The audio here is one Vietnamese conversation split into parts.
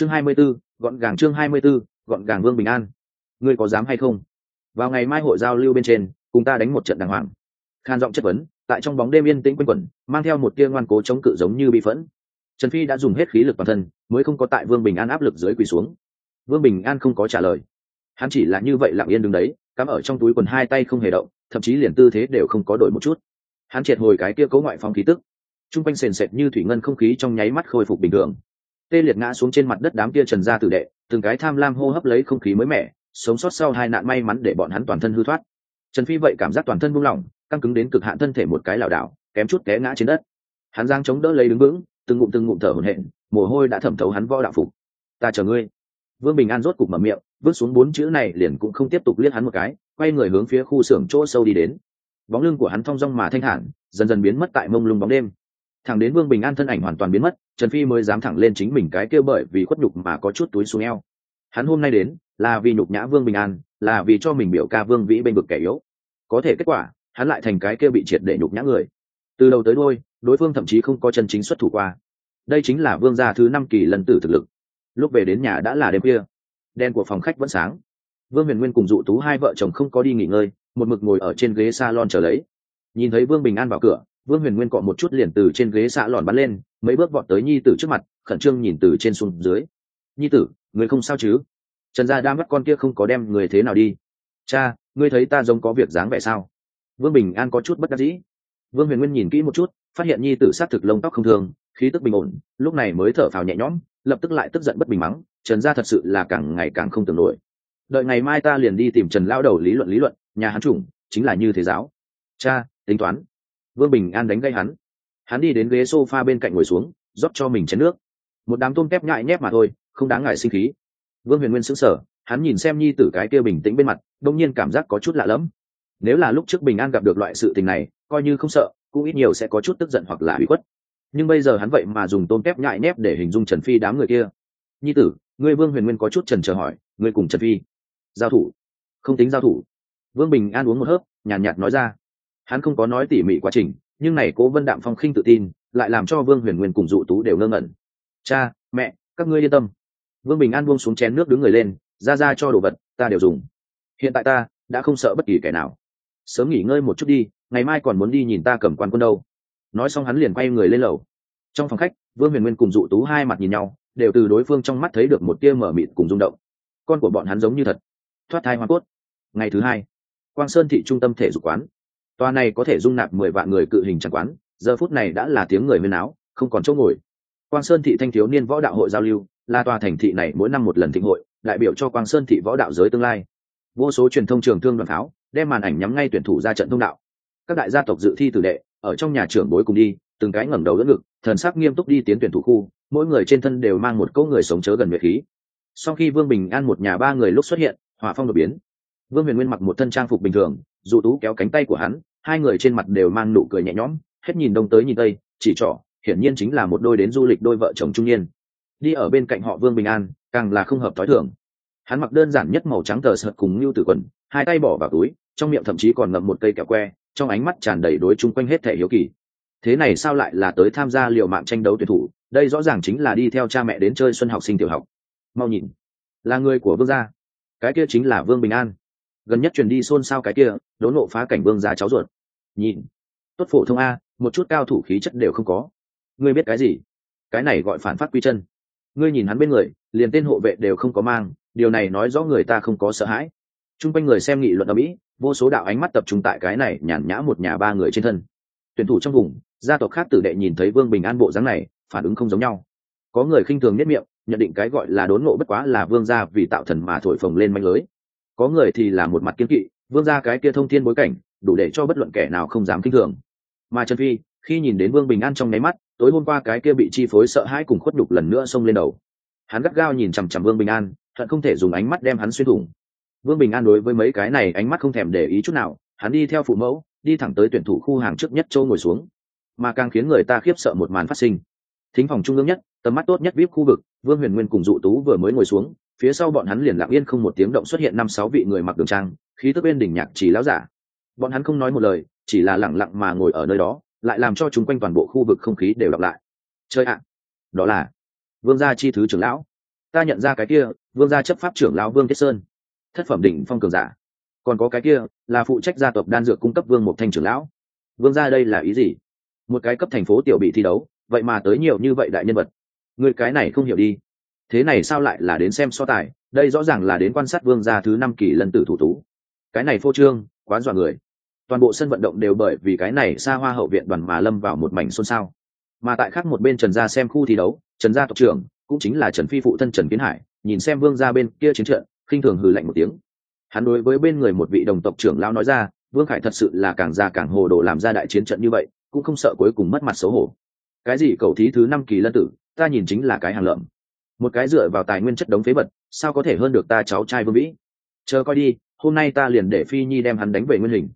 chương hai mươi 24, gọn gàng chương hai mươi 24, gọn gàng vương bình an. Ngươi có dám hay không? Vào ngày mai hội giao lưu bên trên cùng ta đánh một trận đàng hoàng. Khan giọng chất vấn tại trong bóng đêm yên tĩnh quanh quẩn mang theo một tia ngoan cố chống cự giống như bị phẫn. Trần phi đã dùng hết khí lực toàn thân mới không có tại vương bình an áp lực dưới quỳ xuống. Vương bình an không có trả lời. Hắn chỉ là như vậy lặng yên đứng đấy cắm ở trong túi quần hai tay không hề động thậm chí liền tư thế đều không có đổi một chút. Hắn triệt hồi cái kia cố ngoại phóng khí tức. T r u n g quanh sền sệt như thủy ngân không khí trong nháy mắt khôi phục bình thường tê liệt ngã xuống trên mặt đất đám kia trần gia tử đệ, từng cái tham lam hô hấp lấy không khí mới mẻ, sống sót sau hai nạn may mắn để bọn hắn toàn thân hư thoát. Trần phi vậy cảm giác toàn thân buông lỏng, căng cứng đến cực hạn thân thể một cái lảo đảo, kém chút té ngã trên đất. Hắn giang chống đỡ lấy đứng vững, từng ngụm từng ngụm thở hổn hển, mồ hôi đã thẩm thấu hắn võ đạo phục. Ta chờ ngươi. Vương bình an rốt cục mở miệng vứt xuống bốn chữ này liền cũng không tiếp tục liếc hắn một cái, quay người hướng phía khu xưởng chỗ sâu đi đến. Bóng lưng của hắn thong dong mà thanh hẳn dần dần biến mất tại mông lung bóng đêm thẳng đến vương bình an thân ảnh hoàn toàn biến mất, trần phi mới dám thẳng lên chính mình cái kêu bởi vì khuất nhục mà có chút túi xuống eo. Hắn hôm nay đến, là vì nhục nhã vương bình an, là vì cho mình biểu ca vương vĩ bên vực kẻ yếu. Có thể kết quả, hắn lại thành cái kêu bị triệt để nhục nhã người. Từ đầu tới đôi đối phương thậm chí không có chân chính xuất thủ qua. Đây chính là vương gia thứ năm kỳ lần tử thực lực. Lúc về đến nhà đã là đêm khuya. Đèn của phòng khách vẫn sáng. Vương huyền nguyên cùng dụ tú hai vợ chồng không có đi nghỉ ngơi, một mực ngồi ở trên ghế s a lon chờ lấy. Nhìn thấy vương bình an vào cửa vương huyền nguyên cọ một chút liền từ trên ghế xạ lòn bắn lên, mấy bước vọt tới nhi tử trước mặt, khẩn trương nhìn từ trên xuống dưới. Nhi tử, người không sao chứ? Trần gia đa mắt con kia không có đem người thế nào đi. Cha, ngươi thấy ta giống có việc dáng vẻ sao? Vương bình an có chút bất đắc dĩ. Vương huyền nguyên nhìn kỹ một chút, phát hiện nhi tử s á t thực lông tóc không thường, khí tức bình ổn, lúc này mới thở phào nhẹ nhõm, lập tức lại tức giận bất bình mắng, trần gia thật sự là càng ngày càng không tưởng nổi. Đợi ngày mai ta liền đi tìm trần lao đầu lý luận lý luận, nhà Hán chủng, chính là như thế giáo. Cha, tính toán vương bình an đánh gây hắn. Hắn đi đến ghế s o f a bên cạnh ngồi xuống rót cho mình chén nước. Một đám tôm tép nhại nhép mà thôi không đáng ngại sinh khí. Vương huyền nguyên xứng sở hắn nhìn xem nhi tử cái kia bình tĩnh bên mặt đông nhiên cảm giác có chút lạ lẫm. Nếu là lúc trước bình an gặp được loại sự tình này coi như không sợ cũng ít nhiều sẽ có chút tức giận hoặc là hủy khuất. Nhưng bây giờ hắn vậy mà dùng tôm tép nhại nhép để hình dung trần phi đám người kia. Nhi tử ngươi vương huyền nguyên có chút trần chờ hỏi ngươi cùng trần phi giao thủ? Không tính giao thủ. Vương bình an uống một hớp nhàn nhạt, nhạt nói ra hắn không có nói tỉ mỉ quá trình, nhưng này cố vân đạm phong khinh tự tin, lại làm cho vương huyền nguyên cùng dụ tú đều ngơ ngẩn. Cha, mẹ, các ngươi yên tâm. Vương bình an buông xuống chén nước đứng người lên, ra ra cho đồ vật, ta đều dùng. Hiện tại ta đã không sợ bất kỳ kẻ nào. Sớm nghỉ ngơi một chút đi, ngày mai còn muốn đi nhìn ta cầm quan quân đâu. Nói xong hắn liền quay người lên lầu. Trong phòng khách, vương huyền nguyên cùng dụ tú hai mặt nhìn nhau, đều từ đối phương trong mắt thấy được một tia mở mịt cùng rung động. Con của bọn hắn giống như thật. Thoát thai hoa cốt. Ngày thứ hai, quang sơn thị trung tâm thể dục quán. Toa này có thể dung nạp mười vạn người cự hình chẳng quán, giờ phút này đã là tiếng người huyên áo, không còn chỗ ngồi. Quang sơn thị thanh thiếu niên võ đạo hội giao lưu, là tòa thành thị này mỗi năm một lần thịnh hội, đại biểu cho quang sơn thị võ đạo giới tương lai. Vô số truyền thông trường thương đoàn pháo, đem màn ảnh nhắm ngay tuyển thủ ra trận thông đạo. Các đại gia tộc dự thi tử đệ, ở trong nhà trưởng bối cùng đi, từng cái ngẩng đầu đỡ ngực, thần sắc nghiêm túc đi tiến tuyển thủ khu, mỗi người trên thân đều mang một câu người sống chớ gần nguyệt khí. Sau khi vương bình an một nhà ba người lúc xuất hiện, hỏa phong đột biến. Vương huyền nguyên mặc một thân trang phục bình thường dù tú kéo cánh tay của hắn, hai người trên mặt đều mang nụ cười nhẹ nhõm, hết nhìn đông tới nhìn tây, chỉ trỏ, hiển nhiên chính là một đôi đến du lịch đôi vợ chồng trung niên. Đi ở bên cạnh họ vương bình an, càng là không hợp t h ó i thường. Hắn mặc đơn giản nhất màu trắng tờ sợt cùng ngưu tử quần, hai tay bỏ vào túi, trong miệng thậm chí còn ngậm một cây kẹo que, trong ánh mắt tràn đầy đối chung quanh hết thể hiếu kỳ. Thế này sao lại là tới tham gia liệu mạng tranh đấu tuyển thủ? Đây rõ ràng chính là đi theo cha mẹ đến chơi xuân học sinh tiểu học. Mau nhìn, là người của vương gia. Cái kia chính là vương bình an gần nhất truyền đi xôn xao cái kia, đốn nộ phá cảnh vương gia cháu ruột. Nhìn. Tốt phổ thông a, một chút cao thủ khí chất đều không có. Ngươi biết cái gì? Cái này gọi phản phát quy chân. Ngươi nhìn hắn bên người, liền tên hộ vệ đều không có mang, điều này nói rõ người ta không có sợ hãi. T r u n g quanh người xem nghị luận ở mỹ vô số đạo ánh mắt tập trung tại cái này nhàn nhã một nhà ba người trên thân. Tuyển thủ trong vùng, gia tộc khác tử đệ nhìn thấy vương bình an bộ dáng này, phản ứng không giống nhau. Có người khinh thường nhất miệng, nhận định cái gọi là đốn ngộ bất quá là vương gia vì tạo thần mà thổi phồng lên manh lưới có người thì là một mặt kiên kỵ, vương ra cái kia thông thiên bối cảnh, đủ để cho bất luận kẻ nào không dám kinh thường. Mà trần phi, khi nhìn đến vương bình an trong nháy mắt, tối hôm qua cái kia bị chi phối sợ hãi cùng khuất đục lần nữa xông lên đầu. Hắn gắt gao nhìn chằm chằm vương bình an thận không thể dùng ánh mắt đem hắn xuyên thủng. Vương bình an đối với mấy cái này ánh mắt không thèm để ý chút nào, hắn đi theo phụ mẫu, đi thẳng tới tuyển thủ khu hàng trước nhất châu ngồi xuống. Mà càng khiến người ta khiếp sợ một màn phát sinh. Thính phòng trung ương nhất, tầm mắt tốt nhất vip khu vực, vương huyền nguyên cùng dụ tú vừa mới ngồi xuống phía sau bọn hắn liền lặng yên không một tiếng động xuất hiện năm sáu vị người mặc đường trang, khí tức bên đỉnh nhạc chỉ láo giả. Bọn hắn không nói một lời, chỉ là lẳng lặng mà ngồi ở nơi đó, lại làm cho chúng quanh toàn bộ khu vực không khí đều đọc lại. Chơi ạ, đó là vương gia chi thứ trưởng lão. Ta nhận ra cái kia, vương gia chấp pháp trưởng lão vương thiết sơn. Thất phẩm đỉnh phong cường giả. Còn có cái kia, là phụ trách gia tộc đan dược cung cấp vương một thanh trưởng lão. Vương gia đây là ý gì? Một cái cấp thành phố tiểu bị thi đấu, vậy mà tới nhiều như vậy đại nhân vật. Người cái này không hiểu đi thế này sao lại là đến xem so tài, đây rõ ràng là đến quan sát vương gia thứ năm kỳ lần tử thủ tú. Cái này phô trương, quá dọa người. Toàn bộ sân vận động đều bởi vì cái này xa hoa hậu viện đoàn mà lâm vào một mảnh xôn xao. Mà tại khác một bên trần gia xem khu thi đấu, trần gia tộc trưởng, cũng chính là trần phi phụ thân trần kiến hải, nhìn xem vương gia bên kia chiến trận, khinh thường hừ lạnh một tiếng. Hắn đối với bên người một vị đồng tộc trưởng lao nói ra, vương khải thật sự là càng già càng hồ đồ làm ra đại chiến trận như vậy, cũng không sợ cuối cùng mất mặt xấu hổ. Cái gì cầu thí thứ năm kỳ lân tử, ta nhìn chính là cái hàng lợm một cái dựa vào tài nguyên chất đống phế vật, sao có thể hơn được ta cháu trai vương vĩ? Chờ coi đi, hôm nay ta liền để phi nhi đem hắn đánh về nguyên hình.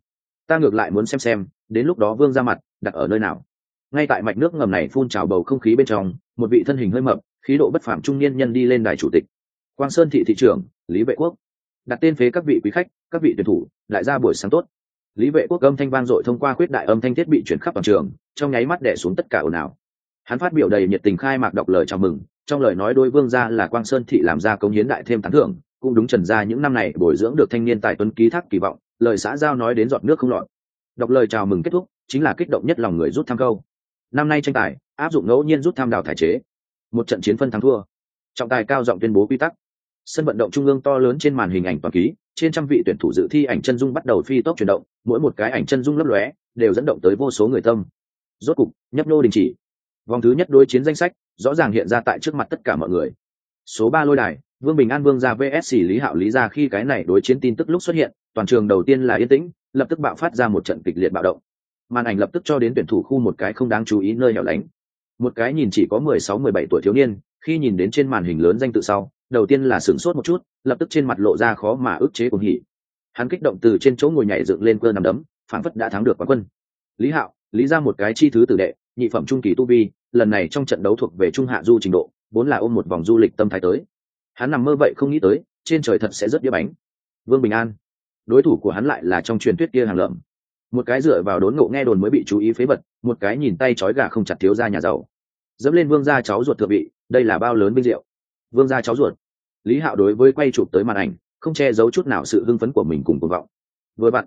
Ta ngược lại muốn xem xem, đến lúc đó vương ra mặt, đặt ở nơi nào. Ngay tại mạch nước ngầm này phun trào bầu không khí bên trong, một vị thân hình hơi mập, khí độ bất phạm trung niên nhân đi lên đài chủ tịch. Quang sơn thị thị trưởng, lý vệ quốc. Đặt tên phế các vị quý khách, các vị tuyển thủ, lại ra buổi sáng tốt. Lý vệ quốc âm thanh vang dội thông qua khuyết đại âm thanh thiết bị chuyển khắp toàn trường, trong nháy mắt đẻ xuống tất cả ồn ào hắn phát biểu đầy nhiệt tình khai mạc đọc lời chào mừng, trong lời nói đôi vương gia là quang sơn thị làm ra công hiến đại thêm tán thưởng, cũng đúng trần gia những năm này bồi dưỡng được thanh niên tài tuấn ký thác kỳ vọng, lời xã giao nói đến giọt nước không lọt. Đọc lời chào mừng kết thúc, chính là kích động nhất lòng người rút tham câu. Năm nay tranh tài, áp dụng ngẫu nhiên rút tham đào thải chế. Một trận chiến phân thắng thua. Trọng tài cao giọng tuyên bố quy tắc. Sân vận động trung ương to lớn trên màn hình ảnh toàn ký, trên trăm vị tuyển thủ dự thi ảnh chân dung bắt đầu phi tốc chuyển động, mỗi một cái ảnh chân dung lấp lóe, đều dẫn động tới vô số người tâm. Rốt cục, nhấp nô đình chỉ vòng thứ nhất đối chiến danh sách, rõ ràng hiện ra tại trước mặt tất cả mọi người. Số ba lôi đài, vương bình an vương ra vs xỉ lý hạo lý ra khi cái này đối chiến tin tức lúc xuất hiện, toàn trường đầu tiên là yên tĩnh, lập tức bạo phát ra một trận kịch liệt bạo động. Màn ảnh lập tức cho đến tuyển thủ khu một cái không đáng chú ý nơi hẻo lánh. Một cái nhìn chỉ có mười sáu, mười bảy tuổi thiếu niên, khi nhìn đến trên màn hình lớn danh tự sau, đầu tiên là sửng sốt một chút, lập tức trên mặt lộ ra khó mà ức chế cùng hỉ. Hắn kích động từ trên chỗ ngồi nhảy dựng lên cơ nằm đấm phản phất đã thắng được quán quân. Lý hạo, lý ra một cái chi thứ tử đệ nhị phẩm trung kỳ tu vi, lần này trong trận đấu thuộc về trung hạ du trình độ, vốn là ôm một vòng du lịch tâm thái tới. Hắn nằm mơ vậy không nghĩ tới, trên trời thật sẽ rất đĩa bánh. Vương bình an, đối thủ của hắn lại là trong truyền thuyết kia hàng lợm. Một cái dựa vào đốn ngộ nghe đồn mới bị chú ý phế vật, một cái nhìn tay trói gà không chặt thiếu ra nhà giàu. Dẫm lên vương gia cháu ruột thượng vị, đây là bao lớn vinh diệu vương gia cháu ruột. Lý hạo đối với quay chụp tới màn ảnh, không che giấu chút nào sự hưng phấn của mình cùng cuồng vọng. Với bạn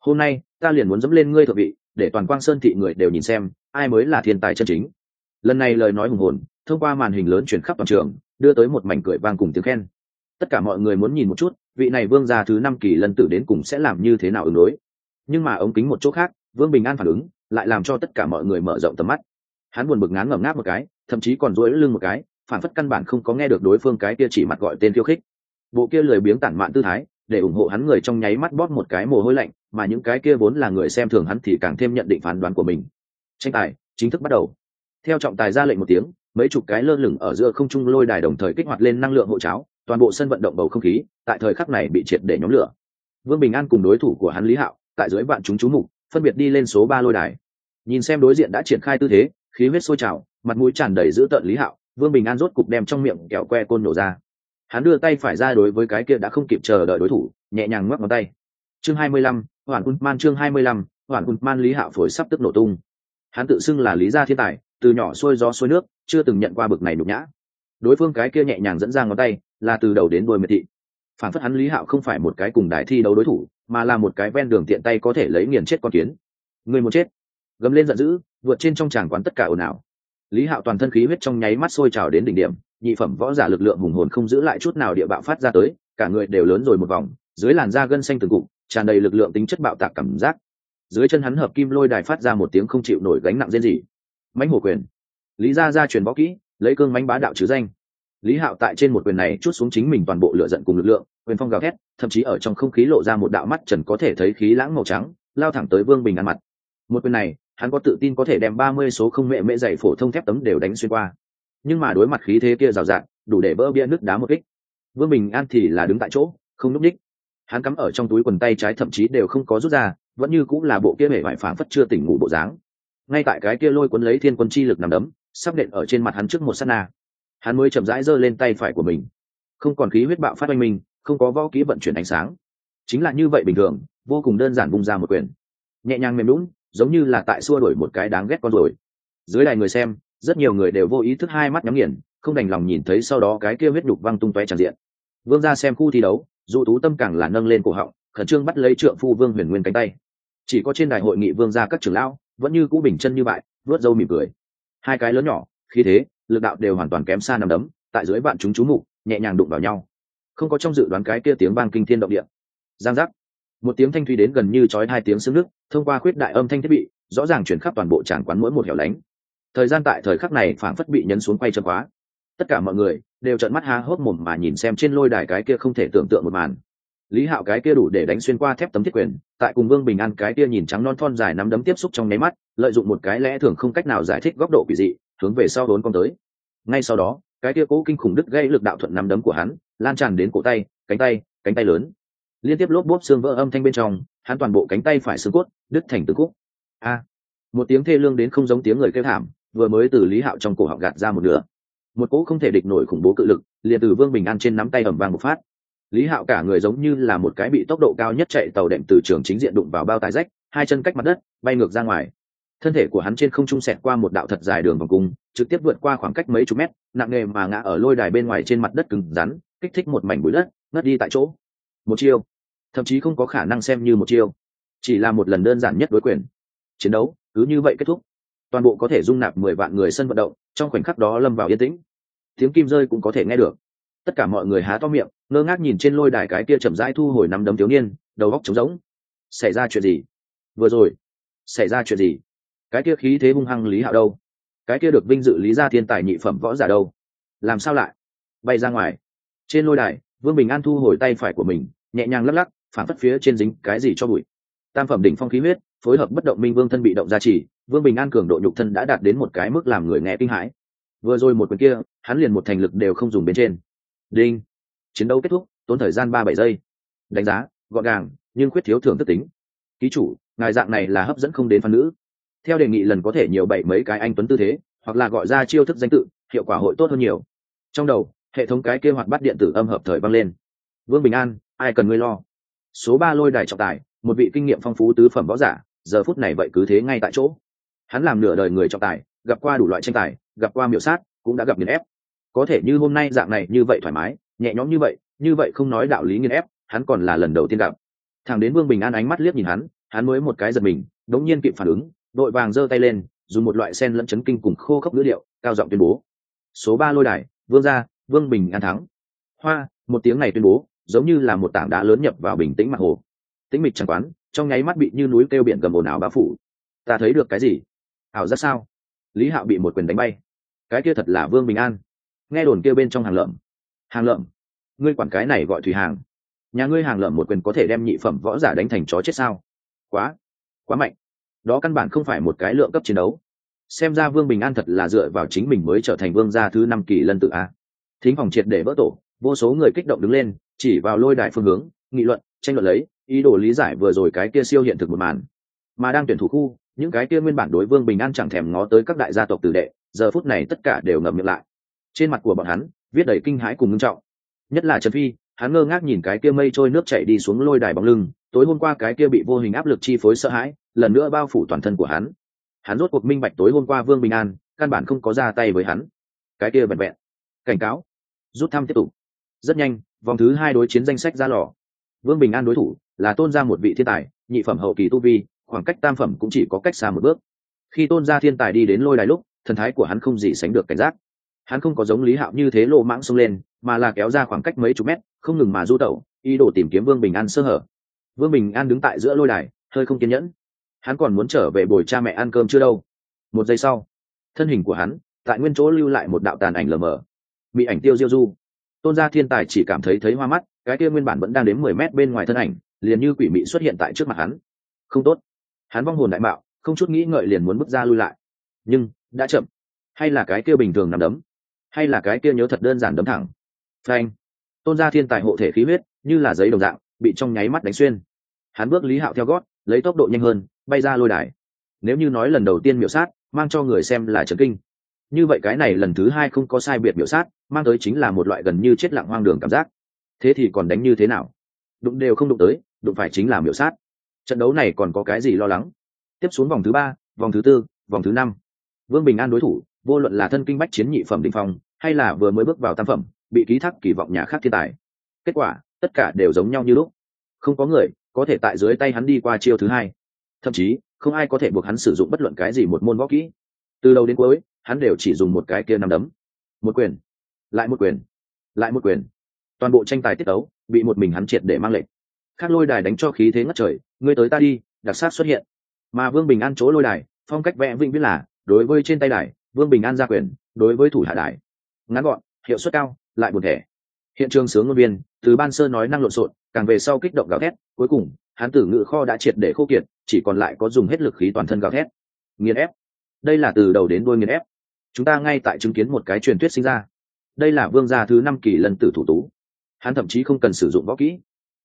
hôm nay, ta liền muốn dẫm lên ngươi thượng vị, để toàn quang sơn thị người đều nhìn xem ai mới là thiên tài chân chính? Lần này lời nói hùng hồn, thông qua màn hình lớn chuyển khắp toàn trường, đưa tới một mảnh cười vang cùng tiếng khen. Tất cả mọi người muốn nhìn một chút, vị này vương gia thứ năm kỳ lần tử đến cùng sẽ làm như thế nào ứng đối. Nhưng mà ống kính một chỗ khác, vương bình an phản ứng, lại làm cho tất cả mọi người mở rộng tầm mắt. Hắn buồn bực ngán ngẩm ngáp một cái, thậm chí còn dối lưng một cái, phản phất căn bản không có nghe được đối phương cái kia chỉ mặt gọi tên khiêu khích. Bộ kia lười biếng tản mạn tư thái, để ủng hộ hắn người trong nháy mắt bóp một cái mồ hôi lạnh, mà những cái kia vốn là người xem thường hắn thì càng thêm nhận định phán đoán của mình tranh tài chính thức bắt đầu. Theo trọng tài ra lệnh một tiếng, mấy chục cái lơ lửng ở giữa không trung lôi đài đồng thời kích hoạt lên năng lượng hộ cháo, toàn bộ sân vận động bầu không khí tại thời khắc này bị triệt để nhóm lửa. Vương bình an cùng đối thủ của hắn lý hạo, tại dưới vạn chúng chú mục, phân biệt đi lên số ba lôi đài. Nhìn xem đối diện đã triển khai tư thế, khí huyết sôi trào, mặt mũi tràn đầy dữ tợn lý hạo, vương bình an rốt cục đem trong miệng kẹo que côn nổ ra. Hắn đưa tay phải ra đối với cái kia đã không kịp chờ đợi đối thủ, nhẹ nhàng ngoắc ngón tay. Chương hai mươi lăm, hoàn quân man chương hai mươi lăm, hoàn quân man lý hạo phổi sắp tức nổ tung hắn tự xưng là lý gia thiên tài, từ nhỏ xuôi gió xuôi nước, chưa từng nhận qua bực này nhục nhã. Đối phương cái kia nhẹ nhàng dẫn ra ngón tay, là từ đầu đến đuôi miệt thị. Phản phất hắn lý hạo không phải một cái cùng đài thi đấu đối thủ, mà là một cái ven đường tiện tay có thể lấy nghiền chết con kiến. Người một chết. Gầm lên giận dữ, vượt trên trong tràng quán tất cả ồn ào. Lý hạo toàn thân khí huyết trong nháy mắt sôi trào đến đỉnh điểm, nhị phẩm võ giả lực lượng hùng hồn không giữ lại chút nào địa bạo phát ra tới, cả người đều lớn rồi một vòng, dưới làn da gân xanh từng cụm, tràn đầy lực lượng tính chất bạo tạc cảm giác dưới chân hắn hợp kim lôi đài phát ra một tiếng không chịu nổi gánh nặng rên gì mãnh hổ quyền. Lý gia gia truyền võ kỹ, lấy cương mãnh bá đạo chứ danh. Lý hạo tại trên một quyền này chút xuống chính mình toàn bộ lửa giận cùng lực lượng, quyền phong gào thét, thậm chí ở trong không khí lộ ra một đạo mắt trần có thể thấy khí lãng màu trắng, lao thẳng tới vương bình ăn mặt. Một quyền này, hắn có tự tin có thể đem ba mươi số không mẹ mệ dày phổ thông thép tấm đều đánh xuyên qua. Nhưng mà đối mặt khí thế kia rào rạt, đủ để bỡ bia nước đá một kích. Vương bình an thì là đứng tại chỗ, không núp ních hắn cắm ở trong túi quần tay trái thậm chí đều không có rút ra vẫn như cũng là bộ kia hể vải phảng phất chưa tỉnh ngủ bộ dáng. Ngay tại cái kia lôi cuốn lấy thiên quân chi lực nằm đấm, sắp đệm ở trên mặt hắn trước một sát na. Hắn mới chậm rãi giơ lên tay phải của mình. Không còn khí huyết bạo phát oanh mình không có võ kỹ vận chuyển ánh sáng. Chính là như vậy bình thường, vô cùng đơn giản bung ra một quyền. Nhẹ nhàng mềm lún, giống như là tại xua đuổi một cái đáng ghét con rồi dưới đài người xem, rất nhiều người đều vô ý thức hai mắt nhắm nghiền, không đành lòng nhìn thấy sau đó cái kia huyết nhục văng tung tóe tràn diện. Vương ra xem khu thi đấu, dụ tú tâm càng là nâng lên cổ họng khẩn trương bắt lấy trượng phu vương huyền nguyên cánh tay. Chỉ có trên đài hội nghị vương gia các trưởng lão, vẫn như cũ bình chân như vậy vớt râu mỉm cười. Hai cái lớn nhỏ khi thế, lực đạo đều hoàn toàn kém xa nằm đấm, tại dưới bạn chúng chú mục, nhẹ nhàng đụng vào nhau. Không có trong dự đoán cái kia tiếng vang kinh thiên động địa. Giang giác. Một tiếng thanh thủy đến gần như chói hai tiếng xương nước, thông qua khuyết đại âm thanh thiết bị, rõ ràng chuyển khắp toàn bộ tràng quán mỗi một hẻo lánh. Thời gian tại thời khắc này phảng phất bị nhấn xuống quay chân quá. Tất cả mọi người đều trợn mắt há hốc mồm mà nhìn xem trên lôi đài cái kia không thể tưởng tượng một màn lý hạo cái kia đủ để đánh xuyên qua thép tấm thiết quyền, tại cùng vương bình an cái kia nhìn trắng non thon dài nắm đấm tiếp xúc trong nháy mắt, lợi dụng một cái lẽ thường không cách nào giải thích góc độ kỳ dị, hướng về sau đốn con tới. Ngay sau đó, cái kia cố kinh khủng đứt gây lực đạo thuận nắm đấm của hắn, lan tràn đến cổ tay, cánh tay cánh tay lớn. Liên tiếp lốp bốp xương vỡ âm thanh bên trong, hắn toàn bộ cánh tay phải xương cốt, đứt thành từng khúc. A! Một tiếng thê lương đến không giống tiếng người kêu thảm, vừa mới từ lý hạo trong cổ họng gạt ra một nửa. Một cỗ không thể địch nổi khủng bố cự lực, liền từ vương bình an trên nắm tay ẩm vàng một phát lý hạo cả người giống như là một cái bị tốc độ cao nhất chạy tàu đệm từ trường chính diện đụng vào bao tài rách, hai chân cách mặt đất, bay ngược ra ngoài. Thân thể của hắn trên không trung sẹt qua một đạo thật dài đường vòng cung, trực tiếp vượt qua khoảng cách mấy chục mét, nặng nề mà ngã ở lôi đài bên ngoài trên mặt đất cứng rắn, kích thích một mảnh bụi đất, ngất đi tại chỗ. Một chiêu. Thậm chí không có khả năng xem như một chiêu. Chỉ là một lần đơn giản nhất đối quyền. Chiến đấu, cứ như vậy kết thúc. Toàn bộ có thể dung nạp mười vạn người sân vận động, trong khoảnh khắc đó lâm vào yên tĩnh. Tiếng kim rơi cũng có thể nghe được tất cả mọi người há to miệng, ngơ ngác nhìn trên lôi đài cái kia chậm rãi thu hồi nắm đấm thiếu niên, đầu góc trống rỗng. Xảy ra chuyện gì? Vừa rồi, xảy ra chuyện gì? Cái kia khí thế hung hăng lý hạo đâu? Cái kia được vinh dự lý gia thiên tài nhị phẩm võ giả đâu? Làm sao lại? Bay ra ngoài. Trên lôi đài, vương bình an thu hồi tay phải của mình, nhẹ nhàng lắc lắc, phản phất phía trên dính cái gì cho bụi. Tam phẩm đỉnh phong khí huyết, phối hợp bất động minh vương thân bị động gia trì vương bình an cường độ nhục thân đã đạt đến một cái mức làm người nghe kinh hãi. Vừa rồi một quyền kia, hắn liền một thành lực đều không dùng bên trên đinh. Chiến đấu kết thúc, tốn thời gian ba bảy giây. Đánh giá, gọn gàng, nhưng khuyết thiếu thưởng thức tính. Ký chủ, ngài dạng này là hấp dẫn không đến phan nữ. Theo đề nghị lần có thể nhiều bảy mấy cái anh tuấn tư thế, hoặc là gọi ra chiêu thức danh tự, hiệu quả hội tốt hơn nhiều. Trong đầu, hệ thống cái kế hoạch bắt điện tử âm hợp thời vang lên. Vương bình an, ai cần ngươi lo? Số ba lôi đài trọng tài một vị kinh nghiệm phong phú tứ phẩm võ giả, giờ phút này vậy cứ thế ngay tại chỗ. Hắn làm nửa đời người trọng tài gặp qua đủ loại tranh tài, gặp qua miểu sát, cũng đã gặp nghiền ép có thể như hôm nay dạng này như vậy thoải mái, nhẹ nhõm như vậy như vậy không nói đạo lý nghiên ép, hắn còn là lần đầu tiên gặp. Thằng đến vương bình an ánh mắt liếc nhìn hắn hắn mới một cái giật mình, đống nhiên kịp phản ứng, đội vàng giơ tay lên, dùng một loại sen lẫn chấn kinh cùng khô khốc ngữ liệu cao giọng tuyên bố. Số ba lôi đài, vương gia, vương bình an thắng. Hoa, một tiếng này tuyên bố, giống như là một tảng đá lớn nhập vào bình tĩnh mặt hồ. Tĩnh mịch chẳng quán, trong nháy mắt bị như núi kêu biển gầm ồn ào bao phủ. Ta thấy được cái gì? Ảo ra sao? Lý hạo bị một quyền đánh bay. Cái kia thật là vương bình an nghe đồn kêu bên trong hàng lợm. Hàng lợm? Ngươi quản cái này gọi thủy hàng. Nhà ngươi hàng lợm một quyền có thể đem nhị phẩm võ giả đánh thành chó chết sao? Quá quá mạnh. Đó căn bản không phải một cái lượng cấp chiến đấu. Xem ra vương bình an thật là dựa vào chính mình mới trở thành vương gia thứ năm kỳ lân tự a. Thính phòng triệt để vỡ tổ, vô số người kích động đứng lên, chỉ vào lôi đại phương hướng, nghị luận, tranh luận lấy, ý đồ lý giải vừa rồi cái kia siêu hiện thực một màn. Mà đang tuyển thủ khu, những cái kia nguyên bản đối vương bình an chẳng thèm ngó tới các đại gia tộc tử đệ, giờ phút này tất cả đều ngậm miệng lại trên mặt của bọn hắn, viết đầy kinh hãi cùng ngưng trọng. Nhất là trần phi, hắn ngơ ngác nhìn cái kia mây trôi nước chảy đi xuống lôi đài bóng lưng, tối hôm qua cái kia bị vô hình áp lực chi phối sợ hãi, lần nữa bao phủ toàn thân của hắn. Hắn rốt cuộc minh bạch tối hôm qua vương bình an, căn bản không có ra tay với hắn. Cái kia vẹn vẹn. Cảnh cáo. Rút thăm tiếp tục. Rất nhanh, vòng thứ hai đối chiến danh sách ra lò. Vương bình an đối thủ là tôn ra một vị thiên tài, nhị phẩm hậu kỳ tu vi, khoảng cách tam phẩm cũng chỉ có cách xa một bước. Khi tôn gia thiên tài đi đến lôi đài lúc, thần thái của hắn không gì sánh được cảnh giác hắn không có giống lý hạo như thế lộ mãng xông lên, mà là kéo ra khoảng cách mấy chục mét, không ngừng mà du tẩu, ý đồ tìm kiếm vương bình an sơ hở. Vương bình an đứng tại giữa lôi đài, hơi không kiên nhẫn. Hắn còn muốn trở về bồi cha mẹ ăn cơm chưa đâu. Một giây sau, thân hình của hắn, tại nguyên chỗ lưu lại một đạo tàn ảnh lờ mờ. Bị ảnh tiêu diêu du. Tôn gia thiên tài chỉ cảm thấy thấy hoa mắt, cái kia nguyên bản vẫn đang đến mười mét bên ngoài thân ảnh, liền như quỷ mị xuất hiện tại trước mặt hắn. Không tốt. Hắn vong hồn đại mạo, không chút nghĩ ngợi liền muốn bước ra lui lại. Nhưng, đã chậm. Hay là cái kia bình thường nằm đấm? Hay là cái kia nhớ thật đơn giản đấm thẳng? Phanh. Tôn gia thiên tài hộ thể khí huyết, như là giấy đồng dạng, bị trong nháy mắt đánh xuyên. Hắn bước lý hạo theo gót, lấy tốc độ nhanh hơn, bay ra lôi đài. Nếu như nói lần đầu tiên miểu sát, mang cho người xem là trấn kinh. Như vậy cái này lần thứ hai không có sai biệt miểu sát, mang tới chính là một loại gần như chết lặng hoang đường cảm giác. Thế thì còn đánh như thế nào? Đụng đều không đụng tới, đụng phải chính là miểu sát. Trận đấu này còn có cái gì lo lắng? Tiếp xuống vòng thứ ba, vòng thứ tư, vòng thứ năm. Vương bình an đối thủ vô luận là thân kinh bách chiến nhị phẩm định phong, hay là vừa mới bước vào tam phẩm, bị ký thác kỳ vọng nhà khác thiên tài. Kết quả, tất cả đều giống nhau như lúc. Không có người có thể tại dưới tay hắn đi qua chiêu thứ hai. Thậm chí, không ai có thể buộc hắn sử dụng bất luận cái gì một môn võ kỹ. Từ đầu đến cuối, hắn đều chỉ dùng một cái kia nằm đấm. Một quyền. Lại một quyền. Lại một quyền. Toàn bộ tranh tài tiết đấu bị một mình hắn triệt để mang lệnh khác lôi đài đánh cho khí thế ngất trời, ngươi tới ta đi, đặc sắc xuất hiện. Mà vương bình an chỗ lôi đài, phong cách vẽ vĩnh viễn là, đối với trên tay đài vương bình an ra quyền, đối với thủ hạ đài ngắn gọn, hiệu suất cao, lại buồn thẻ. Hiện trường sướng ngôn viên, từ ban sơ nói năng lộn xộn, càng về sau kích động gào thét, cuối cùng, hán tử ngự kho đã triệt để khô kiệt, chỉ còn lại có dùng hết lực khí toàn thân gào thét. Nghiền ép. Đây là từ đầu đến đuôi nghiền ép. Chúng ta ngay tại chứng kiến một cái truyền thuyết sinh ra. Đây là vương gia thứ năm kỳ lần tử thủ tú. Hắn thậm chí không cần sử dụng võ kỹ.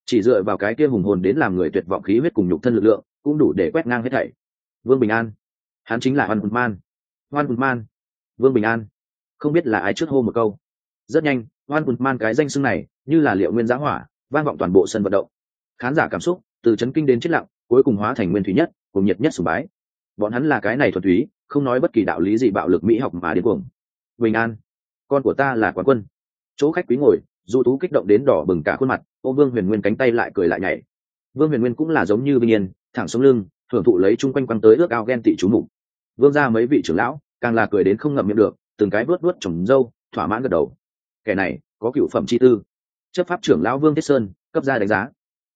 Chỉ dựa vào cái kia hùng hồn đến làm người tuyệt vọng khí huyết cùng nhục thân lực lượng, cũng đủ để quét ngang hết thảy. Vương bình an. Hắn chính là hoàn hồn man hoan hùn man. Vương bình an. Không biết là ai trước hô một câu. Rất nhanh, hoan hùn man cái danh xưng này, như là liệu nguyên giá hỏa, vang vọng toàn bộ sân vận động. Khán giả cảm xúc, từ chấn kinh đến chết lặng, cuối cùng hóa thành nguyên thủy nhất cùng nhiệt nhất sùng bái. Bọn hắn là cái này thuần túy, không nói bất kỳ đạo lý gì bạo lực mỹ học mà đến cuồng. Bình an, con của ta là quán quân. Chỗ khách quý ngồi, du tú kích động đến đỏ bừng cả khuôn mặt, ô vương huyền nguyên cánh tay lại cười lại nhảy. Vương huyền nguyên cũng là giống như bình yên, thẳng sống lưng thưởng thụ lấy chung quanh quăng tới ước ao ghen tị chú mục vương ra mấy vị trưởng lão, càng là cười đến không ngậm miệng được, từng cái vớt vớt trồng dâu, thỏa mãn gật đầu. Kẻ này, có cựu phẩm chi tư. Chấp pháp trưởng lão vương thiết sơn, cấp ra đánh giá.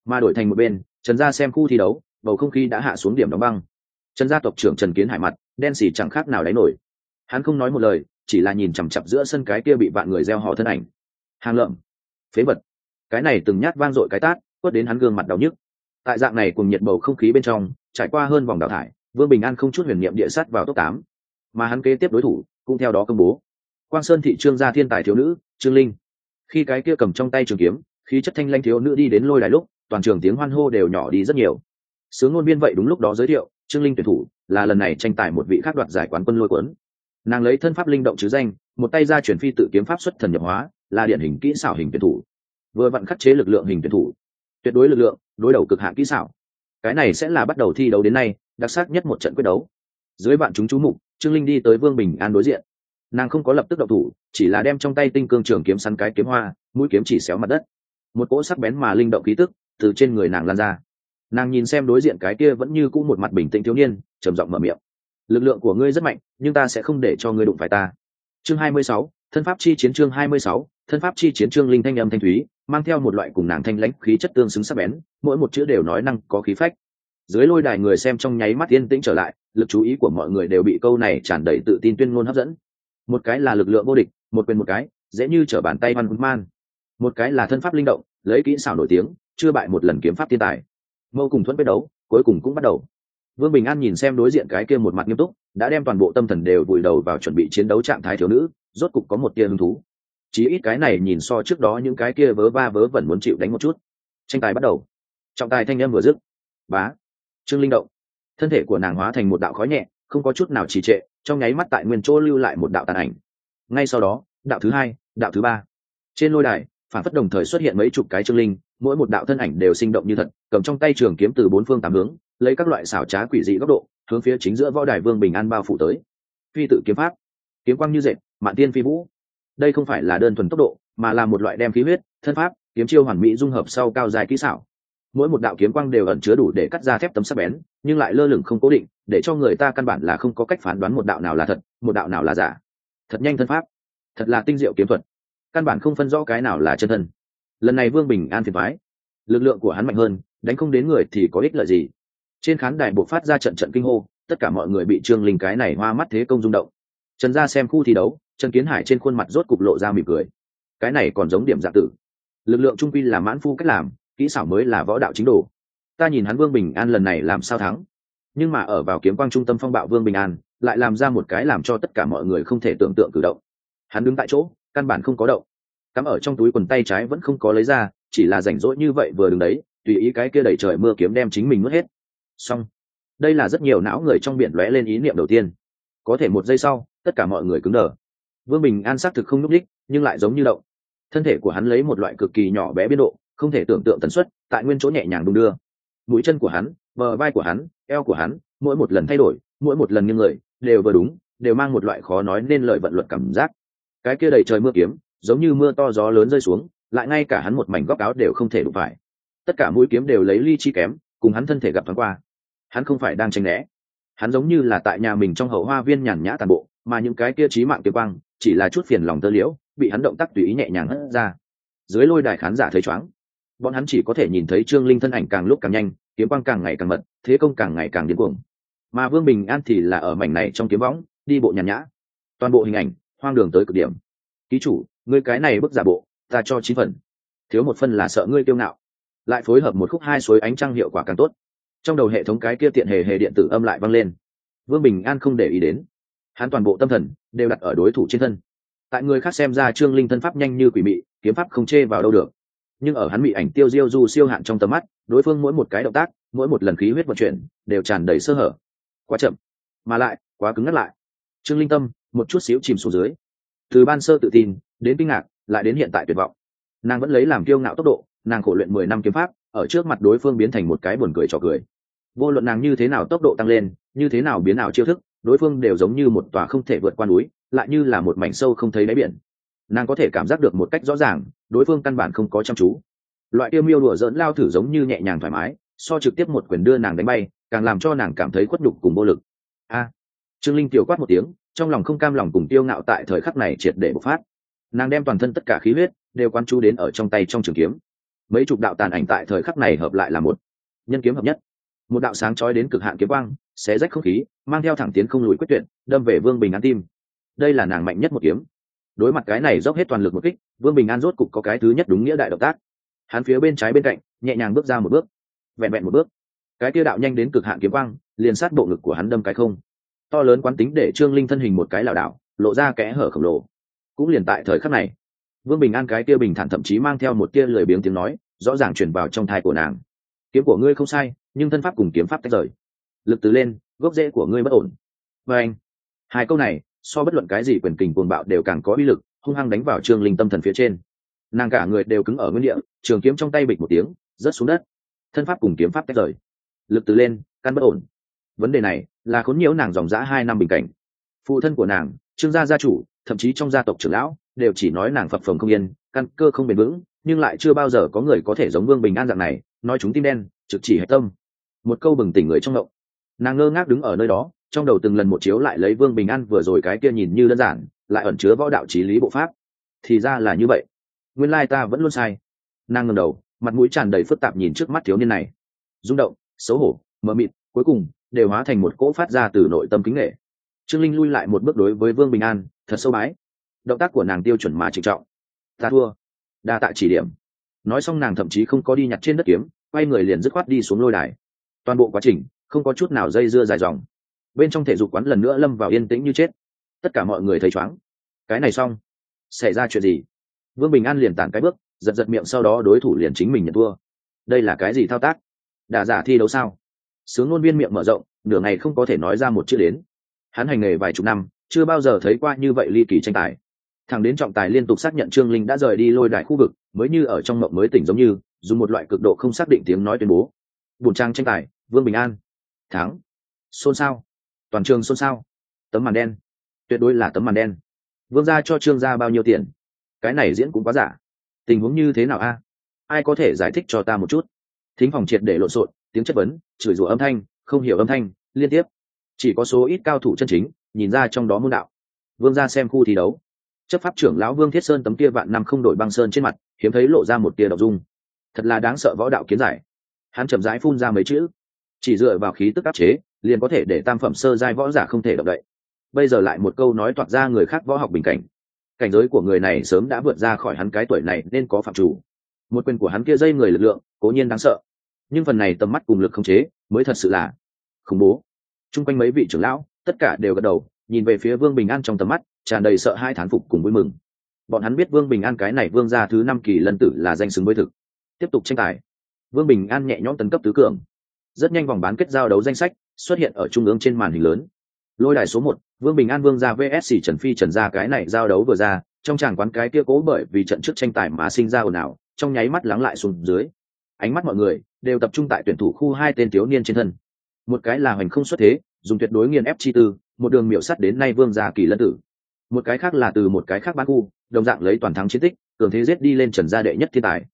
Mà đổi thành một bên, trần gia xem khu thi đấu, bầu không khí đã hạ xuống điểm đóng băng. Trần gia tộc trưởng trần kiến hải mặt, đen xì chẳng khác nào đáy nổi. Hắn không nói một lời, chỉ là nhìn chằm chặp giữa sân cái kia bị bạn người gieo họ thân ảnh. Hàng lợm. Phế vật. Cái này từng nhát vang dội cái tát, quất đến hắn gương mặt đau nhức. Tại dạng này cùng nhiệt bầu không khí bên trong, trải qua hơn vòng đào thải vương bình an không chút huyền niệm địa sát vào top tám, mà hắn kế tiếp đối thủ cũng theo đó công bố. Quang sơn thị trương gia thiên tài thiếu nữ, trương linh. Khi cái kia cầm trong tay trường kiếm khi chất thanh lanh thiếu nữ đi đến lôi đài lúc, toàn trường tiếng hoan hô đều nhỏ đi rất nhiều. Sướng ngôn viên vậy đúng lúc đó giới thiệu, trương linh tuyển thủ là lần này tranh tài một vị khác đoạt giải quán quân lôi cuốn. Nàng lấy thân pháp linh động chứ danh, một tay ra chuyển phi tự kiếm pháp xuất thần nhập hóa, là điển hình kỹ xảo hình tuyển thủ. Vừa vặn khắc chế lực lượng hình tuyển thủ. Tuyệt đối lực lượng, đối đầu cực hạn kỹ xảo. Cái này sẽ là bắt đầu thi đấu đến nay đặc sắc nhất một trận quyết đấu. Dưới bạn chúng chú mục trương linh đi tới vương bình an đối diện. Nàng không có lập tức độc thủ chỉ là đem trong tay tinh cương trường kiếm săn cái kiếm hoa mũi kiếm chỉ xéo mặt đất. Một cỗ sắc bén mà linh động khí tức từ trên người nàng lan ra. Nàng nhìn xem đối diện cái kia vẫn như cũ một mặt bình tĩnh thiếu niên trầm giọng mở miệng. Lực lượng của ngươi rất mạnh nhưng ta sẽ không để cho ngươi đụng phải ta. Chương 26, thân pháp chi chiến chương 26, thân pháp chi chiến trương linh thanh âm thanh thúy mang theo một loại cùng nàng thanh lãnh khí chất tương xứng sắc bén mỗi một chữ đều nói năng có khí phách dưới lôi đài người xem trong nháy mắt yên tĩnh trở lại, lực chú ý của mọi người đều bị câu này tràn đầy tự tin tuyên ngôn hấp dẫn. Một cái là lực lượng vô địch, một quyền một cái, dễ như trở bàn tay văn man. Một cái là thân pháp linh động, lấy kỹ xảo nổi tiếng, chưa bại một lần kiếm pháp thiên tài. Mâu cùng thuẫn quyết đấu, cuối cùng cũng bắt đầu. Vương bình an nhìn xem đối diện cái kia một mặt nghiêm túc, đã đem toàn bộ tâm thần đều vùi đầu vào chuẩn bị chiến đấu trạng thái thiếu nữ, rốt cục có một tia hứng thú. Chí ít cái này nhìn so trước đó những cái kia vớ va vớ vẩn muốn chịu đánh một chút. Tranh tài bắt đầu. Trọng tài thanh em vừa dứt. Bá trương linh động. Thân thể của nàng hóa thành một đạo khói nhẹ, không có chút nào trì trệ, trong nháy mắt tại nguyên chỗ lưu lại một đạo tàn ảnh. Ngay sau đó, đạo thứ hai, đạo thứ ba. Trên lôi đài, phản phất đồng thời xuất hiện mấy chục cái trương linh, mỗi một đạo thân ảnh đều sinh động như thật, cầm trong tay trường kiếm từ bốn phương tám hướng, lấy các loại xảo trá quỷ dị góc độ, hướng phía chính giữa võ đài vương bình an bao phủ tới. Phi tự kiếm pháp. Kiếm quang như dệt mạn tiên phi vũ. Đây không phải là đơn thuần tốc độ, mà là một loại đem khí huyết, thân pháp, kiếm chiêu hoàn mỹ dung hợp sau cao dài kỹ xảo mỗi một đạo kiếm quang đều ẩn chứa đủ để cắt ra thép tấm sắc bén, nhưng lại lơ lửng không cố định, để cho người ta căn bản là không có cách phán đoán một đạo nào là thật, một đạo nào là giả. Thật nhanh thân pháp. Thật là tinh diệu kiếm thuật. Căn bản không phân rõ cái nào là chân thân. Lần này vương bình an phiền thoái lực lượng của hắn mạnh hơn, đánh không đến người thì có ích lợi gì. Trên khán đài buộc phát ra trận trận kinh hô, tất cả mọi người bị trương linh cái này hoa mắt thế công rung động. Trần ra xem khu thi đấu, trần kiến hải trên khuôn mặt rốt cục lộ ra mỉm cười. Cái này còn giống điểm dạng tử. Lực lượng trung quy là mãn phu cách làm kỹ xảo mới là võ đạo chính đồ. Ta nhìn hắn vương bình an lần này làm sao thắng. Nhưng mà ở vào kiếm quang trung tâm phong bạo vương bình an, lại làm ra một cái làm cho tất cả mọi người không thể tưởng tượng cử động. Hắn đứng tại chỗ, căn bản không có động. Cắm ở trong túi quần tay trái vẫn không có lấy ra, chỉ là rảnh rỗi như vậy vừa đứng đấy, tùy ý cái kia đẩy trời mưa kiếm đem chính mình mất hết. Xong. Đây là rất nhiều não người trong biển lóe lên ý niệm đầu tiên. Có thể một giây sau, tất cả mọi người cứng đờ. Vương bình an xác thực không nhúc đích nhưng lại giống như động. Thân thể của hắn lấy một loại cực kỳ nhỏ bé biên độ không thể tưởng tượng tần suất, tại nguyên chỗ nhẹ nhàng đung đưa. Mũi chân của hắn, bờ vai của hắn, eo của hắn, mỗi một lần thay đổi, mỗi một lần như người, đều vừa đúng, đều mang một loại khó nói nên lời vận luật cảm giác. Cái kia đầy trời mưa kiếm, giống như mưa to gió lớn rơi xuống, lại ngay cả hắn một mảnh góc áo đều không thể đụng phải. Tất cả mũi kiếm đều lấy ly chi kém, cùng hắn thân thể gặp thoáng qua. Hắn không phải đang tranh né. Hắn giống như là tại nhà mình trong hậu hoa viên nhàn nhã tàn bộ, mà những cái kia trí mạng kiếm quang, chỉ là chút phiền lòng tơ liễu, bị hắn động tác tùy ý nhẹ nhàng hất ra. Dưới lôi đài khán giả thấy chóng bọn hắn chỉ có thể nhìn thấy trương linh thân ảnh càng lúc càng nhanh, kiếm quang càng ngày càng mật, thế công càng ngày càng điên cuồng. Mà vương bình an thì là ở mảnh này trong kiếm võng, đi bộ nhàn nhã. Toàn bộ hình ảnh, hoang đường tới cực điểm. Ký chủ, ngươi cái này bức giả bộ, ta cho chín phần. Thiếu một phần là sợ ngươi kiêu ngạo. Lại phối hợp một khúc hai suối ánh trăng hiệu quả càng tốt. Trong đầu hệ thống cái kia tiện hề hề điện tử âm lại vang lên. Vương bình an không để ý đến. Hắn toàn bộ tâm thần đều đặt ở đối thủ trên thân. Tại người khác xem ra trương linh thân pháp nhanh như quỷ mị, kiếm pháp không chê vào đâu được nhưng ở hắn bị ảnh tiêu diêu du siêu hạn trong tầm mắt, đối phương mỗi một cái động tác, mỗi một lần khí huyết vận chuyển, đều tràn đầy sơ hở. Quá chậm, mà lại, quá cứng ngắt lại. Trương linh tâm, một chút xíu chìm xuống dưới. Từ ban sơ tự tin, đến kinh ngạc, lại đến hiện tại tuyệt vọng. Nàng vẫn lấy làm kiêu ngạo tốc độ, nàng khổ luyện mười năm kiếm pháp, ở trước mặt đối phương biến thành một cái buồn cười trò cười. Vô luận nàng như thế nào tốc độ tăng lên, như thế nào biến ảo chiêu thức, đối phương đều giống như một tòa không thể vượt qua núi, lại như là một mảnh sâu không thấy đáy biển nàng có thể cảm giác được một cách rõ ràng, đối phương căn bản không có chăm chú. Loại yêu miêu đùa dỡn lao thử giống như nhẹ nhàng thoải mái, so trực tiếp một quyền đưa nàng đánh bay, càng làm cho nàng cảm thấy khuất đục cùng vô lực. A! Trương linh tiểu quát một tiếng, trong lòng không cam lòng cùng tiêu ngạo tại thời khắc này triệt để bộc phát. Nàng đem toàn thân tất cả khí huyết đều quan chú đến ở trong tay trong trường kiếm. Mấy chục đạo tàn ảnh tại thời khắc này hợp lại là một nhân kiếm hợp nhất. Một đạo sáng trói đến cực hạn kiếm quang, xé rách không khí, mang theo thẳng tiến không lùi quyết tuyệt, đâm về vương bình an tim. Đây là nàng mạnh nhất một kiếm đối mặt cái này dốc hết toàn lực một kích, vương bình an rốt cục có cái thứ nhất đúng nghĩa đại động tác. Hắn phía bên trái bên cạnh, nhẹ nhàng bước ra một bước, vẹn vẹn một bước. Cái kia đạo nhanh đến cực hạn kiếm quang, liền sát bộ ngực của hắn đâm cái không. To lớn quán tính để trương linh thân hình một cái lảo đảo, lộ ra kẽ hở khổng lồ. Cũng liền tại thời khắc này, vương bình an cái kia bình thản thậm chí mang theo một kia lười biếng tiếng nói, rõ ràng chuyển vào trong thai của nàng. Kiếm của ngươi không sai, nhưng thân pháp cùng kiếm pháp tách rời. Lực từ lên, gốc rễ của ngươi bất ổn. Và anh, hai câu này so bất luận cái gì quyền kình cuồng bạo đều càng có uy lực, hung hăng đánh vào trương linh tâm thần phía trên. Nàng cả người đều cứng ở nguyên địa, trường kiếm trong tay bịch một tiếng, rớt xuống đất. Thân pháp cùng kiếm pháp tách rời. Lực từ lên, căn bất ổn. Vấn đề này là khốn nhiễu nàng dòng dã hai năm bình cảnh. Phụ thân của nàng, trương gia gia chủ, thậm chí trong gia tộc trưởng lão, đều chỉ nói nàng phập phồng không yên, căn cơ không bền vững, nhưng lại chưa bao giờ có người có thể giống vương bình an dạng này, nói chúng tim đen, trực chỉ hạch tâm. Một câu bừng tỉnh người trong ngộng. Nàng ngơ ngác đứng ở nơi đó trong đầu từng lần một chiếu lại lấy vương bình an vừa rồi cái kia nhìn như đơn giản, lại ẩn chứa võ đạo trí lý bộ pháp. Thì ra là như vậy. Nguyên lai ta vẫn luôn sai. Nàng ngầm đầu, mặt mũi tràn đầy phức tạp nhìn trước mắt thiếu niên này. Rung động, xấu hổ, mờ mịt, cuối cùng, đều hóa thành một cỗ phát ra từ nội tâm kính nghệ trương linh lui lại một bước đối với vương bình an, thật sâu bái. Động tác của nàng tiêu chuẩn mà trịnh trọng. Ta thua. Đa tạ chỉ điểm. Nói xong nàng thậm chí không có đi nhặt trên đất kiếm, quay người liền dứt khoát đi xuống lôi đài. Toàn bộ quá trình, không có chút nào dây dưa dài dòng bên trong thể dục quán lần nữa lâm vào yên tĩnh như chết. Tất cả mọi người thấy chóng. Cái này xong. Xảy ra chuyện gì? Vương bình an liền tản cái bước, giật giật miệng sau đó đối thủ liền chính mình nhận thua. Đây là cái gì thao tác? Đà giả thi đấu sao? Sướng ngôn viên miệng mở rộng, nửa ngày không có thể nói ra một chữ đến. Hắn hành nghề vài chục năm, chưa bao giờ thấy qua như vậy ly kỳ tranh tài. Thằng đến trọng tài liên tục xác nhận trương linh đã rời đi lôi đài khu vực, mới như ở trong mộng mới tỉnh giống như, dùng một loại cực độ không xác định tiếng nói tuyên bố. Bùn trang tranh tài, vương bình an. Thắng. Xôn xao toàn trường xôn xao. Tấm màn đen. Tuyệt đối là tấm màn đen. Vương gia cho trương gia bao nhiêu tiền? Cái này diễn cũng quá giả. Tình huống như thế nào a? Ai có thể giải thích cho ta một chút? Thính phòng triệt để lộn xộn, tiếng chất vấn, chửi rủa âm thanh, không hiểu âm thanh, liên tiếp. Chỉ có số ít cao thủ chân chính, nhìn ra trong đó môn đạo. Vương ra xem khu thi đấu. Chấp pháp trưởng lão vương thiết sơn tấm kia vạn năm không đổi băng sơn trên mặt, hiếm thấy lộ ra một tia đọc dung. Thật là đáng sợ võ đạo kiến giải. Hắn chậm rãi phun ra mấy chữ. Chỉ dựa vào khí tức áp chế liền có thể để tam phẩm sơ giai võ giả không thể động đậy. Bây giờ lại một câu nói toạc ra người khác võ học bình cảnh. Cảnh giới của người này sớm đã vượt ra khỏi hắn cái tuổi này nên có phạm chủ. Một quyền của hắn kia dây người lực lượng, cố nhiên đáng sợ. Nhưng phần này tầm mắt cùng lực không chế, mới thật sự là khủng bố. Trung quanh mấy vị trưởng lão, tất cả đều gật đầu, nhìn về phía vương bình an trong tầm mắt, tràn đầy sợ hai thán phục cùng vui mừng. Bọn hắn biết vương bình an cái này vương ra thứ năm kỳ lân tử là danh xứng với thực. Tiếp tục tranh tài. Vương bình an nhẹ nhõm tấn cấp tứ cường. Rất nhanh vòng bán kết giao đấu danh sách xuất hiện ở trung ương trên màn hình lớn. Lôi đài số một, vương bình an vương ra vsc trần phi trần ra cái này giao đấu vừa ra, trong tràng quán cái kia cố bởi vì trận trước tranh tài mà sinh ra ồn ào, trong nháy mắt lắng lại xuống dưới. Ánh mắt mọi người đều tập trung tại tuyển thủ khu hai tên thiếu niên trên thân. Một cái là hoành không xuất thế, dùng tuyệt đối nghiền ép chi tư, một đường miểu sắt đến nay vương gia kỳ lân tử. Một cái khác là từ một cái khác bán khu, đồng dạng lấy toàn thắng chiến tích, cường thế giết đi lên trần gia đệ nhất thiên tài.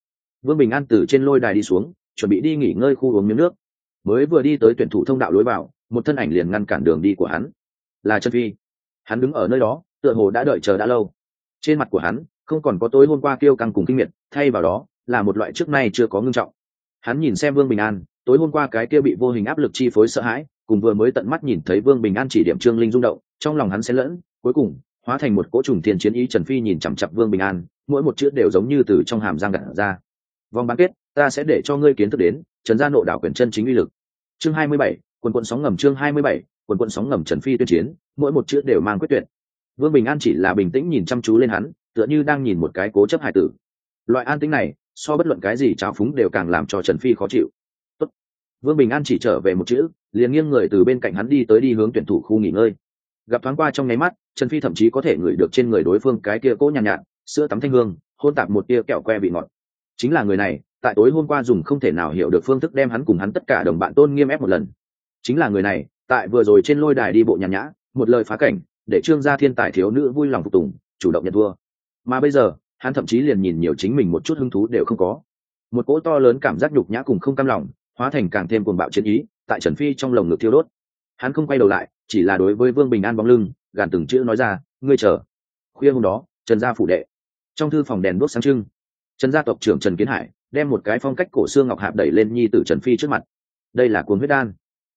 Vương bình an từ trên lôi đài đi xuống, chuẩn bị đi nghỉ ngơi khu uống miếng nước mới vừa đi tới tuyển thủ thông đạo lối vào, một thân ảnh liền ngăn cản đường đi của hắn. Là trần phi. Hắn đứng ở nơi đó, tựa hồ đã đợi chờ đã lâu. Trên mặt của hắn, không còn có tối hôm qua kêu căng cùng kinh miệt, thay vào đó, là một loại trước nay chưa có ngưng trọng. Hắn nhìn xem vương bình an, tối hôm qua cái kia bị vô hình áp lực chi phối sợ hãi, cùng vừa mới tận mắt nhìn thấy vương bình an chỉ điểm trương linh rung động, trong lòng hắn xen lẫn, cuối cùng, hóa thành một cỗ trùng thiên chiến ý trần phi nhìn chằm chặp vương bình an, mỗi một chữ đều giống như từ trong hàm giang gặt ra. Vòng bán kết, ta sẽ để cho ngươi kiến thức đến, trần gia nộ đảo quyền chân chính uy lực chương hai mươi bảy quần quận sóng ngầm chương hai mươi bảy quần quận sóng ngầm trần phi tuyên chiến mỗi một chữ đều mang quyết tuyệt. Vương bình an chỉ là bình tĩnh nhìn chăm chú lên hắn tựa như đang nhìn một cái cố chấp hải tử. Loại an tĩnh này so bất luận cái gì trào phúng đều càng làm cho trần phi khó chịu. Tốt. vương bình an chỉ trở về một chữ liền nghiêng người từ bên cạnh hắn đi tới đi hướng tuyển thủ khu nghỉ ngơi. Gặp thoáng qua trong nháy mắt trần phi thậm chí có thể ngửi được trên người đối phương cái kia cỗ nhàn nhạt, nhạt sữa tắm thanh hương hôn tạp một tia kẹo que vị ngọt. Chính là người này tại tối hôm qua dùng không thể nào hiểu được phương thức đem hắn cùng hắn tất cả đồng bạn tôn nghiêm ép một lần. Chính là người này, tại vừa rồi trên lôi đài đi bộ nhàn nhã, một lời phá cảnh, để trương gia thiên tài thiếu nữ vui lòng phục tùng, chủ động nhận thua. Mà bây giờ, hắn thậm chí liền nhìn nhiều chính mình một chút hứng thú đều không có. Một cỗ to lớn cảm giác nhục nhã cùng không cam lòng, hóa thành càng thêm cuồng bạo chiến ý, tại trần phi trong lồng ngực thiêu đốt. Hắn không quay đầu lại, chỉ là đối với vương bình an bóng lưng, gàn từng chữ nói ra, ngươi chờ. Khuya hôm đó, trần gia phủ đệ. Trong thư phòng đèn đốt sáng trưng, trần gia tộc trưởng trần kiến hải đem một cái phong cách cổ xương ngọc hạp đẩy lên nhi tử trần phi trước mặt. Đây là cuốn huyết đan.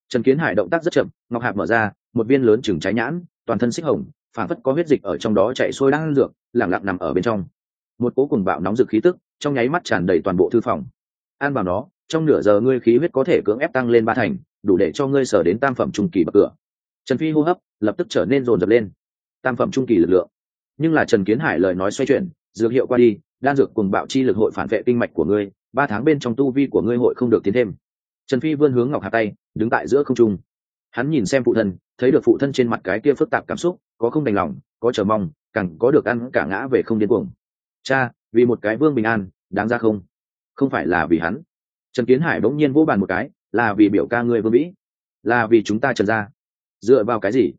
Trần kiến hải động tác rất chậm, ngọc hạp mở ra, một viên lớn chừng trái nhãn, toàn thân xích hồng phản phất có huyết dịch ở trong đó chạy sôi đang dược lẳng lặng nằm ở bên trong. Một cố cùng bạo nóng rực khí tức trong nháy mắt tràn đầy toàn bộ thư phòng. An bảo nó, trong nửa giờ ngươi khí huyết có thể cưỡng ép tăng lên ba thành, đủ để cho ngươi sở đến tam phẩm trung kỳ bậc cửa. Trần phi hô hấp lập tức trở nên rồn rập lên. Tam phẩm trung kỳ lực lượng. Nhưng là trần kiến hải lời nói xoay chuyển, dược hiệu qua đi đan dược cùng bạo chi lực hội phản vệ kinh mạch của ngươi, ba tháng bên trong tu vi của ngươi hội không được tiến thêm. Trần phi vươn hướng ngọc hạ tay, đứng tại giữa không trung. Hắn nhìn xem phụ thân, thấy được phụ thân trên mặt cái kia phức tạp cảm xúc, có không đành lòng, có chờ mong, càng có được ăn cả ngã về không điên cuồng. Cha, vì một cái vương bình an, đáng ra không? Không phải là vì hắn. Trần kiến hải bỗng nhiên vỗ bàn một cái, là vì biểu ca ngươi vương vĩ, là vì chúng ta trần ra dựa vào cái gì?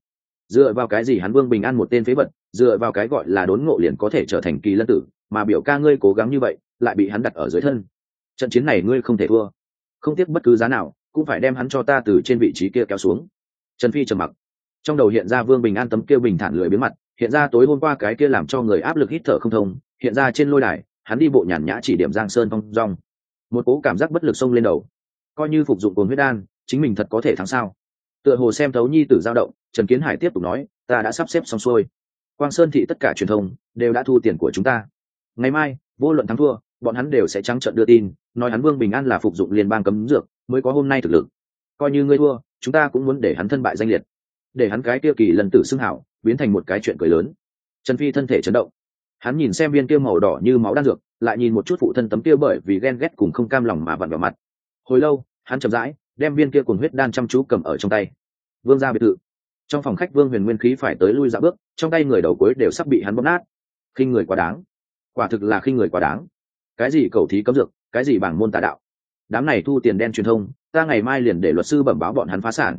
Dựa vào cái gì hắn vương bình an một tên phế vật, dựa vào cái gọi là đốn ngộ liền có thể trở thành kỳ lân tử? Mà biểu ca ngươi cố gắng như vậy, lại bị hắn đặt ở dưới thân. Trận chiến này ngươi không thể thua. Không tiếc bất cứ giá nào, cũng phải đem hắn cho ta từ trên vị trí kia kéo xuống. Trần phi trầm mặc. Trong đầu hiện ra vương bình an tấm kia bình thản lười biến mặt, hiện ra tối hôm qua cái kia làm cho người áp lực hít thở không thông, hiện ra trên lôi đài, hắn đi bộ nhàn nhã chỉ điểm giang sơn phong rong một cố cảm giác bất lực xông lên đầu. Coi như phục dụng cồn huyết đan, chính mình thật có thể thắng sao? Tựa hồ xem thấu nhi tử dao động, trần kiến hải tiếp tục nói, ta đã sắp xếp xong xuôi. Quang sơn thị tất cả truyền thông đều đã thu tiền của chúng ta ngày mai, vô luận thắng thua, bọn hắn đều sẽ trắng trợn đưa tin, nói hắn vương bình an là phục dụng liên bang cấm dược, mới có hôm nay thực lực. Coi như ngươi thua, chúng ta cũng muốn để hắn thân bại danh liệt. Để hắn cái kia kỳ lần tử xưng hảo, biến thành một cái chuyện cười lớn. Trần phi thân thể chấn động. Hắn nhìn xem viên kia màu đỏ như máu đan dược, lại nhìn một chút phụ thân tấm kia bởi vì ghen ghét cùng không cam lòng mà vặn vào mặt. Hồi lâu, hắn chậm rãi đem viên kia cùng huyết đan chăm chú cầm ở trong tay. Vương ra biệt thự. Trong phòng khách vương huyền nguyên khí phải tới lui ra bước, trong tay người đầu cuối đều sắp bị hắn bóp nát. Khinh người quá đáng quả thực là khi người quá đáng. Cái gì cầu thí cấm dược, cái gì bảng môn tà đạo? Đám này thu tiền đen truyền thông, ta ngày mai liền để luật sư bẩm báo bọn hắn phá sản.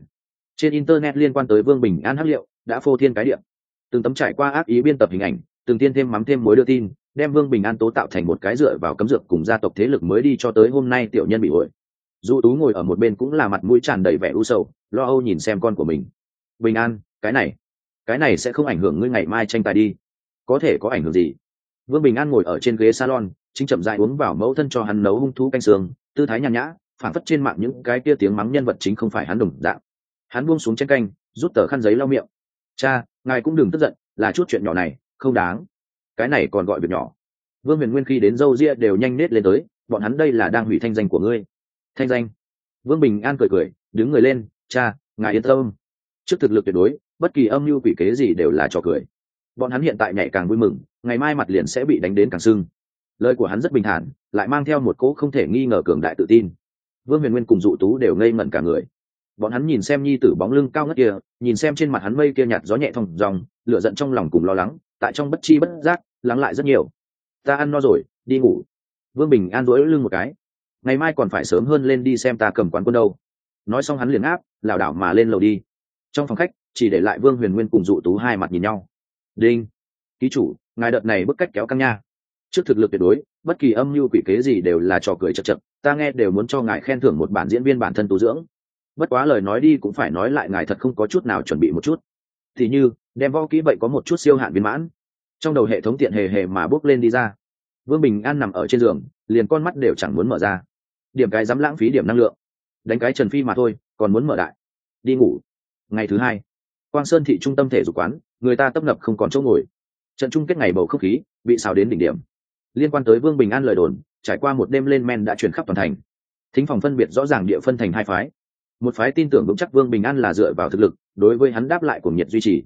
Trên internet liên quan tới vương bình an hắc liệu, đã phô thiên cái điện từng tấm trải qua ác ý biên tập hình ảnh, từng tiên thêm mắm thêm mối đưa tin, đem vương bình an tố tạo thành một cái dựa vào cấm dược cùng gia tộc thế lực mới đi cho tới hôm nay tiểu nhân bị hội. dù tú ngồi ở một bên cũng là mặt mũi tràn đầy vẻ u sầu, lo âu nhìn xem con của mình. Bình an, cái này cái này sẽ không ảnh hưởng ngươi ngày mai tranh tài đi. Có thể có ảnh hưởng gì? Vương bình an ngồi ở trên ghế salon, chính chậm dại uống vào mẫu thân cho hắn nấu hung thú canh xương, tư thái nhàn nhã phản phất trên mạng những cái kia tiếng mắng nhân vật chính không phải hắn đồng dạng. Hắn buông xuống trên canh, rút tờ khăn giấy lau miệng. Cha, ngài cũng đừng tức giận, là chút chuyện nhỏ này, không đáng. Cái này còn gọi việc nhỏ. Vương huyền nguyên khi đến dâu ria đều nhanh nết lên tới, bọn hắn đây là đang hủy thanh danh của ngươi. Thanh danh? Vương bình an cười cười, đứng người lên, cha, ngài yên tâm. Trước thực lực tuyệt đối, bất kỳ âm mưu quỷ kế gì đều là trò cười bọn hắn hiện tại nhảy càng vui mừng, ngày mai mặt liền sẽ bị đánh đến càng sưng. Lời của hắn rất bình thản, lại mang theo một cỗ không thể nghi ngờ cường đại tự tin. Vương huyền nguyên cùng dụ tú đều ngây ngẩn cả người. Bọn hắn nhìn xem nhi tử bóng lưng cao ngất kia, nhìn xem trên mặt hắn mây kia nhạt gió nhẹ thòng dòng, lửa giận trong lòng cùng lo lắng, tại trong bất chi bất giác, lắng lại rất nhiều. Ta ăn no rồi, đi ngủ. Vương bình an rỗi lưng một cái. Ngày mai còn phải sớm hơn lên đi xem ta cầm quán quân đâu. Nói xong hắn liền áp, lảo đảo mà lên lầu đi. Trong phòng khách, chỉ để lại vương huyền nguyên cùng dụ tú hai mặt nhìn nhau đinh. Ký chủ, ngài đợt này bức cách kéo căng nha. Trước thực lực tuyệt đối, bất kỳ âm mưu quỷ kế gì đều là trò cười chật chật, ta nghe đều muốn cho ngài khen thưởng một bản diễn viên bản thân tu dưỡng. Bất quá lời nói đi cũng phải nói lại ngài thật không có chút nào chuẩn bị một chút. Thì như, đem võ kỹ vậy có một chút siêu hạn viên mãn. Trong đầu hệ thống tiện hề hề mà bước lên đi ra. Vương bình an nằm ở trên giường, liền con mắt đều chẳng muốn mở ra. Điểm cái dám lãng phí điểm năng lượng. Đánh cái trần phi mà thôi, còn muốn mở đại. Đi ngủ. Ngày thứ hai, quang sơn thị trung tâm thể dục quán người ta tấp nập không còn chỗ ngồi. Trận chung kết ngày bầu không khí, bị xào đến đỉnh điểm. Liên quan tới vương bình an lời đồn, trải qua một đêm lên men đã truyền khắp toàn thành. Thính phòng phân biệt rõ ràng địa phân thành hai phái. Một phái tin tưởng vững chắc vương bình an là dựa vào thực lực, đối với hắn đáp lại của nhiệt duy trì.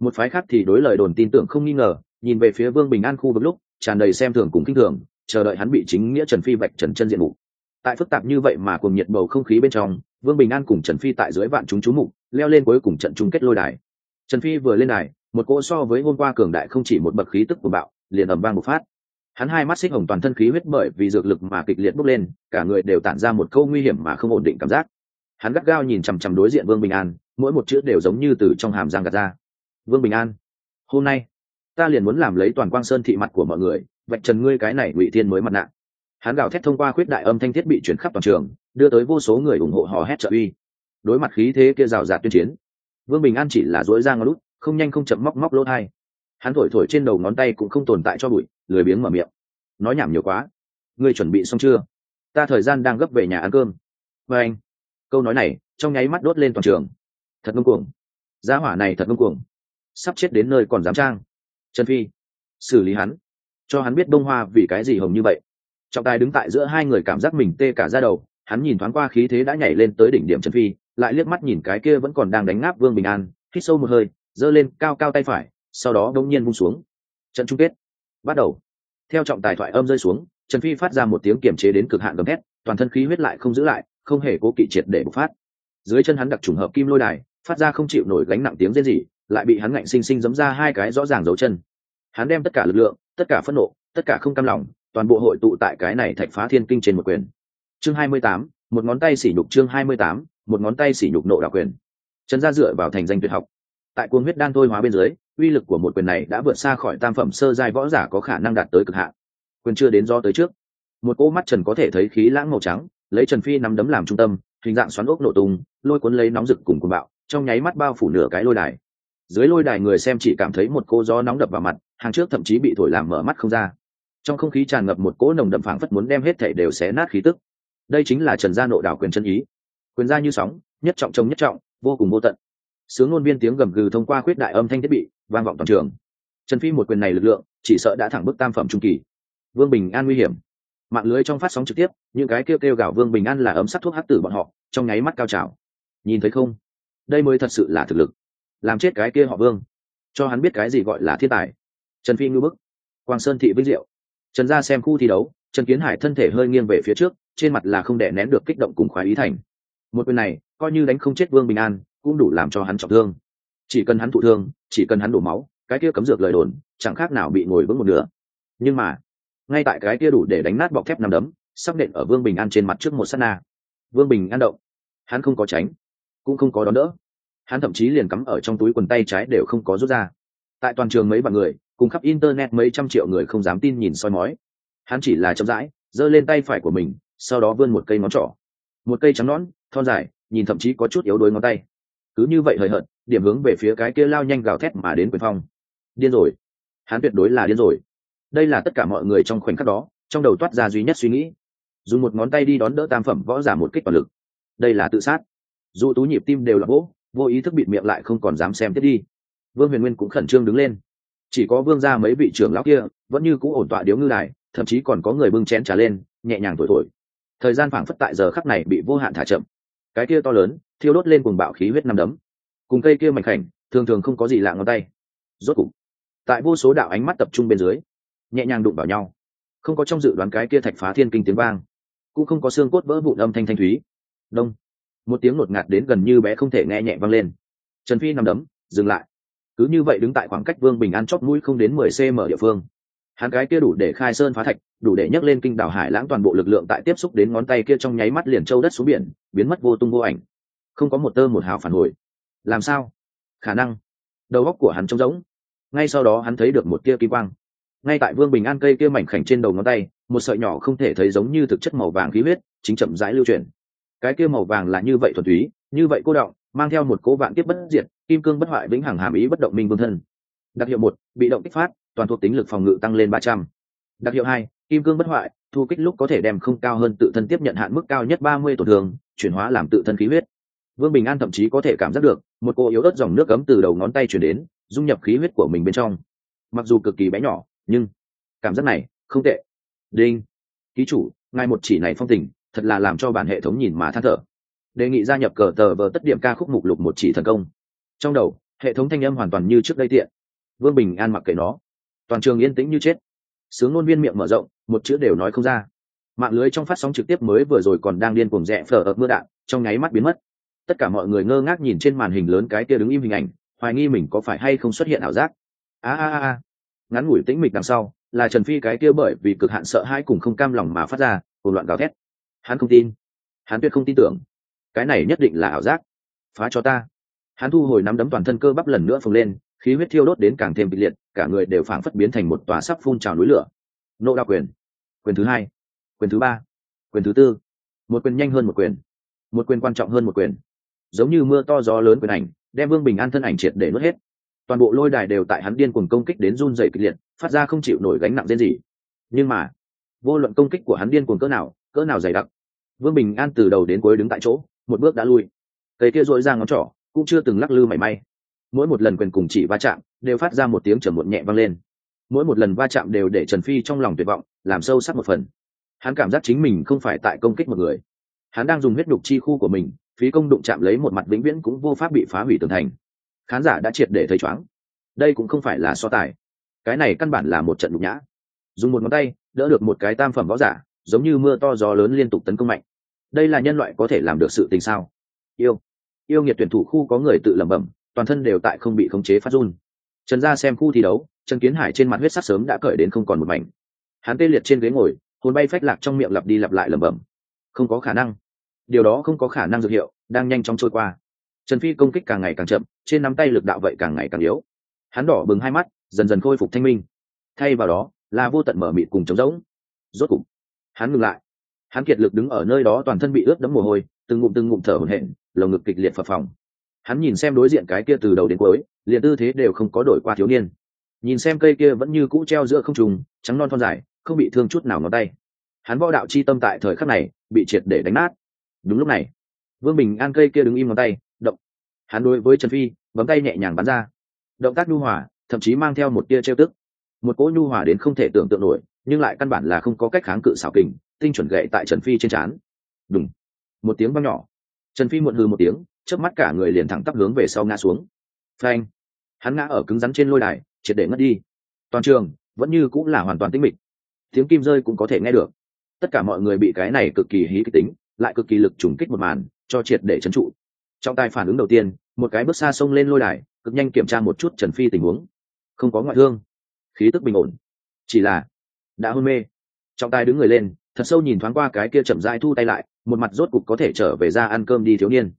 Một phái khác thì đối lời đồn tin tưởng không nghi ngờ, nhìn về phía vương bình an khu vực lúc, tràn đầy xem thường cùng kinh thường, chờ đợi hắn bị chính nghĩa trần phi vạch trần chân diện mục. Tại phức tạp như vậy mà cùng nhiệt bầu không khí bên trong, vương bình an cùng trần phi tại dưới vạn chúng chú mục, leo lên cuối cùng trận chung kết lôi đài. Trần phi vừa lên đài một cỗ so với hôm qua cường đại không chỉ một bậc khí tức của bạo, liền ầm vang một phát. Hắn hai mắt xích hồng toàn thân khí huyết bởi vì dược lực mà kịch liệt bốc lên, cả người đều tản ra một câu nguy hiểm mà không ổn định cảm giác. Hắn gắt gao nhìn chằm chằm đối diện vương bình an, mỗi một chữ đều giống như từ trong hàm giang gạt ra. Vương bình an, hôm nay, ta liền muốn làm lấy toàn quang sơn thị mặt của mọi người, vạch trần ngươi cái này ngụy thiên mới mặt nạ. Hắn gào thét thông qua khuyết đại âm thanh thiết bị chuyển khắp toàn trường, đưa tới vô số người ủng hộ hò hét trợ uy. Đối mặt khí thế kia rào rạt tuyên chiến, vương bình an chỉ là dối ra ngón lút không nhanh không chậm móc móc lỗ thai. Hắn thổi thổi trên đầu ngón tay cũng không tồn tại cho bụi, lười biếng mở miệng. Nói nhảm nhiều quá. Ngươi chuẩn bị xong chưa? Ta thời gian đang gấp về nhà ăn cơm. Và anh. Câu nói này, trong nháy mắt đốt lên toàn trường. Thật ngông cuồng. Giá hỏa này thật ngông cuồng. Sắp chết đến nơi còn dám trang. Trần phi. Xử lý hắn. Cho hắn biết bông hoa vì cái gì hồng như vậy. Trọng tài đứng tại giữa hai người cảm giác mình tê cả ra đầu, hắn nhìn thoáng qua khí thế đã nhảy lên tới đỉnh điểm trần phi, lại liếc mắt nhìn cái kia vẫn còn đang đánh ngáp vương bình an, hít sâu một hơi giơ lên cao cao tay phải, sau đó đống nhiên bung xuống. Trận chung kết bắt đầu. Theo trọng tài thoại âm rơi xuống, trần phi phát ra một tiếng kiềm chế đến cực hạn gầm thét, toàn thân khí huyết lại không giữ lại, không hề cố kỵ triệt để bộc phát. Dưới chân hắn đặc trùng hợp kim lôi đài, phát ra không chịu nổi gánh nặng tiếng rên rỉ, lại bị hắn ngạnh sinh sinh giấm ra hai cái rõ ràng dấu chân. Hắn đem tất cả lực lượng, tất cả phẫn nộ, tất cả không cam lòng, toàn bộ hội tụ tại cái này thạch phá thiên kinh trên một quyền. Chương hai mươi tám, một ngón tay xỉ nhục chương hai mươi tám, một ngón tay xỉ nhục nộ đạo quyền. Trần gia dựa vào thành danh tuyệt học tại cuồng huyết đan thôi hóa bên dưới, uy lực của một quyền này đã vượt xa khỏi tam phẩm sơ giai võ giả có khả năng đạt tới cực hạn. Quyền chưa đến do tới trước. Một cỗ mắt trần có thể thấy khí lãng màu trắng, lấy trần phi nắm đấm làm trung tâm, hình dạng xoắn ốc nổ tung, lôi cuốn lấy nóng rực cùng cuồng bạo, trong nháy mắt bao phủ nửa cái lôi đài. Dưới lôi đài người xem chỉ cảm thấy một cô gió nóng đập vào mặt, hàng trước thậm chí bị thổi làm mở mắt không ra. Trong không khí tràn ngập một cỗ nồng đậm phảng phất muốn đem hết thể đều xé nát khí tức. Đây chính là trần gia nộ đảo quyền chân ý. Quyền gia như sóng, nhất trọng trông nhất trọng, vô cùng vô tận sướng ngôn viên tiếng gầm gừ thông qua khuyết đại âm thanh thiết bị, vang vọng toàn trường. Trần phi một quyền này lực lượng, chỉ sợ đã thẳng bức tam phẩm trung kỳ. Vương bình an nguy hiểm. Mạng lưới trong phát sóng trực tiếp, những cái kêu kêu gào vương bình an là ấm sắc thuốc hắc tử bọn họ, trong nháy mắt cao trào. Nhìn thấy không? Đây mới thật sự là thực lực. Làm chết cái kia họ vương. Cho hắn biết cái gì gọi là thiên tài. Trần phi ngư bức. Quang sơn thị vinh diệu. Trần gia xem khu thi đấu, trần kiến hải thân thể hơi nghiêng về phía trước, trên mặt là không để nén được kích động cùng khoái ý thành. Một quyền này, coi như đánh không chết vương bình an cũng đủ làm cho hắn trọng thương. Chỉ cần hắn thụ thương, chỉ cần hắn đổ máu, cái kia cấm dược lời đồn, chẳng khác nào bị ngồi vững một nửa. Nhưng mà, ngay tại cái kia đủ để đánh nát bọc thép nằm đấm, sắp nện ở vương bình an trên mặt trước một s á t na. Vương bình an động. Hắn không có tránh, cũng không có đón đỡ. Hắn thậm chí liền cắm ở trong túi quần tay trái đều không có rút ra. Tại toàn trường mấy bạn người, cùng khắp internet mấy trăm triệu người không dám tin nhìn soi mói. Hắn chỉ là chậm rãi, giơ lên tay phải của mình, sau đó vươn một cây ngón trỏ. Một cây trắng nón thon dài, nhìn thậm chí có chút yếu đuối ngón tay cứ như vậy hời hợt, điểm hướng về phía cái kia lao nhanh gào thét mà đến quyền phong. Điên rồi. Hắn tuyệt đối là điên rồi. Đây là tất cả mọi người trong khoảnh khắc đó, trong đầu toát ra duy nhất suy nghĩ. Dùng một ngón tay đi đón đỡ tam phẩm võ giả một kích toàn lực. Đây là tự sát. Dù tú nhịp tim đều là vỗ, vô ý thức bịt miệng lại không còn dám xem tiếp đi. Vương huyền nguyên cũng khẩn trương đứng lên. Chỉ có vương ra mấy vị trưởng lão kia, vẫn như cũ ổn tọa điếu ngư đài, thậm chí còn có người bưng chén trả lên, nhẹ nhàng thổi thổi. Thời gian phảng phất tại giờ khắc này bị vô hạn thả chậm. Cái kia to lớn thiêu đốt lên cùng bạo khí huyết năm đấm. Cùng cây kia mảnh khảnh, thường thường không có gì lạ ngón tay. Rốt cục, tại vô số đạo ánh mắt tập trung bên dưới, nhẹ nhàng đụng vào nhau. Không có trong dự đoán cái kia thạch phá thiên kinh tiếng vang, cũng không có xương cốt vỡ vụn âm thanh thanh thúy. Đông, một tiếng ngột ngạt đến gần như bé không thể nghe nhẹ vang lên. Trần phi nằm đấm, dừng lại. Cứ như vậy đứng tại khoảng cách vương bình an chót mũi không đến mười cm địa phương. Hắn cái kia đủ để khai sơn phá thạch, đủ để nhấc lên kinh đảo hải lãng toàn bộ lực lượng tại tiếp xúc đến ngón tay kia trong nháy mắt liền châu đất xuống biển, biến mất vô tung vô ảnh không có một tơ một hào phản hồi. Làm sao? Khả năng. Đầu óc của hắn trống rỗng. Ngay sau đó hắn thấy được một tia kỳ quang. Ngay tại vương bình an cây kia mảnh khảnh trên đầu ngón tay, một sợi nhỏ không thể thấy giống như thực chất màu vàng khí huyết, chính chậm rãi lưu chuyển. Cái kia màu vàng là như vậy thuần túy, như vậy cô động mang theo một cố vạn tiếp bất diệt, kim cương bất hoại vĩnh hằng hàm ý bất động minh vương thân. Đặc hiệu một, bị động kích phát, toàn thuộc tính lực phòng ngự tăng lên ba trăm. Đặc hiệu hai, kim cương bất hoại, thu kích lúc có thể đem không cao hơn tự thân tiếp nhận hạn mức cao nhất ba mươi tổn thương, chuyển hóa làm tự thân khí huyết vương bình an thậm chí có thể cảm giác được, một cô yếu ớt dòng nước cấm từ đầu ngón tay chuyển đến, dung nhập khí huyết của mình bên trong. Mặc dù cực kỳ bé nhỏ, nhưng cảm giác này không tệ. Đinh, ký chủ, ngài một chỉ này phong tình, thật là làm cho bản hệ thống nhìn mà than thở. Đề nghị gia nhập cờ tờ vờ tất điểm ca khúc mục lục một chỉ thần công. Trong đầu, hệ thống thanh âm hoàn toàn như trước đây tiện. Vương bình an mặc kệ nó. Toàn trường yên tĩnh như chết. Sướng ngôn viên miệng mở rộng, một chữ đều nói không ra. Mạng lưới trong phát sóng trực tiếp mới vừa rồi còn đang điên cuồng rẽ phở ập mưa đạn, trong nháy mắt biến mất tất cả mọi người ngơ ngác nhìn trên màn hình lớn cái kia đứng im hình ảnh, hoài nghi mình có phải hay không xuất hiện ảo giác. A a a ngắn ngủi tĩnh mịch đằng sau, là trần phi cái kia bởi vì cực hạn sợ hãi cùng không cam lòng mà phát ra cùng loạn gào thét. Hắn không tin. Hắn tuyệt không tin tưởng. Cái này nhất định là ảo giác. Phá cho ta. Hắn thu hồi nắm đấm toàn thân cơ bắp lần nữa phồng lên, khí huyết thiêu đốt đến càng thêm kịch liệt, cả người đều phảng phất biến thành một tòa sắp phun trào núi lửa. Nộ đạo quyền. Quyền thứ hai. Quyền thứ ba. Quyền thứ tư. Một quyền nhanh hơn một quyền. Một quyền quan trọng hơn một quyền giống như mưa to gió lớn quyền ảnh, đem vương bình an thân ảnh triệt để nuốt hết. Toàn bộ lôi đài đều tại hắn điên cuồng công kích đến run dày kịch liệt, phát ra không chịu nổi gánh nặng riêng gì nhưng mà, vô luận công kích của hắn điên cuồng cỡ nào cỡ nào dày đặc, vương bình an từ đầu đến cuối đứng tại chỗ, một bước đã lui. Cây kia dội ra ngón trỏ, cũng chưa từng lắc lư mảy may. Mỗi một lần quyền cùng chỉ va chạm, đều phát ra một tiếng trầm muộn nhẹ vang lên. Mỗi một lần va chạm đều để trần phi trong lòng tuyệt vọng, làm sâu sắc một phần. Hắn cảm giác chính mình không phải tại công kích một người. Hắn đang dùng huyết đục chi khu của mình phí công đụng chạm lấy một mặt vĩnh viễn cũng vô pháp bị phá hủy tường thành. Khán giả đã triệt để thấy chóng. Đây cũng không phải là so tài. Cái này căn bản là một trận đục nhã. Dùng một ngón tay, đỡ được một cái tam phẩm võ giả, giống như mưa to gió lớn liên tục tấn công mạnh. Đây là nhân loại có thể làm được sự tình sao? Yêu. Yêu nghiệt tuyển thủ khu có người tự lẩm bẩm, toàn thân đều tại không bị khống chế phát run. Trần gia xem khu thi đấu, trần kiến hải trên mặt huyết sắc sớm đã cởi đến không còn một mảnh. Hắn tê liệt trên ghế ngồi, hồn bay phách lạc trong miệng lặp đi lặp lại lẩm bẩm. Không có khả năng điều đó không có khả năng dược hiệu, đang nhanh chóng trôi qua. Trần phi công kích càng ngày càng chậm, trên nắm tay lực đạo vậy càng ngày càng yếu. Hắn đỏ bừng hai mắt, dần dần khôi phục thanh minh. Thay vào đó, là vô tận mở mịt cùng trống rỗng. Rốt cục, hắn ngừng lại. Hắn kiệt lực đứng ở nơi đó toàn thân bị ướt đẫm mồ hôi, từng ngụm từng ngụm thở hổn hển, lồng ngực kịch liệt phập phồng. hắn nhìn xem đối diện cái kia từ đầu đến cuối, liền tư thế đều không có đổi qua thiếu niên. Nhìn xem cây kia vẫn như cũ treo giữa không trùng trắng non thon dài, không bị thương chút nào ngón tay. Hắn võ đạo chi tâm tại thời khắc này, bị triệt để đánh nát đúng lúc này, vương bình an cây kia đứng im ngón tay, động. Hắn đối với trần phi, bấm tay nhẹ nhàng bắn ra. Động tác nhu hòa, thậm chí mang theo một tia trêu tức. Một cỗ nhu hòa đến không thể tưởng tượng nổi, nhưng lại căn bản là không có cách kháng cự xảo kình, tinh chuẩn gậy tại trần phi trên trán. Đúng một tiếng văng nhỏ. Trần phi muộn hư một tiếng trước mắt cả người liền thẳng tắp hướng về sau ngã xuống. Phanh. Hắn ngã ở cứng rắn trên lôi đài, triệt để ngất đi. Toàn trường vẫn như cũng là hoàn toàn tĩnh mịch. Tiếng kim rơi cũng có thể nghe được. Tất cả mọi người bị cái này cực kỳ hí kịch tính lại cực kỳ lực trùng kích một màn, cho triệt để trấn trụ. Trong tài phản ứng đầu tiên, một cái bước xa sông lên lôi đài, cực nhanh kiểm tra một chút trần phi tình huống. Không có ngoại thương. Khí tức bình ổn. Chỉ là, đã hôn mê. Trọng tài đứng người lên, thật sâu nhìn thoáng qua cái kia chậm rãi thu tay lại, một mặt rốt cục có thể trở về ra ăn cơm đi thiếu niên.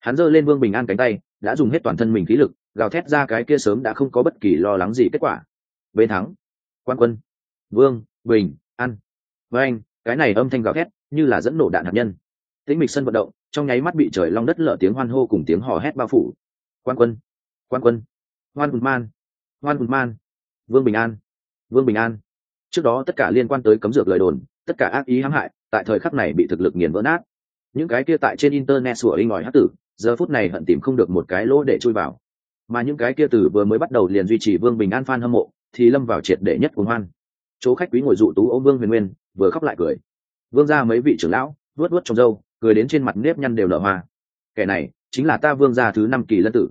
Hắn giơ lên vương bình an cánh tay, đã dùng hết toàn thân mình khí lực, gào thét ra cái kia sớm đã không có bất kỳ lo lắng gì kết quả. Bên thắng. Quan quân. Vương, bình, an. Với anh, cái này âm thanh gào thét, như là dẫn nổ đạn hạt nhân tĩnh mịch sân vận động, trong nháy mắt bị trời long đất lở tiếng hoan hô cùng tiếng hò hét bao phủ. Quan quân quan quân. Hoan hùn man, hoan hùn man. Vương bình an, vương bình an. Trước đó tất cả liên quan tới cấm dược lời đồn, tất cả ác ý hãm hại, tại thời khắc này bị thực lực nghiền vỡ nát. Những cái kia tại trên internet sủa inh ỏi hát tử, giờ phút này hận tìm không được một cái lỗ để chui vào. Mà những cái kia từ vừa mới bắt đầu liền duy trì vương bình an f hâm mộ, thì lâm vào triệt để nhất cuồng hoan. Chỗ khách quý ngồi dụ tú ô vương huyền nguyên, vừa khóc lại cười. Vương ra mấy vị trưởng lão, vuốt vuốt trong râu cười đến trên mặt nếp nhăn đều nở hoa. Kẻ này chính là ta vương gia thứ năm kỳ lân tử.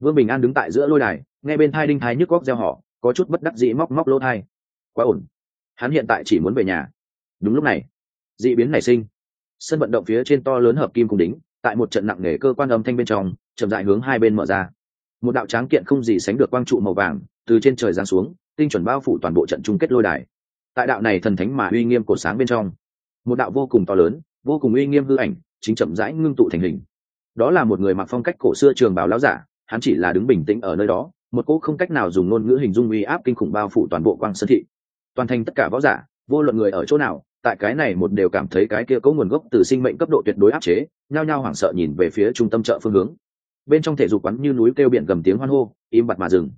Vương bình an đứng tại giữa lôi đài, nghe bên thai đinh Thái nhức góc gieo họ có chút bất đắc dĩ móc móc lỗ thai. Quá ổn. Hắn hiện tại chỉ muốn về nhà. Đúng lúc này, dị biến nảy sinh. Sân vận động phía trên to lớn hợp kim cung đính, tại một trận nặng nề cơ quan âm thanh bên trong, chậm dại hướng hai bên mở ra. Một đạo tráng kiện không gì sánh được quang trụ màu vàng, từ trên trời giáng xuống, tinh chuẩn bao phủ toàn bộ trận chung kết lôi đài. Tại đạo này thần thánh mà uy nghiêm cột sáng bên trong, một đạo vô cùng to lớn vô cùng uy nghiêm hư ảnh, chính chậm rãi ngưng tụ thành hình. Đó là một người mặc phong cách cổ xưa trường bào láo giả, hắn chỉ là đứng bình tĩnh ở nơi đó, một cỗ không cách nào dùng ngôn ngữ hình dung uy áp kinh khủng bao phủ toàn bộ quang sơn thị. Toàn thành tất cả võ giả, vô luận người ở chỗ nào, tại cái này một đều cảm thấy cái kia có nguồn gốc từ sinh mệnh cấp độ tuyệt đối áp chế, nhao nhao hoảng sợ nhìn về phía trung tâm chợ phương hướng. Bên trong thể dục quán như núi kêu biển gầm tiếng hoan hô, im bặt mà dừng.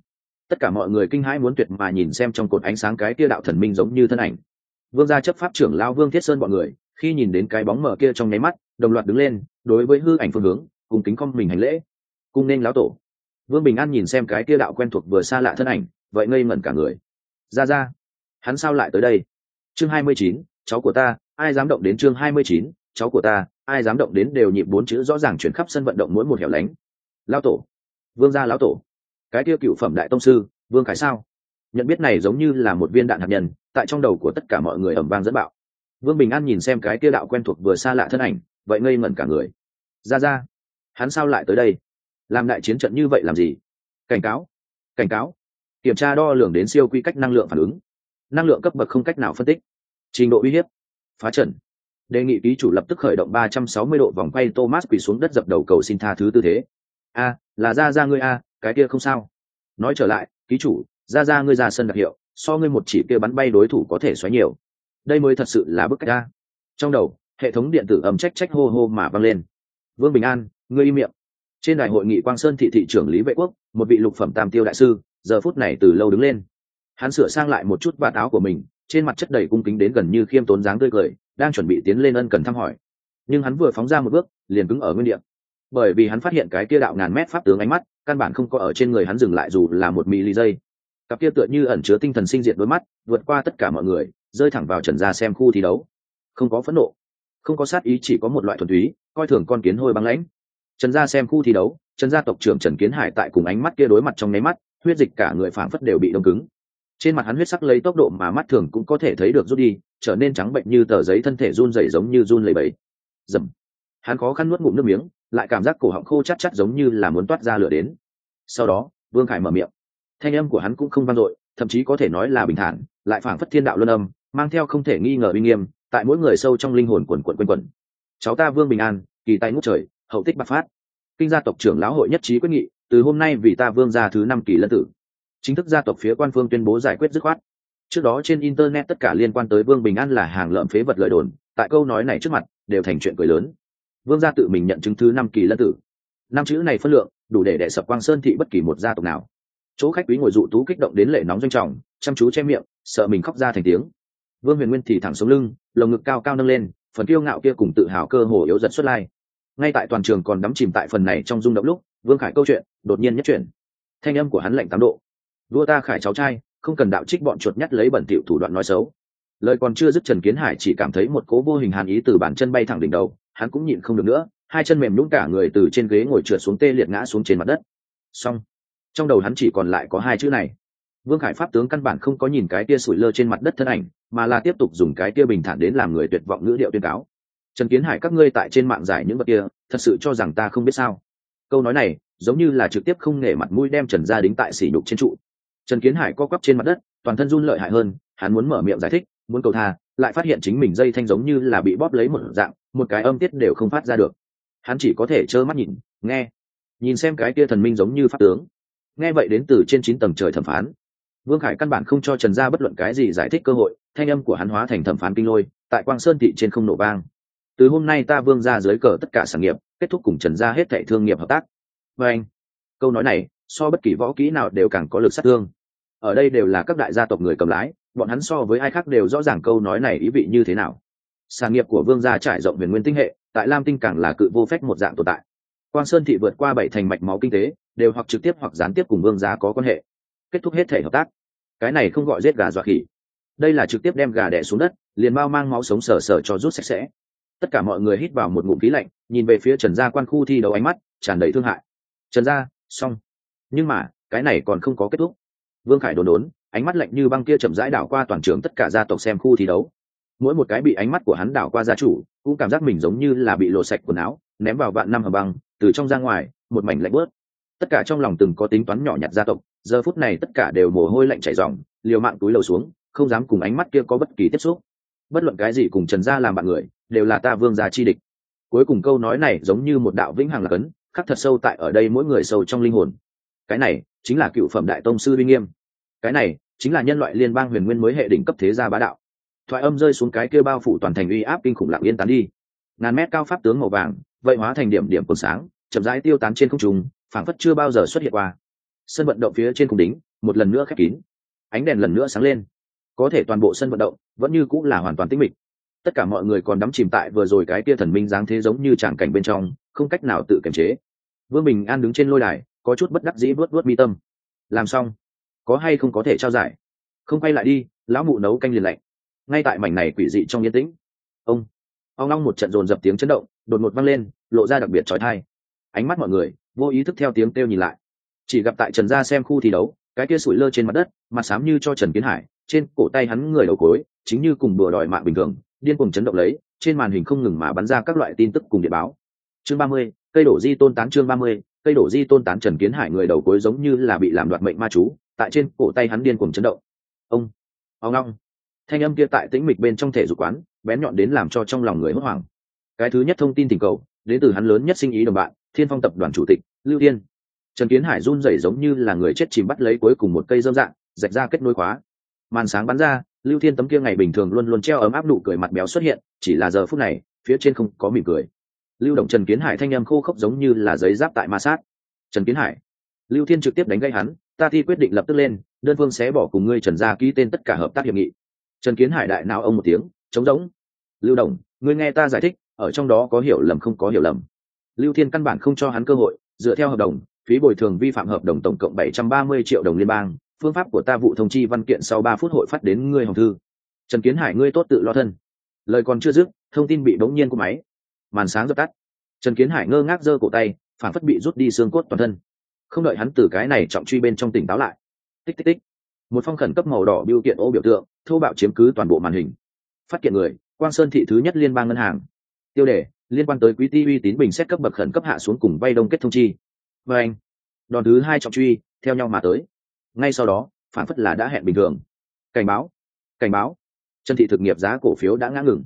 Tất cả mọi người kinh hãi muốn tuyệt mà nhìn xem trong cột ánh sáng cái kia đạo thần minh giống như thân ảnh. Vương gia chấp pháp trưởng lao vương thiết sơn bọn người khi nhìn đến cái bóng mở kia trong nháy mắt, đồng loạt đứng lên, đối với hư ảnh phương hướng, cùng kính con mình hành lễ. Cung nên lão tổ. Vương bình an nhìn xem cái kia đạo quen thuộc vừa xa lạ thân ảnh, vậy ngây ngẩn cả người. Ra ra, hắn sao lại tới đây? Chương hai mươi chín, cháu của ta, ai dám động đến chương hai mươi chín, cháu của ta, ai dám động đến đều nhịp bốn chữ rõ ràng chuyển khắp sân vận động mỗi một hẻo lánh. Lão tổ. Vương gia lão tổ. Cái kia cựu phẩm đại tông sư, vương khải sao? Nhận biết này giống như là một viên đạn hạt nhân, tại trong đầu của tất cả mọi người ẩm vang dẫn bạo vương bình an nhìn xem cái kia đạo quen thuộc vừa xa lạ thân ảnh, vậy ngây ngẩn cả người. Ra ra, hắn sao lại tới đây? Làm đại chiến trận như vậy làm gì? Cảnh cáo cảnh cáo. Kiểm tra đo lường đến siêu quy cách năng lượng phản ứng. Năng lượng cấp bậc không cách nào phân tích. Trình độ uy hiếp, phá trận. Đề nghị ký chủ lập tức khởi động ba trăm sáu mươi độ vòng quay thomas quỳ xuống đất dập đầu cầu xin tha thứ tư thế. A, là ra ra ngươi a, cái kia không sao. Nói trở lại, ký chủ, ra ra ngươi ra sân đặc hiệu, so ngươi một chỉ kia bắn bay đối thủ có thể xoáy nhiều đây mới thật sự là bức cách ta. Trong đầu, hệ thống điện tử ầm trách trách hô hô mà vang lên. Vương bình an, ngươi im miệng. Trên đài hội nghị quang sơn thị thị trưởng lý vệ quốc, một vị lục phẩm tam tiêu đại sư, giờ phút này từ lâu đứng lên. Hắn sửa sang lại một chút vạt áo của mình, trên mặt chất đầy cung kính đến gần như khiêm tốn dáng tươi cười, đang chuẩn bị tiến lên ân cần thăm hỏi. Nhưng hắn vừa phóng ra một bước, liền cứng ở nguyên địa. Bởi vì hắn phát hiện cái kia đạo ngàn mét pháp tướng ánh mắt, căn bản không có ở trên người hắn dừng lại dù là một mili giây. Cặp kia tựa như ẩn chứa tinh thần sinh diệt đôi mắt, vượt qua tất cả mọi người rơi thẳng vào trần gia xem khu thi đấu. Không có phẫn nộ, không có sát ý, chỉ có một loại thuần túy, coi thường con kiến hôi băng lãnh. Trần gia xem khu thi đấu, trần gia tộc trưởng trần kiến hải tại cùng ánh mắt kia đối mặt trong nháy mắt, huyết dịch cả người phảng phất đều bị đông cứng. Trên mặt hắn huyết sắc lấy tốc độ mà mắt thường cũng có thể thấy được rút đi, trở nên trắng bệnh như tờ giấy thân thể run rẩy giống như run lẩy bẩy. Dầm. Hắn khó khăn nuốt ngụm nước miếng, lại cảm giác cổ họng khô chắc chắc giống như là muốn toát ra lửa đến. Sau đó, vương khải mở miệng. Thanh âm của hắn cũng không vang dội, thậm chí có thể nói là bình thản, lại phảng phất thiên đạo luân âm mang theo không thể nghi ngờ uy nghiêm, tại mỗi người sâu trong linh hồn quần quần quanh quẩn. Cháu ta vương bình an, kỳ tay ngút trời, hậu tích bạc phát. Kinh gia tộc trưởng lão hội nhất trí quyết nghị, từ hôm nay vì ta vương gia thứ năm kỳ lân tử. Chính thức gia tộc phía quan phương tuyên bố giải quyết dứt khoát. Trước đó trên internet tất cả liên quan tới vương bình an là hàng lợm phế vật lời đồn, tại câu nói này trước mặt, đều thành chuyện cười lớn. Vương gia tự mình nhận chứng thứ năm kỳ lân tử. Năm chữ này phân lượng, đủ để đệ sập quang sơn thị bất kỳ một gia tộc nào. Chỗ khách quý ngồi dụ tú kích động đến lệ nóng doanh trọng, chăm chú che miệng, sợ mình khóc ra thành tiếng vương huyền nguyên thì thẳng xuống lưng, lồng ngực cao cao nâng lên, phần kiêu ngạo kia cùng tự hào cơ hồ yếu dần xuất lai. Ngay tại toàn trường còn đắm chìm tại phần này trong rung động lúc, vương khải câu chuyện đột nhiên nhất chuyển. Thanh âm của hắn lạnh tám độ. Vua ta khải cháu trai, không cần đạo trích bọn chuột nhắt lấy bẩn thỉu thủ đoạn nói xấu. Lời còn chưa dứt trần kiến hải chỉ cảm thấy một cố vô hình hàn ý từ bàn chân bay thẳng đỉnh đầu, hắn cũng nhịn không được nữa, hai chân mềm nhũng cả người từ trên ghế ngồi trượt xuống tê liệt ngã xuống trên mặt đất. Xong, trong đầu hắn chỉ còn lại có hai chữ này vương khải pháp tướng căn bản không có nhìn cái tia sủi lơ trên mặt đất thân ảnh, mà là tiếp tục dùng cái tia bình thản đến làm người tuyệt vọng ngữ điệu tuyên cáo. Trần kiến hải, các ngươi tại trên mạng giải những vật kia, thật sự cho rằng ta không biết sao? Câu nói này, giống như là trực tiếp không nể mặt mũi đem trần gia đính tại sỉ nhục trên trụ. Trần kiến hải co quắp trên mặt đất, toàn thân run lợi hại hơn, hắn muốn mở miệng giải thích, muốn cầu tha, lại phát hiện chính mình dây thanh giống như là bị bóp lấy một dạng, một cái âm tiết đều không phát ra được. Hắn chỉ có thể trơ mắt nhìn, nghe, nhìn xem cái kia thần minh giống như pháp tướng. Nghe vậy đến từ trên chín tầng trời thẩm phán vương khải căn bản không cho trần gia bất luận cái gì giải thích cơ hội, thanh âm của hắn hóa thành thẩm phán kinh lôi, tại quang sơn thị trên không nổ vang. Từ hôm nay ta vương ra dưới cờ tất cả sản nghiệp, kết thúc cùng trần gia hết thệ thương nghiệp hợp tác. Và anh, câu nói này, so bất kỳ võ kỹ nào đều càng có lực sát thương. Ở đây đều là các đại gia tộc người cầm lái, bọn hắn so với ai khác đều rõ ràng câu nói này ý vị như thế nào. Sản nghiệp của vương gia trải rộng huyền nguyên tinh hệ, tại lam tinh càng là cự vô phép một dạng tồn tại. Quang sơn thị vượt qua bảy thành mạch máu kinh tế, đều hoặc trực tiếp hoặc gián tiếp cùng vương gia có quan hệ kết thúc hết thể hợp tác. Cái này không gọi giết gà dọa khỉ. Đây là trực tiếp đem gà đẻ xuống đất, liền bao mang máu sống sờ sờ cho rút sạch sẽ. Tất cả mọi người hít vào một ngụm khí lạnh, nhìn về phía trần gia quan khu thi đấu ánh mắt tràn đầy thương hại. Trần gia, xong. Nhưng mà, cái này còn không có kết thúc. Vương khải đồn đốn, ánh mắt lạnh như băng kia chậm rãi đảo qua toàn trường tất cả gia tộc xem khu thi đấu. Mỗi một cái bị ánh mắt của hắn đảo qua gia chủ, cũng cảm giác mình giống như là bị lộ sạch quần áo, ném vào vạn năm hầm băng, từ trong ra ngoài, một mảnh lạnh bớt. Tất cả trong lòng từng có tính toán nhỏ nhặt gia tộc giờ phút này tất cả đều mồ hôi lạnh chảy ròng, liều mạng túi lầu xuống, không dám cùng ánh mắt kia có bất kỳ tiếp xúc. Bất luận cái gì cùng trần gia làm bạn người, đều là ta vương gia chi địch. Cuối cùng câu nói này giống như một đạo vĩnh hằng là cấn khắc thật sâu tại ở đây mỗi người sâu trong linh hồn. Cái này chính là cựu phẩm đại tông sư uy nghiêm. Cái này chính là nhân loại liên bang huyền nguyên mới hệ đỉnh cấp thế gia bá đạo. Thoại âm rơi xuống cái kia bao phủ toàn thành uy áp kinh khủng lặng yên tán đi. Ngàn mét cao pháp tướng màu vàng, vậy hóa thành điểm điểm cột sáng, chậm rãi tiêu tán trên không trung, phảng phất chưa bao giờ xuất hiện qua sân vận động phía trên cùng đính, một lần nữa khép kín. Ánh đèn lần nữa sáng lên. Có thể toàn bộ sân vận động vẫn như cũng là hoàn toàn tĩnh mịch. Tất cả mọi người còn đắm chìm tại vừa rồi cái tia thần minh dáng thế giống như tràng cảnh bên trong, không cách nào tự kiềm chế. Vương bình an đứng trên lôi đài, có chút bất đắc dĩ vớt vớt mi tâm. Làm xong, có hay không có thể trao giải? Không quay lại đi, lão mụ nấu canh liền lạnh. Ngay tại mảnh này quỷ dị trong yên tĩnh, ông ông long một trận dồn dập tiếng chấn động, đột ngột văng lên, lộ ra đặc biệt trói thai ánh mắt mọi người vô ý thức theo tiếng kêu nhìn lại chỉ gặp tại trần gia xem khu thi đấu, cái kia sủi lơ trên mặt đất, mặt xám như cho trần kiến hải, trên cổ tay hắn người đầu cối, chính như cùng bừa đòi mạng bình thường, điên cuồng chấn động lấy, trên màn hình không ngừng mà bắn ra các loại tin tức cùng điện báo. Chương ba mươi, cây đổ di tôn tán chương ba mươi, cây đổ di tôn tán trần kiến hải người đầu cối giống như là bị làm đoạt mệnh ma chú, tại trên cổ tay hắn điên cuồng chấn động. Ông ông long thanh âm kia tại tĩnh mịch bên trong thể dục quán, bén nhọn đến làm cho trong lòng người hốt hoảng. Cái thứ nhất thông tin tình cầu, đến từ hắn lớn nhất sinh ý đồng bạn, thiên phong tập đoàn chủ tịch, lưu thiên trần kiến hải run rẩy giống như là người chết chìm bắt lấy cuối cùng một cây dơm dạng, rạch ra kết nối khóa. Màn sáng bắn ra, lưu thiên tấm kia ngày bình thường luôn luôn treo ấm áp nụ cười mặt béo xuất hiện, chỉ là giờ phút này, phía trên không có mỉm cười. Lưu động trần kiến hải thanh âm khô khốc giống như là giấy giáp tại ma sát. Trần kiến hải, lưu thiên trực tiếp đánh gây hắn, ta thi quyết định lập tức lên, đơn phương sẽ bỏ cùng ngươi trần gia ký tên tất cả hợp tác hiệp nghị. Trần kiến hải đại nào ông một tiếng chống giống lưu đồng ngươi nghe ta giải thích, ở trong đó có hiểu lầm không có hiểu lầm. Lưu thiên căn bản không cho hắn cơ hội, dựa theo hợp đồng phí bồi thường vi phạm hợp đồng tổng cộng bảy trăm ba mươi triệu đồng liên bang, phương pháp của ta vụ thông chi văn kiện sau ba phút hội phát đến ngươi hồng thư. Trần kiến hải, ngươi tốt tự lo thân. Lời còn chưa dứt, thông tin bị bỗng nhiên của máy. Màn sáng dập tắt. Trần kiến hải ngơ ngác giơ cổ tay, phản phất bị rút đi xương cốt toàn thân. Không đợi hắn từ cái này trọng truy bên trong tỉnh táo lại. Tích tích tích. Một phong khẩn cấp màu đỏ biểu kiện ô biểu tượng, thô bạo chiếm cứ toàn bộ màn hình. Phát kiện người, quang sơn thị thứ nhất liên bang ngân hàng. Tiêu đề, liên quan tới quý ti uy tín bình xét cấp bậc khẩn cấp hạ xuống cùng vay đông kết thông chi và anh. Đòn thứ hai trọng truy, theo nhau mà tới. Ngay sau đó, phản phất là đã hẹn bình thường. Cảnh báo. Cảnh báo. Trần thị thực nghiệp giá cổ phiếu đã ngã ngừng.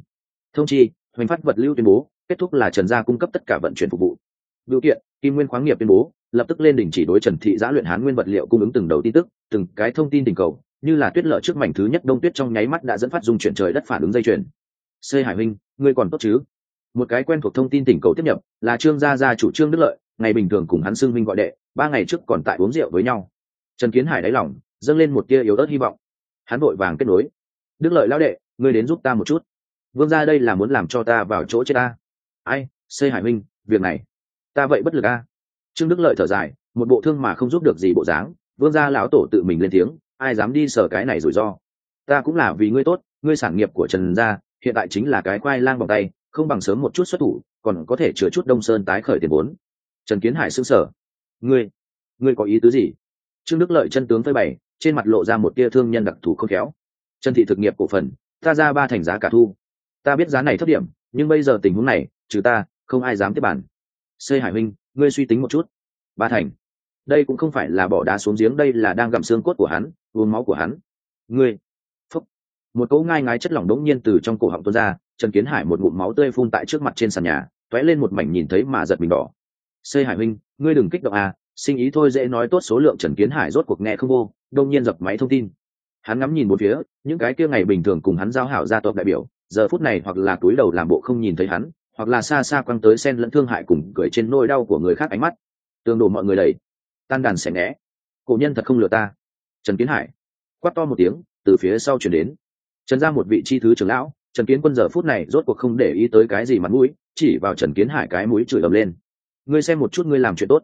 Thông chi hoành phát vật lưu tuyên bố, kết thúc là trần gia cung cấp tất cả vận chuyển phục vụ. Biểu kiện, kim nguyên khoáng nghiệp tuyên bố, lập tức lên đỉnh chỉ đối trần thị giã luyện hán nguyên vật liệu cung ứng từng đầu tin tức, từng cái thông tin tình cầu, như là tuyết lở trước mảnh thứ nhất đông tuyết trong nháy mắt đã dẫn phát dung chuyển trời đất phản ứng dây chuyền. C hải huynh, ngươi còn tốt chứ? Một cái quen thuộc thông tin tình cầu tiếp nhập, là trương gia gia chủ trương đức lợi ngày bình thường cùng hắn xưng minh gọi đệ, ba ngày trước còn tại uống rượu với nhau. Trần kiến hải đáy lỏng dâng lên một tia yếu ớt hy vọng. Hắn vội vàng kết nối. Đức lợi lão đệ, ngươi đến giúp ta một chút. Vương gia đây là muốn làm cho ta vào chỗ chết ta. Ai xây hải minh, việc này. Ta vậy bất lực a. Trương đức lợi thở dài, một bộ thương mà không giúp được gì bộ dáng. Vương gia lão tổ tự mình lên tiếng, ai dám đi sở cái này rủi ro. Ta cũng là vì ngươi tốt, ngươi sản nghiệp của trần gia, hiện tại chính là cái quai lang vòng tay, không bằng sớm một chút xuất thủ, còn có thể chữa chút đông sơn tái khởi tiền vốn trần kiến hải xưng sở ngươi ngươi có ý tứ gì? Trương đức lợi chân tướng phơi bày trên mặt lộ ra một tia thương nhân đặc thù không khéo. Trần thị thực nghiệp cổ phần ta ra ba thành giá cả thu. Ta biết giá này thấp điểm nhưng bây giờ tình huống này trừ ta không ai dám tiếp bản xây hải Minh, ngươi suy tính một chút. Ba thành. Đây cũng không phải là bỏ đá xuống giếng đây là đang gặm xương cốt của hắn uống máu của hắn. Ngươi. Phúc. Một cỗ ngai ngái chất lỏng đống nhiên từ trong cổ họng tuôn ra trần kiến hải một ngụm máu tươi phun tại trước mặt trên sàn nhà t ó é lên một mảnh nhìn thấy mà giật mình đỏ xây hải Minh, ngươi đừng kích động à sinh ý thôi dễ nói tốt số lượng trần kiến hải rốt cuộc nghe không vô đông nhiên dập máy thông tin. Hắn ngắm nhìn một phía những cái kia ngày bình thường cùng hắn giao hảo gia tộc đại biểu giờ phút này hoặc là túi đầu làm bộ không nhìn thấy hắn hoặc là xa xa quăng tới sen lẫn thương hại cùng cười trên nôi đau của người khác ánh mắt. Tương đổ mọi người đầy tan đàn xẻ né cổ nhân thật không lừa ta. Trần kiến hải quát to một tiếng từ phía sau chuyển đến. Trần ra một vị chi thứ trưởng lão trần kiến quân giờ phút này rốt cuộc không để ý tới cái gì mặt mũi chỉ vào trần kiến hải cái mũi chửi ầm lên ngươi xem một chút ngươi làm chuyện tốt.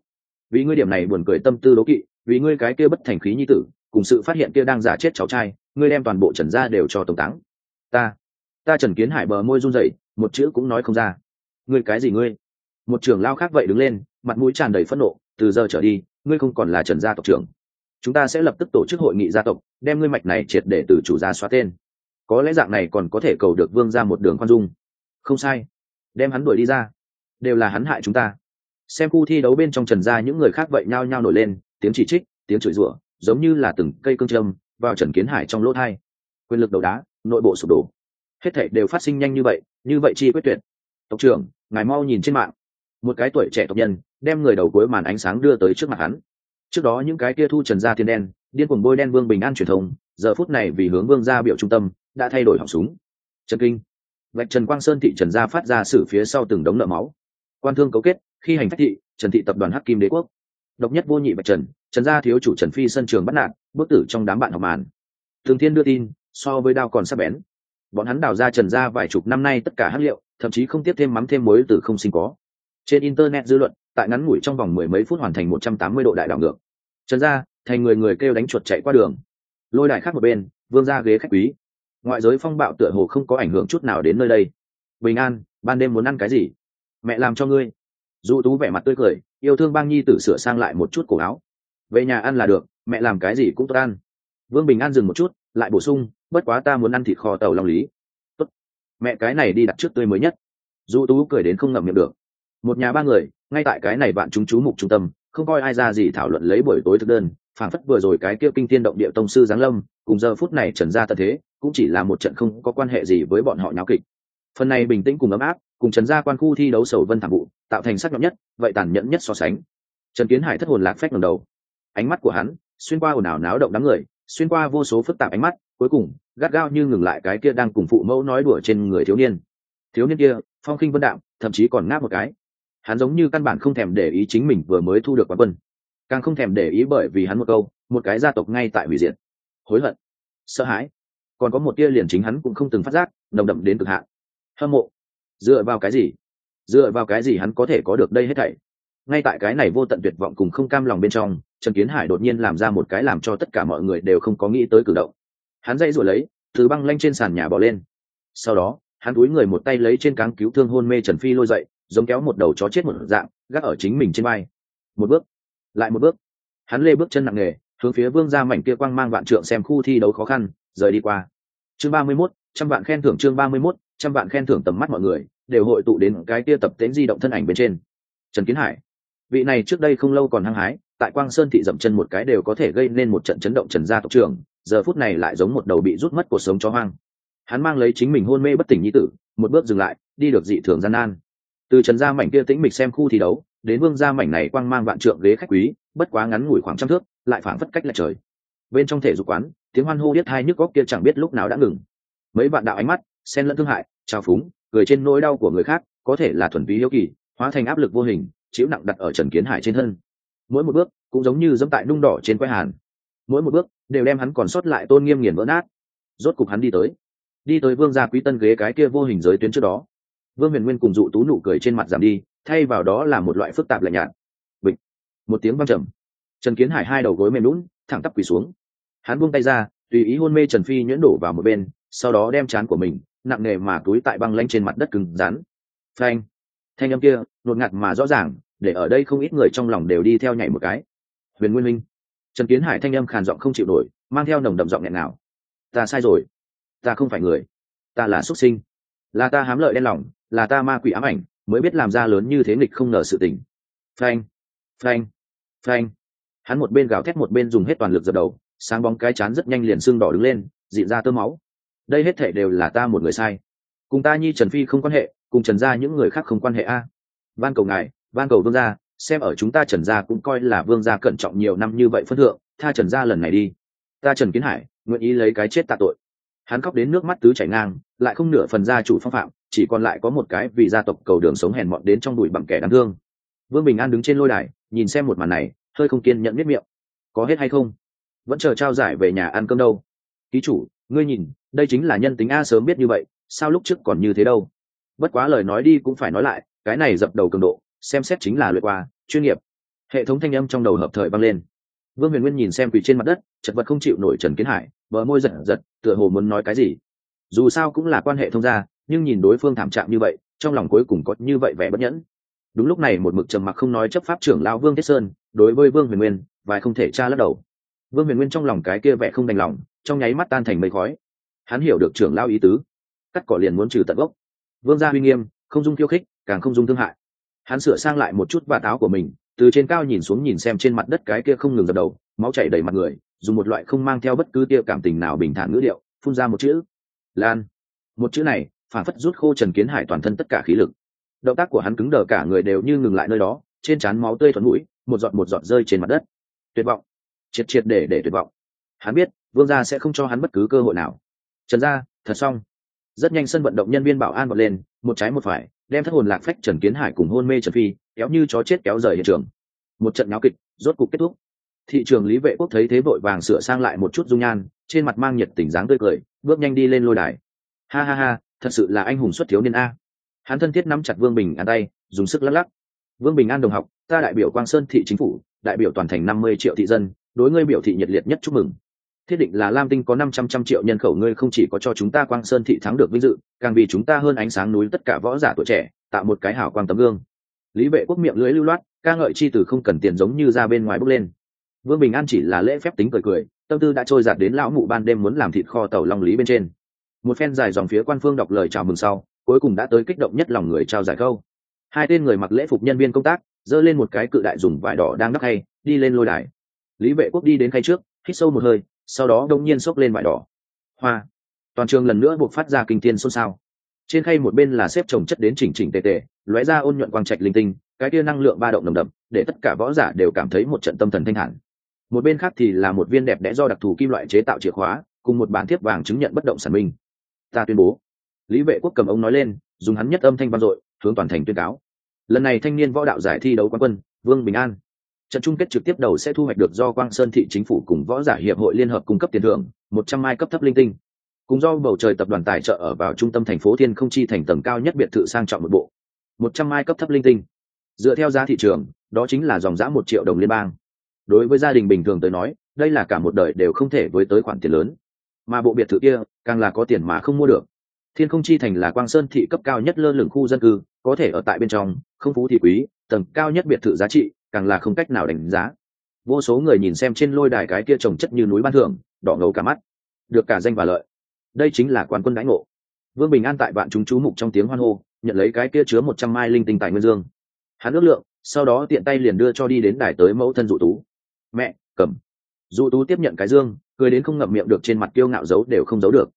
Vì ngươi điểm này buồn cười tâm tư đố kỵ, vì ngươi cái kia bất thành khí nhi tử, cùng sự phát hiện kia đang giả chết cháu trai, ngươi đem toàn bộ trần gia đều cho tổng táng. Ta ta trần kiến hải bờ môi run rẩy, một chữ cũng nói không ra. Ngươi cái gì ngươi? Một trưởng lao khác vậy đứng lên, mặt mũi tràn đầy phẫn nộ, từ giờ trở đi, ngươi không còn là trần gia tộc trưởng. Chúng ta sẽ lập tức tổ chức hội nghị gia tộc, đem ngươi mạch này triệt để từ chủ gia xóa tên. Có lẽ dạng này còn có thể cầu được vương ra một đường khoan dung. Không sai. Đem hắn đuổi đi ra. Đều là hắn hại chúng ta xem khu thi đấu bên trong trần gia những người khác vậy nhao nhao nổi lên, tiếng chỉ trích, tiếng chửi rủa, giống như là từng cây cương trâm vào trần kiến hải trong lỗ thai. Quyền lực đầu đá, nội bộ sụp đổ. Hết thảy đều phát sinh nhanh như vậy như vậy chi quyết tuyệt. Tộc trưởng, ngài mau nhìn trên mạng. Một cái tuổi trẻ tộc nhân, đem người đầu cuối màn ánh sáng đưa tới trước mặt hắn. Trước đó những cái kia thu trần gia thiên đen, điên cuồng bôi đen vương bình an truyền thông, giờ phút này vì hướng vương gia biểu trung tâm, đã thay đổi họng súng. Trần kinh. Vạch trần quang sơn thị trần gia phát ra xử phía sau từng đống nợ máu. Quan thương cấu kết khi hành phách thị, trần thị tập đoàn hắc kim đế quốc. Độc nhất vô nhị bạch trần trần gia thiếu chủ trần phi sân trường bắt nạn bước tử trong đám bạn học màn. Thường thiên đưa tin, so với đao còn sắc bén. Bọn hắn đào ra trần gia vài chục năm nay tất cả hắc liệu, thậm chí không tiếp thêm mắm thêm muối từ không sinh có. Trên internet dư luận, tại ngắn ngủi trong vòng mười mấy phút hoàn thành một trăm tám mươi độ đại đảo ngược. Trần gia, thành người người kêu đánh chuột chạy qua đường. Lôi đại khác một bên, vương ra ghế khách quý. Ngoại giới phong bạo tựa hồ không có ảnh hưởng chút nào đến nơi đây. Bình an, ban đêm muốn ăn cái gì? Mẹ làm cho ngươi. Dụ tú vẻ mặt tươi cười, yêu thương bang nhi tử sửa sang lại một chút cổ áo. Về nhà ăn là được, mẹ làm cái gì cũng tốt ăn. Vương bình an dừng một chút, lại bổ sung, bất quá ta muốn ăn thịt kho tàu long lý. Tốt. Mẹ, cái này đi đặt trước tươi mới nhất. Dụ tú cười đến không ngậm miệng được. Một nhà ba người, ngay tại cái này bạn chúng chú mục trung tâm, không coi ai ra gì thảo luận lấy buổi tối thực đơn phản phất vừa rồi cái kia kinh thiên động địa tông sư giáng lâm, cùng giờ phút này trần ra tận thế, cũng chỉ là một trận không có quan hệ gì với bọn họ nháo kịch. Phần này bình tĩnh cùng ấm áp cùng trần gia quan khu thi đấu sầu vân thảm vụ tạo thành sắc nhọn nhất, vậy tàn nhẫn nhất so sánh. Trần kiến hải thất hồn lạc phách ngầm đầu. Ánh mắt của hắn xuyên qua ồn ào náo động đám người, xuyên qua vô số phức tạp ánh mắt, cuối cùng, gắt gao như ngừng lại cái kia đang cùng phụ mẫu nói đùa trên người thiếu niên. Thiếu niên kia, phong khinh vân đạo, thậm chí còn ngáp một cái. Hắn giống như căn bản không thèm để ý chính mình vừa mới thu được quán quân. Càng không thèm để ý bởi vì hắn một câu, một cái gia tộc ngay tại hủy diện hối hận, sợ hãi. Còn có một tia liền chính hắn cũng không từng phát giác, nồng đậm đến cực hạn. Hâm mộ dựa vào cái gì? Dựa vào cái gì hắn có thể có được đây hết thảy? Ngay tại cái này vô tận tuyệt vọng cùng không cam lòng bên trong, trần kiến hải đột nhiên làm ra một cái làm cho tất cả mọi người đều không có nghĩ tới cử động. Hắn dây rồi lấy, từ băng lanh trên sàn nhà bỏ lên. Sau đó, hắn túi người một tay lấy trên cáng cứu thương hôn mê trần phi lôi dậy, giống kéo một đầu chó chết một dạng, gác ở chính mình trên vai. Một bước, lại một bước. Hắn lê bước chân nặng nề, hướng phía vương ra mảnh kia quang mang vạn trượng xem khu thi đấu khó khăn, rời đi qua. Chương ba mươi mốt, trăm vạn khen thưởng chương ba mươi mốt trăm vạn khen thưởng tầm mắt mọi người, đều hội tụ đến cái kia tập tễnh di động thân ảnh bên trên. Trần kiến hải, vị này trước đây không lâu còn hăng hái, tại quang sơn thị dậm chân một cái đều có thể gây nên một trận chấn động trần gia tộc trưởng, giờ phút này lại giống một đầu bị rút mất cuộc sống cho hoang. Hắn mang lấy chính mình hôn mê bất tỉnh nhi tử, một bước dừng lại, đi được dị thường gian nan. Từ trần gia mảnh kia tĩnh mịch xem khu thi đấu, đến vương gia mảnh này quang mang vạn trượng ghế khách quý, bất quá ngắn ngủi khoảng trăm thước, lại phảng phất cách lại trời. Bên trong thể dục quán, tiếng hoan hô biết hai nhức góc kia chẳng biết lúc nào đã ngừng. Mấy bạn đạo ánh mắt, xen lẫn thương hại trao phúng cười trên nỗi đau của người khác, có thể là thuần túy hiếu kỳ, hóa thành áp lực vô hình, chịu nặng đặt ở trần kiến hải trên thân. Mỗi một bước cũng giống như dẫm tại nung đỏ trên quai hàn. Mỗi một bước đều đem hắn còn sót lại tôn nghiêm nghiền vỡ nát. Rốt cục hắn đi tới. Đi tới vương gia quý tân ghế cái kia vô hình giới tuyến trước đó. Vương huyền nguyên cùng dụ tú nụ cười trên mặt giảm đi, thay vào đó là một loại phức tạp lạnh nhạt. Bịch. Một tiếng văng trầm. Trần kiến hải hai đầu gối mềm lún thẳng tắp quỳ xuống. Hắn buông tay ra, tùy ý hôn mê trần phi nhuyễn đổ vào một bên, sau đó đem chán của mình nặng nề mà túi tại băng lanh trên mặt đất cứng rắn. Phanh. Thanh âm kia nột ngạt mà rõ ràng, để ở đây không ít người trong lòng đều đi theo nhảy một cái. Huyền nguyên minh. Trần kiến hải thanh âm khàn giọng không chịu nổi, mang theo nồng đậm giọng nghẹn nào ta sai rồi. Ta không phải người. Ta là xuất sinh. Là ta hám lợi đen lòng, là ta ma quỷ ám ảnh, mới biết làm ra lớn như thế nghịch không ngờ sự tình. Phanh. Phanh. Phanh. Hắn một bên gào thét một bên dùng hết toàn lực dập đầu, sáng bóng cái chán rất nhanh liền sưng đỏ đứng lên, dịn ra tơ máu đây hết thể đều là ta một người sai. Cùng ta nhi trần phi không quan hệ, cùng trần gia những người khác không quan hệ a. Van cầu ngài, van cầu vương gia, xem ở chúng ta trần gia cũng coi là vương gia cẩn trọng nhiều năm như vậy phân thượng, tha trần gia lần này đi. Ta trần kiến hải, nguyện ý lấy cái chết tạ tội. Hắn khóc đến nước mắt tứ chảy ngang, lại không nửa phần gia chủ phong phạm, chỉ còn lại có một cái vì gia tộc cầu đường sống hèn mọn đến trong đùi bằng kẻ đáng thương. Vương bình an đứng trên lôi đài, nhìn xem một màn này, hơi không kiên nhận biết miệng. Có hết hay không? Vẫn chờ trao giải về nhà ăn cơm đâu ký chủ, ngươi nhìn, đây chính là nhân tính a sớm biết như vậy, sao lúc trước còn như thế đâu? Bất quá lời nói đi cũng phải nói lại, cái này dập đầu cường độ, xem xét chính là lượt qua, chuyên nghiệp. Hệ thống thanh âm trong đầu hợp thời vang lên. Vương huyền nguyên nhìn xem quỳ trên mặt đất, chật vật không chịu nổi trần kiến hải, bờ môi giật giật, tựa hồ muốn nói cái gì. Dù sao cũng là quan hệ thông gia, nhưng nhìn đối phương thảm trạng như vậy, trong lòng cuối cùng có như vậy vẻ bất nhẫn. Đúng lúc này một mực trầm mặc không nói chấp pháp trưởng lao vương thiết sơn, đối với vương huyền nguyên, vài không thể tra lắc đầu. Vương huyền nguyên trong lòng cái kia vẻ không đành lòng trong nháy mắt tan thành mây khói. Hắn hiểu được trưởng lao ý tứ. Cắt cỏ liền muốn trừ tận gốc. Vương gia uy nghiêm, không dung khiêu khích, càng không dung thương hại. Hắn sửa sang lại một chút và táo của mình, từ trên cao nhìn xuống nhìn xem trên mặt đất cái kia không ngừng dập đầu, máu chảy đầy mặt người, dùng một loại không mang theo bất cứ tia cảm tình nào bình thản ngữ điệu, phun ra một chữ. Lan. Một chữ này, phản phất rút khô trần kiến hải toàn thân tất cả khí lực. Động tác của hắn cứng đờ cả người đều như ngừng lại nơi đó, trên trán máu tươi thuận mũi, một giọt một giọt rơi trên mặt đất. Tuyệt vọng. Triệt triệt để để tuyệt vọng. Hắn biết vương gia sẽ không cho hắn bất cứ cơ hội nào. Trần gia, thật xong. Rất nhanh sân vận động nhân viên bảo an vọt lên, một trái một phải, đem thất hồn lạc phách trần kiến hải cùng hôn mê trần phi, kéo như chó chết kéo rời hiện trường. Một trận náo kịch, rốt cục kết thúc. Thị trường lý vệ quốc thấy thế vội vàng sửa sang lại một chút dung nhan, trên mặt mang nhiệt tình dáng tươi cười, bước nhanh đi lên lôi đài. Ha ha ha, thật sự là anh hùng xuất thiếu niên a. Hắn thân thiết nắm chặt vương bình an tay, dùng sức lắc lắc. Vương bình an đồng học, ta đại biểu quang sơn thị chính phủ, đại biểu toàn thành năm mươi triệu thị dân, đối ngươi biểu thị nhiệt liệt nhất chúc mừng thiết định là lam tinh có năm trăm trăm triệu nhân khẩu, ngươi không chỉ có cho chúng ta quang sơn thị thắng được vinh dự, càng vì chúng ta hơn ánh sáng núi tất cả võ giả tuổi trẻ, tạo một cái hảo quang tấm gương. Lý vệ quốc miệng lưỡi lưu loát, ca ngợi chi từ không cần tiền giống như ra bên ngoài bước lên. Vương bình an chỉ là lễ phép tính cười cười, tâm tư đã trôi giạt đến lão mụ ban đêm muốn làm thịt kho tàu long lý bên trên. Một phen dài dòng phía quan phương đọc lời chào mừng sau, cuối cùng đã tới kích động nhất lòng người trao giải câu. Hai tên người mặc lễ phục nhân viên công tác, giơ lên một cái cự đại dùng vải đỏ đang đắp hay đi lên lôi đài. Lý vệ quốc đi đến khay trước, hít sâu một hơi sau đó đông nhiên xốc lên vải đỏ. Hoa! Toàn trường lần nữa buộc phát ra kinh thiên xôn xao. Trên khay một bên là xếp trồng chất đến chỉnh chỉnh tề tề, lóe ra ôn nhuận quang trạch linh tinh, cái kia năng lượng ba động nồng đậm, để tất cả võ giả đều cảm thấy một trận tâm thần thanh hẳn một bên khác thì là một viên đẹp đẽ do đặc thù kim loại chế tạo chìa khóa, cùng một bản thiếp vàng chứng nhận bất động sản minh ta tuyên bố. Lý vệ quốc cầm ông nói lên, dùng hắn nhất âm thanh vang dội, hướng toàn thành tuyên cáo. Lần này thanh niên võ đạo giải thi đấu quán quân, vương bình an trận chung kết trực tiếp đầu sẽ thu hoạch được do quang sơn thị chính phủ cùng võ giả hiệp hội liên hợp cung cấp tiền thưởng, một trăm mai cấp thấp linh tinh. Cùng do bầu trời tập đoàn tài trợ ở vào trung tâm thành phố thiên không chi thành tầng cao nhất biệt thự sang trọng một bộ. Một trăm mai cấp thấp linh tinh. Dựa theo giá thị trường, đó chính là dòng giá một triệu đồng liên bang. Đối với gia đình bình thường tới nói, đây là cả một đời đều không thể với tới khoản tiền lớn. Mà bộ biệt thự kia, càng là có tiền mà không mua được. Thiên không chi thành là quang sơn thị cấp cao nhất lơ lửng khu dân cư, có thể ở tại bên trong, không phú thì quý, tầng cao nhất biệt thự giá trị càng là không cách nào đánh giá. Vô số người nhìn xem trên lôi đài cái kia trồng chất như núi ban thưởng, đỏ ngầu cả mắt. Được cả danh và lợi. Đây chính là quán quân đãi ngộ. Vương bình an tại bạn chúng chú mục trong tiếng hoan hô, nhận lấy cái kia chứa một trăm mai linh tinh tài nguyên dương. Hắn ước lượng, sau đó tiện tay liền đưa cho đi đến đài tới mẫu thân dụ tú. Mẹ, cầm. Dụ tú tiếp nhận cái dương, cười đến không ngậm miệng được trên mặt kiêu ngạo giấu đều không giấu được.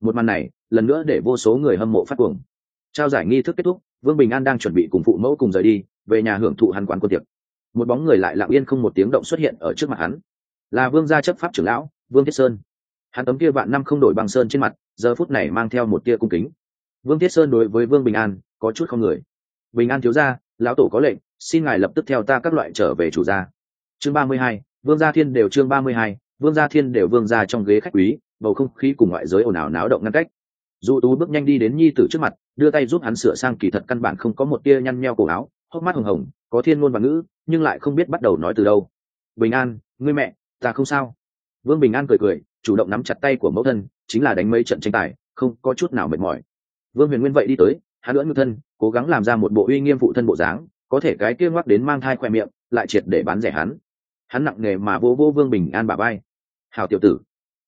Một màn này, lần nữa để vô số người hâm mộ phát cuồng. Trao giải nghi thức kết thúc, vương bình an đang chuẩn bị cùng phụ mẫu cùng rời đi, về nhà hưởng thụ hắn quán quân tiệc một bóng người lại lặng yên không một tiếng động xuất hiện ở trước mặt hắn. Là vương gia chấp pháp trưởng lão, vương thiết sơn. Hắn tấm kia vạn năm không đổi bằng sơn trên mặt, giờ phút này mang theo một tia cung kính. Vương thiết sơn đối với vương bình an, có chút không người. Bình an thiếu gia, lão tổ có lệnh, xin ngài lập tức theo ta các loại trở về chủ gia. Chương ba mươi hai, vương gia thiên đều chương ba mươi hai, vương gia thiên đều vương gia trong ghế khách quý, bầu không khí cùng ngoại giới ồn ào náo động ngăn cách. Dù tú bước nhanh đi đến nhi tử trước mặt, đưa tay giúp hắn sửa sang kỳ thật căn bản không có một tia nhăn nheo cổ áo hốc mắt hồng hồng, có thiên ngôn và ngữ, nhưng lại không biết bắt đầu nói từ đâu. Bình an, ngươi mẹ, ta không sao. Vương bình an cười cười, chủ động nắm chặt tay của mẫu thân, chính là đánh mấy trận tranh tài, không có chút nào mệt mỏi. Vương huyền nguyên vậy đi tới, hắn lưỡn ngư thân, cố gắng làm ra một bộ uy nghiêm phụ thân bộ dáng, có thể cái kia ngoắc đến mang thai khoe miệng, lại triệt để bán rẻ hắn. Hắn nặng nề mà vô vô vương bình an bà bay hào tiểu tử,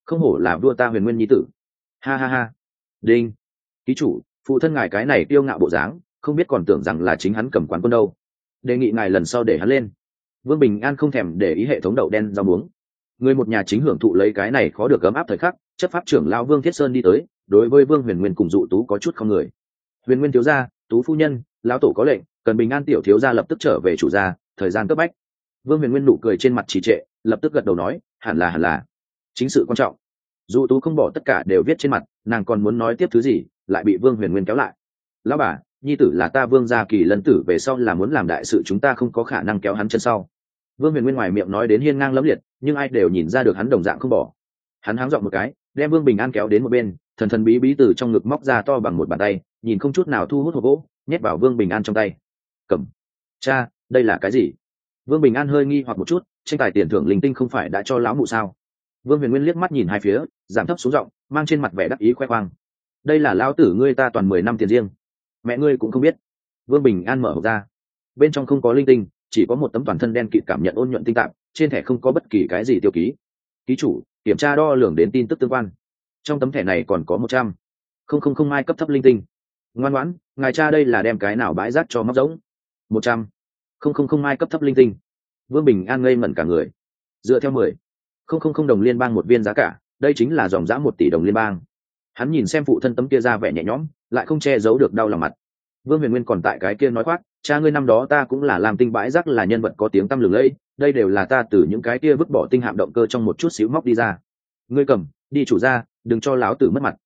không hổ là vua ta huyền nguyên nhi tử. Ha ha ha. Đinh, ký chủ, phụ thân ngài cái này tiêu ngạo bộ dáng không biết còn tưởng rằng là chính hắn cầm quán quân đâu. Đề nghị ngài lần sau để hắn lên. Vương bình an không thèm để ý hệ thống đậu đen rau muống. Người một nhà chính hưởng thụ lấy cái này khó được ấm áp thời khắc, chấp pháp trưởng lao vương thiết sơn đi tới, đối với vương huyền nguyên cùng dụ tú có chút không người. Huyền nguyên thiếu gia, tú phu nhân, lão tổ có lệnh, cần bình an tiểu thiếu gia lập tức trở về chủ gia, thời gian cấp bách. Vương huyền nguyên nụ cười trên mặt trì trệ, lập tức gật đầu nói, hẳn là hẳn là. Chính sự quan trọng. Dụ tú không bỏ tất cả đều viết trên mặt, nàng còn muốn nói tiếp thứ gì, lại bị vương huyền nguyên kéo lại. Lão bà nhi tử là ta vương gia kỳ lân tử về sau là muốn làm đại sự chúng ta không có khả năng kéo hắn chân sau. Vương huyền nguyên ngoài miệng nói đến hiên ngang lẫm liệt, nhưng ai đều nhìn ra được hắn đồng dạng không bỏ. Hắn háng dọn một cái, đem vương bình an kéo đến một bên, thần thần bí bí từ trong ngực móc ra to bằng một bàn tay, nhìn không chút nào thu hút hộp gỗ, nhét vào vương bình an trong tay. Cầm. Cha, đây là cái gì? Vương bình an hơi nghi hoặc một chút, tranh tài tiền thưởng linh tinh không phải đã cho lão mụ sao? Vương huyền nguyên liếc mắt nhìn hai phía, giảm thấp xuống giọng, mang trên mặt vẻ đắc ý khoe khoang. Đây là lão tử ngươi ta toàn mười năm tiền riêng mẹ ngươi cũng không biết. Vương bình an mở hộp ra. Bên trong không có linh tinh, chỉ có một tấm toàn thân đen kịt cảm nhận ôn nhuận tinh tạp trên thẻ không có bất kỳ cái gì tiêu ký. Ký chủ, kiểm tra đo lường đến tin tức tương quan. Trong tấm thẻ này còn có một trăm. Không không không ai cấp thấp linh tinh. Ngoan ngoãn, ngài cha đây là đem cái nào bãi rác cho móc giống? Một trăm. Không không không ai cấp thấp linh tinh. Vương bình an ngây ngẩn cả người. Dựa theo mười. Không không không đồng liên bang một viên giá cả, đây chính là dòng giã một tỷ đồng liên bang hắn nhìn xem phụ thân tấm kia ra vẻ nhẹ nhõm, lại không che giấu được đau lòng mặt. Vương huyền nguyên còn tại cái kia nói khoác, cha ngươi năm đó ta cũng là làm tinh bãi rác là nhân vật có tiếng tăm lừng lẫy, đây đều là ta từ những cái kia vứt bỏ tinh hạm động cơ trong một chút xíu móc đi ra. Ngươi cầm, đi chủ ra đừng cho láo tử mất mặt.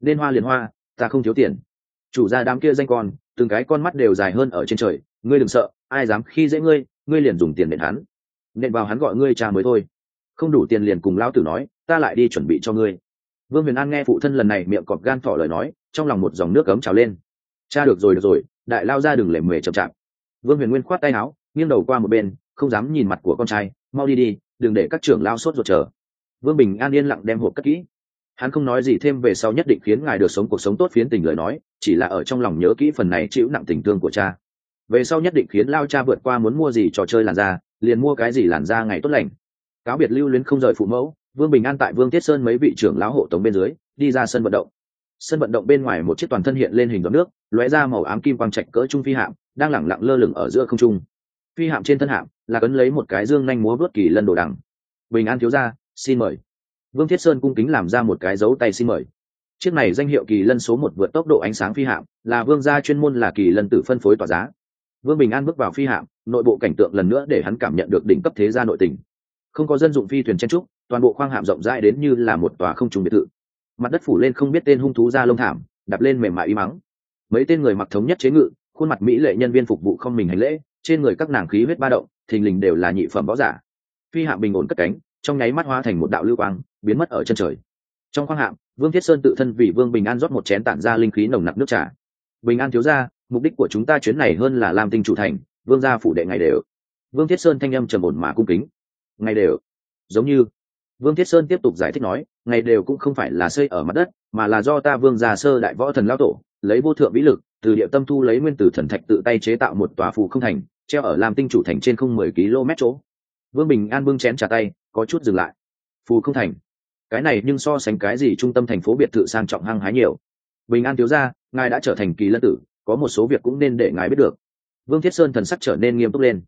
Nên hoa liền hoa, ta không thiếu tiền. Chủ gia đám kia danh con, từng cái con mắt đều dài hơn ở trên trời, ngươi đừng sợ, ai dám khi dễ ngươi ngươi liền dùng tiền nện hắn. Nện vào hắn gọi ngươi cha mới thôi. Không đủ tiền liền cùng lão tử nói, ta lại đi chuẩn bị cho ngươi vương huyền an nghe phụ thân lần này miệng cọp gan thỏ lời nói, trong lòng một dòng nước cấm trào lên. Cha được rồi được rồi, đại lao ra đừng lề mề chậm chạp. Vương huyền nguyên khoát tay áo, nghiêng đầu qua một bên, không dám nhìn mặt của con trai, mau đi đi, đừng để các trưởng lao sốt ruột chờ. Vương bình an yên lặng đem hộp cất kỹ. Hắn không nói gì thêm về sau nhất định khiến ngài được sống cuộc sống tốt phiến tình lời nói, chỉ là ở trong lòng nhớ kỹ phần này chịu nặng tình thương của cha. Về sau nhất định khiến lao cha vượt qua muốn mua gì trò chơi làn da, liền mua cái gì làn da ngày tốt lành. Cáo biệt lưu luyến không rời phụ mẫu vương bình an tại vương thiết sơn mấy vị trưởng lão hộ tống bên dưới, đi ra sân vận động. Sân vận động bên ngoài một chiếc toàn thân hiện lên hình đấm nước, lóe ra màu ám kim quang trạch cỡ trung phi hạm, đang lẳng lặng lơ lửng ở giữa không trung. Phi hạm trên thân hạm là cấn lấy một cái dương nhanh múa vớt kỳ lân đồ đằng. Bình an thiếu ra xin mời. Vương thiết sơn cung kính làm ra một cái dấu tay xin mời. Chiếc này danh hiệu kỳ lân số một vượt tốc độ ánh sáng phi hạm, là vương gia chuyên môn là kỳ lân tử phân phối tỏa giá. Vương bình an bước vào phi hạm, nội bộ cảnh tượng lần nữa để hắn cảm nhận được đỉnh cấp thế gia nội tình. Không có dân dụng phi thuyền chen trúc toàn bộ khoang hạm rộng rãi đến như là một tòa không trùng biệt thự. Mặt đất phủ lên không biết tên hung thú ra lông thảm đập lên mềm mại y mắng. Mấy tên người mặc thống nhất chế ngự, khuôn mặt mỹ lệ nhân viên phục vụ không mình hành lễ, trên người các nàng khí huyết ba động, thình lình đều là nhị phẩm võ giả. Phi hạm bình ổn cất cánh, trong nháy mắt hóa thành một đạo lưu quang, biến mất ở chân trời. Trong khoang hạm, vương thiết sơn tự thân vì vương bình an rót một chén tản ra linh khí nồng nặc nước trà. Bình an thiếu ra mục đích của chúng ta chuyến này hơn là làm tinh chủ thành, vương gia phủ đệ ngày đều. Vương thiết sơn thanh âm trầm ổn mà cung kính. Ngày đều. Giống như vương thiết sơn tiếp tục giải thích nói, ngày đều cũng không phải là xây ở mặt đất, mà là do ta vương gia sơ đại võ thần lao tổ, lấy vô thượng vĩ lực, từ địa tâm thu lấy nguyên tử thần thạch tự tay chế tạo một tòa phù không thành, treo ở làm tinh chủ thành trên không mười km chỗ. Vương bình an bưng chén trà tay, có chút dừng lại. Phù không thành? Cái này nhưng so sánh cái gì trung tâm thành phố biệt thự sang trọng hăng hái nhiều? Bình an thiếu ra ngài đã trở thành kỳ lân tử, có một số việc cũng nên để ngài biết được. Vương thiết sơn thần sắc trở nên nghiêm túc lên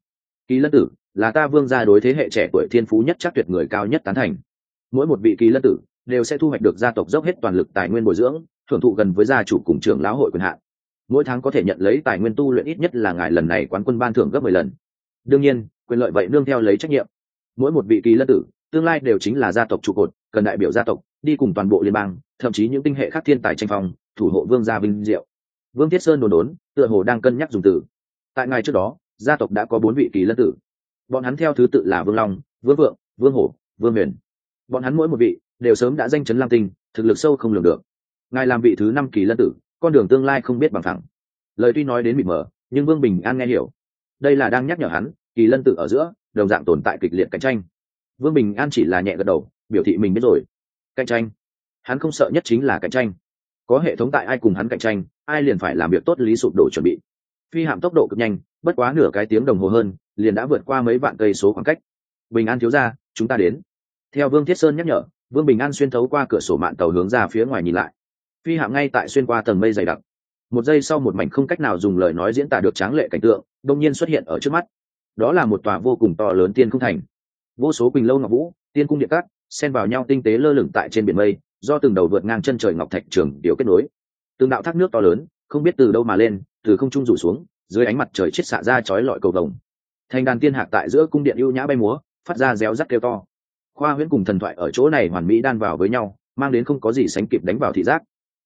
kỳ lân tử, là ta vương gia đối thế hệ trẻ tuổi thiên phú nhất chắc tuyệt người cao nhất tán thành. Mỗi một vị kỳ lân tử đều sẽ thu hoạch được gia tộc dốc hết toàn lực tài nguyên bồi dưỡng, thưởng thụ gần với gia chủ cùng trưởng lão hội quyền hạn. Mỗi tháng có thể nhận lấy tài nguyên tu luyện ít nhất là ngài lần này quán quân ban thưởng gấp mười lần. Đương nhiên, quyền lợi vậy nương theo lấy trách nhiệm. Mỗi một vị kỳ lân tử tương lai đều chính là gia tộc trụ cột, cần đại biểu gia tộc, đi cùng toàn bộ liên bang, thậm chí những tinh hệ khác thiên tài tranh phong, thủ hộ vương gia vinh diệu. Vương thiết sơn đồn đốn, tựa hồ đang cân nhắc dùng từ. Tại ngày trước đó gia tộc đã có bốn vị kỳ lân tử. Bọn hắn theo thứ tự là vương long, vương vượng, vương hổ, vương huyền. Bọn hắn mỗi một vị đều sớm đã danh chấn lam tinh, thực lực sâu không lường được. Ngài làm vị thứ năm kỳ lân tử, con đường tương lai không biết bằng thẳng. Lời tuy nói đến mịt mờ, nhưng vương bình an nghe hiểu. Đây là đang nhắc nhở hắn, kỳ lân tử ở giữa, đồng dạng tồn tại kịch liệt cạnh tranh. Vương bình an chỉ là nhẹ gật đầu, biểu thị mình biết rồi. Cạnh tranh? Hắn không sợ nhất chính là cạnh tranh. Có hệ thống tại ai cùng hắn cạnh tranh, ai liền phải làm việc tốt lý sụp đổ chuẩn bị phi hạm tốc độ cực nhanh, bất quá nửa cái tiếng đồng hồ hơn, liền đã vượt qua mấy vạn cây số khoảng cách. Bình an thiếu ra chúng ta đến. Theo vương thiết sơn nhắc nhở, vương bình an xuyên thấu qua cửa sổ mạng tàu hướng ra phía ngoài nhìn lại. Phi hạm ngay tại xuyên qua tầng mây dày đặc. Một giây sau một mảnh không cách nào dùng lời nói diễn tả được tráng lệ cảnh tượng đông nhiên xuất hiện ở trước mắt. Đó là một tòa vô cùng to lớn tiên không thành. Vô số quỳnh lâu ngọc vũ, tiên cung điện cát, xen vào nhau tinh tế lơ lửng tại trên biển mây, do từng đầu vượt ngang chân trời ngọc thạch trường điều kết nối. Từng đạo thác nước to lớn, không biết từ đâu mà lên từ không trung rủ xuống, dưới ánh mặt trời chết xạ ra chói lọi cầu vồng. Thành đàn tiên hạc tại giữa cung điện ưu nhã bay múa, phát ra réo rắt kêu to. Khoa huyễn cùng thần thoại ở chỗ này hoàn mỹ đan vào với nhau, mang đến không có gì sánh kịp đánh vào thị giác.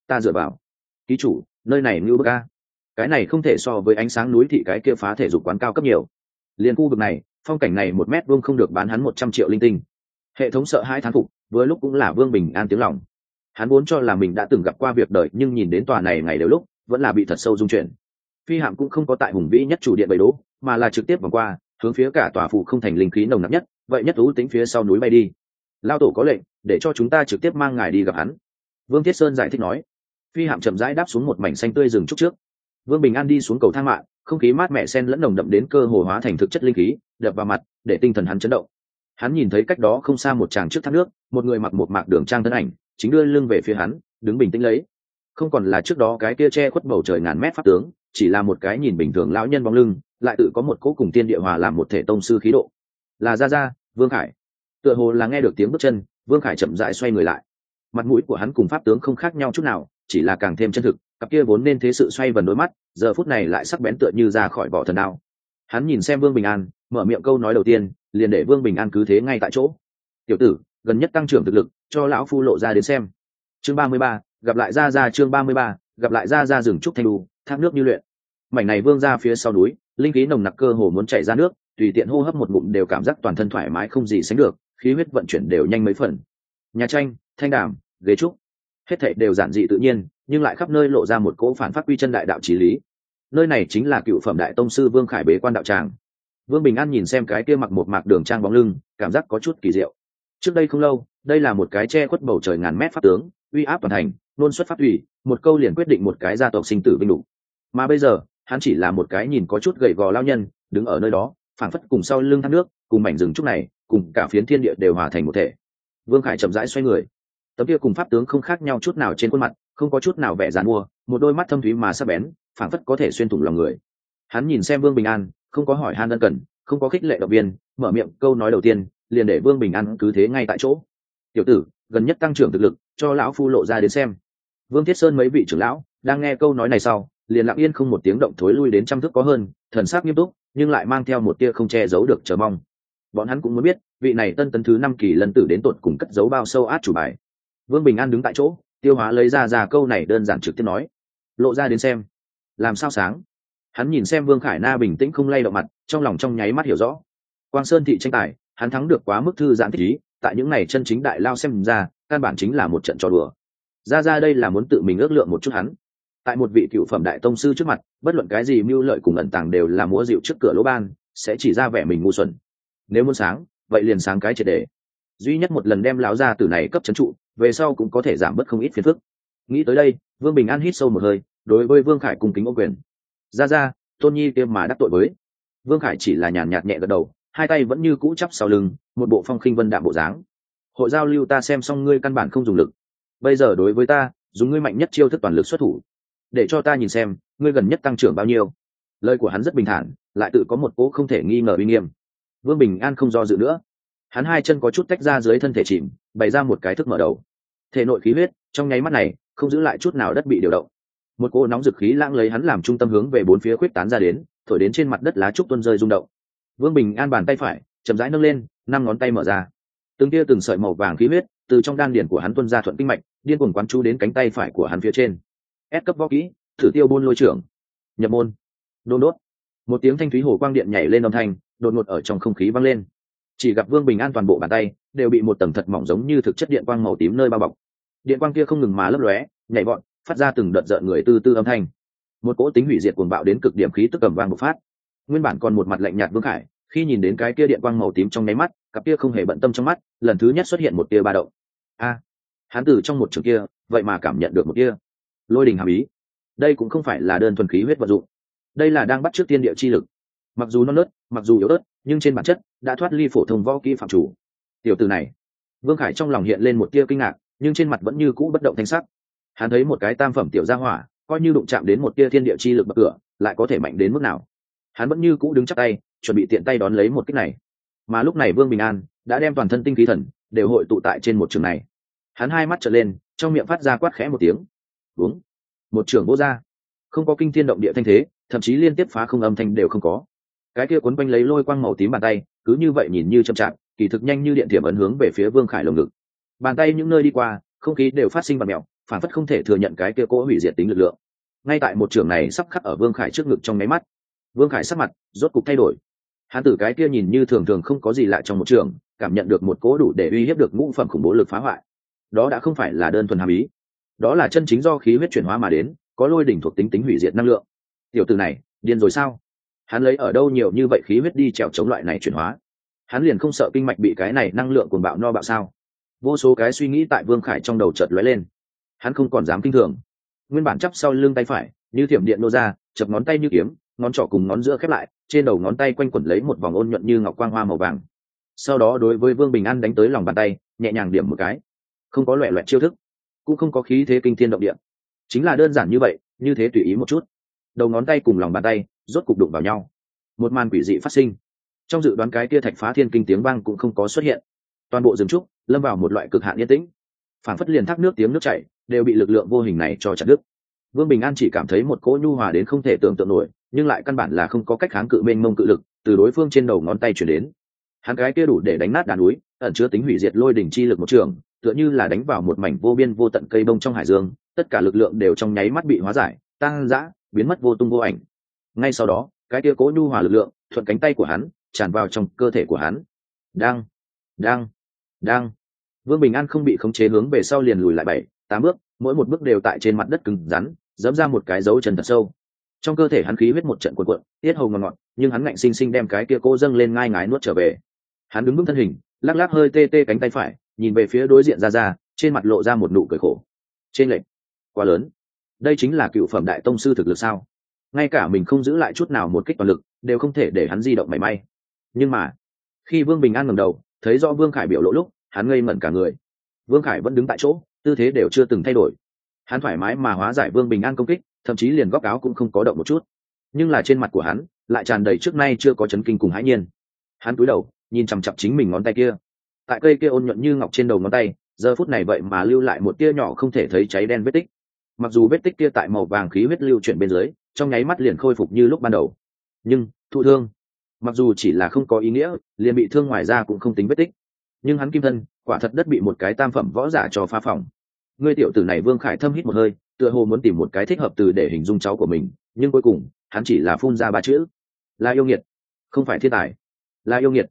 Ta dựa vào. Ký chủ, nơi này ngưu bức a. Cái này không thể so với ánh sáng núi thị cái kia phá thể dục quán cao cấp nhiều. Liền khu vực này, phong cảnh này một mét vuông không được bán hắn một trăm triệu linh tinh. Hệ thống sợ hai thán phục với lúc cũng là vương bình an tiếng lòng. Hắn vốn cho là mình đã từng gặp qua việc đời, nhưng nhìn đến tòa này ngày đều lúc, vẫn là bị thật sâu dung chuyển phi hạm cũng không có tại hùng vĩ nhất chủ điện bầy đỗ mà là trực tiếp vòng qua, hướng phía cả tòa phụ không thành linh khí nồng nặc nhất, vậy nhất thú tính phía sau núi bay đi. Lao tổ có lệnh, để cho chúng ta trực tiếp mang ngài đi gặp hắn. Vương thiết sơn giải thích nói. Phi hạm chậm rãi đáp xuống một mảnh xanh tươi rừng trúc trước. Vương bình an đi xuống cầu thang mạng không khí mát mẻ sen lẫn nồng đậm đến cơ hồ hóa thành thực chất linh khí, đập vào mặt, để tinh thần hắn chấn động. Hắn nhìn thấy cách đó không xa một tràng trước thác nước, một người mặc một mạc đường trang thân ảnh, chính đưa lưng về phía hắn, đứng bình tĩnh lấy không còn là trước đó cái kia che khuất bầu trời ngàn mét pháp tướng, chỉ là một cái nhìn bình thường lão nhân bóng lưng, lại tự có một cỗ cùng tiên địa hòa làm một thể tông sư khí độ. Là ra ra vương khải. Tựa hồ là nghe được tiếng bước chân, vương khải chậm dại xoay người lại. Mặt mũi của hắn cùng pháp tướng không khác nhau chút nào, chỉ là càng thêm chân thực, cặp kia vốn nên thế sự xoay vần đôi mắt, giờ phút này lại sắc bén tựa như ra khỏi vỏ thần đao. Hắn nhìn xem vương bình an, mở miệng câu nói đầu tiên, liền để vương bình an cứ thế ngay tại chỗ. Tiểu tử, gần nhất tăng trưởng thực lực, cho lão phu lộ ra đến xem. Chương ba mươi ba gặp lại ra ra chương ba mươi ba, gặp lại ra ra rừng trúc thanh đu, thác nước như luyện. Mảnh này vương ra phía sau núi, linh khí nồng nặc cơ hồ muốn chảy ra nước, tùy tiện hô hấp một ngụm đều cảm giác toàn thân thoải mái không gì sánh được, khí huyết vận chuyển đều nhanh mấy phần. Nhà tranh, thanh đàm, ghế trúc, hết thảy đều giản dị tự nhiên, nhưng lại khắp nơi lộ ra một cỗ phản phát quy chân đại đạo trí lý. Nơi này chính là cựu phẩm đại tông sư vương khải bế quan đạo tràng. Vương bình an nhìn xem cái kia mặc một mạc đường trang bóng lưng, cảm giác có chút kỳ diệu. Trước đây không lâu, đây là một cái che khuất bầu trời ngàn mét pháp tướng, uy áp toàn thành nôn xuất phát ủy một câu liền quyết định một cái gia tộc sinh tử binh đủ mà bây giờ, hắn chỉ là một cái nhìn có chút gầy gò lao nhân, đứng ở nơi đó, phảng phất cùng sau lưng thác nước, cùng mảnh rừng trúc này, cùng cả phiến thiên địa đều hòa thành một thể. Vương khải chậm rãi xoay người. Tấm kia cùng pháp tướng không khác nhau chút nào trên khuôn mặt, không có chút nào vẻ dàn mua, một đôi mắt thâm thúy mà sắc bén, phảng phất có thể xuyên thủng lòng người. Hắn nhìn xem vương bình an, không có hỏi han ân cần, không có khích lệ động viên, mở miệng câu nói đầu tiên, liền để vương bình an cứ thế ngay tại chỗ. Tiểu tử, gần nhất tăng trưởng thực lực, cho lão phu lộ ra đến xem vương thiết sơn mấy vị trưởng lão đang nghe câu nói này sau, liền lặng yên không một tiếng động thối lui đến trăm thước có hơn, thần sắc nghiêm túc, nhưng lại mang theo một tia không che giấu được chờ mong. Bọn hắn cũng muốn biết, vị này tân tấn thứ năm kỳ lần tử đến tột cùng cất giấu bao sâu át chủ bài. Vương bình an đứng tại chỗ, tiêu hóa lấy ra ra câu này đơn giản trực tiếp nói. Lộ ra đến xem, làm sao sáng? Hắn nhìn xem vương khải na bình tĩnh không lay động mặt, trong lòng trong nháy mắt hiểu rõ. Quang sơn thị tranh tài, hắn thắng được quá mức thư giãn thích ý, tại những này chân chính đại lao xem ra, căn bản chính là một trận trò đùa ra ra đây là muốn tự mình ước lượng một chút hắn. Tại một vị cựu phẩm đại tông sư trước mặt, bất luận cái gì mưu lợi cùng ẩn tàng đều là múa dịu trước cửa lỗ ban, sẽ chỉ ra vẻ mình ngu xuẩn. Nếu muốn sáng, vậy liền sáng cái triệt đề. Duy nhất một lần đem láo ra từ này cấp c trụ, về sau cũng có thể giảm bớt không ít phiền phức. Nghĩ tới đây, vương bình an hít sâu một hơi, đối với vương khải cung kính ô quyền. Ra ra, tôn nhi kia mà đắc tội với. Vương khải chỉ là nhàn nhạt nhẹ gật đầu, hai tay vẫn như cũ chắp sau lưng, một bộ phong khinh vân đạm bộ dáng. Hội giao lưu ta xem xong ngươi căn bản không dùng lực bây giờ đối với ta, dùng ngươi mạnh nhất chiêu thức toàn lực xuất thủ. Để cho ta nhìn xem, ngươi gần nhất tăng trưởng bao nhiêu. Lời của hắn rất bình thản, lại tự có một cỗ không thể nghi ngờ uy nghiêm. Vương bình an không do dự nữa. Hắn hai chân có chút tách ra dưới thân thể chìm, bày ra một cái thức mở đầu. Thể nội khí huyết, trong nháy mắt này, không giữ lại chút nào đất bị điều động. Một cỗ nóng dực khí lãng lấy hắn làm trung tâm hướng về bốn phía khuyết tán ra đến, thổi đến trên mặt đất lá trúc tuân rơi rung động. Vương bình an bàn tay phải, chậm rãi nâng lên, năm ngón tay mở ra. Từng tia từng sợi màu vàng khí huyết, từ trong đan điển của hắn tuân ra thuận kinh mạch điên cuồng quán chú đến cánh tay phải của hắn phía trên. Ép cấp võ kỹ, thử tiêu buôn lôi trưởng. Nhập môn. Đôn đốt. Một tiếng thanh thúy hồ quang điện nhảy lên âm thanh, đột ngột ở trong không khí vang lên. Chỉ gặp vương bình an toàn bộ bàn tay đều bị một tầng thật mỏng giống như thực chất điện quang màu tím nơi bao bọc. Điện quang kia không ngừng mà lấp lóe, nhảy bọn phát ra từng đợt rợn người tư tư âm thanh. Một cỗ tính hủy diệt cuồng bạo đến cực điểm khí tức cầm vang bộc phát. Nguyên bản còn một mặt lạnh nhạt vương khải, khi nhìn đến cái kia điện quang màu tím trong nháy mắt, cặp kia không hề bận tâm trong mắt, lần thứ nhất xuất hiện một tia ba động. A hắn từ trong một trường kia, vậy mà cảm nhận được một kia lôi đình hàm ý. Đây cũng không phải là đơn thuần khí huyết vật dụng. Đây là đang bắt trước tiên địa chi lực. Mặc dù non nớt, mặc dù yếu ớt, nhưng trên bản chất đã thoát ly phổ thông võ kỹ phạm chủ. Tiểu từ này, vương khải trong lòng hiện lên một tia kinh ngạc, nhưng trên mặt vẫn như cũ bất động thanh sắc. Hắn thấy một cái tam phẩm tiểu gia hỏa, coi như đụng chạm đến một tia thiên địa chi lực bậc cửa, lại có thể mạnh đến mức nào? Hắn vẫn như cũ đứng chắc tay, chuẩn bị tiện tay đón lấy một kích này. Mà lúc này vương bình an đã đem toàn thân tinh khí thần đều hội tụ tại trên một trường này hắn hai mắt trở lên, trong miệng phát ra quát khẽ một tiếng. Uống một trường vô ra không có kinh thiên động địa thanh thế, thậm chí liên tiếp phá không âm thanh đều không có. Cái kia quấn quanh lấy lôi quang màu tím bàn tay, cứ như vậy nhìn như chậm chạp, kỳ thực nhanh như điện thiểm ấn hướng về phía vương khải lồng ngực. Bàn tay những nơi đi qua, không khí đều phát sinh bằng mèo phản phất không thể thừa nhận cái kia cỗ hủy diệt tính lực lượng. Ngay tại một trường này sắp khắc ở vương khải trước ngực trong máy mắt, vương khải sắc mặt rốt cục thay đổi. Hắn tử cái kia nhìn như thường thường không có gì lạ trong một trường, cảm nhận được một cố đủ để uy hiếp được ngũ phẩm khủng bố lực phá hoại đó đã không phải là đơn thuần hàm ý. Đó là chân chính do khí huyết chuyển hóa mà đến, có lôi đỉnh thuộc tính tính hủy diệt năng lượng. Tiểu từ này, điên rồi sao? Hắn lấy ở đâu nhiều như vậy khí huyết đi trèo chống loại này chuyển hóa? Hắn liền không sợ kinh mạch bị cái này năng lượng cuồng bạo no bạo sao? Vô số cái suy nghĩ tại vương khải trong đầu chợt lóe lên. Hắn không còn dám kinh thường. Nguyên bản chắp sau lưng tay phải, như thiểm điện nô ra, chập ngón tay như kiếm, ngón trỏ cùng ngón giữa khép lại, trên đầu ngón tay quanh quẩn lấy một vòng ôn nhuận như ngọc quang hoa màu vàng. Sau đó đối với vương bình an đánh tới lòng bàn tay, nhẹ nhàng điểm một cái không có loẹ loẹt chiêu thức, cũng không có khí thế kinh thiên động địa. Chính là đơn giản như vậy, như thế tùy ý một chút. Đầu ngón tay cùng lòng bàn tay, rốt cục đụng vào nhau. Một màn quỷ dị phát sinh. Trong dự đoán cái kia thạch phá thiên kinh tiếng vang cũng không có xuất hiện. Toàn bộ rừng trúc lâm vào một loại cực hạn yên tĩnh. Phản phất liền thác nước tiếng nước chảy, đều bị lực lượng vô hình này cho chặt đứt. Vương bình an chỉ cảm thấy một cỗ nhu hòa đến không thể tưởng tượng nổi, nhưng lại căn bản là không có cách kháng cự mênh mông cự lực từ đối phương trên đầu ngón tay chuyển đến. Hắn cái kia đủ để đánh nát đàn núi, ẩn chứa tính hủy diệt lôi đỉnh chi lực một trường tựa như là đánh vào một mảnh vô biên vô tận cây bông trong hải dương, tất cả lực lượng đều trong nháy mắt bị hóa giải tăng dã biến mất vô tung vô ảnh. Ngay sau đó, cái kia cố nhu hòa lực lượng, thuận cánh tay của hắn, tràn vào trong cơ thể của hắn. Đang đang đang. Vương bình an không bị khống chế hướng về sau liền lùi lại bảy, tám bước, mỗi một bước đều tại trên mặt đất cứng rắn, dẫm ra một cái dấu chân thật sâu. Trong cơ thể hắn khí huyết một trận cuộn cuộn, tiết hầu ngọt ngọt, nhưng hắn ngạnh xinh xinh đem cái kia cô dâng lên ngai ngái nuốt trở về. Hắn đứng vững thân hình, lắc lắc hơi tê tê cánh tay phải nhìn về phía đối diện ra ra trên mặt lộ ra một nụ cười khổ. Trên lệnh quá lớn. Đây chính là cựu phẩm đại tông sư thực lực sao? Ngay cả mình không giữ lại chút nào một kích toàn lực, đều không thể để hắn di động mảy may. Nhưng mà, khi vương bình an ngầm đầu, thấy do vương khải biểu lộ lúc, hắn ngây mẩn cả người. Vương khải vẫn đứng tại chỗ, tư thế đều chưa từng thay đổi. Hắn thoải mái mà hóa giải vương bình an công kích, thậm chí liền góc áo cũng không có động một chút. Nhưng là trên mặt của hắn, lại tràn đầy trước nay chưa có chấn kinh cùng hãi nhiên. Hắn cúi đầu, nhìn chằm chặp chính mình ngón tay kia tại cây kia ôn nhuận như ngọc trên đầu ngón tay, giờ phút này vậy mà lưu lại một tia nhỏ không thể thấy cháy đen vết tích. Mặc dù vết tích kia tại màu vàng khí huyết lưu chuyển bên dưới, trong nháy mắt liền khôi phục như lúc ban đầu. Nhưng, thụ thương, mặc dù chỉ là không có ý nghĩa, liền bị thương ngoài ra cũng không tính vết tích. Nhưng hắn kim thân, quả thật đất bị một cái tam phẩm võ giả cho pha phòng ngươi tiểu tử này vương khải thâm hít một hơi, tựa hồ muốn tìm một cái thích hợp từ để hình dung cháu của mình, nhưng cuối cùng, hắn chỉ là phun ra ba chữ. Là yêu nghiệt, không phải thiên tài. Là yêu nghiệt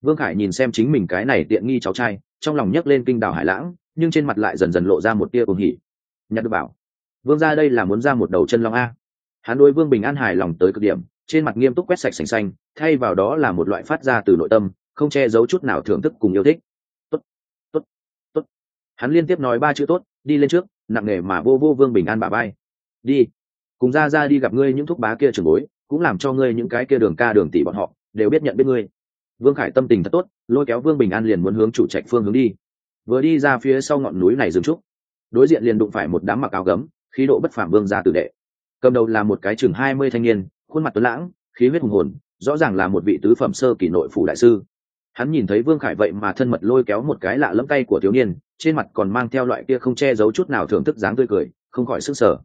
vương khải nhìn xem chính mình cái này tiện nghi cháu trai, trong lòng nhấc lên kinh đảo hải lãng, nhưng trên mặt lại dần dần lộ ra một tia cuồng hỉ. Nhặt được bảo. Vương ra đây là muốn ra một đầu chân long a. Hắn đôi vương bình an hài lòng tới cực điểm, trên mặt nghiêm túc quét sạch sành xanh, thay vào đó là một loại phát ra từ nội tâm, không che giấu chút nào thưởng thức cùng yêu thích. Tốt tốt tốt. Hắn liên tiếp nói ba chữ tốt, đi lên trước, nặng nề mà vô vô vương bình an bà bay đi. Cùng ra ra đi gặp ngươi những thúc bá kia trường bối, cũng làm cho ngươi những cái kia đường ca đường tỷ bọn họ, đều biết nhận biết ngươi vương khải tâm tình thật tốt, lôi kéo vương bình an liền muốn hướng chủ trạch phương hướng đi. Vừa đi ra phía sau ngọn núi này dừng trúc đối diện liền đụng phải một đám mặc áo gấm, khí độ bất phàm vương gia tử đệ. Cầm đầu là một cái chừng hai mươi thanh niên, khuôn mặt tuấn lãng, khí huyết hùng hồn, rõ ràng là một vị tứ phẩm sơ kỷ nội phủ đại sư. Hắn nhìn thấy vương khải vậy mà thân mật lôi kéo một cái lạ lẫm tay của thiếu niên, trên mặt còn mang theo loại kia không che giấu chút nào thưởng thức dáng tươi cười, không khỏi sức sở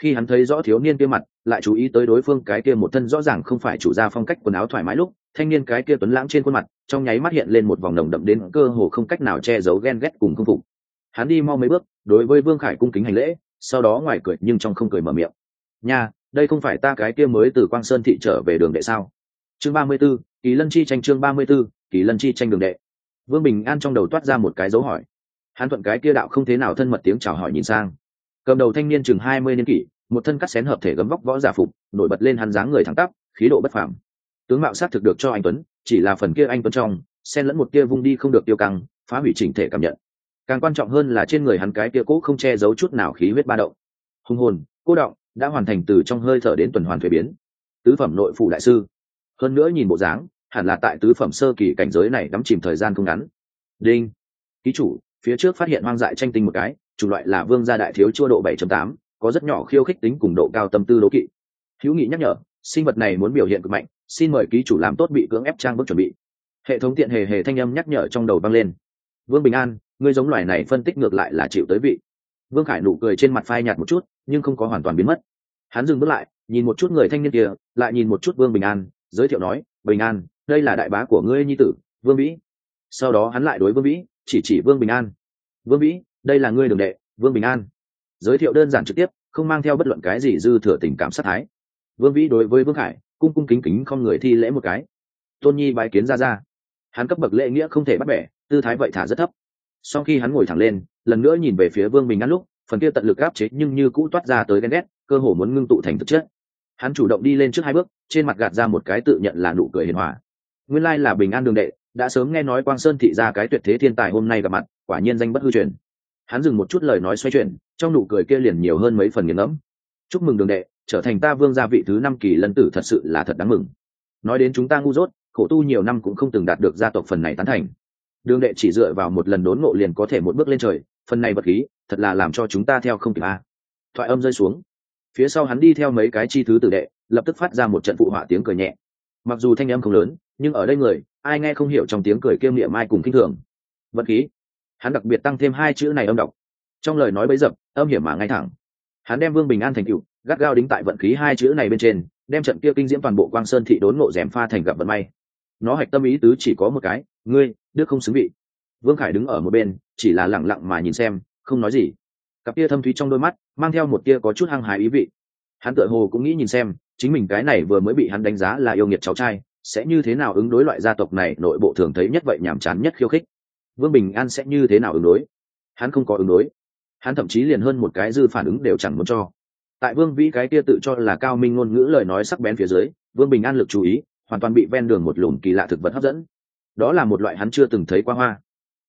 khi hắn thấy rõ thiếu niên kia mặt, lại chú ý tới đối phương cái kia một thân rõ ràng không phải chủ gia phong cách quần áo thoải mái lúc thanh niên cái kia tuấn lãng trên khuôn mặt, trong nháy mắt hiện lên một vòng nồng đậm đến cơ hồ không cách nào che giấu ghen ghét cùng công phục. Hắn đi mau mấy bước, đối với vương khải cung kính hành lễ, sau đó ngoài cười nhưng trong không cười mở miệng. Nha, đây không phải ta cái kia mới từ quang sơn thị trở về đường đệ sao? Chương ba mươi b ố kỳ lân chi tranh chương ba mươi b ố kỳ lân chi tranh đường đệ. Vương bình an trong đầu toát ra một cái dấu hỏi. Hắn thuận cái kia đạo không thế nào thân mật tiếng chào hỏi nhìn sang. Cầm đầu thanh niên chừng hai mươi niên kỷ, một thân cắt xén hợp thể gấm vóc võ giả phục, nổi bật lên hắn dáng người thẳng tắp, khí độ bất phẳng tướng mạo sát thực được cho anh tuấn chỉ là phần kia anh tuấn trong xen lẫn một kia vung đi không được tiêu căng phá hủy chỉnh thể cảm nhận. Càng quan trọng hơn là trên người hắn cái kia cũ không che giấu chút nào khí huyết ba động. Hùng hồn cô động đã hoàn thành từ trong hơi thở đến tuần hoàn thuế biến. Tứ phẩm nội phụ đại sư. Hơn nữa nhìn bộ dáng hẳn là tại tứ phẩm sơ kỳ cảnh giới này đắm chìm thời gian không ngắn. Đinh. Ký chủ phía trước phát hiện hoang dại tranh tinh một cái chủ loại là vương gia đại thiếu chua độ 7.8, có rất nhỏ khiêu khích tính cùng độ cao tâm tư đố kỵ. Hữu nghị nhắc nhở sinh vật này muốn biểu hiện cực mạnh xin mời ký chủ làm tốt bị cưỡng ép trang bước chuẩn bị. Hệ thống tiện hề hề thanh âm nhắc nhở trong đầu vang lên. Vương bình an, ngươi giống loài này phân tích ngược lại là chịu tới vị. Vương khải nụ cười trên mặt phai nhạt một chút, nhưng không có hoàn toàn biến mất. Hắn dừng bước lại, nhìn một chút người thanh niên kia, lại nhìn một chút vương bình an, giới thiệu nói, bình an, đây là đại bá của ngươi nhi tử, vương vĩ. Sau đó hắn lại đối vương vĩ, chỉ chỉ vương bình an. Vương vĩ, đây là ngươi đường đệ, vương bình an. Giới thiệu đơn giản trực tiếp, không mang theo bất luận cái gì dư thừa tình cảm sát thái. Vương vĩ đối với vương khải cung cung kính kính không người thi lễ một cái. Tôn nhi bài kiến ra ra hắn cấp bậc lễ nghĩa không thể bắt bẻ, tư thái vậy thả rất thấp. Sau khi hắn ngồi thẳng lên, lần nữa nhìn về phía vương bình ngăn lúc, phần kia tận lực áp chế nhưng như cũ toát ra tới ghen ghét, cơ hồ muốn ngưng tụ thành thực chất. Hắn chủ động đi lên trước hai bước, trên mặt gạt ra một cái tự nhận là nụ cười hiền hòa. Nguyên lai là bình an đường đệ, đã sớm nghe nói quang sơn thị ra cái tuyệt thế thiên tài hôm nay gặp mặt, quả nhiên danh bất hư truyền. Hắn dừng một chút lời nói xoay chuyển, trong nụ cười kia liền nhiều hơn mấy phần nghiền ngẫm. Chúc mừng đường đệ trở thành ta vương gia vị thứ năm kỳ lân tử thật sự là thật đáng mừng. Nói đến chúng ta ngu dốt, khổ tu nhiều năm cũng không từng đạt được gia tộc phần này tán thành. Đường đệ chỉ dựa vào một lần đốn ngộ liền có thể một bước lên trời, phần này vật khí, thật là làm cho chúng ta theo không kịp a. Thoại âm rơi xuống. Phía sau hắn đi theo mấy cái chi thứ tử đệ, lập tức phát ra một trận phụ họa tiếng cười nhẹ. Mặc dù thanh âm không lớn, nhưng ở đây người, ai nghe không hiểu trong tiếng cười kiêm niệm ai cùng kinh thường. Vật khí. Hắn đặc biệt tăng thêm hai chữ này âm đọc. Trong lời nói bấy dập, âm hiểm mà ngay thẳng. Hắn đem vương bình an thành cựu gắt gao đính tại vận khí hai chữ này bên trên, đem trận kia kinh diễm toàn bộ quang sơn thị đốn ngộ rèm pha thành gặp vận may. Nó hạch tâm ý tứ chỉ có một cái, ngươi, đức không xứng vị. Vương khải đứng ở một bên, chỉ là lẳng lặng mà nhìn xem, không nói gì. Cặp tia thâm thúy trong đôi mắt, mang theo một tia có chút hăng hái ý vị. Hắn tựa hồ cũng nghĩ nhìn xem, chính mình cái này vừa mới bị hắn đánh giá là yêu nghiệt cháu trai, sẽ như thế nào ứng đối loại gia tộc này nội bộ thường thấy nhất vậy nhàm chán nhất khiêu khích. Vương bình an sẽ như thế nào ứng đối? Hắn không có ứng đối. Hắn thậm chí liền hơn một cái dư phản ứng đều chẳng muốn cho tại vương vĩ cái kia tự cho là cao minh ngôn ngữ lời nói sắc bén phía dưới vương bình an lực chú ý hoàn toàn bị ven đường một lùm kỳ lạ thực vật hấp dẫn. Đó là một loại hắn chưa từng thấy qua hoa.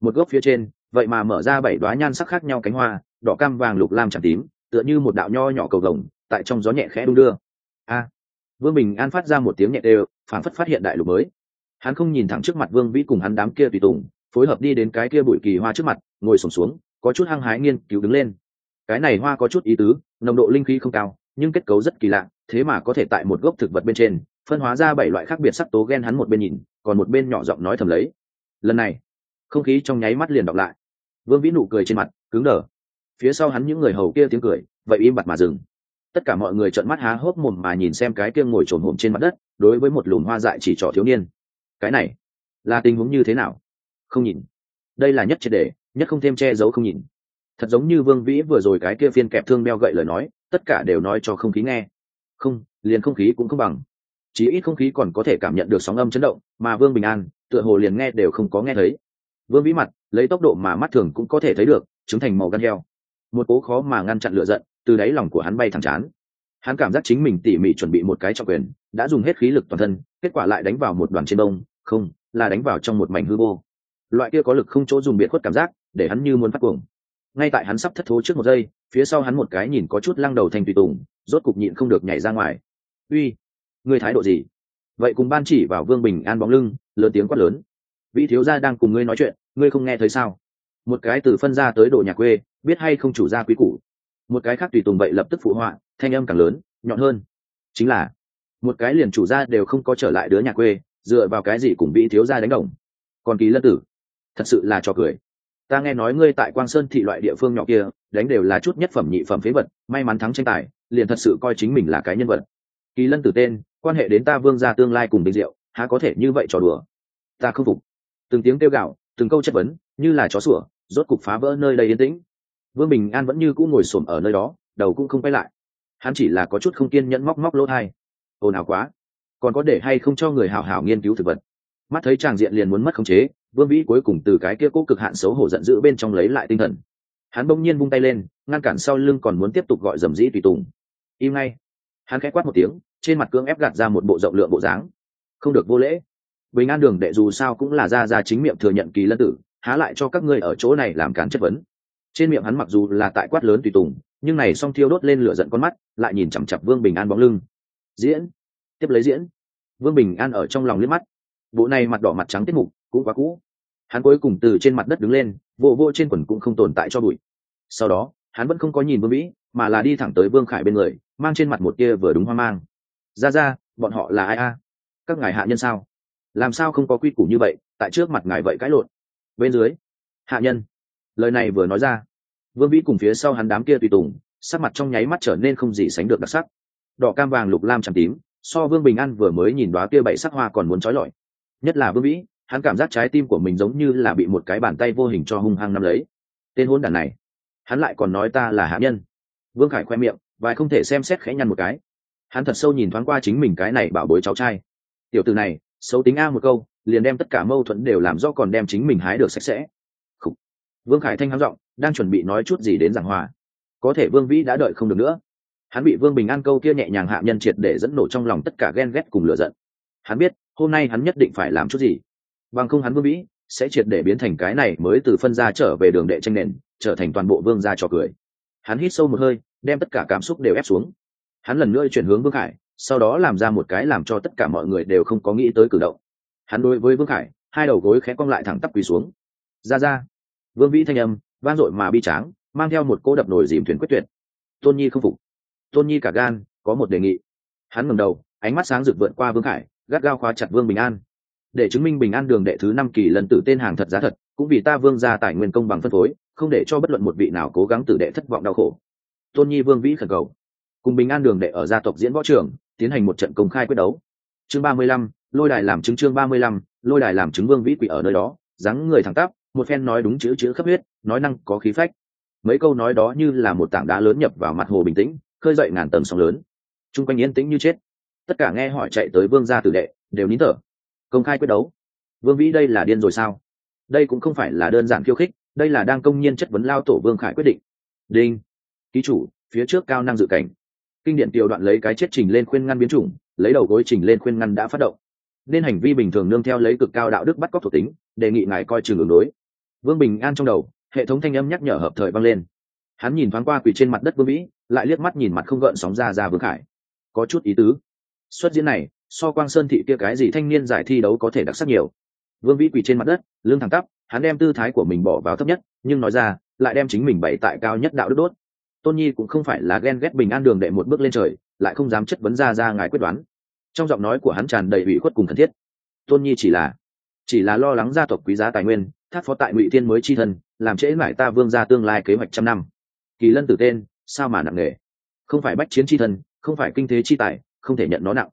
Một gốc phía trên vậy mà mở ra bảy đoá nhan sắc khác nhau cánh hoa đỏ cam vàng lục lam chẳng tím tựa như một đạo nho nhỏ cầu gồng tại trong gió nhẹ khẽ đung đưa. A! Vương bình an phát ra một tiếng nhẹ đều phản phất phát hiện đại lục mới. Hắn không nhìn thẳng trước mặt vương vĩ cùng hắn đám kia tùy tùng phối hợp đi đến cái kia bụi kỳ hoa trước mặt ngồi sổm xuống, xuống có chút hăng hái nghiên cứu đứng lên cái này hoa có chút ý tứ, nồng độ linh khí không cao, nhưng kết cấu rất kỳ lạ, thế mà có thể tại một gốc thực vật bên trên, phân hóa ra bảy loại khác biệt sắc tố gen hắn một bên nhìn, còn một bên nhỏ giọng nói thầm lấy. Lần này, không khí trong nháy mắt liền đọc lại. Vương vĩ nụ cười trên mặt, cứng đờ. Phía sau hắn những người hầu kia tiếng cười, vậy im bặt mà dừng. Tất cả mọi người trợn mắt há hốc mồm mà nhìn xem cái kia ngồi trồn hồm trên mặt đất, đối với một lùm hoa dại chỉ trỏ thiếu niên. Cái này, là tình huống như thế nào? Không nhìn. Đây là nhất triệt đề nhất không thêm che giấu không nhìn thật giống như vương vĩ vừa rồi cái kia phiên kẹp thương meo gậy lời nói, tất cả đều nói cho không khí nghe. Không, liền không khí cũng không bằng. Chỉ ít không khí còn có thể cảm nhận được sóng âm chấn động, mà vương bình an, tựa hồ liền nghe đều không có nghe thấy. Vương vĩ mặt, lấy tốc độ mà mắt thường cũng có thể thấy được chứng thành màu gan heo. Một cố khó mà ngăn chặn lựa giận, từ đáy lòng của hắn bay thẳng chán. Hắn cảm giác chính mình tỉ mỉ chuẩn bị một cái trọng quyền, đã dùng hết khí lực toàn thân, kết quả lại đánh vào một đoàn trên đông không, là đánh vào trong một mảnh hư vô. Loại kia có lực không chỗ dùng biệt khuất cảm giác, để hắn như muốn phát cuồng ngay tại hắn sắp thất thố trước một giây, phía sau hắn một cái nhìn có chút lăng đầu thành tùy tùng, rốt cục nhịn không được nhảy ra ngoài. Uy người thái độ gì? Vậy cùng ban chỉ vào vương bình an bóng lưng, lớn tiếng quát lớn. Vị thiếu gia đang cùng ngươi nói chuyện, ngươi không nghe thấy sao? Một cái từ phân ra tới đồ nhà quê, biết hay không chủ gia quý củ. Một cái khác tùy tùng vậy lập tức phụ họa, thanh âm càng lớn, nhọn hơn. Chính là, một cái liền chủ gia đều không có trở lại đứa nhà quê, dựa vào cái gì cùng vị thiếu gia đánh đồng? Còn kỳ lân tử, thật sự là cho cười ta nghe nói ngươi tại quang sơn thị loại địa phương nhỏ kia, đánh đều là chút nhất phẩm nhị phẩm phế vật, may mắn thắng tranh tài, liền thật sự coi chính mình là cái nhân vật. Kỳ lân tử tên, quan hệ đến ta vương gia tương lai cùng bình diệu, há có thể như vậy trò đùa? Ta không phục. Từng tiếng kêu gạo từng câu chất vấn, như là chó sủa, rốt cục phá vỡ nơi đây yên tĩnh. Vương bình an vẫn như cũ ngồi xổm ở nơi đó, đầu cũng không quay lại. Hắn chỉ là có chút không kiên nhẫn móc móc lỗ thai. Ồn ào quá. Còn có để hay không cho người hảo hảo nghiên cứu thực vật? Mắt thấy tràng diện liền muốn mất khống chế vương vĩ cuối cùng từ cái kia cố cực hạn xấu hổ giận dữ bên trong lấy lại tinh thần. Hắn bỗng nhiên vung tay lên, ngăn cản sau lưng còn muốn tiếp tục gọi dầm dĩ tùy tùng. Im ngay. Hắn khẽ quát một tiếng, trên mặt cưỡng ép gạt ra một bộ rộng lượng bộ dáng. Không được vô lễ. Bình an đường đệ dù sao cũng là ra ra chính miệng thừa nhận kỳ lân tử, há lại cho các ngươi ở chỗ này làm cản chất vấn. Trên miệng hắn mặc dù là tại quát lớn tùy tùng, nhưng này song thiêu đốt lên lửa giận con mắt, lại nhìn chằm chặp vương bình an bóng lưng. Diễn. Tiếp lấy diễn. Vương bình an ở trong lòng liếc mắt. Bộ này mặt đỏ mặt trắng tiết mục cũng quá cũ. Hắn cuối cùng từ trên mặt đất đứng lên vô vô trên quần cũng không tồn tại cho bụi. Sau đó, hắn vẫn không có nhìn vương vĩ, mà là đi thẳng tới vương khải bên người, mang trên mặt một kia vừa đúng hoang mang. Ra ra, bọn họ là ai a? Các ngài hạ nhân sao? Làm sao không có quy củ như vậy, tại trước mặt ngài vậy cãi lộn? Bên dưới, hạ nhân. Lời này vừa nói ra, vương vĩ cùng phía sau hắn đám kia tùy tùng, sắc mặt trong nháy mắt trở nên không gì sánh được đặc sắc. Đỏ cam vàng lục lam trầm tím, so vương bình an vừa mới nhìn đoá kia bảy sắc hoa còn muốn trói lọi. Nhất là vương vĩ hắn cảm giác trái tim của mình giống như là bị một cái bàn tay vô hình cho hung hăng nắm lấy. Tên hôn đàn này, hắn lại còn nói ta là hạ nhân. Vương khải khoe miệng và không thể xem xét khẽ nhăn một cái. Hắn thật sâu nhìn thoáng qua chính mình cái này bảo bối cháu trai. Tiểu từ này, xấu tính a một câu, liền đem tất cả mâu thuẫn đều làm do còn đem chính mình hái được sạch sẽ. Khủ. vương khải thanh hắng giọng, đang chuẩn bị nói chút gì đến giảng hòa. Có thể vương vĩ đã đợi không được nữa. Hắn bị vương bình an câu kia nhẹ nhàng hạ nhân triệt để dẫn nổ trong lòng tất cả ghen ghét cùng lửa giận. Hắn biết, hôm nay hắn nhất định phải làm chút gì bằng không hắn vương vĩ, sẽ triệt để biến thành cái này mới từ phân ra trở về đường đệ tranh nền, trở thành toàn bộ vương gia trò cười. Hắn hít sâu một hơi, đem tất cả cảm xúc đều ép xuống. Hắn lần nữa chuyển hướng vương khải, sau đó làm ra một cái làm cho tất cả mọi người đều không có nghĩ tới cử động. Hắn đối với vương khải, hai đầu gối khẽ cong lại thẳng tắp quỳ xuống. Ra ra. Vương vĩ thanh âm vang dội mà bi tráng, mang theo một cô đập nổi dìm thuyền quyết tuyệt. Tôn nhi không phục. Tôn nhi cả gan, có một đề nghị. Hắn ngầm đầu, ánh mắt sáng rực vượt qua vương khải, gắt gao khóa chặt vương bình an để chứng minh bình an đường đệ thứ năm kỳ lần tử tên hàng thật giá thật, cũng vì ta vương ra tài nguyên công bằng phân phối, không để cho bất luận một vị nào cố gắng tử đệ thất vọng đau khổ. Tôn nhi vương vĩ khẩn cầu. Cùng bình an đường đệ ở gia tộc diễn võ trường, tiến hành một trận công khai quyết đấu. Chương ba mươi lăm, lôi đài làm chứng chương ba mươi lăm, lôi đài làm chứng vương vĩ quỷ ở nơi đó, dáng người thẳng tắp, một phen nói đúng chữ chữ khắp huyết, nói năng có khí phách. Mấy câu nói đó như là một tảng đá lớn nhập vào mặt hồ bình tĩnh, khơi dậy ngàn tầng sóng lớn. Chung quanh yên tĩnh như chết. Tất cả nghe hỏi chạy tới vương gia tử đệ, đều nín thở công khai quyết đấu. Vương vĩ đây là điên rồi sao? Đây cũng không phải là đơn giản khiêu khích, đây là đang công nhiên chất vấn lao tổ vương khải quyết định. Đinh. Ký chủ, phía trước cao năng dự cảnh. Kinh điển tiểu đoạn lấy cái chết trình lên khuyên ngăn biến chủng, lấy đầu gối trình lên khuyên ngăn đã phát động. Nên hành vi bình thường nương theo lấy cực cao đạo đức bắt cóc thuộc tính, đề nghị ngài coi chừng ứng đối. Vương bình an trong đầu, hệ thống thanh âm nhắc nhở hợp thời vang lên. Hắn nhìn thoáng qua quỳ trên mặt đất vương vĩ, lại liếc mắt nhìn mặt không gợn sóng ra ra vương khải. Có chút ý tứ. Xuất diễn này so quang sơn thị kia cái gì thanh niên giải thi đấu có thể đặc sắc nhiều. Vương vĩ quỳ trên mặt đất, lưng thẳng tắp, hắn đem tư thái của mình bỏ vào thấp nhất, nhưng nói ra, lại đem chính mình bày tại cao nhất đạo đức đốt. Tôn nhi cũng không phải là ghen ghét bình an đường đệ một bước lên trời, lại không dám chất vấn ra ra ngài quyết đoán. Trong giọng nói của hắn tràn đầy ủy khuất cùng thân thiết. Tôn nhi chỉ là chỉ là lo lắng gia tộc quý giá tài nguyên, thác phó tại ngụy thiên mới chi thân, làm trễ mãi ta vương ra tương lai kế hoạch trăm năm. Kỳ lân tử tên, sao mà nặng nề? Không phải bách chiến chi thân, không phải kinh thế chi tài, không thể nhận nó nặng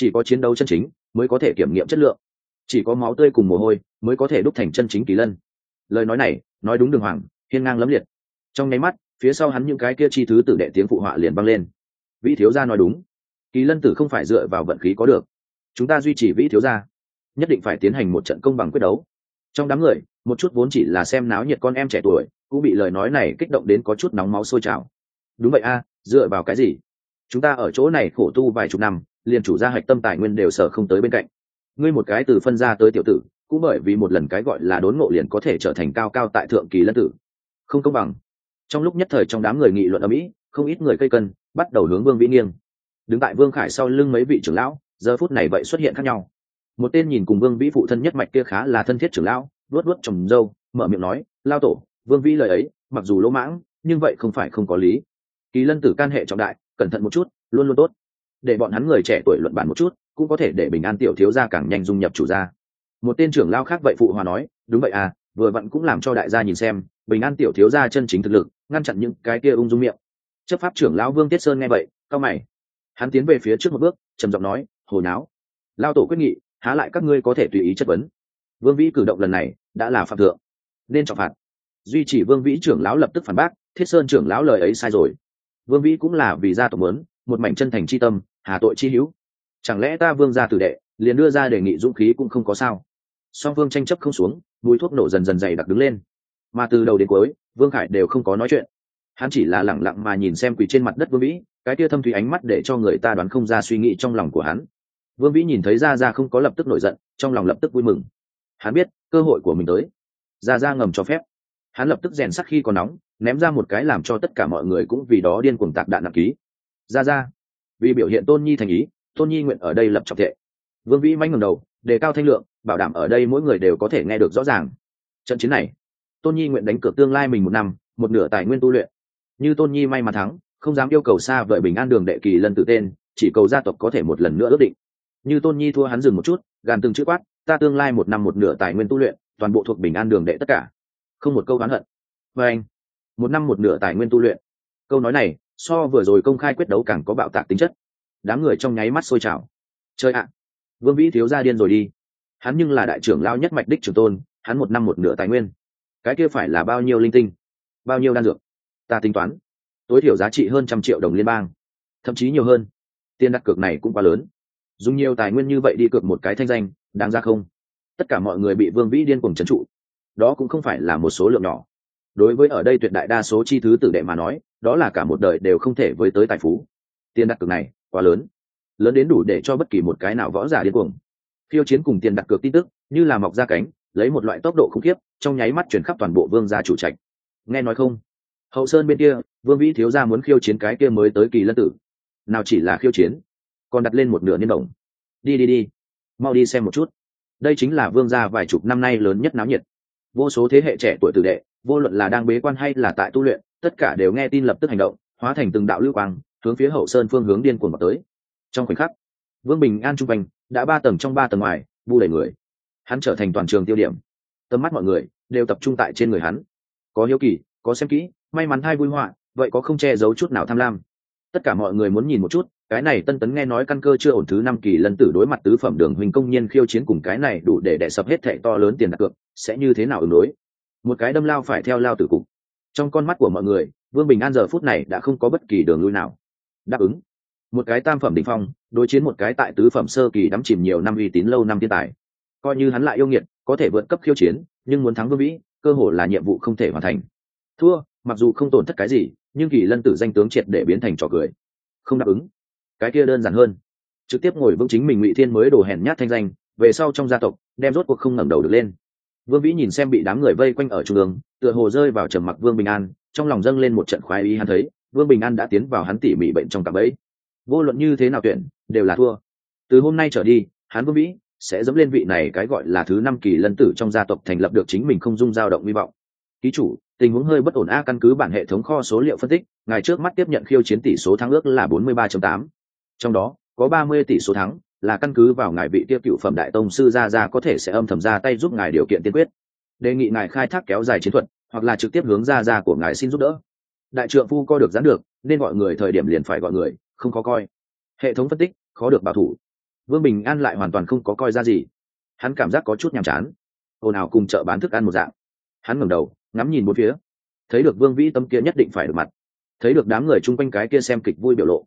chỉ có chiến đấu chân chính mới có thể kiểm nghiệm chất lượng. Chỉ có máu tươi cùng mồ hôi mới có thể đúc thành chân chính kỳ lân. Lời nói này, nói đúng đường hoàng, hiên ngang lấm liệt. Trong nháy mắt, phía sau hắn những cái kia chi thứ tử đệ tiếng phụ họa liền băng lên. Vĩ thiếu gia nói đúng. Kỳ lân tử không phải dựa vào vận khí có được. Chúng ta duy trì vĩ thiếu gia. Nhất định phải tiến hành một trận công bằng quyết đấu. Trong đám người, một chút vốn chỉ là xem náo nhiệt con em trẻ tuổi, cũng bị lời nói này kích động đến có chút nóng máu sôi trào. Đúng vậy a, dựa vào cái gì? Chúng ta ở chỗ này khổ tu vài chục năm liền chủ gia hạch tâm tài nguyên đều sở không tới bên cạnh. Ngươi một cái từ phân ra tới tiểu tử, cũng bởi vì một lần cái gọi là đốn ngộ liền có thể trở thành cao cao tại thượng kỳ lân tử. Không công bằng. Trong lúc nhất thời trong đám người nghị luận ở mỹ không ít người cây cân, bắt đầu hướng vương vĩ nghiêng. Đứng tại vương khải sau lưng mấy vị trưởng lão, giờ phút này vậy xuất hiện khác nhau. Một tên nhìn cùng vương vĩ phụ thân nhất mạch kia khá là thân thiết trưởng lão luốt luốt trồng dâu mở miệng nói, lao tổ, vương vĩ lời ấy, mặc dù lỗ mãng, nhưng vậy không phải không có lý. Kỳ lân tử can hệ trọng đại, cẩn thận một chút, luôn luôn tốt để bọn hắn người trẻ tuổi luận bản một chút, cũng có thể để bình an tiểu thiếu gia càng nhanh dung nhập chủ gia. Một tên trưởng lao khác vậy phụ hòa nói, đúng vậy à vừa vặn cũng làm cho đại gia nhìn xem, bình an tiểu thiếu gia chân chính thực lực, ngăn chặn những cái kia ung dung miệng. Chấp pháp trưởng lão vương tiết sơn nghe vậy cao mày. Hắn tiến về phía trước một bước, trầm giọng nói hồi náo lao tổ quyết nghị, há lại các ngươi có thể tùy ý chất vấn. Vương vĩ cử động lần này, đã là phạm thượng. Nên trọng phạt. Duy chỉ vương vĩ trưởng lão lập tức phản bác, thiết sơn trưởng lão lời ấy sai rồi. Vương vĩ cũng là vì gia tộc lớn một mảnh chân thành c h i tâm, hà tội chi hữu. Chẳng lẽ ta vương gia tử đệ, liền đưa ra đề nghị dũng khí cũng không có sao? Song vương tranh chấp không xuống, mùi thuốc nổ dần dần dày đặc đứng lên. Mà từ đầu đến cuối, vương khải đều không có nói chuyện. Hắn chỉ là lẳng lặng mà nhìn xem quỳ trên mặt đất vương vĩ, cái tia thâm thủy ánh mắt để cho người ta đoán không ra suy nghĩ trong lòng của hắn. Vương vĩ nhìn thấy ra ra không có lập tức nổi giận, trong lòng lập tức vui mừng. Hắn biết, cơ hội của mình tới. Ra ra ngầm cho phép. Hắn lập tức rèn sắc khi còn nóng, ném ra một cái làm cho tất cả mọi người cũng vì đó điên cuồng tạc đạn nặng ký ra ra. Vì biểu hiện tôn nhi thành ý, tôn nhi nguyện ở đây lập trọng thệ vương vĩ manh ngầm đầu, đề cao thanh lượng, bảo đảm ở đây mỗi người đều có thể nghe được rõ ràng. Trận chiến này, tôn nhi nguyện đánh cược tương lai mình một năm, một nửa tài nguyên tu luyện. Như tôn nhi may mắn thắng, không dám yêu cầu xa vợi bình an đường đệ kỳ lần tự tên, chỉ cầu gia tộc có thể một lần nữa ước định. Như tôn nhi thua hắn dừng một chút, gàn từng chữ quát, ta tương lai một năm một nửa tài nguyên tu luyện, toàn bộ thuộc bình an đường đệ tất cả. Không một câu oán hận. Và anh, một năm một nửa tài nguyên tu luyện. Câu nói này so vừa rồi công khai quyết đấu càng có bạo tạc tính chất. Đám người trong nháy mắt sôi trào. Chơi ạ, vương vĩ thiếu gia điên rồi đi. Hắn nhưng là đại trưởng lao nhất mạch đích trường tôn, hắn một năm một nửa tài nguyên. Cái kia phải là bao nhiêu linh tinh, bao nhiêu đan dược? Ta tính toán, tối thiểu giá trị hơn trăm triệu đồng liên bang, thậm chí nhiều hơn. Tiền đặt cược này cũng quá lớn. Dùng nhiều tài nguyên như vậy đi cược một cái thanh danh, đáng ra không? Tất cả mọi người bị vương vĩ điên cuồng trấn trụ. Đó cũng không phải là một số lượng nhỏ. Đối với ở đây tuyệt đại đa số chi thứ tử đệ mà nói đó là cả một đời đều không thể với tới tài phú. Tiền đặt cược này quá lớn lớn đến đủ để cho bất kỳ một cái nào võ giả điên cuồng. Phiêu chiến cùng tiền đặt cược tin tức, như là mọc ra cánh, lấy một loại tốc độ khủng khiếp, trong nháy mắt chuyển khắp toàn bộ vương gia chủ trạch. Nghe nói không? Hậu sơn bên kia, vương vĩ thiếu gia muốn khiêu chiến cái kia mới tới kỳ lân tử. Nào chỉ là khiêu chiến, còn đặt lên một nửa niên đồng. Đi đi đi. Mau đi xem một chút. Đây chính là vương gia vài chục năm nay lớn nhất náo nhiệt. Vô số thế hệ trẻ tuổi tử đệ, vô luận là đang bế quan hay là tại tu luyện tất cả đều nghe tin lập tức hành động, hóa thành từng đạo lưu quang, hướng phía hậu sơn phương hướng điên cuồng vào tới. Trong khoảnh khắc, vương bình an trung quanh đã ba tầng trong ba tầng ngoài, bu đầy người. Hắn trở thành toàn trường tiêu điểm. Tầm mắt mọi người đều tập trung tại trên người hắn. Có hiếu kỳ, có xem kỹ, may mắn hai vui họa, vậy có không che giấu chút nào tham lam. Tất cả mọi người muốn nhìn một chút, cái này tân tấn nghe nói căn cơ chưa ổn thứ năm kỳ lân tử đối mặt tứ phẩm đường huỳnh công nhiên khiêu chiến cùng cái này đủ để đẻ sập hết thệ to lớn tiền đặt cược, sẽ như thế nào ứng đối? Một cái đâm lao phải theo lao tử cục trong con mắt của mọi người, vương bình an giờ phút này đã không có bất kỳ đường lui nào. Đáp ứng. Một cái tam phẩm đ ỉ n h phong, đối chiến một cái tại tứ phẩm sơ kỳ đắm chìm nhiều năm uy tín lâu năm thiên tài. Coi như hắn lại yêu nghiệt, có thể vượt cấp khiêu chiến, nhưng muốn thắng vương vĩ, cơ hồ là nhiệm vụ không thể hoàn thành. Thua, mặc dù không tổn thất cái gì, nhưng kỳ lân tử danh tướng triệt để biến thành trò cười. Không đáp ứng. Cái kia đơn giản hơn. Trực tiếp ngồi vững chính mình ngụy thiên mới đổ hèn nhát thanh danh, về sau trong gia tộc, đem rốt cuộc không ngẩng đầu được lên vương vĩ nhìn xem bị đám người vây quanh ở trung ương, tựa hồ rơi vào trầm mặc vương bình an, trong lòng dâng lên một trận khoái ý hắn thấy, vương bình an đã tiến vào hắn tỉ mỉ bệnh trong cặp ấy vô luận như thế nào tuyển, đều là thua. Từ hôm nay trở đi, hắn vương vĩ sẽ dẫm lên vị này cái gọi là thứ năm kỳ lân tử trong gia tộc thành lập được chính mình không dung dao động hy vọng. Ký chủ, tình huống hơi bất ổn a, căn cứ bản hệ thống kho số liệu phân tích ngày trước mắt tiếp nhận khiêu chiến tỷ số thắng ước là 43.8. trong đó, có 30 tỷ số thắng là căn cứ vào ngài vị tiêu cựu phẩm đại tông sư ra ra có thể sẽ âm thầm ra tay giúp ngài điều kiện tiên quyết. Đề nghị ngài khai thác kéo dài chiến thuật, hoặc là trực tiếp hướng ra ra của ngài xin giúp đỡ. Đại trượng phu coi được gián được, nên gọi người thời điểm liền phải gọi người, không có coi. Hệ thống phân tích, khó được bảo thủ. Vương bình an lại hoàn toàn không có coi ra gì. Hắn cảm giác có chút nhàm chán. Ồn ào cùng chợ bán thức ăn một dạng. Hắn ngẩng đầu, ngắm nhìn bốn phía. Thấy được vương vĩ tâm kia nhất định phải được mặt. Thấy được đám người chung quanh cái kia xem kịch vui biểu lộ.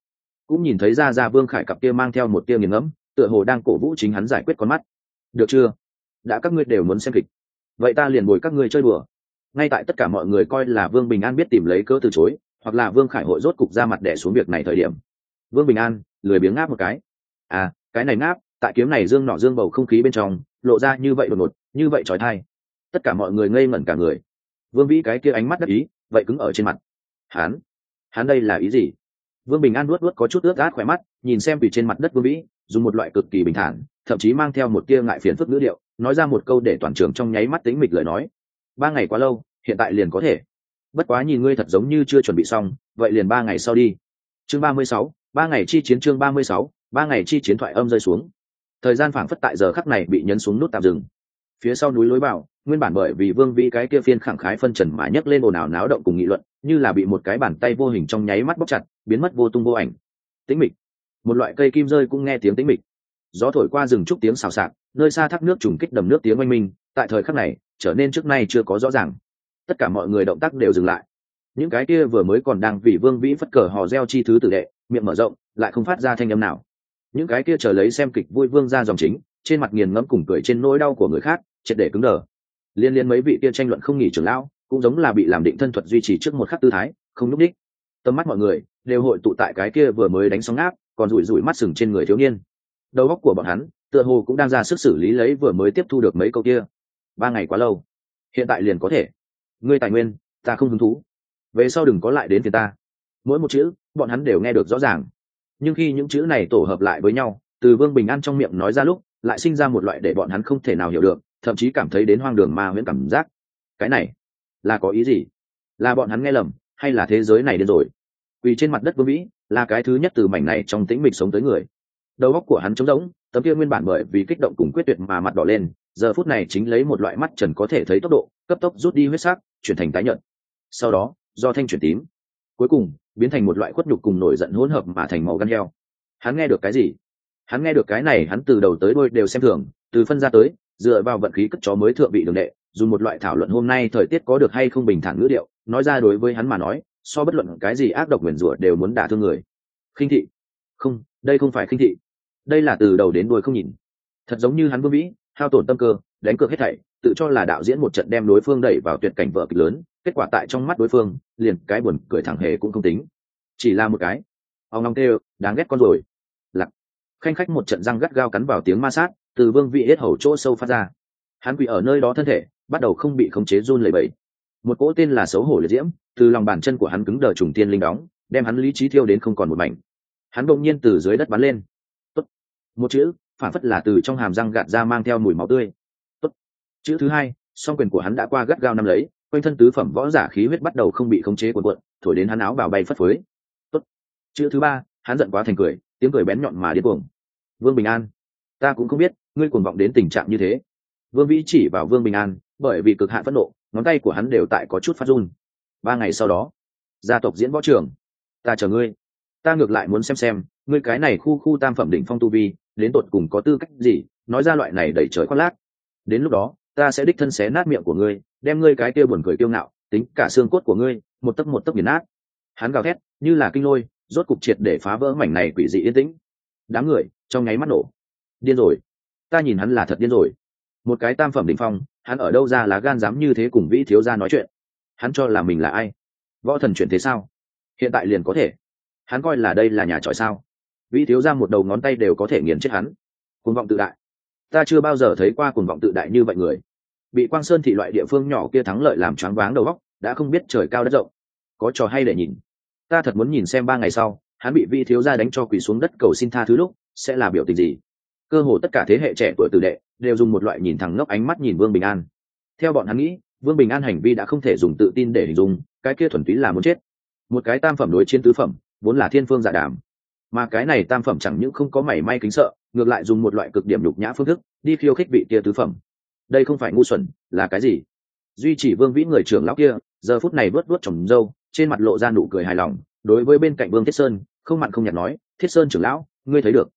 Cũng nhìn thấy ra ra vương khải cặp kia mang theo một tia nghiền ngẫm tựa hồ đang cổ vũ chính hắn giải quyết con mắt. Được chưa? Đã các ngươi đều muốn xem kịch. Vậy ta liền bồi các ngươi chơi đùa. Ngay tại tất cả mọi người coi là vương bình an biết tìm lấy cớ từ chối, hoặc là vương khải hội rốt cục ra mặt đẻ xuống việc này thời điểm. Vương bình an lười biếng ngáp một cái. À cái này ngáp, tại kiếm này dương nọ dương bầu không khí bên trong, lộ ra như vậy đột ngột, như vậy trói thai. Tất cả mọi người ngây ngẩn cả người. Vương vĩ cái kia ánh mắt đắc ý, vậy cứng ở trên mặt. Hán hán đây là ý gì? Vương bình an luốt luốt có chút ướt át khỏe mắt, nhìn xem vì trên mặt đất vương vĩ dùng một loại cực kỳ bình thản, thậm chí mang theo một tia ngại phiền phức ngữ điệu, nói ra một câu để toàn trường trong nháy mắt tính mịch lời nói. Ba ngày quá lâu, hiện tại liền có thể. Bất quá nhìn ngươi thật giống như chưa chuẩn bị xong, vậy liền ba ngày sau đi. Chương ba mươi sáu, ba ngày chi chiến chương ba mươi sáu, ba ngày chi chiến thoại âm rơi xuống. Thời gian phảng phất tại giờ khắc này bị nhấn xuống nút tạm dừng. Phía sau núi lối vào, nguyên bản bởi vì vương vĩ cái kia phiên khẳng khái phân trần mà nhấc lên ồn ào náo động cùng nghị luận, như là bị một cái bàn tay vô hình trong nháy mắt bóc chặt, biến mất vô tung vô ảnh. Tĩnh mịch một loại cây kim rơi cũng nghe tiếng tĩnh mịch. Gió thổi qua rừng trúc tiếng xào xạc, nơi xa thác nước trùng kích đầm nước tiếng oanh minh, tại thời khắc này, trở nên trước nay chưa có rõ ràng. Tất cả mọi người động tác đều dừng lại. Những cái kia vừa mới còn đang vì vương vĩ phất cờ hò reo chi thứ tử đệ, miệng mở rộng, lại không phát ra thanh âm nào. Những cái kia chờ lấy xem kịch vui vương ra dòng chính, trên mặt nghiền ngẫm cùng cười trên nỗi đau của người khác, triệt để cứng đờ. Liên liên mấy vị kia tranh luận không nghỉ trưởng lão, cũng giống là bị làm định thân thuật duy trì trước một khắc tư thái, không núp đích tầm mắt mọi người đều hội tụ tại cái kia vừa mới đánh sóng áp, còn rủi rủi mắt sừng trên người thiếu niên. Đầu óc của bọn hắn tựa hồ cũng đang ra sức xử lý lấy vừa mới tiếp thu được mấy câu kia. Ba ngày quá lâu, hiện tại liền có thể. Ngươi tài nguyên, ta không hứng thú. Về sau đừng có lại đến tiền ta. Mỗi một chữ, bọn hắn đều nghe được rõ ràng. Nhưng khi những chữ này tổ hợp lại với nhau, từ vương bình an trong miệng nói ra lúc, lại sinh ra một loại để bọn hắn không thể nào hiểu được, thậm chí cảm thấy đến hoang đường ma huyễn cảm giác. Cái này là có ý gì? Là bọn hắn nghe lầm hay là thế giới này đến rồi? Quỳ trên mặt đất vương vĩ, là cái thứ nhất từ mảnh này trong tĩnh mịch sống tới người. Đầu óc của hắn trống rỗng, tấm kia nguyên bản bởi vì kích động cùng quyết tuyệt mà mặt đỏ lên, giờ phút này chính lấy một loại mắt trần có thể thấy tốc độ, cấp tốc rút đi huyết sắc, chuyển thành tái nhợt. Sau đó, do thanh chuyển tím. Cuối cùng, biến thành một loại khuất nhục cùng nổi giận hỗn hợp mà thành màu gan heo. Hắn nghe được cái gì? Hắn nghe được cái này hắn từ đầu tới đôi đều xem thường, từ phân ra tới, dựa vào vận khí cất chó mới thượng vị đường đệ dùng một loại thảo luận hôm nay thời tiết có được hay không bình thản ngữ điệu, nói ra đối với hắn mà nói, so bất luận cái gì ác độc nguyền rủa đều muốn đả thương người. Khinh thị. Không, đây không phải khinh thị. Đây là từ đầu đến đuôi không nhìn. Thật giống như hắn vương vĩ, hao tổn tâm cơ, đánh cược hết thảy, tự cho là đạo diễn một trận đem đối phương đẩy vào tuyệt cảnh vợ kịch lớn, kết quả tại trong mắt đối phương, liền cái buồn cười thẳng hề cũng không tính. Chỉ là một cái. Ông long kêu, đáng ghét con rồi. Lặc khanh khách một trận răng gắt gao cắn vào tiếng ma sát, từ vương vị hết hầu chỗ sâu phát ra. Hắn quỳ ở nơi đó thân thể bắt đầu không bị khống chế run lẩy bẩy. Một cỗ tên là xấu hổ liệt diễm, từ lòng bàn chân của hắn cứng đờ trùng tiên linh đóng, đem hắn lý trí thiêu đến không còn một mảnh. Hắn bỗng nhiên từ dưới đất bắn lên. Tốt. một chữ, phản phất là từ trong hàm răng gạt ra mang theo mùi máu tươi. Tốt. chữ thứ hai, song quyền của hắn đã qua gắt gao năm lấy, quanh thân tứ phẩm võ giả khí huyết bắt đầu không bị khống chế cuộn cuộn, thổi đến hắn áo bào bay phất phới. Tốt. chữ thứ ba, hắn giận quá thành cười, tiếng cười bén nhọn mà điên cuồng. Vương bình an, ta cũng không biết, ngươi cuồng vọng đến tình trạng như thế. Vương vĩ chỉ vào vương bình an bởi vì cực hạn phẫn nộ, ngón tay của hắn đều tại có chút phát run. Ba ngày sau đó, gia tộc diễn võ trường, ta chờ ngươi. Ta ngược lại muốn xem xem, ngươi cái này khu khu tam phẩm đỉnh phong tu vi, đến tột cùng có tư cách gì, nói ra loại này đẩy trời khoác lác. Đến lúc đó, ta sẽ đích thân xé nát miệng của ngươi, đem ngươi cái kia buồn cười kiêu ngạo, tính cả xương cốt của ngươi, một tấc một tấc nghiền nát. Hắn gào thét, như là kinh lôi, rốt cục triệt để phá vỡ mảnh này quỷ dị yên tĩnh. Đám người, trong nháy mắt nổ. Điên rồi. Ta nhìn hắn là thật điên rồi một cái tam phẩm đ ỉ n h phong, hắn ở đâu ra là gan dám như thế cùng vĩ thiếu gia nói chuyện? Hắn cho là mình là ai? Võ thần chuyển thế sao? Hiện tại liền có thể. Hắn coi là đây là nhà tròi sao? Vĩ thiếu gia một đầu ngón tay đều có thể nghiền chết hắn. Cuồng vọng tự đại. Ta chưa bao giờ thấy qua cuồng vọng tự đại như vậy người. Bị quang sơn thị loại địa phương nhỏ kia thắng lợi làm choáng váng đầu góc đã không biết trời cao đất rộng. Có trò hay để nhìn. Ta thật muốn nhìn xem ba ngày sau, hắn bị vi thiếu gia đánh cho quỳ xuống đất cầu xin tha thứ lúc, sẽ là biểu tình gì? Cơ hồ tất cả thế hệ trẻ tuổi tử đệ đều dùng một loại nhìn thẳng ngốc ánh mắt nhìn vương bình an. Theo bọn hắn nghĩ, vương bình an hành vi đã không thể dùng tự tin để hình dung, cái kia thuần túy là muốn chết. Một cái tam phẩm đối chiến tứ phẩm, vốn là thiên phương giả đàm. Mà cái này tam phẩm chẳng những không có mảy may kính sợ, ngược lại dùng một loại cực điểm nhục nhã phương thức, đi khiêu khích vị kia tứ phẩm. Đây không phải ngu xuẩn, là cái gì? Duy chỉ vương vĩ người trưởng lão kia, giờ phút này vớt vớt trồng dâu, trên mặt lộ ra nụ cười hài lòng, đối với bên cạnh vương thiết sơn, không mặn không nhạt nói, thiết sơn trưởng lão, ngươi thấy được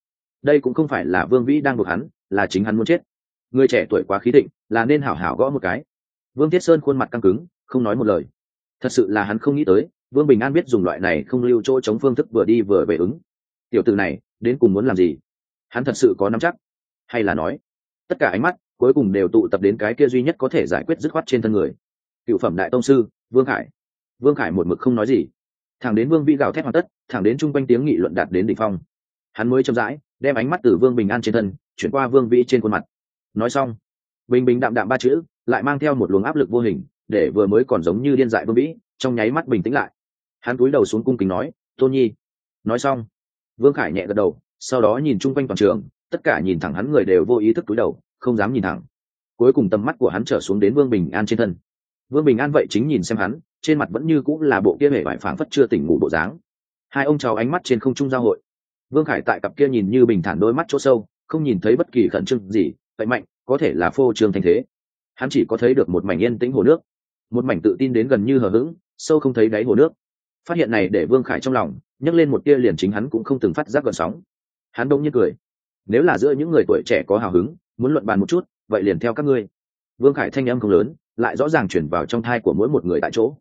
đây cũng không phải là vương vĩ đang buộc hắn, là chính hắn muốn chết. Người trẻ tuổi quá khí định là nên hảo hảo gõ một cái. Vương thiết sơn khuôn mặt căng cứng, không nói một lời. Thật sự là hắn không nghĩ tới, vương bình an biết dùng loại này không lưu chỗ chống phương thức vừa đi vừa về ứng. Tiểu từ này, đến cùng muốn làm gì? Hắn thật sự có nắm chắc. Hay là nói, tất cả ánh mắt, cuối cùng đều tụ tập đến cái kia duy nhất có thể giải quyết dứt khoát trên thân người. Cựu phẩm đại tông sư, vương khải. Vương khải một mực không nói gì. Thẳng đến vương vĩ gào thét hoàn tất, thẳng đến chung quanh tiếng nghị luận đạt đến đ ỉ n h phong. Hắn mới chậm rãi đem ánh mắt từ vương bình an trên thân, chuyển qua vương vĩ trên khuôn mặt. Nói xong, bình bình đạm đạm ba chữ, lại mang theo một luồng áp lực vô hình, để vừa mới còn giống như điên dại vương vĩ, trong nháy mắt bình tĩnh lại. Hắn cúi đầu xuống cung kính nói, tôn nhi. Nói xong, vương khải nhẹ gật đầu, sau đó nhìn chung quanh toàn trường, tất cả nhìn thẳng hắn người đều vô ý thức cúi đầu, không dám nhìn thẳng. Cuối cùng tầm mắt của hắn trở xuống đến vương bình an trên thân. Vương bình an vậy chính nhìn xem hắn, trên mặt vẫn như cũng là bộ kia hề vải phảng phất chưa tỉnh ngủ bộ dáng. Hai ông cháu ánh mắt trên không trung giao hội vương khải tại cặp kia nhìn như bình thản đôi mắt chỗ sâu, không nhìn thấy bất kỳ khẩn trương gì, vậy mạnh, có thể là phô trương thanh thế. Hắn chỉ có thấy được một mảnh yên tĩnh hồ nước. Một mảnh tự tin đến gần như hờ hững, sâu không thấy đáy hồ nước. Phát hiện này để vương khải trong lòng, nhấc lên một tia liền chính hắn cũng không từng phát giác gần sóng. Hắn đông như cười. Nếu là giữa những người tuổi trẻ có hào hứng, muốn luận bàn một chút, vậy liền theo các ngươi. Vương khải thanh âm không lớn, lại rõ ràng chuyển vào trong thai của mỗi một người tại chỗ.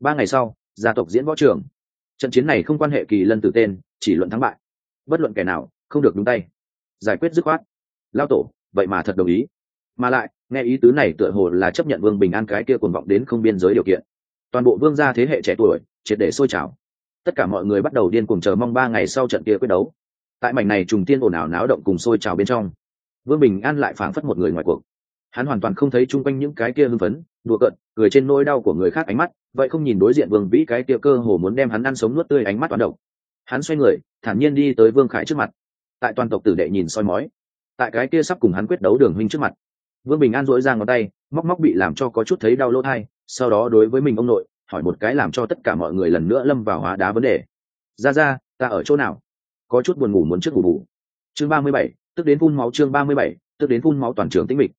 Ba ngày sau, gia tộc diễn võ trường. Trận chiến này không quan hệ kỳ lân tử tên, chỉ luận thắng bại bất luận kẻ nào không được đúng tay. Giải quyết dứt khoát. Lao tổ, vậy mà thật đồng ý. Mà lại, nghe ý tứ này tựa hồ là chấp nhận vương bình an cái kia cuồng vọng đến không biên giới điều kiện. Toàn bộ vương gia thế hệ trẻ tuổi, triệt để sôi trào. Tất cả mọi người bắt đầu điên cuồng chờ mong ba ngày sau trận kia quyết đấu. Tại mảnh này trùng tiên ồn ào náo động cùng sôi trào bên trong, vương bình an lại phảng phất một người ngoài cuộc. Hắn hoàn toàn không thấy chung quanh những cái kia hưng phấn, đùa cợt, cười trên nỗi đau của người khác ánh mắt, vậy không nhìn đối diện vương vĩ cái kia cơ hồ muốn đem hắn ăn sống nuốt tươi ánh mắt toàn động hắn xoay người, thản nhiên đi tới vương khải trước mặt. Tại toàn tộc tử đệ nhìn soi mói, tại cái kia sắp cùng hắn quyết đấu đường huynh trước mặt, vương bình an dỗi ra ngón tay, móc móc bị làm cho có chút thấy đau lỗ thai, sau đó đối với mình ông nội, hỏi một cái làm cho tất cả mọi người lần nữa lâm vào hóa đá vấn đề. Ra ra ta ở chỗ nào? Có chút buồn ngủ muốn trước ngủ bù. Chương ba mươi bảy, tức đến phun máu chương ba mươi bảy, tức đến phun máu toàn trường tĩnh mịch.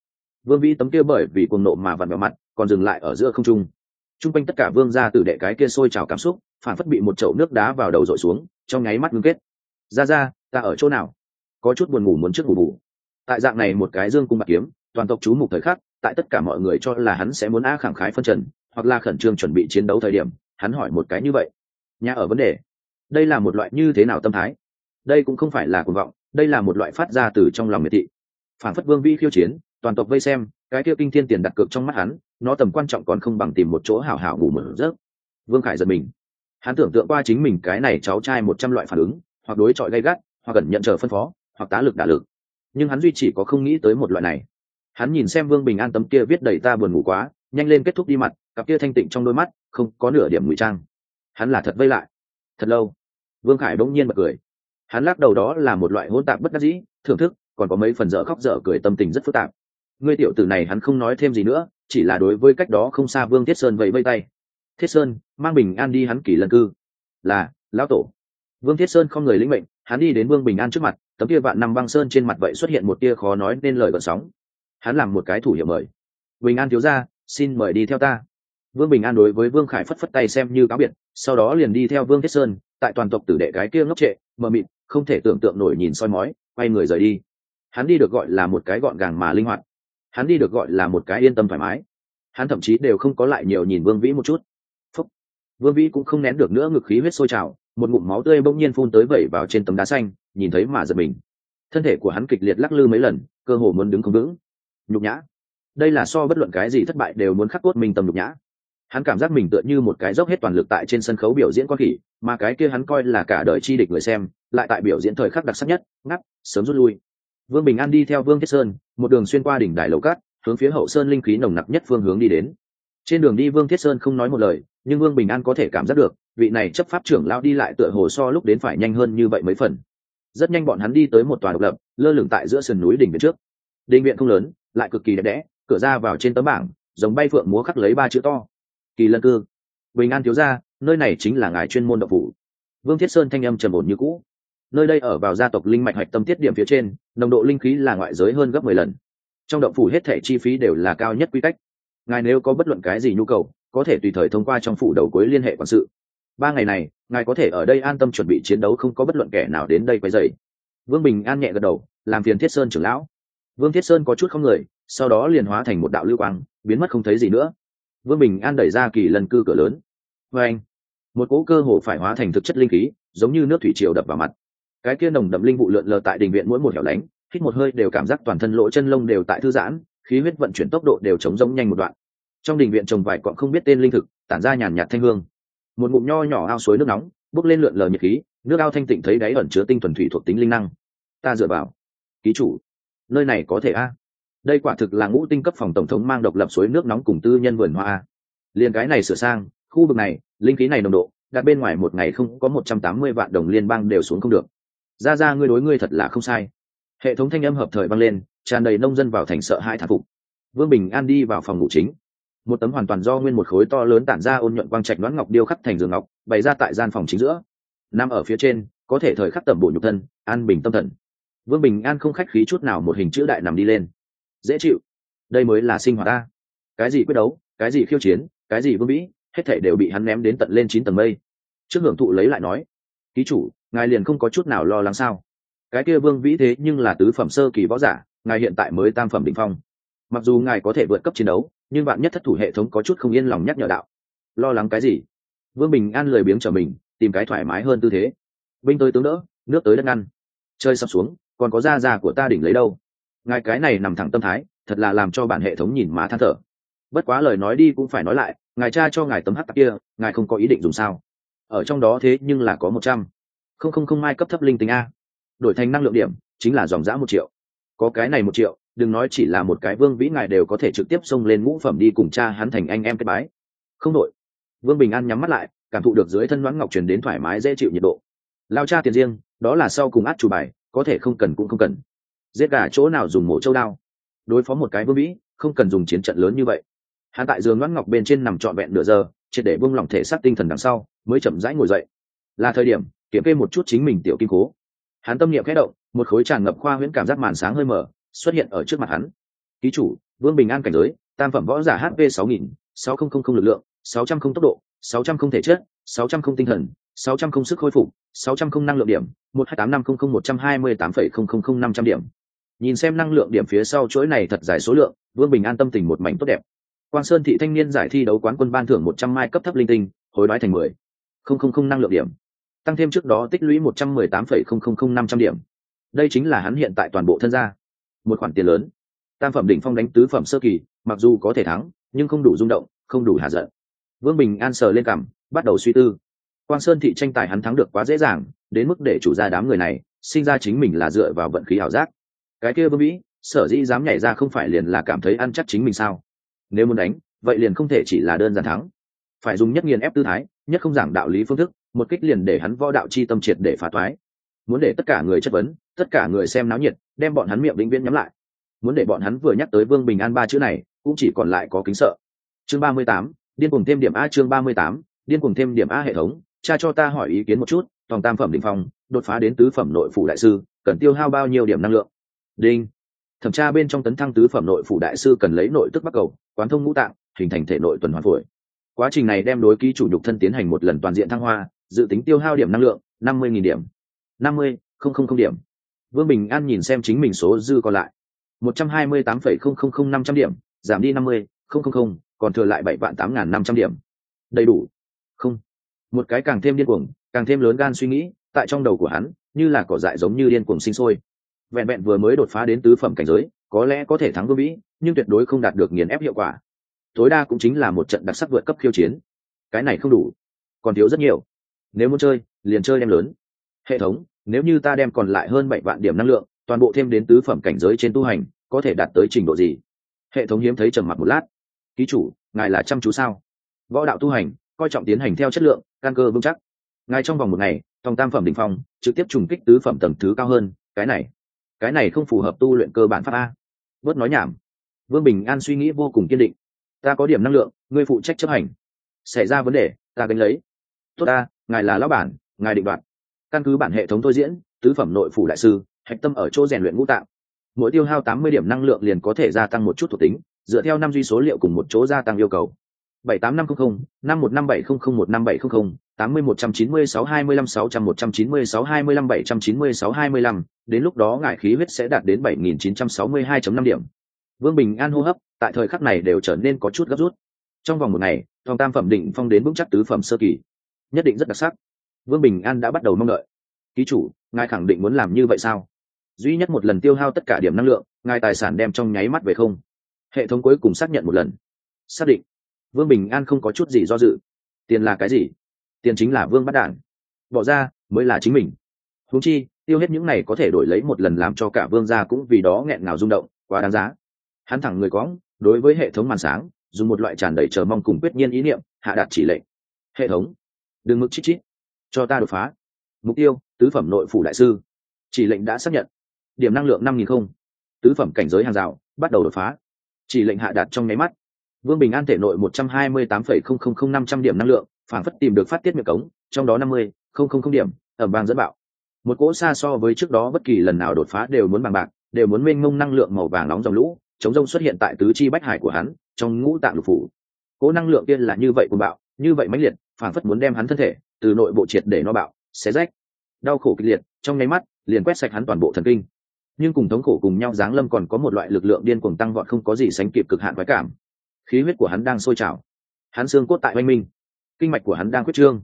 Vương vĩ tấm kia bởi vì cuồng nộ mà vặn vào mặt, còn dừng lại ở giữa không trung. T r u n g quanh tất cả vương gia tử đệ cái kia sôi trào cảm xúc, phản phất bị một chậu nước đá vào đầu dội xuống trong nháy mắt ngưng kết. Ra ra, ta ở chỗ nào? Có chút buồn ngủ muốn trước ngủ ngủ. tại dạng này một cái dương cung bạc kiếm, toàn tộc chú mục thời khắc, tại tất cả mọi người cho là hắn sẽ muốn a khẳng khái phân trần, hoặc là khẩn trương chuẩn bị chiến đấu thời điểm, hắn hỏi một cái như vậy. Nhà ở vấn đề. Đây là một loại như thế nào tâm thái? Đây cũng không phải là cuồng vọng, đây là một loại phát ra từ trong lòng miệt thị. Phản phất vương vi khiêu chiến, toàn tộc vây xem, cái kia kinh thiên tiền đặt cược trong mắt hắn, nó tầm quan trọng còn không bằng tìm một chỗ hảo hảo ngủ mở rớt vương khải giật mình hắn tưởng tượng qua chính mình cái này cháu trai một trăm loại phản ứng, hoặc đối chọi gay gắt, hoặc cần nhận chờ phân phó, hoặc tá lực đả lực. Nhưng hắn duy chỉ có không nghĩ tới một loại này. Hắn nhìn xem vương bình an tấm kia viết đầy ta buồn ngủ quá, nhanh lên kết thúc đi mặt, cặp kia thanh tịnh trong đôi mắt, không có nửa điểm ngụy trang. Hắn là thật vây lại. Thật lâu. Vương khải bỗng nhiên bật cười. Hắn lắc đầu đó là một loại hỗn tạp bất đắc dĩ, thưởng thức, còn có mấy phần dở khóc dở cười tâm tình rất phức tạp. Ngươi tiểu tử này hắn không nói thêm gì nữa, chỉ là đối với cách đó không xa vương thiết sơn vẫy vây tay thiết sơn, mang bình an đi hắn kỳ lần cư. Là, lão tổ. Vương thiết sơn không người lĩnh mệnh, hắn đi đến vương bình an trước mặt, tấm kia vạn năm băng sơn trên mặt vậy xuất hiện một tia khó nói nên lời gợn sóng. Hắn làm một cái thủ hiệu mời. Bình an thiếu ra xin mời đi theo ta. Vương bình an đối với vương khải phất phất tay xem như cáo biệt, sau đó liền đi theo vương thiết sơn, tại toàn tộc tử đệ cái kia ngốc trệ, mờ mịt, không thể tưởng tượng nổi nhìn soi mói, quay người rời đi. Hắn đi được gọi là một cái gọn gàng mà linh hoạt. Hắn đi được gọi là một cái yên tâm thoải mái. Hắn thậm chí đều không có lại nhiều nhìn vương vĩ một chút vương vĩ cũng không nén được nữa ngực khí huyết sôi trào, một ngụm máu tươi bỗng nhiên phun tới vẩy vào trên tấm đá xanh, nhìn thấy mà giật mình. Thân thể của hắn kịch liệt lắc lư mấy lần, cơ hồ muốn đứng không vững. Nhục nhã. Đây là so bất luận cái gì thất bại đều muốn khắc cốt mình tầm nhục nhã. Hắn cảm giác mình tựa như một cái dốc hết toàn lực tại trên sân khấu biểu diễn con khỉ, mà cái kia hắn coi là cả đời chi địch người xem, lại tại biểu diễn thời khắc đặc sắc nhất, ngắt, sớm rút lui. Vương bình an đi theo vương thiết sơn, một đường xuyên qua đỉnh đài lầu cát, hướng phía hậu sơn linh khí nồng nặc nhất phương hướng đi đến trên đường đi vương thiết sơn không nói một lời, nhưng vương bình an có thể cảm giác được, vị này chấp pháp trưởng lao đi lại tựa hồ so lúc đến phải nhanh hơn như vậy mấy phần. Rất nhanh bọn hắn đi tới một tòa độc lập, lơ lửng tại giữa sườn núi đỉnh viện trước. Đình viện không lớn, lại cực kỳ đẹp đẽ, cửa ra vào trên tấm bảng, giống bay phượng múa khắc lấy ba chữ to. Kỳ lân cư. Bình an thiếu ra nơi này chính là ngài chuyên môn độc phủ. Vương thiết sơn thanh âm trầm ổn như cũ. Nơi đây ở vào gia tộc linh mạch hoạch tâm tiết điểm phía trên, nồng độ linh khí là ngoại giới hơn gấp mười lần. Trong động phủ hết thẻ chi phí đều là cao nhất quy cách ngài nếu có bất luận cái gì nhu cầu, có thể tùy thời thông qua trong phủ đầu cuối liên hệ quản sự. Ba ngày này, ngài có thể ở đây an tâm chuẩn bị chiến đấu không có bất luận kẻ nào đến đây quay dày vương bình an nhẹ gật đầu, làm phiền thiết sơn trưởng lão. Vương thiết sơn có chút không người, sau đó liền hóa thành một đạo lưu quang, biến mất không thấy gì nữa. Vương bình an đẩy ra kỳ lần cư cửa lớn. Vê anh, một cỗ cơ hồ phải hóa thành thực chất linh khí, giống như nước thủy triều đập vào mặt. Cái kia nồng đậm linh vụ lượn lờ tại đình viện mỗi một hẻo lánh, hít một hơi đều cảm giác toàn thân lỗ chân lông đều tại thư giãn khí huyết vận chuyển tốc độ đều chống giống nhanh một đoạn. Trong đình viện trồng vài cọn không biết tên linh thực, tản ra nhàn nhạt thanh hương. Một ngụm nho nhỏ ao suối nước nóng, bốc lên lượn lờ nhiệt khí, nước ao thanh tịnh thấy đáy ẩn chứa tinh thuần thủy thuộc tính linh năng. Ta dựa vào. Ký chủ. Nơi này có thể a? Đây quả thực là ngũ tinh cấp phòng tổng thống mang độc lập suối nước nóng cùng tư nhân vườn hoa a. Liền cái này sửa sang, khu vực này, linh khí này nồng độ, đặt bên ngoài một ngày không có một trăm tám mươi vạn đồng liên bang đều xuống không được. Ra ra, ngươi đối ngươi thật là không sai. Hệ thống thanh âm hợp thời băng lên tràn đầy nông dân vào thành sợ hãi thản phục. Vương bình an đi vào phòng ngủ chính. Một tấm hoàn toàn do nguyên một khối to lớn tản ra ôn nhuận quang trạch đoán ngọc điêu khắc thành giường ngọc, bày ra tại gian phòng chính giữa. Nằm ở phía trên, có thể thời khắc tẩm bổ nhục thân, an bình tâm thần. Vương bình an không khách khí chút nào một hình chữ đại nằm đi lên. Dễ chịu. Đây mới là sinh hoạt ta cái gì quyết đấu, cái gì khiêu chiến, cái gì vương vĩ, hết thể đều bị hắn ném đến tận lên chín tầng mây. Trước hưởng thụ lấy lại nói, ký chủ, ngài liền không có chút nào lo lắng sao? Cái kia vương vĩ thế nhưng là tứ phẩm sơ kỳ võ giả ngài hiện tại mới tam phẩm đ ỉ n h phong. Mặc dù ngài có thể vượt cấp chiến đấu, nhưng bạn nhất thất thủ hệ thống có chút không yên lòng nhắc nhở đạo. Lo lắng cái gì? Vương bình an lười biếng trở mình, tìm cái thoải mái hơn tư thế. Binh tới tướng đỡ, nước tới đất ngăn. Chơi sập xuống, còn có da già của ta đỉnh lấy đâu? Ngài cái này nằm thẳng tâm thái, thật là làm cho bản hệ thống nhìn má than thở. Bất quá lời nói đi cũng phải nói lại, ngài cha cho ngài tấm hắc kia, ngài không có ý định dùng sao? Ở trong đó thế nhưng là có một trăm. Không không không mai cấp thấp linh tính a. Đổi thành năng lượng điểm, chính là dòng giã một triệu có cái này một triệu, đừng nói chỉ là một cái vương vĩ ngài đều có thể trực tiếp xông lên ngũ phẩm đi cùng cha hắn thành anh em kết bái. Không đội vương bình an nhắm mắt lại, cảm thụ được dưới thân đoán ngọc truyền đến thoải mái dễ chịu nhiệt độ. Lao cha tiền riêng, đó là sau cùng át chủ bài, có thể không cần cũng không cần. Giết gà chỗ nào dùng mổ châu đao. Đối phó một cái vương vĩ, không cần dùng chiến trận lớn như vậy. Hắn tại giường đoán ngọc bên trên nằm trọn vẹn nửa giờ, triệt để buông lỏng thể xác tinh thần đằng sau, mới chậm rãi ngồi dậy. Là thời điểm, kiểm kê một chút chính mình tiểu kim cố hắn tâm niệm khẽ động, một khối tràn ngập khoa huyễn cảm giác màn sáng hơi mở, xuất hiện ở trước mặt hắn. Ký chủ, vương bình an cảnh giới, tam phẩm võ giả hp sáu nghìn, sáu không không không lực lượng, sáu trăm không tốc độ, sáu trăm không thể chất, sáu trăm không tinh thần, sáu trăm không sức khôi phục, sáu trăm không năng lượng điểm, một hai tám năm không không một trăm hai mươi tám phẩy không không không năm trăm điểm. Nhìn xem năng lượng điểm phía sau chuỗi này thật dài số lượng, vương bình an tâm tình một mảnh tốt đẹp. Quang sơn thị thanh niên giải thi đấu quán quân ban thưởng một trăm mai cấp thấp linh tinh, hối đoái thành mười. Không không không năng lượng điểm tăng thêm trước đó tích lũy một trăm mười tám phẩy không không không năm trăm điểm. Đây chính là hắn hiện tại toàn bộ thân gia. Một khoản tiền lớn. Tam phẩm đỉnh phong đánh tứ phẩm sơ kỳ, mặc dù có thể thắng, nhưng không đủ rung động, không đủ hạ giận. Vương bình an sờ lên cảm bắt đầu suy tư. Quang sơn thị tranh tài hắn thắng được quá dễ dàng, đến mức để chủ gia đám người này, sinh ra chính mình là dựa vào vận khí ảo giác. Cái kia vương mỹ, sở dĩ dám nhảy ra không phải liền là cảm thấy ăn chắc chính mình sao? Nếu muốn đánh, vậy liền không thể chỉ là đơn giản thắng. Phải dùng nhất nghiền ép tư thái, nhất không giảng đạo lý phương thức một kích liền để hắn võ đạo chi tâm triệt để phá thoái, muốn để tất cả người chất vấn tất cả người xem náo nhiệt đem bọn hắn miệng vĩnh viễn nhắm lại. Muốn để bọn hắn vừa nhắc tới vương bình an ba chữ này cũng chỉ còn lại có kính sợ. Chương ba mươi tám điên cùng thêm điểm a chương ba mươi tám điên cùng thêm điểm a hệ thống cha cho ta hỏi ý kiến một chút tòng tam phẩm đ ỉ n h phong đột phá đến tứ phẩm nội phủ đại sư cần tiêu hao bao nhiêu điểm năng lượng? Đinh. Thẩm tra bên trong tấn thăng tứ phẩm nội phủ đại sư cần lấy nội tức bắc cầu quán thông ngũ tạng hình thành thể nội tuần hoàn phổi. Quá trình này đem đối ký chủ nhục thân tiến hành một lần toàn diện thăng hoa dự tính tiêu hao điểm năng lượng, năm mươi điểm. năm mươi, không không không điểm. Vương bình an nhìn xem chính mình số dư còn lại. một trăm hai mươi tám phẩy không không không năm trăm điểm, giảm đi năm mươi, không không không, còn thừa lại bảy vạn tám n g h n năm trăm điểm. Đầy đủ. Không. Một cái càng thêm điên cuồng, càng thêm lớn gan suy nghĩ, tại trong đầu của hắn, như là cỏ dại giống như điên cuồng sinh sôi. Vẹn vẹn vừa mới đột phá đến tứ phẩm cảnh giới, có lẽ có thể thắng vương mỹ nhưng tuyệt đối không đạt được nghiền ép hiệu quả. Tối đa cũng chính là một trận đặc sắc vượt cấp khiêu chiến. Cái này không đủ. Còn thiếu rất nhiều nếu muốn chơi, liền chơi đem lớn. Hệ thống, nếu như ta đem còn lại hơn bảy vạn điểm năng lượng, toàn bộ thêm đến tứ phẩm cảnh giới trên tu hành, có thể đạt tới trình độ gì? Hệ thống hiếm thấy trầm mặc một lát. Ký chủ, ngài là chăm chú sao? Võ đạo tu hành, coi trọng tiến hành theo chất lượng, căn cơ vững chắc. Ngài trong vòng một ngày, tòng tam phẩm đ ỉ n h phong, trực tiếp trùng kích tứ phẩm tầng thứ cao hơn, cái này. Cái này không phù hợp tu luyện cơ bản pháp a. Bớt nói nhảm. Vương bình an suy nghĩ vô cùng kiên định. Ta có điểm năng lượng, ngươi phụ trách chấp hành. Xảy ra vấn đề, ta gánh lấy. Tốt ta ngài là lão bản, ngài định đoạt. Căn cứ bản hệ thống thôi diễn, tứ phẩm nội phủ đại sư, hạch tâm ở chỗ rèn luyện ngũ tạng. Mỗi tiêu hao tám mươi điểm năng lượng liền có thể gia tăng một chút thuộc tính, dựa theo năm duy số liệu cùng một chỗ gia tăng yêu cầu. Bảy tám năm không năm một năm bảy không không một năm bảy không không, tám mươi một trăm chín mươi sáu hai mươi lăm sáu trăm một trăm chín mươi sáu hai mươi lăm bảy trăm chín mươi sáu hai mươi lăm, đến lúc đó ngải khí huyết sẽ đạt đến bảy nghìn chín trăm sáu mươi hai năm điểm. Vương bình an hô hấp, tại thời khắc này đều trở nên có chút gấp rút. Trong vòng một ngày thòng tam phẩm định phong đến vững chắc tứ phẩm sơ kỳ nhất định rất đặc sắc. Vương bình an đã bắt đầu mong đợi. Ký chủ, ngài khẳng định muốn làm như vậy sao? Duy nhất một lần tiêu hao tất cả điểm năng lượng, ngài tài sản đem trong nháy mắt về không. Hệ thống cuối cùng xác nhận một lần. Xác định. Vương bình an không có chút gì do dự. Tiền là cái gì? Tiền chính là vương bắt đản. Bỏ ra, mới là chính mình. Húng chi, tiêu hết những này có thể đổi lấy một lần làm cho cả vương gia cũng vì đó nghẹn ngào rung động, quá đáng giá. Hắn thẳng người cóng đối với hệ thống màn sáng, dùng một loại tràn đầy chờ mong cùng quyết nhiên ý niệm, hạ đạt chỉ lệnh. Hệ thống đừng mực chít chít. Cho ta đột phá. Mục tiêu, tứ phẩm nội phủ đại sư. Chỉ lệnh đã xác nhận. Điểm năng lượng năm nghìn không. Tứ phẩm cảnh giới hàng rào, bắt đầu đột phá. Chỉ lệnh hạ đạt trong nháy mắt. Vương bình an thể nội một trăm hai mươi tám phẩy không không không năm trăm điểm năng lượng phản phất tìm được phát tiết miệng cống, trong đó năm mươi không không không điểm, ẩm vàng dẫn bạo. Một cỗ xa so với trước đó bất kỳ lần nào đột phá đều muốn bằng bạc, đều muốn mênh mông năng lượng màu vàng nóng dòng lũ, chống rông xuất hiện tại tứ chi bách hải của hắn, trong ngũ tạng lục phủ. Cỗ năng lượng kia là như vậy cuồng bạo, như vậy mãnh liệt phản phất muốn đem hắn thân thể từ nội bộ triệt để no bạo, xé rách. Đau khổ kịch liệt, trong nháy mắt, liền quét sạch hắn toàn bộ thần kinh. Nhưng cùng thống khổ cùng nhau giáng lâm còn có một loại lực lượng điên cuồng tăng vọt không có gì sánh kịp cực hạn khoái cảm. Khí huyết của hắn đang sôi trào. Hắn xương cốt tại oanh minh. Kinh mạch của hắn đang quyết trương.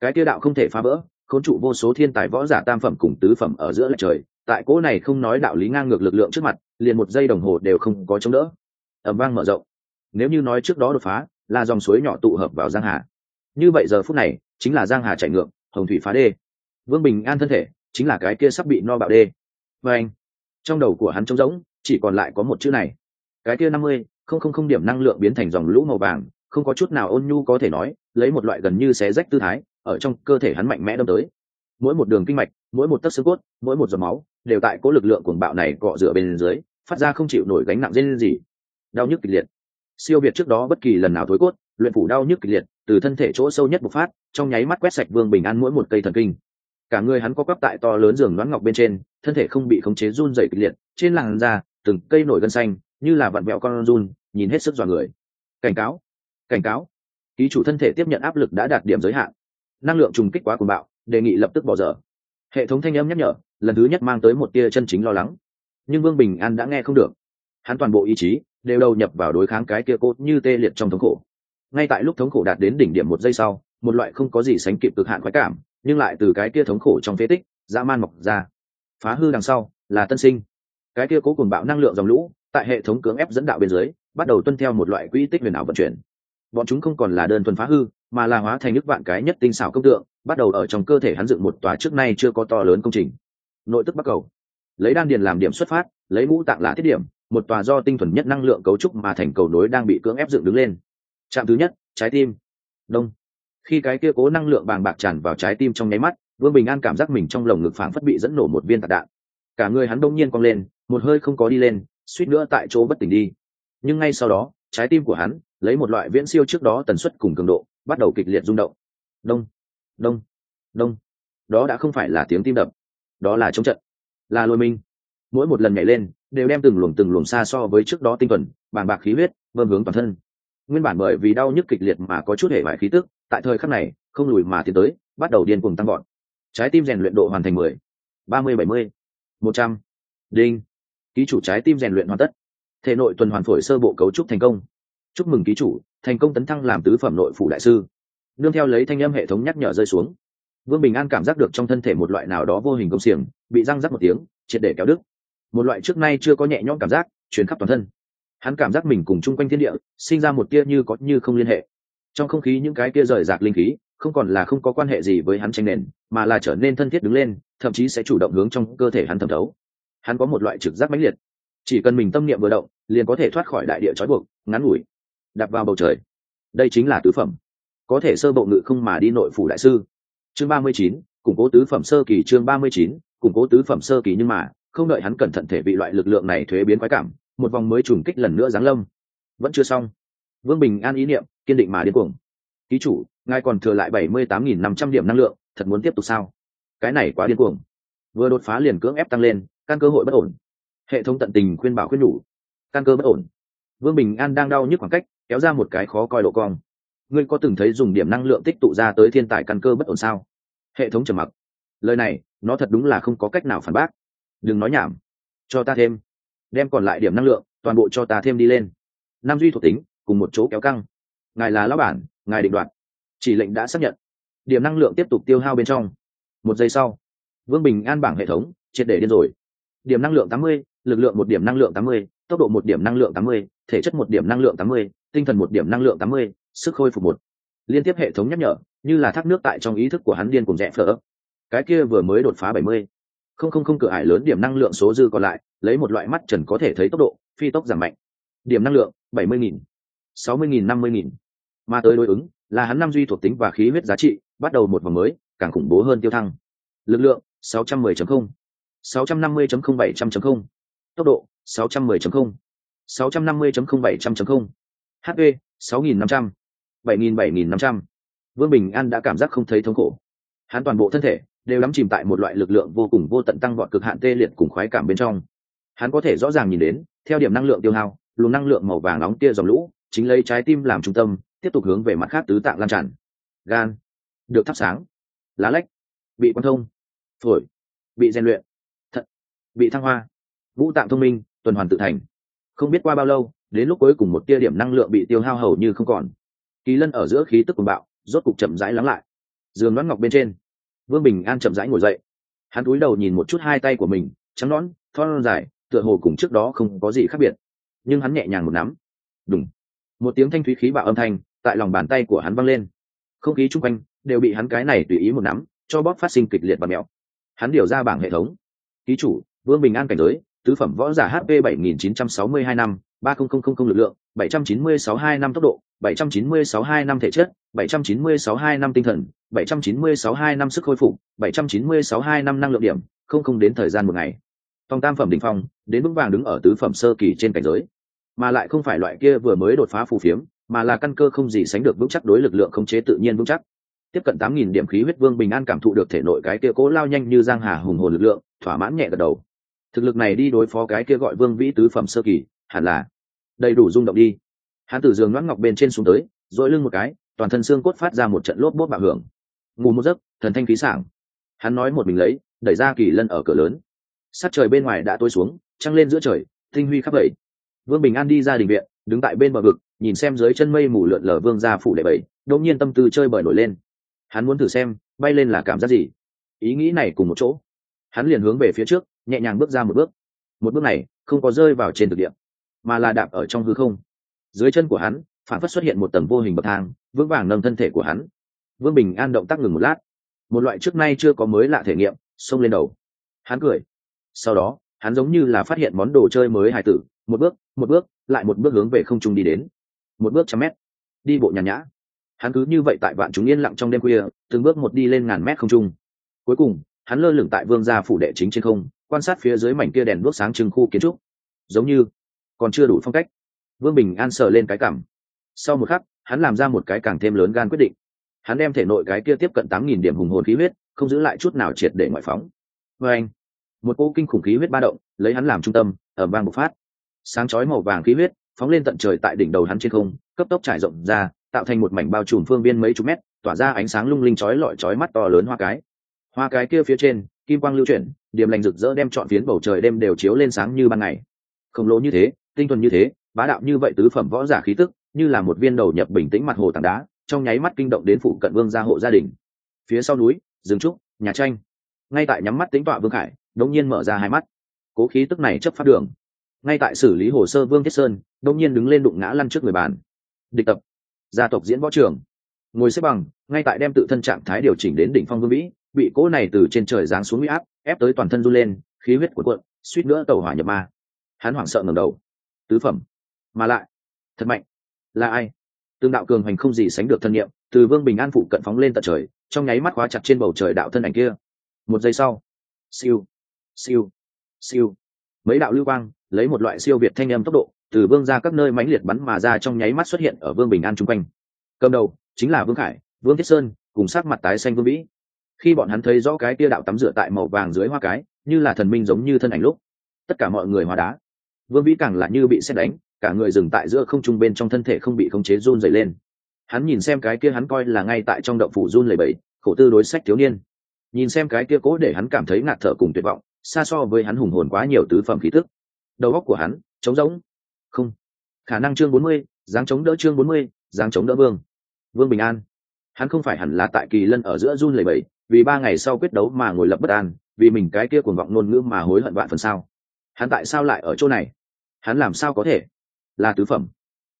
Cái tiêu đạo không thể phá vỡ, khốn trụ vô số thiên tài võ giả tam phẩm cùng tứ phẩm ở giữa lệch trời. Tại cỗ này không nói đạo lý ngang ngược lực lượng trước mặt, liền một giây đồng hồ đều không có chống đỡ. Ẩm vang mở rộng. Nếu như nói trước đó đột phá, là dòng suối nhỏ tụ hợp vào giang hà như vậy giờ phút này, chính là giang hà chạy ngược, hồng thủy phá đê. Vương bình an thân thể, chính là cái kia sắp bị no bạo đê. Và anh, trong đầu của hắn trống rỗng, chỉ còn lại có một chữ này. Cái kia năm mươi, không không không điểm năng lượng biến thành dòng lũ màu vàng, không có chút nào ôn nhu có thể nói, lấy một loại gần như xé rách tư thái, ở trong cơ thể hắn mạnh mẽ đâm tới. Mỗi một đường kinh mạch, mỗi một tấc xương cốt, mỗi một giọt máu, đều tại cố lực lượng cuồng bạo này cọ rửa bên dưới, phát ra không chịu nổi gánh nặng dây gì đau nhức kịch liệt. Siêu việt trước đó bất kỳ lần nào thối cốt luyện phủ đau nhức kịch liệt, từ thân thể chỗ sâu nhất bộc phát, trong nháy mắt quét sạch vương bình an mỗi một cây thần kinh. Cả người hắn có quắp tại to lớn giường đoán ngọc bên trên, thân thể không bị khống chế run dày kịch liệt, trên làn da, từng cây nổi gân xanh, như là vặn vẹo con run, nhìn hết sức dọa người. Cảnh cáo cảnh cáo. Ký chủ thân thể tiếp nhận áp lực đã đạt điểm giới hạn. Năng lượng trùng kích quá cuồng bạo, đề nghị lập tức bỏ dở. Hệ thống thanh âm nhắc nhở, lần thứ nhất mang tới một tia chân chính lo lắng. Nhưng vương bình an đã nghe không được. Hắn toàn bộ ý chí đều đầu nhập vào đối kháng cái tia cốt như tê liệt trong thống khổ ngay tại lúc thống khổ đạt đến đỉnh điểm một giây sau, một loại không có gì sánh kịp cực hạn khoái cảm, nhưng lại từ cái kia thống khổ trong phế tích, dã man mọc ra. Phá hư đằng sau, là tân sinh. Cái kia cố cùng bạo năng lượng dòng lũ, tại hệ thống cưỡng ép dẫn đạo bên dưới, bắt đầu tuân theo một loại quỹ tích huyền ảo vận chuyển. Bọn chúng không còn là đơn thuần phá hư, mà là hóa thành nước vạn cái nhất tinh xảo công tượng, bắt đầu ở trong cơ thể hắn dựng một tòa trước nay chưa có to lớn công trình. Nội tức bắt cầu. Lấy đan điền làm điểm xuất phát, lấy mũ tạng là thiết điểm, một tòa do tinh thuần nhất năng lượng cấu trúc mà thành cầu nối đang bị cưỡng ép dựng đứng lên trạm thứ nhất, trái tim. Đông. Khi cái kia cố năng lượng bàng bạc tràn vào trái tim trong nháy mắt, vương bình an cảm giác mình trong lồng ngực phảng phất bị dẫn nổ một viên tạc đạn. Cả người hắn đông nhiên cong lên, một hơi không có đi lên, suýt nữa tại chỗ bất tỉnh đi. Nhưng ngay sau đó, trái tim của hắn lấy một loại viễn siêu trước đó tần suất cùng cường độ, bắt đầu kịch liệt rung động. Đông. Đông. Đông. Đó đã không phải là tiếng tim đập. Đó là chống trận. Là lôi minh. Mỗi một lần nhảy lên, đều đem từng luồng từng luồng xa so với trước đó tinh thuần, bàng bạc khí huyết bơm hướng toàn thân nguyên bản bởi vì đau nhức kịch liệt mà có chút hệ bại khí tức, tại thời khắc này, không lùi mà tiến tới, bắt đầu điên cuồng tăng gọn trái tim rèn luyện độ hoàn thành mười, ba mươi, bảy mươi, một trăm. Đinh. Ký chủ trái tim rèn luyện hoàn tất. Thể nội tuần hoàn phổi sơ bộ cấu trúc thành công. Chúc mừng ký chủ, thành công tấn thăng làm tứ phẩm nội phủ đại sư. Nương theo lấy thanh âm hệ thống nhắc nhở rơi xuống. Vương bình an cảm giác được trong thân thể một loại nào đó vô hình công xiềng, bị răng rắc một tiếng, triệt để kéo đứt. Một loại trước nay chưa có nhẹ nhõm cảm giác, truyền khắp toàn thân hắn cảm giác mình cùng chung quanh thiên địa, sinh ra một tia như có như không liên hệ. Trong không khí những cái tia rời rạc linh khí, không còn là không có quan hệ gì với hắn tranh nền, mà là trở nên thân thiết đứng lên, thậm chí sẽ chủ động hướng trong cơ thể hắn thẩm thấu. Hắn có một loại trực giác mãnh liệt. Chỉ cần mình tâm niệm vừa động, liền có thể thoát khỏi đại địa trói buộc, ngắn ngủi đặt vào bầu trời. Đây chính là tứ phẩm. Có thể sơ bộ ngự không mà đi nội phủ đại sư. Chương ba mươi chín, củng cố tứ phẩm sơ kỳ, chương ba mươi chín, củng cố tứ phẩm sơ kỳ nhưng mà, không đợi hắn cẩn thận thể bị loại lực lượng này thuế biến quái cảm một vòng mới trùng kích lần nữa giáng lâm. Vẫn chưa xong. Vương bình an ý niệm, kiên định mà điên cuồng. Ký chủ, ngài còn thừa lại bảy mươi tám nghìn năm trăm điểm năng lượng, thật muốn tiếp tục sao? Cái này quá điên cuồng. Vừa đột phá liền cưỡng ép tăng lên, căn cơ hội bất ổn. Hệ thống tận tình khuyên bảo khuyên nhủ. Căn cơ bất ổn. Vương bình an đang đau nhức khoảng cách, kéo ra một cái khó coi lộ cong. Ngươi có từng thấy dùng điểm năng lượng tích tụ ra tới thiên tài căn cơ bất ổn sao? Hệ thống trầm mặc. Lời này, nó thật đúng là không có cách nào phản bác. Đừng nói nhảm. Cho ta thêm đem còn lại điểm năng lượng toàn bộ cho ta thêm đi lên. Nam duy thuộc tính, cùng một chỗ kéo căng. Ngài là lão bản, ngài định đoạt. Chỉ lệnh đã xác nhận. Điểm năng lượng tiếp tục tiêu hao bên trong. Một giây sau, vương bình an bảng hệ thống, triệt để điên rồi. Điểm năng lượng tám mươi, lực lượng một điểm năng lượng tám mươi, tốc độ một điểm năng lượng tám mươi, thể chất một điểm năng lượng tám mươi, tinh thần một điểm năng lượng tám mươi, sức khôi phục một. Liên tiếp hệ thống nhắc nhở, như là thác nước tại trong ý thức của hắn điên cùng rẽ phở. Cái kia vừa mới đột phá bảy mươi không không không cửa ải lớn điểm năng lượng số dư còn lại, lấy một loại mắt trần có thể thấy tốc độ, phi tốc giảm mạnh. Điểm năng lượng, bảy mươi nghìn, sáu mươi nghìn, năm mươi nghìn. Mà tới đối ứng, là hắn năm duy thuộc tính và khí huyết giá trị, bắt đầu một vòng mới, càng khủng bố hơn tiêu thăng. Lực lượng, sáu trăm mười không, sáu trăm năm mươi không bảy trăm không. Tốc độ, sáu trăm mười không, sáu trăm năm mươi không bảy trăm không. Hp sáu nghìn năm trăm, bảy nghìn bảy nghìn năm trăm. Vương bình an đã cảm giác không thấy thống khổ. Hắn toàn bộ thân thể đều đắm chìm tại một loại lực lượng vô cùng vô tận tăng vọt cực hạn tê liệt cùng khoái cảm bên trong. Hắn có thể rõ ràng nhìn đến, theo điểm năng lượng tiêu hao, luồng năng lượng màu vàng nóng kia dòng lũ, chính lấy trái tim làm trung tâm, tiếp tục hướng về mặt khác tứ tạng lan tràn. Gan. Được thắp sáng. Lá lách. Bị quan thông. Phổi. Bị rèn luyện. Thận. Bị thăng hoa. Vũ tạng thông minh, tuần hoàn tự thành. Không biết qua bao lâu, đến lúc cuối cùng một tia điểm năng lượng bị tiêu hao hầu như không còn. Kỳ lân ở giữa khí tức cuồng bạo, rốt cục chậm rãi lắng lại. Giường đoán ngọc bên trên vương bình an chậm rãi ngồi dậy. Hắn cúi đầu nhìn một chút hai tay của mình, trắng nõn, thon dài, tựa hồ cùng trước đó không có gì khác biệt. Nhưng hắn nhẹ nhàng một nắm. Đúng một tiếng thanh thúy khí bạo âm thanh tại lòng bàn tay của hắn văng lên. Không khí chung quanh đều bị hắn cái này tùy ý một nắm, cho bóp phát sinh kịch liệt và mẹo. Hắn điều ra bảng hệ thống. Ký chủ, vương bình an cảnh giới, tứ phẩm võ giả hp bảy nghìn chín trăm sáu mươi hai năm, ba không không không lực lượng, bảy trăm chín mươi sáu hai năm tốc độ, bảy trăm chín mươi sáu hai năm thể chất, bảy trăm chín mươi sáu hai năm tinh thần bảy trăm chín mươi sáu hai năm sức khôi phục, bảy trăm chín mươi sáu hai năm năng lượng điểm, không không đến thời gian một ngày. Tòng tam phẩm đ ỉ n h phong, đến vững vàng đứng ở tứ phẩm sơ kỳ trên cảnh giới. Mà lại không phải loại kia vừa mới đột phá phù phiếm, mà là căn cơ không gì sánh được vững chắc đối lực lượng khống chế tự nhiên vững chắc. Tiếp cận tám nghìn điểm khí huyết vương bình an cảm thụ được thể nội cái kia cố lao nhanh như giang hà hùng hồn lực lượng, thỏa mãn nhẹ gật đầu. Thực lực này đi đối phó cái kia gọi vương vĩ tứ phẩm sơ kỳ, hẳn là đầy đủ rung động đi. Hắn từ giường loãng ngọc bên trên xuống tới, dội lưng một cái, toàn thân xương cốt phát ra một trận lốp bốt bạo hưởng ngủ một giấc, thần thanh khí sảng. Hắn nói một mình lấy, đẩy ra kỳ lân ở cửa lớn. Sát trời bên ngoài đã tối xuống, trăng lên giữa trời, tinh huy khắp bảy. Vương bình an đi ra đình viện, đứng tại bên bờ vực, nhìn xem dưới chân mây mù lượn lờ vương ra phủ đệ bảy, đột nhiên tâm tư chơi bời nổi lên. Hắn muốn thử xem, bay lên là cảm giác gì. Ý nghĩ này cùng một chỗ. Hắn liền hướng về phía trước, nhẹ nhàng bước ra một bước. Một bước này, không có rơi vào trên thực địa, mà là đạp ở trong hư không. Dưới chân của hắn, phản phất xuất hiện một tầng vô hình bậc thang, vững vàng nâng thân thể của hắn vương bình an động tác ngừng một lát. Một loại trước nay chưa có mới lạ thể nghiệm, xông lên đầu. Hắn cười. Sau đó, hắn giống như là phát hiện món đồ chơi mới hài tử, một bước một bước, lại một bước hướng về không trung đi đến. Một bước trăm mét. Đi bộ nhàn nhã. Hắn cứ như vậy tại vạn chúng yên lặng trong đêm khuya, từng bước một đi lên ngàn mét không trung. Cuối cùng, hắn lơ lửng tại vương gia phủ đệ chính trên không, quan sát phía dưới mảnh kia đèn đuốc sáng trưng khu kiến trúc. Giống như còn chưa đủ phong cách. Vương bình an sờ lên cái cảm. Sau một khắc, hắn làm ra một cái càng thêm lớn gan quyết định hắn đem thể nội cái kia tiếp cận tám nghìn điểm hùng hồn khí huyết, không giữ lại chút nào triệt để ngoại phóng. Vê anh, một cỗ kinh khủng khí huyết ba động, lấy hắn làm trung tâm ở vang bộc phát. Sáng chói màu vàng khí huyết, phóng lên tận trời tại đỉnh đầu hắn trên không, cấp tốc trải rộng ra, tạo thành một mảnh bao trùm phương viên mấy chục mét, tỏa ra ánh sáng lung linh chói lọi chói mắt to lớn hoa cái. Hoa cái kia phía trên, kim quang lưu chuyển, điểm lành rực rỡ đem chọn phiến bầu trời đêm đều chiếu lên sáng như ban ngày. Khổng lồ như thế, tinh thuần như thế, bá đạo như vậy tứ phẩm võ giả khí tức, như là một viên đầu nhập bình tĩnh mặt hồ tảng đá trong nháy mắt kinh động đến phụ cận vương gia hộ gia đình. Phía sau núi, rừng trúc, nhà tranh. Ngay tại nhắm mắt tính tọa vương khải, đống nhiên mở ra hai mắt. Cố khí tức này chấp phát đường. Ngay tại xử lý hồ sơ vương thiết sơn, đống nhiên đứng lên đụng ngã lăn trước người bàn. Địch tập. Gia tộc diễn võ trường. Ngồi xếp bằng, ngay tại đem tự thân trạng thái điều chỉnh đến đỉnh phong vương vĩ, bị cỗ này từ trên trời giáng xuống huy áp, ép tới toàn thân run lên, khí huyết của cuộn, suýt nữa tàu hỏa nhập ma. Hắn hoảng sợ ngầm đầu. Tứ phẩm. Mà lại. Thật mạnh. Là ai? Tương đạo cường hành không gì sánh được thân nhiệm, từ vương bình an phụ cận phóng lên tận trời, trong nháy mắt khóa chặt trên bầu trời đạo thân ảnh kia. Một giây sau, siêu siêu siêu. Mấy đạo lưu quang, lấy một loại siêu việt thanh âm tốc độ, từ vương ra các nơi mãnh liệt bắn mà ra trong nháy mắt xuất hiện ở vương bình an chung quanh. Cầm đầu, chính là vương khải, vương thiết sơn, cùng sát mặt tái xanh vương vĩ. Khi bọn hắn thấy rõ cái tia đạo tắm rửa tại màu vàng dưới hoa cái, như là thần minh giống như thân ảnh lúc, tất cả mọi người hóa đá. Vương vĩ càng là như bị xét đánh cả người dừng tại giữa không trung bên trong thân thể không bị khống chế run dày lên. Hắn nhìn xem cái kia hắn coi là ngay tại trong động phủ run lầy bẫy khổ tư đối sách thiếu niên. Nhìn xem cái kia cố để hắn cảm thấy ngạt thở cùng tuyệt vọng, xa so với hắn hùng hồn quá nhiều tứ phẩm khí tức. Đầu óc của hắn, trống rỗng. Không. Khả năng chương bốn mươi, dáng chống đỡ chương bốn mươi, dáng chống đỡ vương. Vương bình an. Hắn không phải hẳn là tại kỳ lân ở giữa run lầy bẫy vì ba ngày sau quyết đấu mà ngồi lập bất an, vì mình cái kia cuồng vọng ngôn ngữ mà hối hận vạn phần sao? Hắn tại sao lại ở chỗ này? Hắn làm sao có thể? Là tứ phẩm.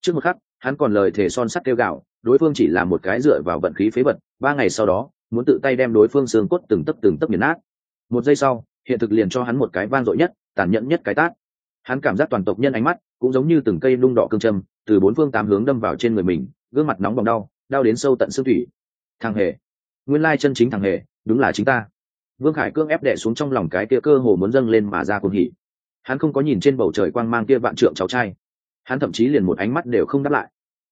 Trước một khắc, hắn còn lời thề son sắt kêu gạo đối phương chỉ là một cái dựa vào vận khí phế vật, ba ngày sau đó, muốn tự tay đem đối phương xương cốt từng tấc từng tấc nghiền nát. Một giây sau, hiện thực liền cho hắn một cái vang dội nhất, tàn nhẫn nhất cái tát. Hắn cảm giác toàn tộc nhân ánh mắt cũng giống như từng cây lung đỏ cương châm, từ bốn phương tám hướng đâm vào trên người mình, gương mặt nóng bỏng đau đau đến sâu tận xương thủy. Thằng hề. Nguyên lai chân chính thằng hề, đúng là chính ta. Vương khải cương ép đẻ xuống trong lòng cái kia cơ hồ muốn dâng lên mà ra cuồng hỉ. Hắn không có nhìn trên bầu trời quang mang kia vạn trượng cháu trai hắn thậm chí liền một ánh mắt đều không đáp lại.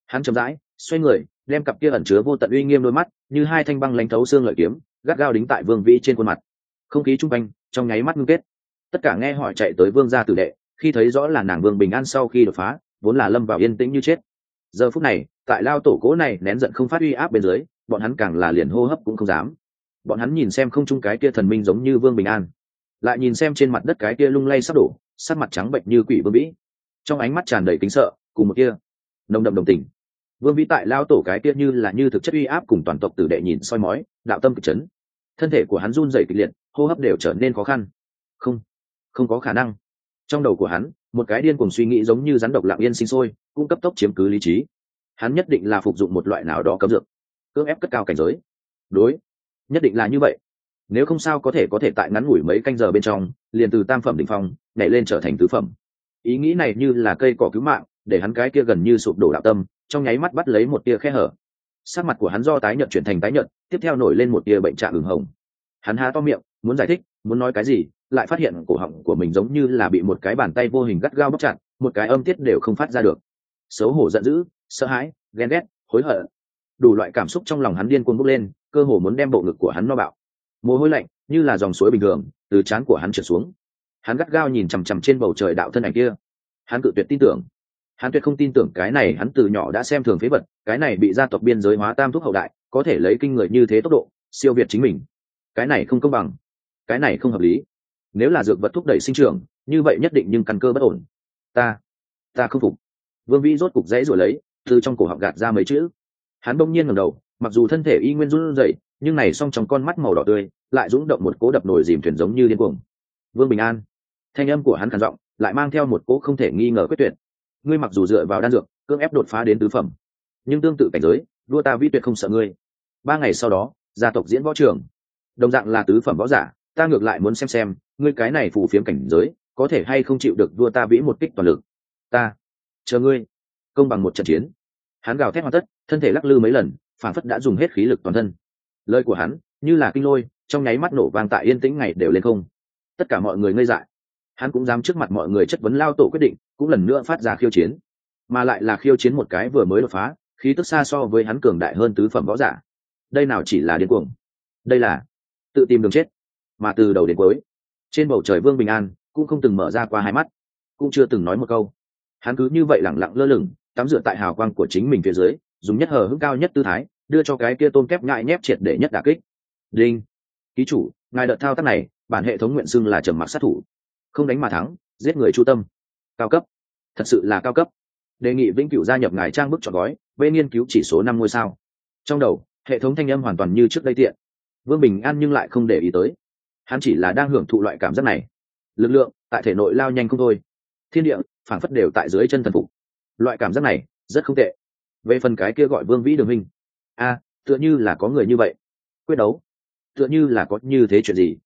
Hắn chậm rãi, xoay người, đem cặp kia ẩn chứa vô tận uy nghiêm đôi mắt, như hai thanh băng lánh thấu xương lợi kiếm, gắt gao đính tại vương vĩ trên khuôn mặt. Không khí chung quanh, trong nháy mắt ngưng kết. Tất cả nghe hỏi chạy tới vương gia tử đệ, khi thấy rõ là nàng vương bình an sau khi đột phá, vốn là lâm vào yên tĩnh như chết. Giờ phút này, tại lao tổ cố này nén giận không phát uy áp bên dưới, bọn hắn càng là liền hô hấp cũng không dám. Bọn hắn nhìn xem không chung cái kia thần minh giống như vương bình an, lại nhìn xem trên mặt đất cái kia lung lay sắp đổ, sắc mặt trắng bệnh như quỷ vương vĩ trong ánh mắt tràn đầy kính sợ, cùng một kia nồng đậm đồng tình. Vương vĩ tại lao tổ cái kia như là như thực chất uy áp cùng toàn tộc tử đệ nhìn soi mói, đạo tâm cực chấn. Thân thể của hắn run dày kịch liệt, hô hấp đều trở nên khó khăn. Không không có khả năng. Trong đầu của hắn, một cái điên cùng suy nghĩ giống như rắn độc lạng yên sinh sôi cũng cấp tốc chiếm cứ lý trí. Hắn nhất định là phục dụng một loại nào đó cấm dược, cưỡng ép cất cao cảnh giới. Đối, nhất định là như vậy. Nếu không sao có thể có thể tại ngắn ngủi mấy canh giờ bên trong, liền từ tam phẩm đ ỉ n h phong, nhảy lên trở thành tứ phẩm ý nghĩ này như là cây cỏ cứu mạng, để hắn cái kia gần như sụp đổ đạo tâm, trong nháy mắt bắt lấy một tia khe hở. Sắc mặt của hắn do tái nhợt chuyển thành tái nhợt, tiếp theo nổi lên một tia bệnh trạng ửng hồng. Hắn há to miệng, muốn giải thích, muốn nói cái gì, lại phát hiện cổ họng của mình giống như là bị một cái bàn tay vô hình gắt gao bóc chặt, một cái âm tiết đều không phát ra được. Xấu hổ giận dữ, sợ hãi, ghen ghét, hối hận. Đủ loại cảm xúc trong lòng hắn điên cuồng bốc lên, cơ hồ muốn đem bộ ngực của hắn no bạo. Mồ hôi lạnh, như là dòng suối bình thường, từ trán của hắn trượt xuống hắn gắt gao nhìn chằm chằm trên bầu trời đạo thân ảnh kia. Hắn cự tuyệt tin tưởng. Hắn tuyệt không tin tưởng cái này hắn từ nhỏ đã xem thường phế vật, cái này bị gia tộc biên giới hóa tam thúc hậu đại, có thể lấy kinh người như thế tốc độ, siêu việt chính mình. Cái này không công bằng. Cái này không hợp lý. Nếu là dược vật thúc đẩy sinh trưởng, như vậy nhất định nhưng căn cơ bất ổn. Ta ta không phục. Vương vĩ rốt cục dãy rồi lấy, từ trong cổ họng gạt ra mấy chữ. Hắn bỗng nhiên ngẩng đầu, mặc dù thân thể y nguyên run rẩy, nhưng này song trong con mắt màu đỏ tươi, lại rúng động một cố đập nổi dìm thuyền giống như điên cuồng. Vương bình an thanh âm của hắn khàn giọng, lại mang theo một cỗ không thể nghi ngờ quyết tuyệt. Ngươi mặc dù dựa vào đan dược, cưỡng ép đột phá đến tứ phẩm, nhưng tương tự cảnh giới đua ta vi tuyệt không sợ ngươi. Ba ngày sau đó, gia tộc diễn võ trường. Đồng dạng là tứ phẩm võ giả, ta ngược lại muốn xem xem, ngươi cái này phù phiếm cảnh giới, có thể hay không chịu được đua ta vĩ một kích toàn lực. Ta, chờ ngươi. Công bằng một trận chiến. Hắn gào thét hoàn tất, thân thể lắc lư mấy lần, phản phất đã dùng hết khí lực toàn thân. Lời của hắn, như là kinh lôi, trong nháy mắt nổ vang tại yên tĩnh ngày đều lên không. Tất cả mọi người ngây dại hắn cũng dám trước mặt mọi người chất vấn lao tổ quyết định, cũng lần nữa phát ra khiêu chiến. Mà lại là khiêu chiến một cái vừa mới đột phá, khí tức xa so với hắn cường đại hơn tứ phẩm võ giả. Đây nào chỉ là điên cuồng? Đây là tự tìm đường chết. Mà từ đầu đến cuối, trên bầu trời vương bình an cũng không từng mở ra qua hai mắt, cũng chưa từng nói một câu. Hắn cứ như vậy lẳng lặng lơ lửng, tắm rửa tại hào quang của chính mình phía dưới, dùng nhất hờ hững cao nhất tư thái, đưa cho cái kia tôm kép ngại nhép triệt để nhất đà kích. Đinh. Ký chủ, ngài đợt thao tác này, bản hệ thống nguyện xưng là trầm mặc sát thủ không đánh mà thắng, giết người chu tâm. Cao cấp. Thật sự là cao cấp. Đề nghị vĩnh cửu gia nhập ngài trang bức chọn gói về nghiên cứu chỉ số năm ngôi sao. Trong đầu, hệ thống thanh âm hoàn toàn như trước đây tiện. Vương bình an nhưng lại không để ý tới. Hắn chỉ là đang hưởng thụ loại cảm giác này. Lực lượng, tại thể nội lao nhanh không thôi. Thiên địa phản phất đều tại dưới chân thần phục. Loại cảm giác này, rất không tệ. Về phần cái kia gọi vương vĩ đường hình a, tựa như là có người như vậy. Quyết đấu. Tựa như là có như thế chuyện gì.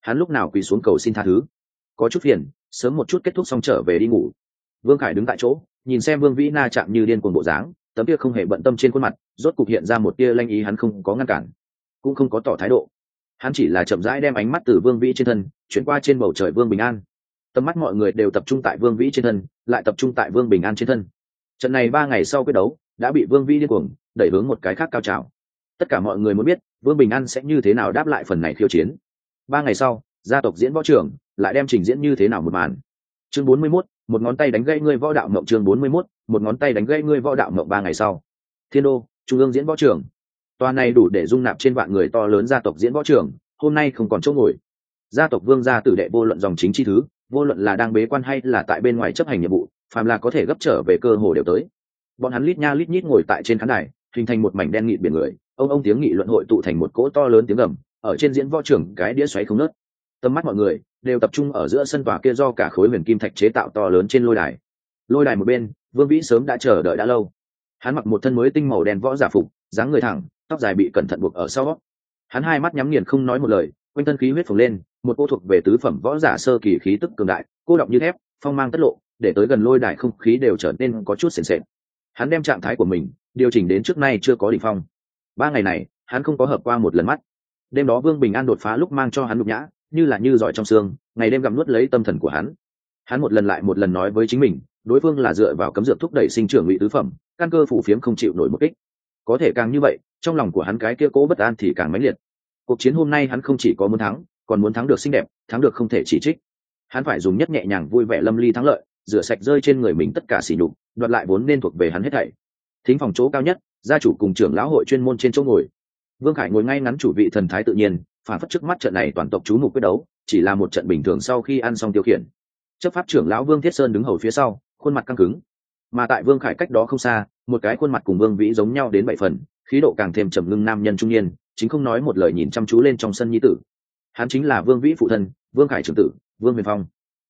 Hắn lúc nào quỳ xuống cầu xin tha thứ có chút phiền, sớm một chút kết thúc xong trở về đi ngủ. Vương khải đứng tại chỗ, nhìn xem vương vĩ na chạm như điên cuồng bộ dáng, tấm kia không hề bận tâm trên khuôn mặt, rốt cục hiện ra một tia lanh ý hắn không có ngăn cản, cũng không có tỏ thái độ. Hắn chỉ là chậm rãi đem ánh mắt từ vương vĩ trên thân, chuyển qua trên bầu trời vương bình an. Tầm mắt mọi người đều tập trung tại vương vĩ trên thân, lại tập trung tại vương bình an trên thân. Trận này ba ngày sau quyết đấu, đã bị vương vĩ điên cuồng, đẩy hướng một cái khác cao trào. Tất cả mọi người muốn biết, vương bình an sẽ như thế nào đáp lại phần này khiêu chiến. Ba ngày sau gia tộc diễn võ trưởng lại đem trình diễn như thế nào một màn. Chương bốn mươi 41, một ngón tay đánh gãy ngươi võ đạo mộng chương bốn mươi 41, một ngón tay đánh gãy ngươi võ đạo mộng ba ngày sau. Thiên đô trung ương diễn võ trưởng tòa này đủ để dung nạp trên vạn người to lớn gia tộc diễn võ trưởng hôm nay không còn chỗ ngồi. Gia tộc vương gia tử đệ vô luận dòng chính chi thứ vô luận là đang bế quan hay là tại bên ngoài chấp hành nhiệm vụ phàm là có thể gấp trở về cơ hồ đều tới. Bọn hắn lít nha lít nhít ngồi tại trên khán đài hình thành một mảnh đen nghị biển người ông ông tiếng nghị luận hội tụ thành một cỗ to lớn tiếng gầm ở trên diễn võ trưởng cái đĩa xoáy không nớt tầm mắt mọi người đều tập trung ở giữa sân tòa kia do cả khối huyền kim thạch chế tạo to lớn trên lôi đài. Lôi đài một bên, vương vĩ sớm đã chờ đợi đã lâu. Hắn mặc một thân mới tinh màu đen võ giả phục, dáng người thẳng, tóc dài bị cẩn thận buộc ở sau. Hắn hai mắt nhắm nghiền không nói một lời, quanh thân khí huyết phồng lên, một cô thuộc về tứ phẩm võ giả sơ kỳ khí tức cường đại, cô động như thép, phong mang tất lộ, để tới gần lôi đài không khí đều trở nên có chút sền sệt. Hắn đem trạng thái của mình điều chỉnh đến trước nay chưa có đ ỉ n h phong. Ba ngày này, hắn không có hợp qua một lần mắt. Đêm đó vương bình an đột phá lúc mang cho hắn nhục nhã như là như giỏi trong xương, ngày đêm gặm nuốt lấy tâm thần của hắn. Hắn một lần lại một lần nói với chính mình, đối phương là dựa vào cấm dược thúc đẩy sinh trưởng ngụy tứ phẩm, căn cơ phủ phiếm không chịu nổi một kích. Có thể càng như vậy, trong lòng của hắn cái kia cố bất an thì càng mãnh liệt. Cuộc chiến hôm nay hắn không chỉ có muốn thắng, còn muốn thắng được xinh đẹp, thắng được không thể chỉ trích. Hắn phải dùng nhất nhẹ nhàng vui vẻ lâm ly thắng lợi, rửa sạch rơi trên người mình tất cả sỉ nhục, đoạt lại vốn nên thuộc về hắn hết thảy. Thính phòng chỗ cao nhất, gia chủ cùng trưởng lão hội chuyên môn trên chỗ ngồi. Vương khải ngồi ngay ngắn chủ vị thần thái tự nhiên phản phất trước mắt trận này toàn tộc chú mục quyết đấu, chỉ là một trận bình thường sau khi ăn xong tiêu khiển. Chấp pháp trưởng lão vương thiết sơn đứng hầu phía sau, khuôn mặt căng cứng. Mà tại vương khải cách đó không xa, một cái khuôn mặt cùng vương vĩ giống nhau đến bảy phần, khí độ càng thêm trầm ngưng nam nhân trung niên, chính không nói một lời nhìn chăm chú lên trong sân nhi tử. Hắn chính là vương vĩ phụ thân, vương khải trưởng tử, vương huyền phong.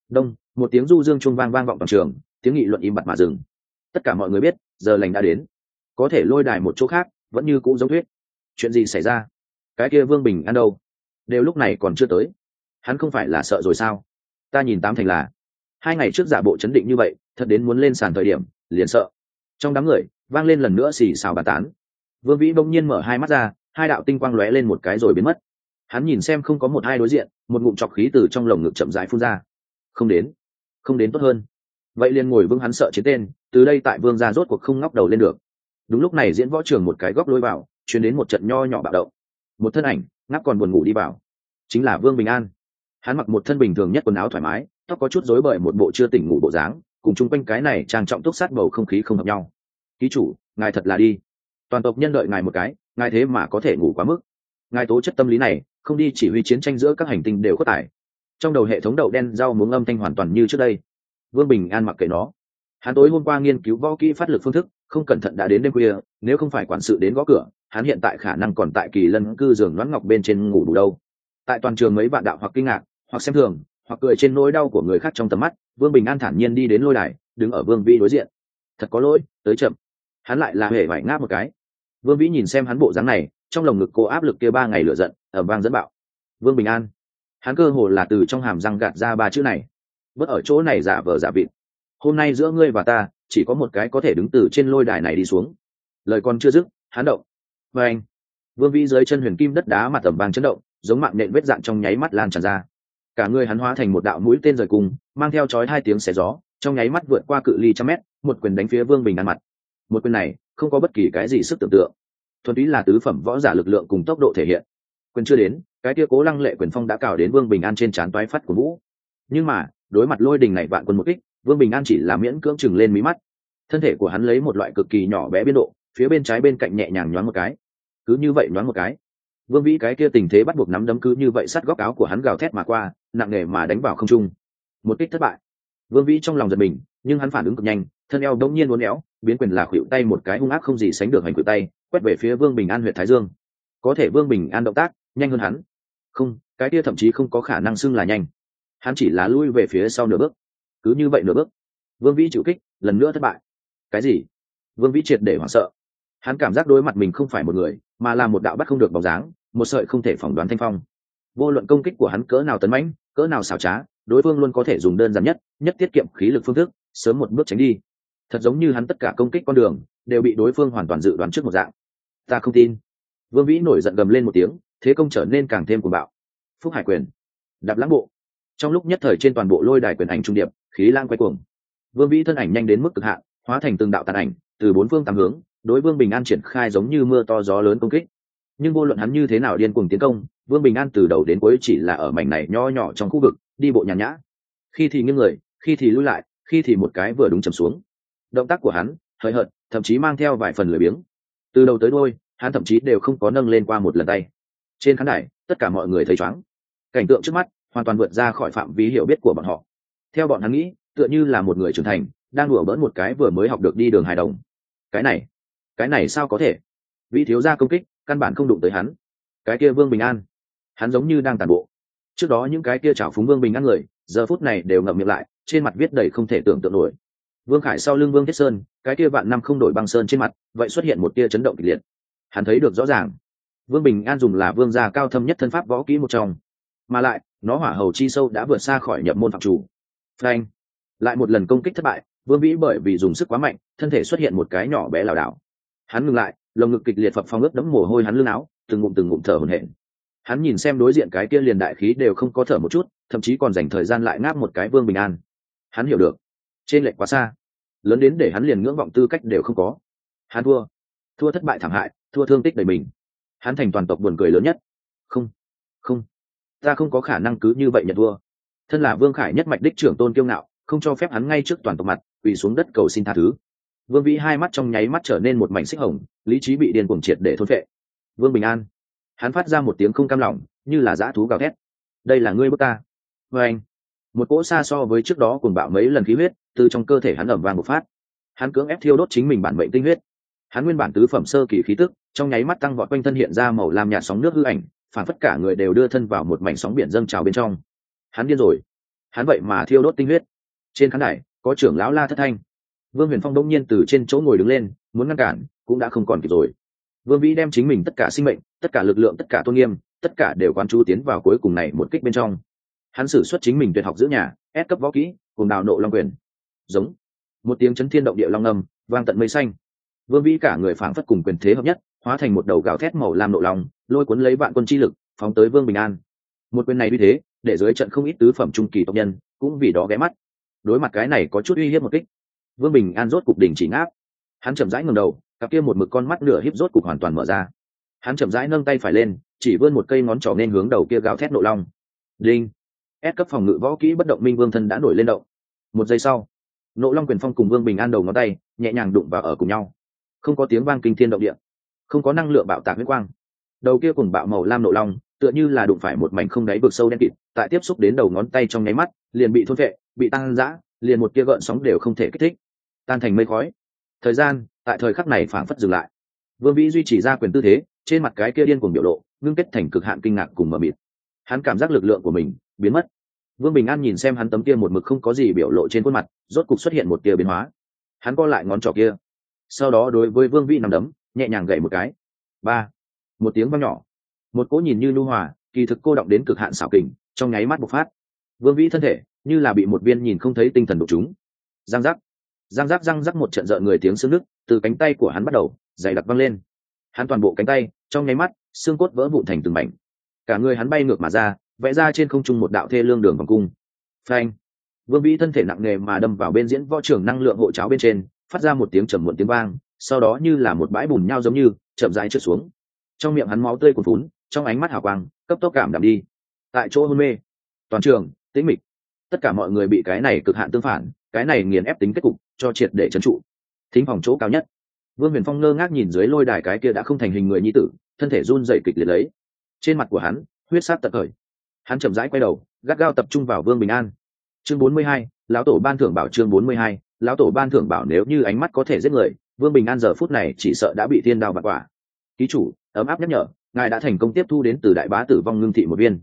Đông, một tiếng du dương trung vang vang vọng toàn trường, tiếng nghị luận im bặt mà dừng. Tất cả mọi người biết, giờ lành đã đến. Có thể lôi đài một chỗ khác, vẫn như cũ giống thuyết chuyện gì xảy ra? Cái kia vương bình ăn đâu? Đều lúc này còn chưa tới. Hắn không phải là sợ rồi sao? Ta nhìn tám thành là, hai ngày trước giả bộ chấn định như vậy, thật đến muốn lên sàn thời điểm, liền sợ. Trong đám người, vang lên lần nữa xì xào bàn tán. Vương vĩ bỗng nhiên mở hai mắt ra, hai đạo tinh quang lóe lên một cái rồi biến mất. Hắn nhìn xem không có một hai đối diện, một ngụm chọc khí từ trong lồng ngực chậm rãi phun ra. Không đến không đến tốt hơn. Vậy liền ngồi vương hắn sợ chiến tên, từ đây tại vương ra rốt cuộc không ngóc đầu lên được. Đúng lúc này diễn võ trường một cái góc lối vào chuyển đến một trận nho nhỏ bạo động. Một thân ảnh ngáp còn buồn ngủ đi vào. Chính là vương bình an. Hắn mặc một thân bình thường nhất quần áo thoải mái, tóc có chút rối bời một bộ chưa tỉnh ngủ bộ dáng, cùng chung quanh cái này trang trọng túc sát bầu không khí không hợp nhau. Ký chủ, ngài thật là đi. Toàn tộc nhân đợi ngài một cái, ngài thế mà có thể ngủ quá mức. Ngài tố chất tâm lý này, không đi chỉ huy chiến tranh giữa các hành tinh đều có tải. Trong đầu hệ thống đậu đen rau muống âm thanh hoàn toàn như trước đây. Vương bình an mặc kệ nó. Hắn tối hôm qua nghiên cứu võ kỹ phát lực phương thức, không cẩn thận đã đến đêm khuya, nếu không phải quản sự đến gõ cửa hắn hiện tại khả năng còn tại kỳ lân cư giường loãng ngọc bên trên ngủ đủ đâu. Tại toàn trường mấy bạn đạo hoặc kinh ngạc, hoặc xem thường, hoặc cười trên nỗi đau của người khác trong tầm mắt, vương bình an thản nhiên đi đến lôi đài, đứng ở vương vĩ đối diện. Thật có lỗi, tới chậm. Hắn lại là hề vải ngáp một cái. Vương vĩ nhìn xem hắn bộ dáng này, trong lồng ngực cô áp lực kia ba ngày lửa giận ở vang dẫn bạo. Vương bình an. Hắn cơ hồ là từ trong hàm răng gạt ra ba chữ này. Bớt ở chỗ này giả vờ giả vịt. Hôm nay giữa ngươi và ta, chỉ có một cái có thể đứng từ trên lôi đài này đi xuống. Lời còn chưa dứt, hắn động và anh, vương vĩ dưới chân huyền kim đất đá mặt tầm vàng chấn động, giống mạng nện vết dạn trong nháy mắt lan tràn ra. Cả người hắn hóa thành một đạo mũi tên rời cùng, mang theo chói hai tiếng xé gió, trong nháy mắt vượt qua cự ly trăm mét, một quyền đánh phía vương bình an mặt. Một quyền này, không có bất kỳ cái gì sức tưởng tượng. Thuần túy là tứ phẩm võ giả lực lượng cùng tốc độ thể hiện. Quyền chưa đến, cái kia cố lăng lệ quyền phong đã cào đến vương bình an trên trán toái phát của vũ. Nhưng mà, đối mặt lôi đình này vạn quân một kích, vương bình an chỉ là miễn cưỡng chừng lên mí mắt. Thân thể của hắn lấy một loại cực kỳ nhỏ bé biên độ, phía bên trái bên cạnh nhẹ nhàng nhoáng một cái cứ như vậy nhoáng một cái. Vương vĩ cái kia tình thế bắt buộc nắm đấm cứ như vậy sát góc áo của hắn gào thét mà qua, nặng nề mà đánh vào không trung. Một kích thất bại. Vương vĩ trong lòng giật mình, nhưng hắn phản ứng cực nhanh, thân eo đống nhiên uốn éo, biến quyền là khuỵu tay một cái hung ác không gì sánh được hành khuỵu tay, quét về phía vương bình an huyện thái dương. Có thể vương bình an động tác, nhanh hơn hắn. Không, cái kia thậm chí không có khả năng xưng là nhanh. Hắn chỉ là lui về phía sau nửa bước. Cứ như vậy nửa bước, vương vĩ chịu kích, lần nữa thất bại. Cái gì? Vương vĩ triệt để hoảng sợ. Hắn cảm giác đối mặt mình không phải một người mà là một đạo bắt không được bóng dáng, một sợi không thể phỏng đoán thanh phong. Vô luận công kích của hắn cỡ nào tấn mãnh, cỡ nào xảo trá, đối phương luôn có thể dùng đơn giản nhất nhất tiết kiệm khí lực phương thức, sớm một bước tránh đi. Thật giống như hắn tất cả công kích con đường, đều bị đối phương hoàn toàn dự đoán trước một dạng. Ta không tin. Vương vĩ nổi giận gầm lên một tiếng, thế công trở nên càng thêm cuồng bạo. Phúc hải quyền. Đạp lãng bộ. Trong lúc nhất thời trên toàn bộ lôi đài quyền ảnh trung điệp, khí lang quay cuồng. Vương vĩ thân ảnh nhanh đến mức cực hạn, hóa thành từng đạo tàn ảnh, từ bốn phương tám hướng đối vương bình an triển khai giống như mưa to gió lớn công kích. Nhưng vô luận hắn như thế nào điên cuồng tiến công, vương bình an từ đầu đến cuối chỉ là ở mảnh này nho nhỏ trong khu vực, đi bộ nhàn nhã. Khi thì nghiêng người, khi thì lui lại, khi thì một cái vừa đúng chầm xuống. Động tác của hắn hời hợt, thậm chí mang theo vài phần lười biếng. Từ đầu tới đôi hắn thậm chí đều không có nâng lên qua một lần tay. Trên khán đài, tất cả mọi người thấy chóng. Cảnh tượng trước mắt, hoàn toàn vượt ra khỏi phạm vi hiểu biết của bọn họ. Theo bọn hắn nghĩ, tựa như là một người trưởng thành, đang đùa bỡn một cái vừa mới học được đi đường hài đồng. Cái này cái này sao có thể? Vị thiếu gia công kích, căn bản không đụng tới hắn. Cái kia vương bình an, hắn giống như đang tàn bộ. Trước đó những cái kia chảo phúng vương bình an người, giờ phút này đều ngậm miệng lại, trên mặt viết đầy không thể tưởng tượng nổi. Vương khải sau lưng vương thiết sơn, cái kia vạn năm không đổi băng sơn trên mặt, vậy xuất hiện một tia chấn động kịch liệt. Hắn thấy được rõ ràng, vương bình an dùng là vương gia cao thâm nhất thân pháp võ kỹ một trong. Mà lại, nó hỏa hầu chi sâu đã vượt xa khỏi nhập môn phạm chủ. Frank lại một lần công kích thất bại, vương vĩ bởi vì dùng sức quá mạnh, thân thể xuất hiện một cái nhỏ bé lảo đảo hắn ngừng lại, lồng ngực kịch liệt phập phong ướt đẫm mồ hôi hắn lưng áo, từng ngụm từng ngụm thở hổn hển. Hắn nhìn xem đối diện cái kia liền đại khí đều không có thở một chút, thậm chí còn dành thời gian lại ngáp một cái vương bình an. Hắn hiểu được. Trên lệch quá xa. Lớn đến để hắn liền ngưỡng vọng tư cách đều không có. Hắn thua. Thua thất bại thảm hại, thua thương tích đầy mình. Hắn thành toàn tộc buồn cười lớn nhất. Không. Không. Ta không có khả năng cứ như vậy nhận thua. Thân là vương khải nhất mạch đích trưởng tôn kiêu ngạo, không cho phép hắn ngay trước toàn tộc mặt, quỳ xuống đất cầu xin tha thứ vương vĩ hai mắt trong nháy mắt trở nên một mảnh xích hồng, lý trí bị điên cuồng triệt để thôn vệ vương bình an, hắn phát ra một tiếng không cam lỏng như là dã thú gào thét. Đây là ngươi bước ta. Vê anh, một cỗ xa so với trước đó cùng bạo mấy lần khí huyết, từ trong cơ thể hắn ẩm vàng một phát. Hắn cưỡng ép thiêu đốt chính mình bản mệnh tinh huyết. Hắn nguyên bản tứ phẩm sơ kỳ khí tức, trong nháy mắt tăng vọt quanh thân hiện ra màu làm nhạt sóng nước hư ảnh, phản phất cả người đều đưa thân vào một mảnh sóng biển dâng trào bên trong. Hắn điên rồi. Hắn vậy mà thiêu đốt tinh huyết. Trên khán đài, có trưởng lão la thất thanh vương huyền phong đông nhiên từ trên chỗ ngồi đứng lên, muốn ngăn cản, cũng đã không còn kịp rồi. Vương vĩ đem chính mình tất cả sinh mệnh, tất cả lực lượng, tất cả tôn nghiêm, tất cả đều quan chú tiến vào cuối cùng này một kích bên trong. Hắn xử xuất chính mình tuyệt học giữ nhà, ép cấp võ kỹ, cùng đào nộ long quyền. Giống. Một tiếng chấn thiên động địa long âm, vang tận mây xanh. Vương vĩ cả người phảng phất cùng quyền thế hợp nhất, hóa thành một đầu gào thét màu lam nộ lòng lôi cuốn lấy vạn quân chi lực, phóng tới vương bình an. Một quyền này uy thế, để dưới trận không ít tứ phẩm trung kỳ tộc nhân, cũng vì đó ghé mắt. Đối mặt cái này có chút uy hiếp một kích vương bình an rốt cục đỉnh chỉ ngáp. Hắn chậm rãi ngầm đầu, cặp kia một mực con mắt nửa híp rốt cục hoàn toàn mở ra. Hắn chậm rãi nâng tay phải lên, chỉ vươn một cây ngón trỏ nên hướng đầu kia gào thét nộ long. Linh ép cấp phòng ngự võ kỹ bất động minh vương thân đã nổi lên động. Một giây sau, nộ long quyền phong cùng vương bình an đầu ngón tay nhẹ nhàng đụng vào ở cùng nhau. Không có tiếng vang kinh thiên động địa, không có năng lượng bạo tạc huyết quang. Đầu kia cùng bạo màu lam nộ long tựa như là đụng phải một mảnh không đáy vực sâu đen kịt, tại tiếp xúc đến đầu ngón tay trong nháy mắt, liền bị thôn vệ bị tăng giã liền một kia gợn sóng đều không thể kích thích. Tan thành mây khói. Thời gian, tại thời khắc này phảng phất dừng lại. Vương vĩ duy trì ra quyền tư thế, trên mặt cái kia điên cùng biểu lộ, ngưng kết thành cực hạn kinh ngạc cùng mờ mịt. Hắn cảm giác lực lượng của mình biến mất. Vương bình an nhìn xem hắn tấm kia một mực không có gì biểu lộ trên khuôn mặt, rốt cục xuất hiện một tia biến hóa. Hắn co lại ngón trỏ kia. Sau đó đối với vương vĩ nằm đấm, nhẹ nhàng gậy một cái. Ba. Một tiếng vang nhỏ. Một cỗ nhìn như lưu hòa, kỳ thực cô động đến cực hạn xảo kình, trong nháy mắt bộc phát vương vĩ thân thể như là bị một viên nhìn không thấy tinh thần đục chúng giang giác giang giác giang rắc một trận rợn người tiếng xương nước từ cánh tay của hắn bắt đầu, dày đặc văng lên. Hắn toàn bộ cánh tay, trong nháy mắt, xương cốt vỡ vụn thành từng mảnh. Cả người hắn bay ngược mà ra, vẽ ra trên không trung một đạo thê lương đường vòng cung. Phanh! Vương vĩ thân thể nặng nề mà đâm vào bên diễn võ trưởng năng lượng hộ cháo bên trên, phát ra một tiếng trầm muộn tiếng vang, sau đó như là một bãi bùn nhau giống như, chậm rãi trượt xuống. Trong miệng hắn máu tươi cuồn phún trong ánh mắt hào quang, cấp tốc cảm đạm đi. Tại chỗ hôn mê. Toàn trường tĩnh mịch. Tất cả mọi người bị cái này cực hạn tương phản, cái này nghiền ép tính kết cục, cho triệt để trấn trụ. Thính phòng chỗ cao nhất. Vương huyền phong ngơ ngác nhìn dưới lôi đài cái kia đã không thành hình người nhi tử, thân thể run dậy kịch liệt lấy. Trên mặt của hắn, huyết sát tật khởi. Hắn chậm rãi quay đầu, gắt gao tập trung vào vương bình an. Chương bốn mươi hai, lão tổ ban thưởng bảo chương bốn mươi hai, lão tổ ban thưởng bảo nếu như ánh mắt có thể giết người, vương bình an giờ phút này chỉ sợ đã bị thiên đao bạc quả. Ký chủ, ấm áp nhắc nhở, ngài đã thành công tiếp thu đến từ đại bá tử vong ngưng thị một viên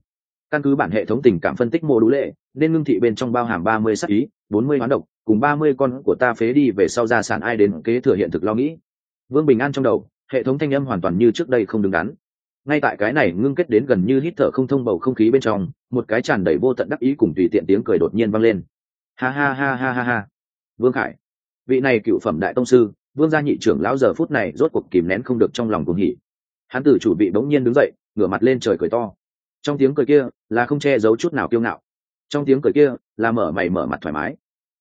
căn cứ bản hệ thống tình cảm phân tích mô đũ lệ, nên ngưng thị bên trong bao hàm ba mươi sắc ý, bốn mươi hoán độc, cùng ba mươi con của ta phế đi về sau gia sản ai đến kế thừa hiện thực lo nghĩ. Vương bình an trong đầu, hệ thống thanh âm hoàn toàn như trước đây không đứng đắn. Ngay tại cái này ngưng kết đến gần như hít thở không thông bầu không khí bên trong, một cái tràn đầy vô tận đắc ý cùng tùy tiện tiếng cười đột nhiên vang lên. Ha ha ha ha ha ha. Vương khải, vị này cựu phẩm đại tông sư, vương gia nhị trưởng lão giờ phút này rốt cuộc kìm nén không được trong lòng cuồng hỉ. Hắn tử chủ bị bỗng nhiên đứng dậy, ngửa mặt lên trời cười to trong tiếng cười kia là không che giấu chút nào kiêu ngạo. Trong tiếng cười kia là mở mày mở mặt thoải mái.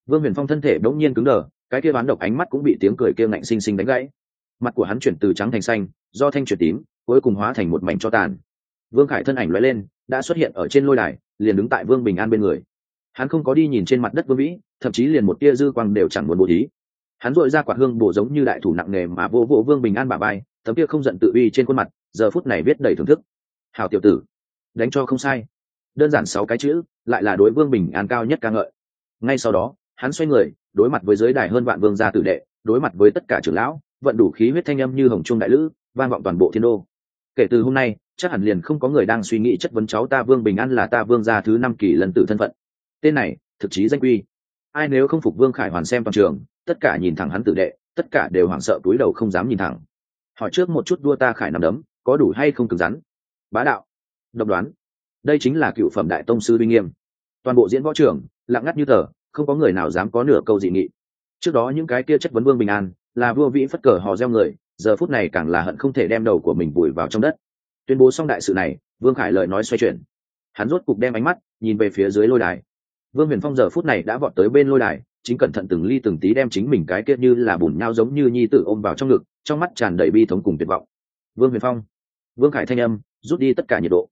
Vương huyền phong thân thể bỗng nhiên cứng đờ, cái kia bán độc ánh mắt cũng bị tiếng cười kia ngạnh xinh xinh đánh gãy. Mặt của hắn chuyển từ trắng thành xanh, do thanh chuyển tím, cuối cùng hóa thành một mảnh cho tàn. Vương khải thân ảnh l lên, đã xuất hiện ở trên lôi đài, liền đứng tại vương bình an bên người. Hắn không có đi nhìn trên mặt đất vương vĩ, thậm chí liền một tia dư quang đều chẳng muốn bố thí. Hắn dội ra quạt hương bổ giống như đại thủ nặng nề mà vô vô vương bình an bà bay tấm kia không giận tự uy trên khuôn mặt, giờ phút này viết đầy thưởng thức. Hào tiểu tử đánh cho không sai. Đơn giản sáu cái chữ, lại là đối vương bình an cao nhất ca ngợi. Ngay sau đó, hắn xoay người, đối mặt với giới đài hơn vạn vương gia tử đệ, đối mặt với tất cả trưởng lão, vận đủ khí huyết thanh âm như hồng trung đại lữ, vang vọng toàn bộ thiên đô. Kể từ hôm nay, chắc hẳn liền không có người đang suy nghĩ chất vấn cháu ta vương bình an là ta vương gia thứ năm kỳ lần tử thân phận. Tên này, thực chí danh quy. Ai nếu không phục vương khải hoàn xem toàn trường, tất cả nhìn thẳng hắn tử đệ, tất cả đều hoảng sợ túi đầu không dám nhìn thẳng. Hỏi trước một chút đua ta khải nằm đấm, có đủ hay không cứng rắn? Bá đạo độc đoán. Đây chính là cựu phẩm đại tông sư uy nghiêm. Toàn bộ diễn võ trưởng lặng ngắt như tờ, không có người nào dám có nửa câu dị nghị. Trước đó những cái kia chất vấn vương bình an, là vua vĩ phất cờ hò reo người, giờ phút này càng là hận không thể đem đầu của mình vùi vào trong đất. Tuyên bố xong đại sự này, vương khải lời nói xoay chuyển. Hắn rốt cục đem ánh mắt nhìn về phía dưới lôi đài. Vương huyền phong giờ phút này đã vọt tới bên lôi đài, chính cẩn thận từng ly từng tí đem chính mình cái kia như là bùn nhau giống như nhi tử ôm vào trong ngực, trong mắt tràn đầy bi thống cùng tuyệt vọng. Vương huyền phong, vương khải thanh âm, rút đi tất cả nhiệt độ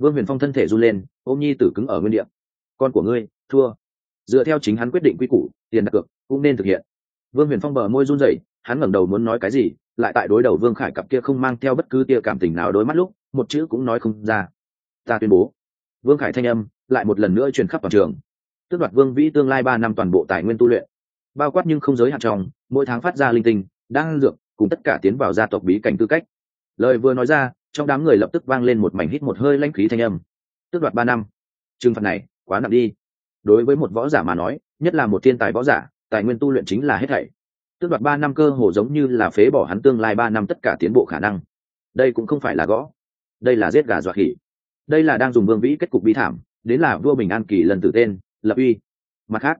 vương huyền phong thân thể run lên, ôm nhi tử cứng ở nguyên đ ị a con của ngươi, thua. Dựa theo chính hắn quyết định quy củ, tiền đặt cược cũng nên thực hiện. Vương huyền phong bờ môi run rẩy, hắn ngẩng đầu muốn nói cái gì, lại tại đối đầu vương khải cặp kia không mang theo bất cứ tia cảm tình nào đối mắt lúc, một chữ cũng nói không ra. Ta tuyên bố. Vương khải thanh âm lại một lần nữa truyền khắp toàn trường. Tước đoạt vương vĩ tương lai ba năm toàn bộ tài nguyên tu luyện. Bao quát nhưng không giới hạn trong, mỗi tháng phát ra linh tinh đang dược, cùng tất cả tiến vào gia tộc bí cảnh tư cách. Lời vừa nói ra trong đám người lập tức vang lên một mảnh hít một hơi lãnh khí thanh âm. Tước đoạt ba năm. Trừng phạt này, quá nặng đi. Đối với một võ giả mà nói, nhất là một thiên tài võ giả, tài nguyên tu luyện chính là hết thảy. Tước đoạt ba năm cơ hồ giống như là phế bỏ hắn tương lai ba năm tất cả tiến bộ khả năng. Đây cũng không phải là gõ. Đây là giết gà dọa khỉ. Đây là đang dùng vương vĩ kết cục bi thảm, đến là vua bình an kỳ lần tử tên, lập uy. Mặt khác,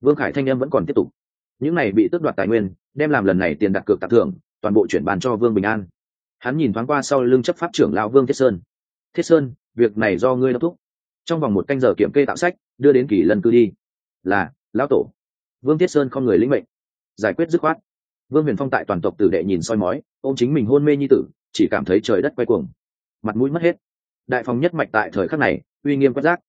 vương khải thanh em vẫn còn tiếp tục. Những này bị tước đoạt tài nguyên, đem làm lần này tiền đặt cược tặng thưởng, toàn bộ chuyển bàn cho vương bình an hắn nhìn thoáng qua sau lưng chấp pháp trưởng lão vương thiết sơn. Thiết sơn, việc này do ngươi đốc thúc. Trong vòng một canh giờ kiểm kê tạo sách, đưa đến kỳ lần cư đi. Là, lão tổ. Vương thiết sơn không người lĩnh mệnh. Giải quyết dứt khoát. Vương huyền phong tại toàn tộc tử đệ nhìn soi mói ô m chính mình hôn mê như tử, chỉ cảm thấy trời đất quay cuồng. Mặt mũi mất hết. Đại phòng nhất mạch tại thời khắc này, uy nghiêm quất giác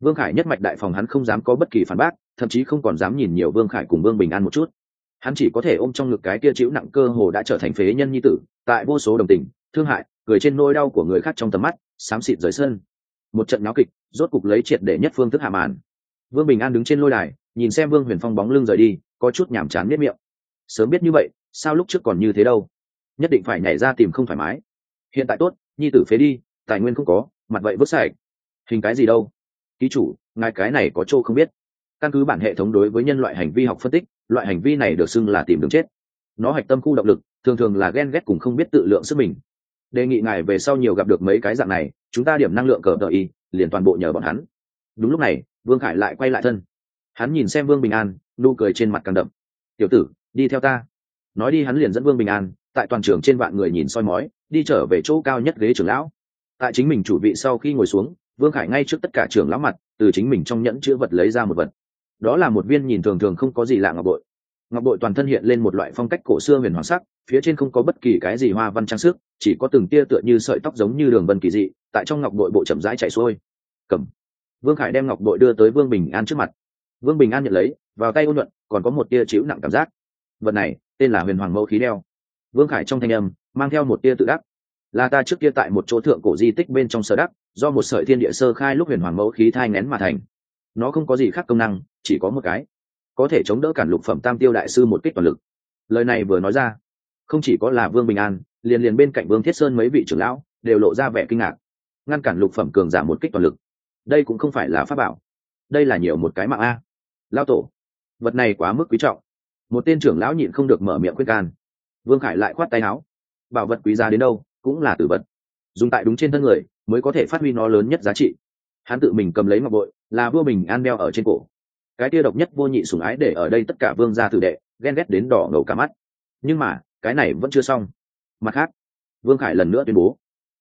vương khải nhất mạch đại phòng hắn không dám có bất kỳ phản bác, thậm chí không còn dám nhìn nhiều vương khải cùng vương bình an một chút hắn chỉ có thể ôm trong ngực cái kia chịu nặng cơ hồ đã trở thành phế nhân nhi tử, tại vô số đồng tình, thương hại, cười trên nỗi đau của người khác trong tầm mắt, xám xịt rời sân. Một trận náo kịch, rốt cục lấy triệt để nhất phương thức hạ màn. Vương bình an đứng trên lôi đài, nhìn xem vương huyền phong bóng lưng rời đi, có chút nhàm chán miết miệng. Sớm biết như vậy, sao lúc trước còn như thế đâu? Nhất định phải nhảy ra tìm không thoải mái. Hiện tại tốt, nhi tử phế đi, tài nguyên không có, mặt vậy vứt sạch. Hình cái gì đâu? Ký chủ, ngài cái này có chỗ không biết. Căn cứ bản hệ thống đối với nhân loại hành vi học phân tích loại hành vi này được xưng là tìm đường chết. Nó hạch tâm khu động lực, thường thường là ghen ghét cùng không biết tự lượng sức mình. Đề nghị ngài về sau nhiều gặp được mấy cái dạng này, chúng ta điểm năng lượng cờ đợi y, liền toàn bộ nhờ bọn hắn. Đúng lúc này, vương khải lại quay lại thân. Hắn nhìn xem vương bình an, nụ cười trên mặt càng đậm. Tiểu tử, đi theo ta. Nói đi hắn liền dẫn vương bình an, tại toàn trường trên vạn người nhìn soi mói, đi trở về chỗ cao nhất ghế trưởng lão. Tại chính mình chủ vị sau khi ngồi xuống, vương khải ngay trước tất cả trưởng lão mặt, từ chính mình trong nhẫn chữ vật lấy ra một vật đó là một viên nhìn thường thường không có gì lạ ngọc bội. Ngọc bội toàn thân hiện lên một loại phong cách cổ xưa huyền hoàng sắc, phía trên không có bất kỳ cái gì hoa văn trang sức, chỉ có từng tia tựa như sợi tóc giống như đường vân kỳ dị, tại trong ngọc bội bộ chậm rãi chạy xuôi. Cầm. Vương khải đem ngọc bội đưa tới vương bình an trước mặt. Vương bình an nhận lấy, vào tay ôn nhuận, còn có một tia chịu nặng cảm giác. Vật này, tên là huyền hoàng mẫu khí đeo. Vương khải trong thanh âm, mang theo một tia tự đắc. Là ta trước kia tại một chỗ thượng cổ di tích bên trong sở đắc, do một sợi thiên địa sơ khai lúc huyền hoàng mẫu khí thai nén mà thành. Nó không có gì khác công năng chỉ có một cái. Có thể chống đỡ cản lục phẩm tam tiêu đại sư một kích toàn lực. Lời này vừa nói ra, không chỉ có là vương bình an, liền liền bên cạnh vương thiết sơn mấy vị trưởng lão đều lộ ra vẻ kinh ngạc. Ngăn cản lục phẩm cường giả một kích toàn lực, đây cũng không phải là pháp bảo, đây là nhiều một cái mạng a. Lao tổ, vật này quá mức quý trọng. Một tên trưởng lão nhịn không được mở miệng khuyên can. Vương khải lại khoát tay áo. Bảo vật quý giá đến đâu, cũng là tử vật. Dùng tại đúng trên thân người, mới có thể phát huy nó lớn nhất giá trị. Hắn tự mình cầm lấy ngọc bội, là vua mình an đeo ở trên cổ cái tia độc nhất vô nhị sủng ái để ở đây tất cả vương gia tử đệ, ghen ghét đến đỏ ngầu cả mắt. Nhưng mà, cái này vẫn chưa xong. Mặt khác, vương khải lần nữa tuyên bố,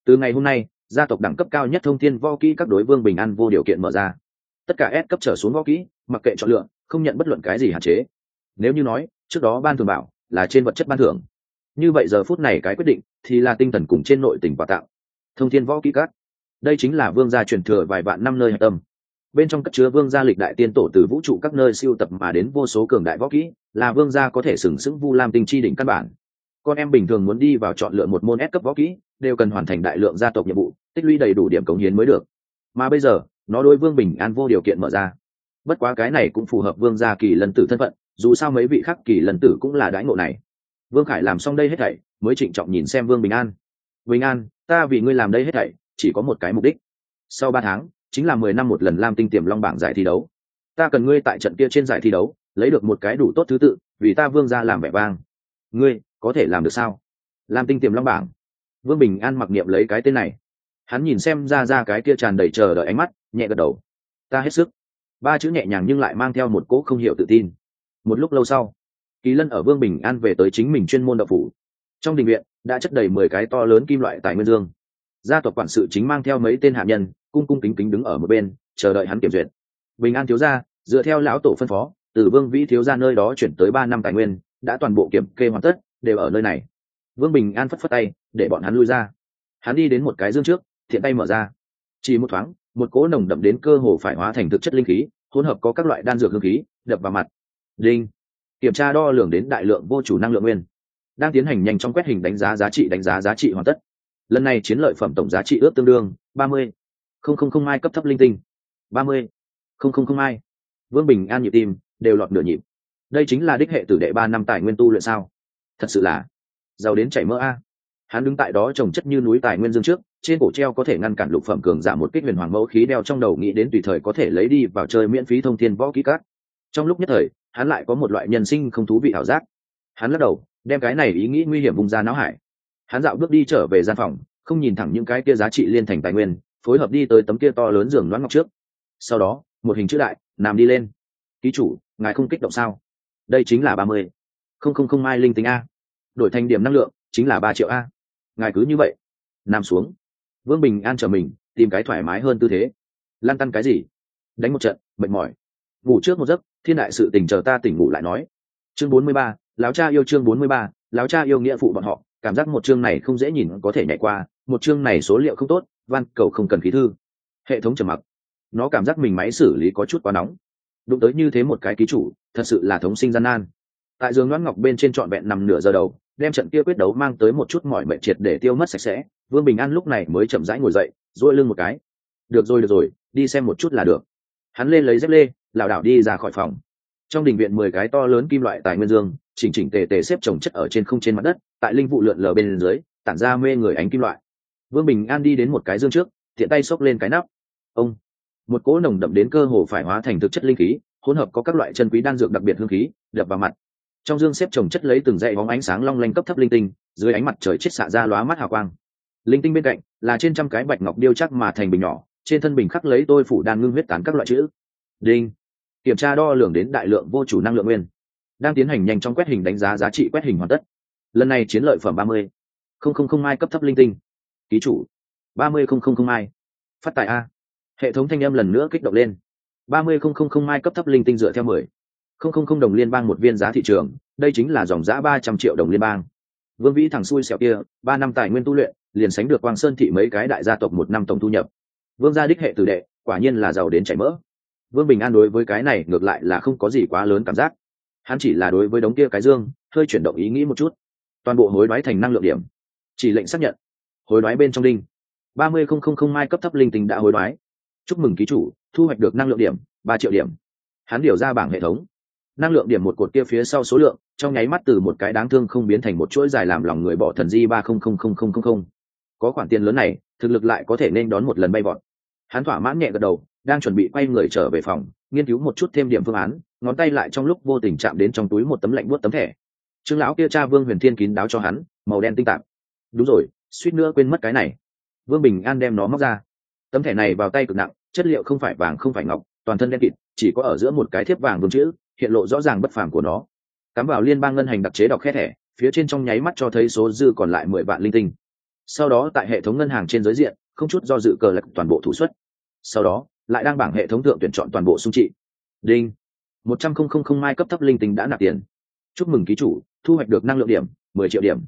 từ ngày hôm nay, gia tộc đẳng cấp cao nhất thông thiên vo kỹ các đối vương bình an vô điều kiện mở ra. Tất cả S cấp trở xuống vo kỹ, mặc kệ chọn lựa, không nhận bất luận cái gì hạn chế. Nếu như nói, trước đó ban thường bảo là trên vật chất ban thưởng. Như vậy giờ phút này cái quyết định thì là tinh thần cùng trên nội tình quà tạo. Thông thiên võ kỹ cát đây chính là vương gia truyền thừa vài vạn năm nơi hạch tâm bên trong cất chứa vương gia lịch đại tiên tổ từ vũ trụ các nơi siêu tập mà đến vô số cường đại võ kỹ, là vương gia có thể sừng sững vu lam tinh chi đỉnh căn bản. Con em bình thường muốn đi vào chọn lựa một môn S cấp võ kỹ, đều cần hoàn thành đại lượng gia tộc nhiệm vụ, tích lũy đầy đủ điểm cống hiến mới được. Mà bây giờ, nó đối vương bình an vô điều kiện mở ra. Bất quá cái này cũng phù hợp vương gia kỳ lần tử thân phận, dù sao mấy vị khác kỳ lần tử cũng là đãi ngộ này. Vương khải làm xong đây hết thảy, mới trịnh trọng nhìn xem vương bình an. Bình an, ta vì ngươi làm đây hết thảy, chỉ có một cái mục đích. Sau ba tháng chính là mười năm một lần lam tinh tiềm long bảng giải thi đấu. Ta cần ngươi tại trận kia trên giải thi đấu, lấy được một cái đủ tốt thứ tự, vì ta vương gia làm vẻ vang. Ngươi, có thể làm được sao? Lam tinh tiềm long bảng. Vương bình an mặc niệm lấy cái tên này. Hắn nhìn xem ra ra cái kia tràn đầy chờ đợi ánh mắt, nhẹ gật đầu. Ta hết sức. Ba chữ nhẹ nhàng nhưng lại mang theo một cỗ không hiểu tự tin. Một lúc lâu sau, kỳ lân ở vương bình an về tới chính mình chuyên môn đạo phủ. Trong đình viện, đã chất đầy mười cái to lớn kim loại tài nguyên dương. Gia tộc quản sự chính mang theo mấy tên hạ nhân cung cung kính kính đứng ở một bên, chờ đợi hắn kiểm duyệt. Bình an thiếu gia, dựa theo lão tổ phân phó, từ vương vĩ thiếu gia nơi đó chuyển tới ba năm tài nguyên, đã toàn bộ kiểm kê hoàn tất, đều ở nơi này. Vương bình an phất phất tay, để bọn hắn lui ra. Hắn đi đến một cái dương trước, thiện tay mở ra. Chỉ một thoáng, một cỗ nồng đậm đến cơ hồ phải hóa thành thực chất linh khí, hỗn hợp có các loại đan dược hương khí, đập vào mặt. Đinh. Kiểm tra đo lường đến đại lượng vô chủ năng lượng nguyên. Đang tiến hành nhanh trong quét hình đánh giá giá trị, đánh giá giá trị hoàn tất. Lần này chiến lợi phẩm tổng giá trị ước tương đương ba mươi không không không ai cấp thấp linh tinh. Ba mươi. Không không không ai. Vương bình an nhịp tim, đều lọt nửa nhịp. Đây chính là đích hệ tử đệ ba năm tài nguyên tu luyện sao? Thật sự là giàu đến chảy mỡ a. Hắn đứng tại đó trồng chất như núi tài nguyên dương trước, trên cổ treo có thể ngăn cản lục phẩm cường giảm một kích huyền hoàng mẫu khí đeo trong đầu nghĩ đến tùy thời có thể lấy đi vào chơi miễn phí thông thiên võ ký cát trong lúc nhất thời, hắn lại có một loại nhân sinh không thú vị ảo giác. Hắn lắc đầu, đem cái này ý nghĩ nguy hiểm vùng ra não hải. Hắn dạo bước đi trở về gian phòng, không nhìn thẳng những cái kia giá trị liên thành tài nguyên phối hợp đi tới tấm kia to lớn giường loãng ngọc trước. Sau đó, một hình chữ đại, nằm đi lên. Ký chủ, ngài không kích động sao? Đây chính là ba mươi. Không không không, mai linh tính a. Đổi thành điểm năng lượng, chính là ba triệu a. Ngài cứ như vậy, nằm xuống. Vương bình an trở mình, tìm cái thoải mái hơn tư thế. Lan tăn cái gì? Đánh một trận, mệt mỏi. Ngủ trước một giấc, thiên đại sự tình chờ ta tỉnh ngủ lại nói. Chương bốn mươi ba láo cha yêu chương bốn mươi ba láo cha yêu nghĩa phụ bọn họ. Cảm giác một chương này không dễ nhìn, có thể nhảy qua một chương này số liệu không tốt van cầu không cần khí thư. Hệ thống trầm mặc. Nó cảm giác mình máy xử lý có chút quá nóng. Đụng tới như thế một cái ký chủ, thật sự là thống sinh gian nan. Tại giường đoán ngọc bên trên trọn vẹn nằm nửa giờ đầu, đem trận kia quyết đấu mang tới một chút mọi mệnh triệt để tiêu mất sạch sẽ, vương bình an lúc này mới chậm rãi ngồi dậy dỗi lưng một cái. Được rồi được rồi, đi xem một chút là được. Hắn lên lấy dép lê, lảo đảo đi ra khỏi phòng. Trong đình viện mười cái to lớn kim loại tài nguyên dương, chỉnh chỉnh tề tề xếp trồng chất ở trên không trên mặt đất, tại linh vụ lượn lờ bên dưới, tản ra mê người ánh kim loại vương bình an đi đến một cái dương trước, tiện tay xốc lên cái nắp. Ông, một cỗ nồng đậm đến cơ hồ phải hóa thành thực chất linh khí, hỗn hợp có các loại chân quý đan dược đặc biệt hương khí, đập vào mặt. Trong dương xếp trồng chất lấy từng dãy bóng ánh sáng long lanh cấp thấp linh tinh, dưới ánh mặt trời chết xạ ra lóa mắt hào quang. Linh tinh bên cạnh là trên trăm cái bạch ngọc điêu chắc mà thành bình nhỏ, trên thân bình khắc lấy tôi phủ đan ngưng huyết tán các loại chữ. Đinh. Kiểm tra đo lường đến đại lượng vô chủ năng lượng nguyên. Đang tiến hành nhanh trong quét hình đánh giá giá trị quét hình hoàn tất. Lần này chiến lợi phẩm ba mươi. Không không không mai cấp thấp linh tinh ký chủ. Ba mươi không không không mai phát tài a. Hệ thống thanh âm lần nữa kích động lên. Ba mươi không không không mai cấp thấp linh tinh dựa theo mười. Không không không đồng liên bang một viên giá thị trường, đây chính là dòng giá ba trăm triệu đồng liên bang. Vương vĩ thằng xui xẻo kia, ba năm tài nguyên tu luyện, liền sánh được quang sơn thị mấy cái đại gia tộc một năm tổng thu nhập. Vương gia đích hệ tử đệ, quả nhiên là giàu đến chảy mỡ. Vương bình an đối với cái này ngược lại là không có gì quá lớn cảm giác. Hắn chỉ là đối với đống kia cái dương, hơi chuyển động ý nghĩ một chút. Toàn bộ hối đoái thành năng lượng điểm. Chỉ lệnh xác nhận hối đoái bên trong đinh. Ba mươi không không không mai cấp thấp linh tinh đã hối đoái. Chúc mừng ký chủ, thu hoạch được năng lượng điểm, ba triệu điểm. Hắn điều ra bảng hệ thống. Năng lượng điểm một cột kia phía sau số lượng, trong nháy mắt từ một cái đáng thương không biến thành một chuỗi dài làm lòng người bỏ thần di ba không không không không không không. Có khoản tiền lớn này, thực lực lại có thể nên đón một lần bay vọt. Hắn thỏa mãn nhẹ gật đầu, đang chuẩn bị quay người trở về phòng, nghiên cứu một chút thêm điểm phương án, ngón tay lại trong lúc vô tình chạm đến trong túi một tấm lạnh buốt tấm thẻ. Trương lão kia cha vương huyền thiên kín đáo cho hắn, màu đen tinh tạp. Đúng rồi suýt nữa quên mất cái này. Vương bình an đem nó móc ra. Tấm thẻ này vào tay cực nặng, chất liệu không phải vàng không phải ngọc, toàn thân đen kịt, chỉ có ở giữa một cái thiếp vàng vương chữ, hiện lộ rõ ràng bất phàm của nó. Cắm vào liên bang ngân hành đặc chế đọc khe thẻ, phía trên trong nháy mắt cho thấy số dư còn lại mười vạn linh tinh. Sau đó tại hệ thống ngân hàng trên giới diện, không chút do dự cờ lật toàn bộ thủ suất. Sau đó, lại đang bảng hệ thống thượng tuyển chọn toàn bộ sung trị. Đinh. Một trăm không không không mai cấp thấp linh tinh đã nạp tiền. Chúc mừng ký chủ, thu hoạch được năng lượng điểm, mười triệu điểm.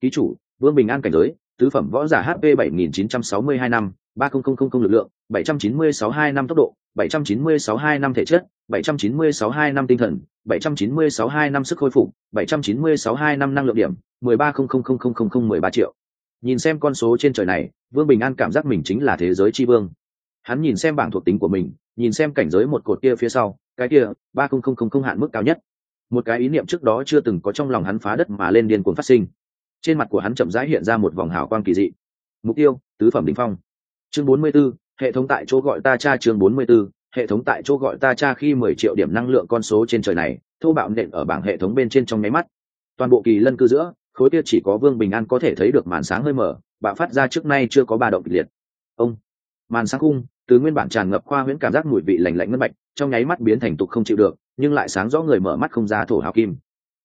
Ký chủ vương bình an cảnh giới tứ phẩm võ giả hp 7962 năm 30000 lực lượng 796-2 năm tốc độ 796-2 năm thể chất 796-2 năm tinh thần 796-2 năm sức khôi phục 796-2 năm năng lượng điểm 1300000013 triệu nhìn xem con số trên trời này vương bình an cảm giác mình chính là thế giới tri vương hắn nhìn xem bảng thuộc tính của mình nhìn xem cảnh giới một cột kia phía sau cái kia ba không không không không hạn mức cao nhất một cái ý niệm trước đó chưa từng có trong lòng hắn phá đất mà lên điên cuồng phát sinh trên mặt của hắn chậm rãi hiện ra một vòng hào quang kỳ dị. Mục tiêu, tứ phẩm đ ỉ n h phong. Chương bốn mươi b ố hệ thống tại chỗ gọi ta cha chương bốn mươi b ố hệ thống tại chỗ gọi ta cha khi mười triệu điểm năng lượng con số trên trời này, thô bạo nện ở bảng hệ thống bên trên trong nháy mắt. Toàn bộ kỳ lân cư giữa, khối kia chỉ có vương bình an có thể thấy được màn sáng hơi mở, bạo phát ra trước nay chưa có ba động kịch liệt. Ông, màn sáng khung, từ nguyên bản tràn ngập khoa huyễn cảm giác mùi vị lành lạnh ngân bạch, trong nháy mắt biến thành tục không chịu được, nhưng lại sáng rõ người mở mắt không ra thổ hào kim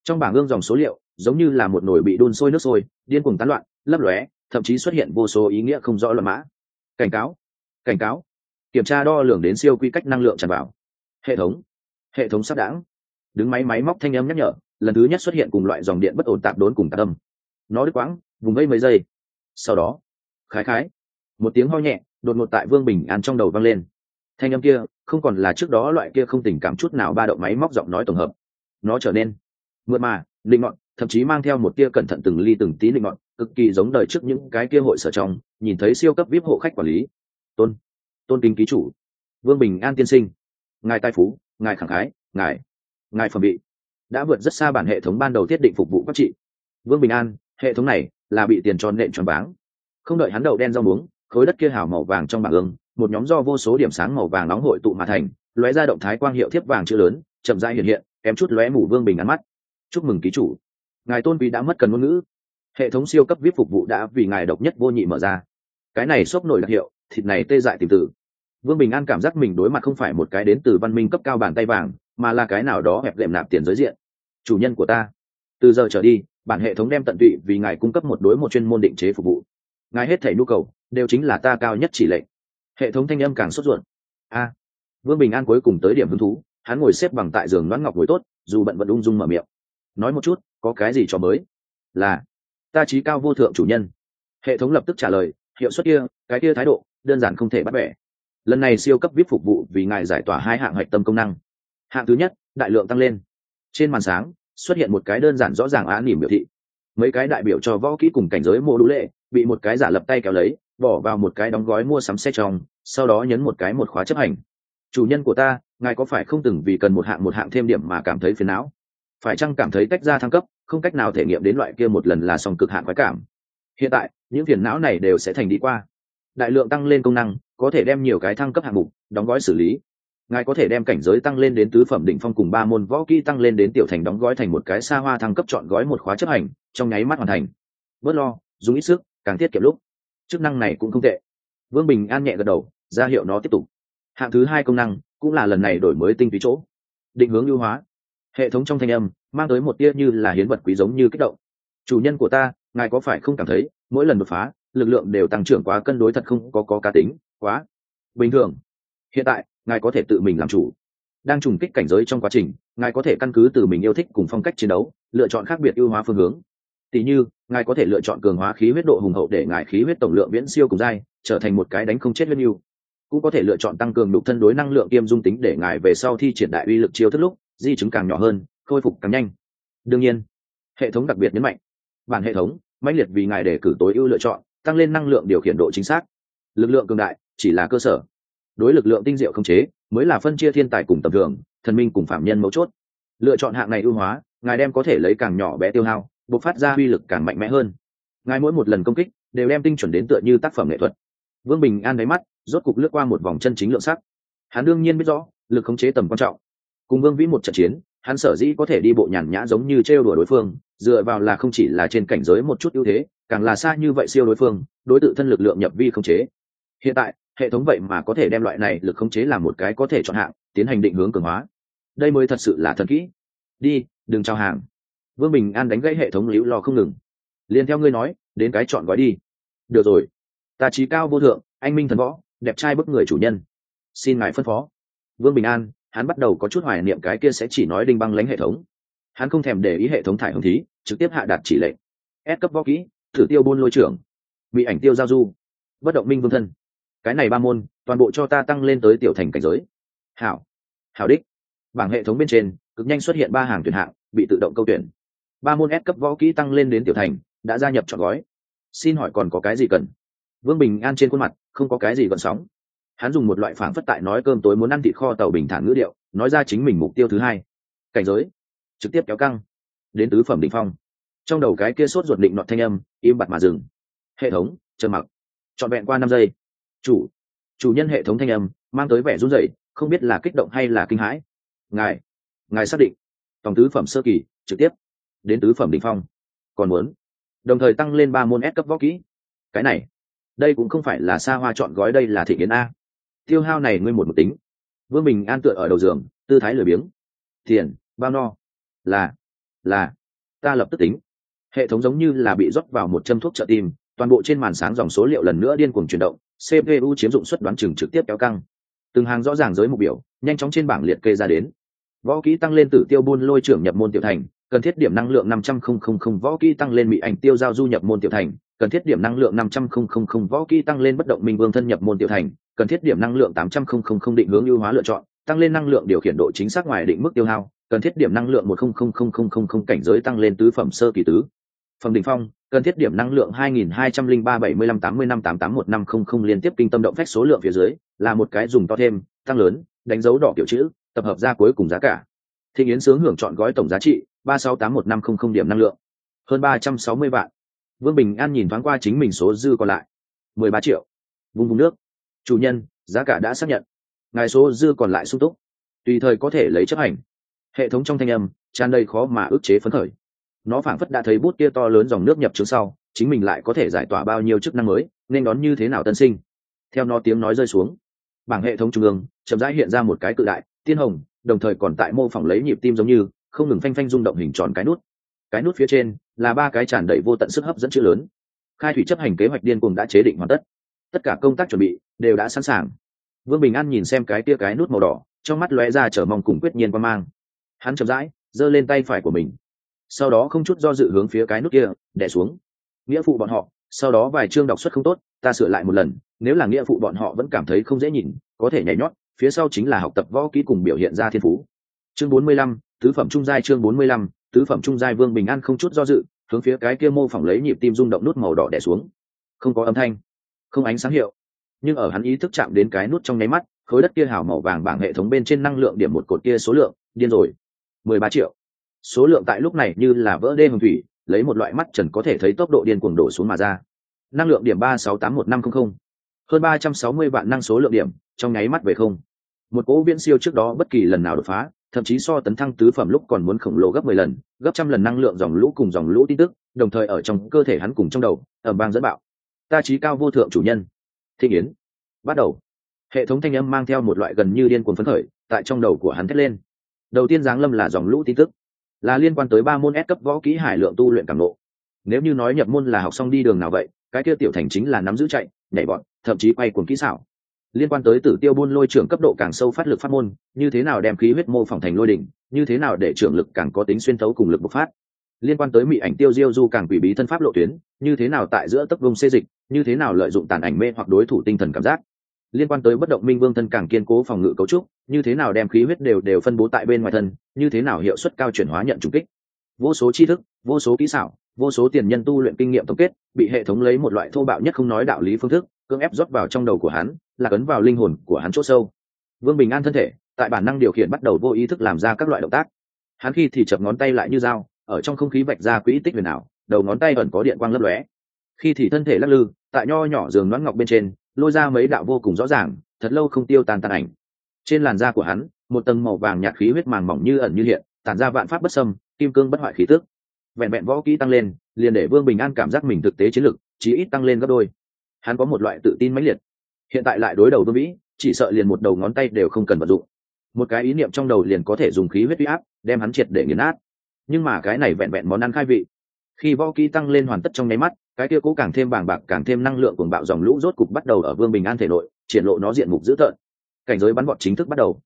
trong bảng gương dòng số liệu, giống như là một nồi bị đun sôi nước sôi, điên cuồng tán loạn, lấp lóe, thậm chí xuất hiện vô số ý nghĩa không rõ luận mã. Cảnh cáo cảnh cáo. Kiểm tra đo lường đến siêu quy cách năng lượng tràn vào. Hệ thống hệ thống sắp đãng. Đứng máy máy móc thanh âm nhắc nhở, lần thứ nhất xuất hiện cùng loại dòng điện bất ổn tạp đốn cùng tạp âm. Nó đứt quãng, vùng gây mấy giây. Sau đó, khái khái, một tiếng ho nhẹ, đột ngột tại vương bình an trong đầu vang lên. Thanh âm kia, không còn là trước đó loại kia không tình cảm chút nào ba động máy móc giọng nói tổng hợp. Nó trở nên mượt mà linh ngọn, thậm chí mang theo một tia cẩn thận từng ly từng tí linh ngọn, cực kỳ giống đời trước những cái kia hội sở trong, nhìn thấy siêu cấp vip hộ khách quản lý. Tôn tôn kính ký chủ. Vương bình an tiên sinh. Ngài tài phú, ngài khẳng khái, ngài ngài phẩm bị đã vượt rất xa bản hệ thống ban đầu thiết định phục vụ các trị vương bình an, hệ thống này là bị tiền tròn nện tròn váng. Không đợi hắn đậu đen rau muống, khối đất kia hào màu vàng trong bảng ương, một nhóm do vô số điểm sáng màu vàng nóng hội tụ mà thành, lóe ra động thái quang hiệu thiếp vàng chữ lớn, chậm rãi hiện hiện, kém chút lóe mủ vương bình ăn mắt chúc mừng ký chủ. Ngài tôn vị đã mất cần ngôn ngữ. Hệ thống siêu cấp vip phục vụ đã vì ngài độc nhất vô nhị mở ra. Cái này xốp nổi đặc hiệu, thịt này tê dại tìm tử vương bình an cảm giác mình đối mặt không phải một cái đến từ văn minh cấp cao bàn tay vàng, mà là cái nào đó hẹp lệm nạp tiền giới diện. Chủ nhân của ta. Từ giờ trở đi, bản hệ thống đem tận tụy vì ngài cung cấp một đối một chuyên môn định chế phục vụ. Ngài hết thể nhu cầu, đều chính là ta cao nhất chỉ lệnh. Hệ thống thanh âm càng sốt ruột. A. Vương bình an cuối cùng tới điểm hứng thú, hắn ngồi xếp bằng tại giường đoán ngọc ngồi tốt, dù bận vẫn ung dung mở miệng nói một chút, có cái gì cho mới? Là, ta trí cao vô thượng chủ nhân. Hệ thống lập tức trả lời, hiệu suất kia, cái kia thái độ, đơn giản không thể bắt bẻ. Lần này siêu cấp vip phục vụ vì ngài giải tỏa hai hạng hạch tâm công năng. Hạng thứ nhất, đại lượng tăng lên. Trên màn sáng, xuất hiện một cái đơn giản rõ ràng á nỉm biểu thị. Mấy cái đại biểu cho võ kỹ cùng cảnh giới mô đũ lệ, bị một cái giả lập tay kéo lấy, bỏ vào một cái đóng gói mua sắm xe trong, sau đó nhấn một cái một khóa chấp hành. Chủ nhân của ta, ngài có phải không từng vì cần một hạng một hạng thêm điểm mà cảm thấy phiền não? Phải chăng cảm thấy tách ra thăng cấp, không cách nào thể nghiệm đến loại kia một lần là song cực hạn khoái cảm? Hiện tại, những phiền não này đều sẽ thành đi qua. Đại lượng tăng lên công năng, có thể đem nhiều cái thăng cấp hạng mục, đóng gói xử lý. Ngài có thể đem cảnh giới tăng lên đến tứ phẩm đỉnh phong cùng ba môn võ kỹ tăng lên đến tiểu thành đóng gói thành một cái xa hoa thăng cấp chọn gói một khóa chấp hành, trong nháy mắt hoàn thành. Bớt lo, dùng ít sức, càng tiết kiệm lúc. Chức năng này cũng không tệ. Vương bình an nhẹ gật đầu, ra hiệu nó tiếp tục. Hạng thứ hai công năng, cũng là lần này đổi mới tinh túy chỗ. Định hướng ưu hóa hệ thống trong thanh âm mang tới một tia như là hiến vật quý giống như kích động. Chủ nhân của ta, ngài có phải không cảm thấy, mỗi lần đột phá, lực lượng đều tăng trưởng quá cân đối thật không có có cá tính, quá bình thường. Hiện tại, ngài có thể tự mình làm chủ. Đang trùng kích cảnh giới trong quá trình, ngài có thể căn cứ từ mình yêu thích cùng phong cách chiến đấu, lựa chọn khác biệt ưu hóa phương hướng. Tỷ như, ngài có thể lựa chọn cường hóa khí huyết độ hùng hậu để ngài khí huyết tổng lượng viễn siêu cùng dai trở thành một cái đánh không chết huyết yêu cũng có thể lựa chọn tăng cường đục thân đối năng lượng kiêm dung tính để ngài về sau thi triển đại uy lực chiêu thức lúc di chứng càng nhỏ hơn, khôi phục càng nhanh. Đương nhiên, hệ thống đặc biệt nhấn mạnh, bản hệ thống mãnh liệt vì ngài để cử tối ưu lựa chọn, tăng lên năng lượng điều khiển độ chính xác. Lực lượng cường đại chỉ là cơ sở. Đối lực lượng tinh diệu không chế mới là phân chia thiên tài cùng tầm thường, thần minh cùng phạm nhân mấu chốt. Lựa chọn hạng này ưu hóa, ngài đem có thể lấy càng nhỏ bé tiêu hao, bộc phát ra uy lực càng mạnh mẽ hơn. Ngài mỗi một lần công kích đều đem tinh chuẩn đến tựa như tác phẩm nghệ thuật. Vương bình an đáy mắt rốt cục lướt qua một vòng chân chính lượng sắc. Hắn đương nhiên biết rõ, lực khống chế tầm quan trọng cùng vương vĩ một trận chiến, hắn sở dĩ có thể đi bộ nhàn nhã giống như trêu đùa đối phương, dựa vào là không chỉ là trên cảnh giới một chút ưu thế, càng là xa như vậy siêu đối phương, đối tự thân lực lượng nhập vi không chế. Hiện tại, hệ thống vậy mà có thể đem loại này lực không chế làm một cái có thể chọn hạng, tiến hành định hướng cường hóa. Đây mới thật sự là thần kỹ. Đi, đừng trao hàng. Vương bình an đánh gãy hệ thống liễu lo không ngừng. Liền theo ngươi nói, đến cái chọn gói đi. Được rồi. Ta trí cao vô thượng, anh minh thần võ, đẹp trai bức người chủ nhân. Xin ngài phân phó. Vương bình an hắn bắt đầu có chút hoài niệm cái kia sẽ chỉ nói đinh băng lãnh hệ thống. Hắn không thèm để ý hệ thống thải hồng thí, trực tiếp hạ đạt chỉ lệnh. Ép cấp võ kỹ, thử tiêu buôn lôi trưởng. Bị ảnh tiêu giao du. Bất động minh vương thân. Cái này ba môn, toàn bộ cho ta tăng lên tới tiểu thành cảnh giới. Hảo. Hảo đích. Bảng hệ thống bên trên, cực nhanh xuất hiện ba hàng tuyển hạng, bị tự động câu tuyển. Ba môn S cấp võ kỹ tăng lên đến tiểu thành, đã gia nhập chọn gói. Xin hỏi còn có cái gì cần? Vương bình an trên khuôn mặt, không có cái gì gợn sóng hắn dùng một loại phản phất tại nói cơm tối muốn ăn thịt kho tàu bình thản ngữ điệu, nói ra chính mình mục tiêu thứ hai. Cảnh giới. Trực tiếp kéo căng. Đến tứ phẩm đ ỉ n h phong. Trong đầu cái kia sốt ruột định nọt thanh âm, im bặt mà dừng. Hệ thống, trầm mặc. Trọn vẹn qua năm giây. Chủ. Chủ nhân hệ thống thanh âm, mang tới vẻ run rẩy, không biết là kích động hay là kinh hãi. Ngài. Ngài xác định. Tổng tứ phẩm sơ kỳ, trực tiếp. Đến tứ phẩm đ ỉ n h phong. Còn muốn. Đồng thời tăng lên ba môn S cấp võ kỹ. Cái này. Đây cũng không phải là xa hoa chọn gói, đây là thị kiến a tiêu hao này ngươi một một tính. Vương bình an tựa ở đầu giường, tư thái lười biếng. Tiền, bao no. Là là, ta lập tức tính. Hệ thống giống như là bị rót vào một châm thuốc trợ tim, toàn bộ trên màn sáng dòng số liệu lần nữa điên cuồng chuyển động cpu chiếm dụng suất đoán chừng trực tiếp kéo căng. Từng hàng rõ ràng giới mục biểu, nhanh chóng trên bảng liệt kê ra đến. Võ kỹ tăng lên tử tiêu buôn lôi trưởng nhập môn tiểu thành, cần thiết điểm năng lượng năm trăm không không không võ kỹ tăng lên mỹ ảnh tiêu giao du nhập môn tiểu thành, cần thiết điểm năng lượng năm trăm không không không võ kỹ tăng lên bất động minh vương thân nhập môn tiểu thành cần thiết điểm năng lượng tám trăm không không không định hướng ưu hóa lựa chọn, tăng lên năng lượng điều khiển độ chính xác ngoài định mức tiêu hao, cần thiết điểm năng lượng một không không không không không không cảnh giới tăng lên tứ phẩm sơ kỳ tứ. Phẩm đỉnh phong, cần thiết điểm năng lượng hai nghìn hai trăm linh ba bảy mươi lăm tám mươi năm tám tám một năm không không liên tiếp kinh tâm động phách số lượng phía dưới, là một cái dùng to thêm, tăng lớn, đánh dấu đỏ kiểu chữ, tập hợp ra cuối cùng giá cả. Thị yến sướng hưởng chọn gói tổng giá trị, ba sáu tám một năm không không điểm năng lượng. Hơn ba trăm sáu mươi vạn. Vương bình an nhìn thoáng qua chính mình số dư còn lại. mười ba triệu. Vung vùng nước chủ nhân, giá cả đã xác nhận. Ngài số dư còn lại sung túc. Tùy thời có thể lấy chấp hành. Hệ thống trong thanh âm, tràn đầy khó mà ức chế phấn khởi. Nó phảng phất đã thấy bút kia to lớn dòng nước nhập trước sau, chính mình lại có thể giải tỏa bao nhiêu chức năng mới, nên đón như thế nào tân sinh? Theo nó tiếng nói rơi xuống, bảng hệ thống trung ương chậm rãi hiện ra một cái cự đại, tiên hồng, đồng thời còn tại mô phỏng lấy nhịp tim giống như, không ngừng phanh phanh rung động hình tròn cái nút. Cái nút phía trên là ba cái tràn đầy vô tận sức hấp dẫn chữ lớn. Khai thủy chấp hành kế hoạch điên cuồng đã chế định hoàn tất. Tất cả công tác chuẩn bị đều đã sẵn sàng. Vương bình an nhìn xem cái tia cái nút màu đỏ, trong mắt lóe ra chở mong cùng quyết nhiên qua mang. Hắn chậm rãi giơ lên tay phải của mình. Sau đó không chút do dự hướng phía cái nút kia đẻ xuống. Nghĩa phụ bọn họ, sau đó vài chương đọc xuất không tốt, ta sửa lại một lần, nếu là nghĩa phụ bọn họ vẫn cảm thấy không dễ nhìn, có thể nhảy nhót, phía sau chính là học tập võ kỹ cùng biểu hiện ra thiên phú. Chương bốn mươi lăm, tứ phẩm trung giai chương bốn mươi lăm, tứ phẩm trung giai vương bình an không chút do dự, hướng phía cái kia mô phỏng lấy nhịp tim rung động nút màu đỏ đẻ xuống. Không có âm thanh, không ánh sáng hiệu nhưng ở hắn ý thức chạm đến cái nút trong nháy mắt, khối đất kia hào màu vàng bảng hệ thống bên trên năng lượng điểm một cột kia số lượng, điên rồi. mười ba triệu. Số lượng tại lúc này như là vỡ đê hồng thủy, lấy một loại mắt trần có thể thấy tốc độ điên cuồng đổ xuống mà ra. Năng lượng điểm ba sáu tám một năm không không. Hơn ba trăm sáu mươi vạn năng số lượng điểm, trong nháy mắt về không. Một cỗ viễn siêu trước đó bất kỳ lần nào đột phá, thậm chí so tấn thăng tứ phẩm lúc còn muốn khổng lồ gấp mười lần, gấp trăm lần năng lượng dòng lũ cùng dòng lũ tin tức, đồng thời ở trong cơ thể hắn cùng trong đầu ở bang dẫn bạo. Ta trí cao vô thượng chủ nhân thị yến. Bắt đầu. Hệ thống thanh âm mang theo một loại gần như điên cuồng phấn khởi, tại trong đầu của hắn thét lên. Đầu tiên giáng lâm là dòng lũ tin tức. Là liên quan tới ba môn S cấp võ kỹ hải lượng tu luyện cảm lộ. nếu như nói nhập môn là học xong đi đường nào vậy, cái kia tiểu thành chính là nắm giữ chạy, nhảy bọn, thậm chí quay cuồng kỹ xảo. Liên quan tới tử tiêu buôn lôi trưởng cấp độ càng sâu phát lực phát môn, như thế nào đem khí huyết mô phỏng thành lôi đỉnh, như thế nào để trưởng lực càng có tính xuyên thấu cùng lực bộc phát liên quan tới mỹ ảnh tiêu diêu du càng quỷ bí thân pháp lộ tuyến, như thế nào tại giữa tấp vùng xê dịch, như thế nào lợi dụng tàn ảnh mê hoặc đối thủ tinh thần cảm giác. Liên quan tới bất động minh vương thân càng kiên cố phòng ngự cấu trúc, như thế nào đem khí huyết đều đều phân bố tại bên ngoài thân, như thế nào hiệu suất cao chuyển hóa nhận trùng kích. Vô số tri thức, vô số kỹ xảo, vô số tiền nhân tu luyện kinh nghiệm tổng kết, bị hệ thống lấy một loại thô bạo nhất không nói đạo lý phương thức, cưỡng ép rót vào trong đầu của hắn, là cấn vào linh hồn của hắn chỗ sâu. Vương bình an thân thể, tại bản năng điều khiển bắt đầu vô ý thức làm ra các loại động tác. Hắn khi thì chập ngón tay lại như dao ở trong không khí vạch ra quỹ tích huyền ảo, đầu ngón tay ẩn có điện quang lấp lóe. Khi thì thân thể lắc lư, tại nho nhỏ giường nón ngọc bên trên, lôi ra mấy đạo vô cùng rõ ràng, thật lâu không tiêu tan tàn ảnh. Trên làn da của hắn, một tầng màu vàng nhạt khí huyết màng mỏng như ẩn như hiện, tản ra vạn pháp bất sâm kim cương bất hoại khí tức. Vẹn vẹn võ kỹ tăng lên, liền để vương bình an cảm giác mình thực tế chiến lực, chí ít tăng lên gấp đôi. Hắn có một loại tự tin mãnh liệt. Hiện tại lại đối đầu vương vĩ, chỉ sợ liền một đầu ngón tay đều không cần vận dụng. Một cái ý niệm trong đầu liền có thể dùng khí huyết huy áp, đem hắn triệt để nghiền nát nhưng mà cái này vẹn vẹn món ăn khai vị. Khi võ kỹ tăng lên hoàn tất trong nháy mắt, cái kia cố càng thêm bàng bạc, càng thêm năng lượng cuồng bạo dòng lũ rốt cục bắt đầu ở vương bình an thể nội, triển lộ nó diện mục dữ tợn. Cảnh giới bắn bọt chính thức bắt đầu.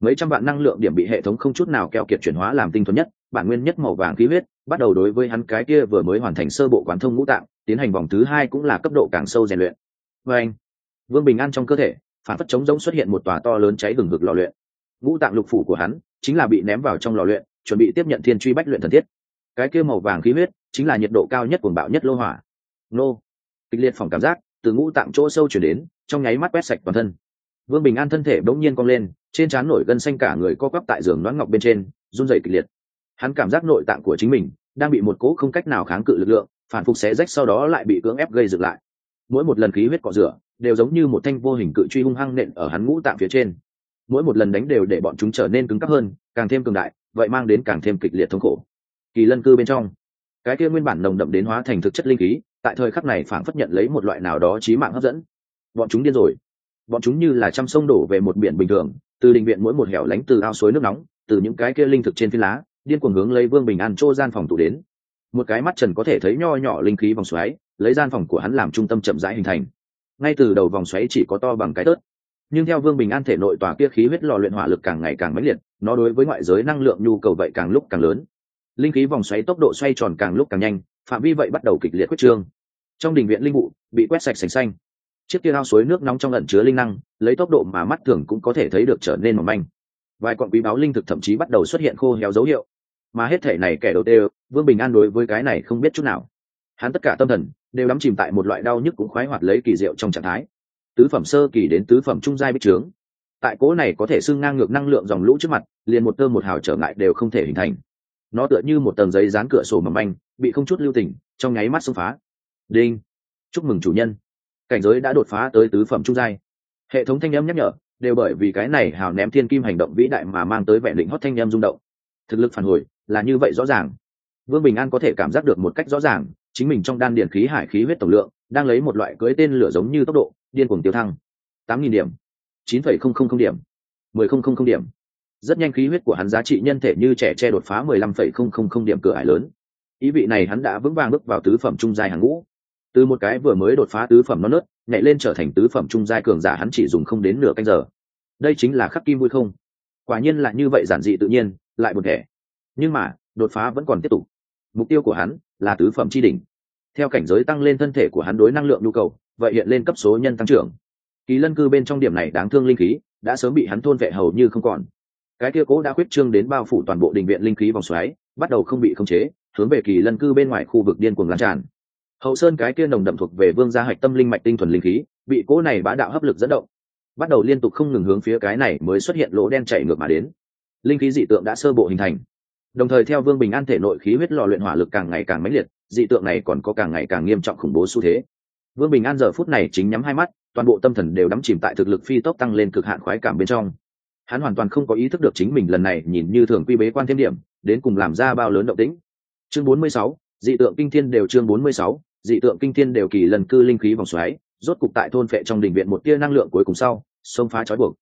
Mấy trăm vạn năng lượng điểm bị hệ thống không chút nào keo kiệt chuyển hóa làm tinh thuần nhất, bản nguyên nhất màu vàng khí huyết, bắt đầu đối với hắn cái kia vừa mới hoàn thành sơ bộ quán thông ngũ tạng, tiến hành vòng thứ hai cũng là cấp độ càng sâu rèn luyện. Và anh, vương bình an trong cơ thể, phản phất chống giống xuất hiện một tòa to lớn cháy gừng ngực lò luyện. Ngũ tạng lục phủ của hắn chính là bị ném vào trong lò luyện chuẩn bị tiếp nhận thiên truy bách luyện thần thiết. Cái kia màu vàng khí huyết chính là nhiệt độ cao nhất cuồng bạo nhất lô hỏa. Nô. Kịch liệt phòng cảm giác từ ngũ tạng chỗ sâu chuyển đến, trong nháy mắt quét sạch toàn thân. Vương bình an thân thể bỗng nhiên cong lên, trên trán nổi gân xanh cả người co quắp tại giường đoán ngọc bên trên, run rẩy kịch liệt. Hắn cảm giác nội tạng của chính mình đang bị một cỗ không cách nào kháng cự lực lượng, phản phục xé rách sau đó lại bị cưỡng ép gây dựng lại. Mỗi một lần khí huyết cọ rửa đều giống như một thanh vô hình cự truy hung hăng nện ở hắn ngũ tạng phía trên. Mỗi một lần đánh đều để bọn chúng trở nên cứng cắp hơn, càng thêm cường đại vậy mang đến càng thêm kịch liệt thống khổ. Kỳ lân cư bên trong, cái kia nguyên bản nồng đậm đến hóa thành thực chất linh khí, tại thời khắc này phản phất nhận lấy một loại nào đó trí mạng hấp dẫn. Bọn chúng điên rồi. Bọn chúng như là trăm sông đổ về một biển bình thường, từ đình viện mỗi một hẻo lánh từ ao suối nước nóng, từ những cái kia linh thực trên phi lá, điên cuồng hướng lấy vương bình an chỗ gian phòng tụ đến. Một cái mắt trần có thể thấy nho nhỏ linh khí vòng xoáy, lấy gian phòng của hắn làm trung tâm chậm rãi hình thành. Ngay từ đầu vòng xoáy chỉ có to bằng cái tớt nhưng theo vương bình an thể nội tòa kia khí huyết lò luyện hỏa lực càng ngày càng mãnh liệt, nó đối với ngoại giới năng lượng nhu cầu vậy càng lúc càng lớn. Linh khí vòng xoáy tốc độ xoay tròn càng lúc càng nhanh, phạm vi vậy bắt đầu kịch liệt quyết trương. Trong đình viện linh vụ, bị quét sạch sành xanh. Chiếc kia ao suối nước nóng trong ẩn chứa linh năng, lấy tốc độ mà mắt thường cũng có thể thấy được trở nên mỏng manh. Vài quặng quý báo linh thực thậm chí bắt đầu xuất hiện khô héo dấu hiệu. Mà hết thể này kẻ đầu tiên, vương bình an đối với cái này không biết chút nào. Hắn tất cả tâm thần, đều đắm chìm tại một loại đau nhức cũng khoái hoạt lấy kỳ diệu trong trạng thái tứ phẩm sơ kỳ đến tứ phẩm trung giai bích trướng. Tại cố này có thể xưng ngang ngược năng lượng dòng lũ trước mặt, liền một tơ một hào trở ngại đều không thể hình thành. Nó tựa như một tầng giấy dán cửa sổ mầm manh, bị không chút lưu tình, trong nháy mắt xông phá. Đinh! Chúc mừng chủ nhân. Cảnh giới đã đột phá tới tứ phẩm trung giai. Hệ thống thanh âm nhắc nhở, đều bởi vì cái này hào ném thiên kim hành động vĩ đại mà mang tới vẻ định hót thanh âm rung động. Thực lực phản hồi, là như vậy rõ ràng. Vương bình an có thể cảm giác được một cách rõ ràng, chính mình trong đan điện khí hải khí huyết tổng lượng, đang lấy một loại cưới tên lửa giống như tốc độ điên cuồng tiêu thăng. Tám nghìn điểm. Chín phẩy không không không điểm. Mười không không không điểm. Rất nhanh khí huyết của hắn giá trị nhân thể như trẻ che đột phá mười lăm phẩy không không không điểm cửa ải lớn. Ý vị này hắn đã vững vàng bước vào tứ phẩm trung giai hàng ngũ. Từ một cái vừa mới đột phá tứ phẩm non nớt, nhảy lên trở thành tứ phẩm trung giai cường giả hắn chỉ dùng không đến nửa canh giờ. Đây chính là khắc kim vui không. Quả nhiên là như vậy giản dị tự nhiên, lại một thể nhưng mà, đột phá vẫn còn tiếp tục. Mục tiêu của hắn là tứ phẩm tri đỉnh. Theo cảnh giới tăng lên thân thể của hắn đối năng lượng nhu cầu vậy hiện lên cấp số nhân tăng trưởng. Kỳ lân cư bên trong điểm này đáng thương linh khí, đã sớm bị hắn thôn vệ hầu như không còn. Cái kia cố đã khuyết trương đến bao phủ toàn bộ đình viện linh khí vòng xoáy, bắt đầu không bị khống chế, hướng về kỳ lân cư bên ngoài khu vực điên cuồng lan tràn. Hậu sơn cái kia nồng đậm thuộc về vương gia hạch tâm linh mạch tinh thuần linh khí, bị cố này bá đạo hấp lực dẫn động. Bắt đầu liên tục không ngừng hướng phía cái này mới xuất hiện lỗ đen chảy ngược mà đến. Linh khí dị tượng đã sơ bộ hình thành. Đồng thời theo vương bình an thể nội khí huyết lò luyện hỏa lực càng ngày càng mãnh liệt, dị tượng này còn có càng ngày càng nghiêm trọng khủng bố xu thế vương bình an giờ phút này chính nhắm hai mắt toàn bộ tâm thần đều đắm chìm tại thực lực phi tốc tăng lên cực hạn khoái cảm bên trong. Hắn hoàn toàn không có ý thức được chính mình lần này nhìn như thường quy bế quan thêm điểm đến cùng làm ra bao lớn động tĩnh. Chương 46, dị tượng kinh thiên đều chương 46, dị tượng kinh thiên đều kỳ lần cư linh khí vòng xoáy rốt cục tại thôn phệ trong đình viện một tia năng lượng cuối cùng sau xông phá trói buộc.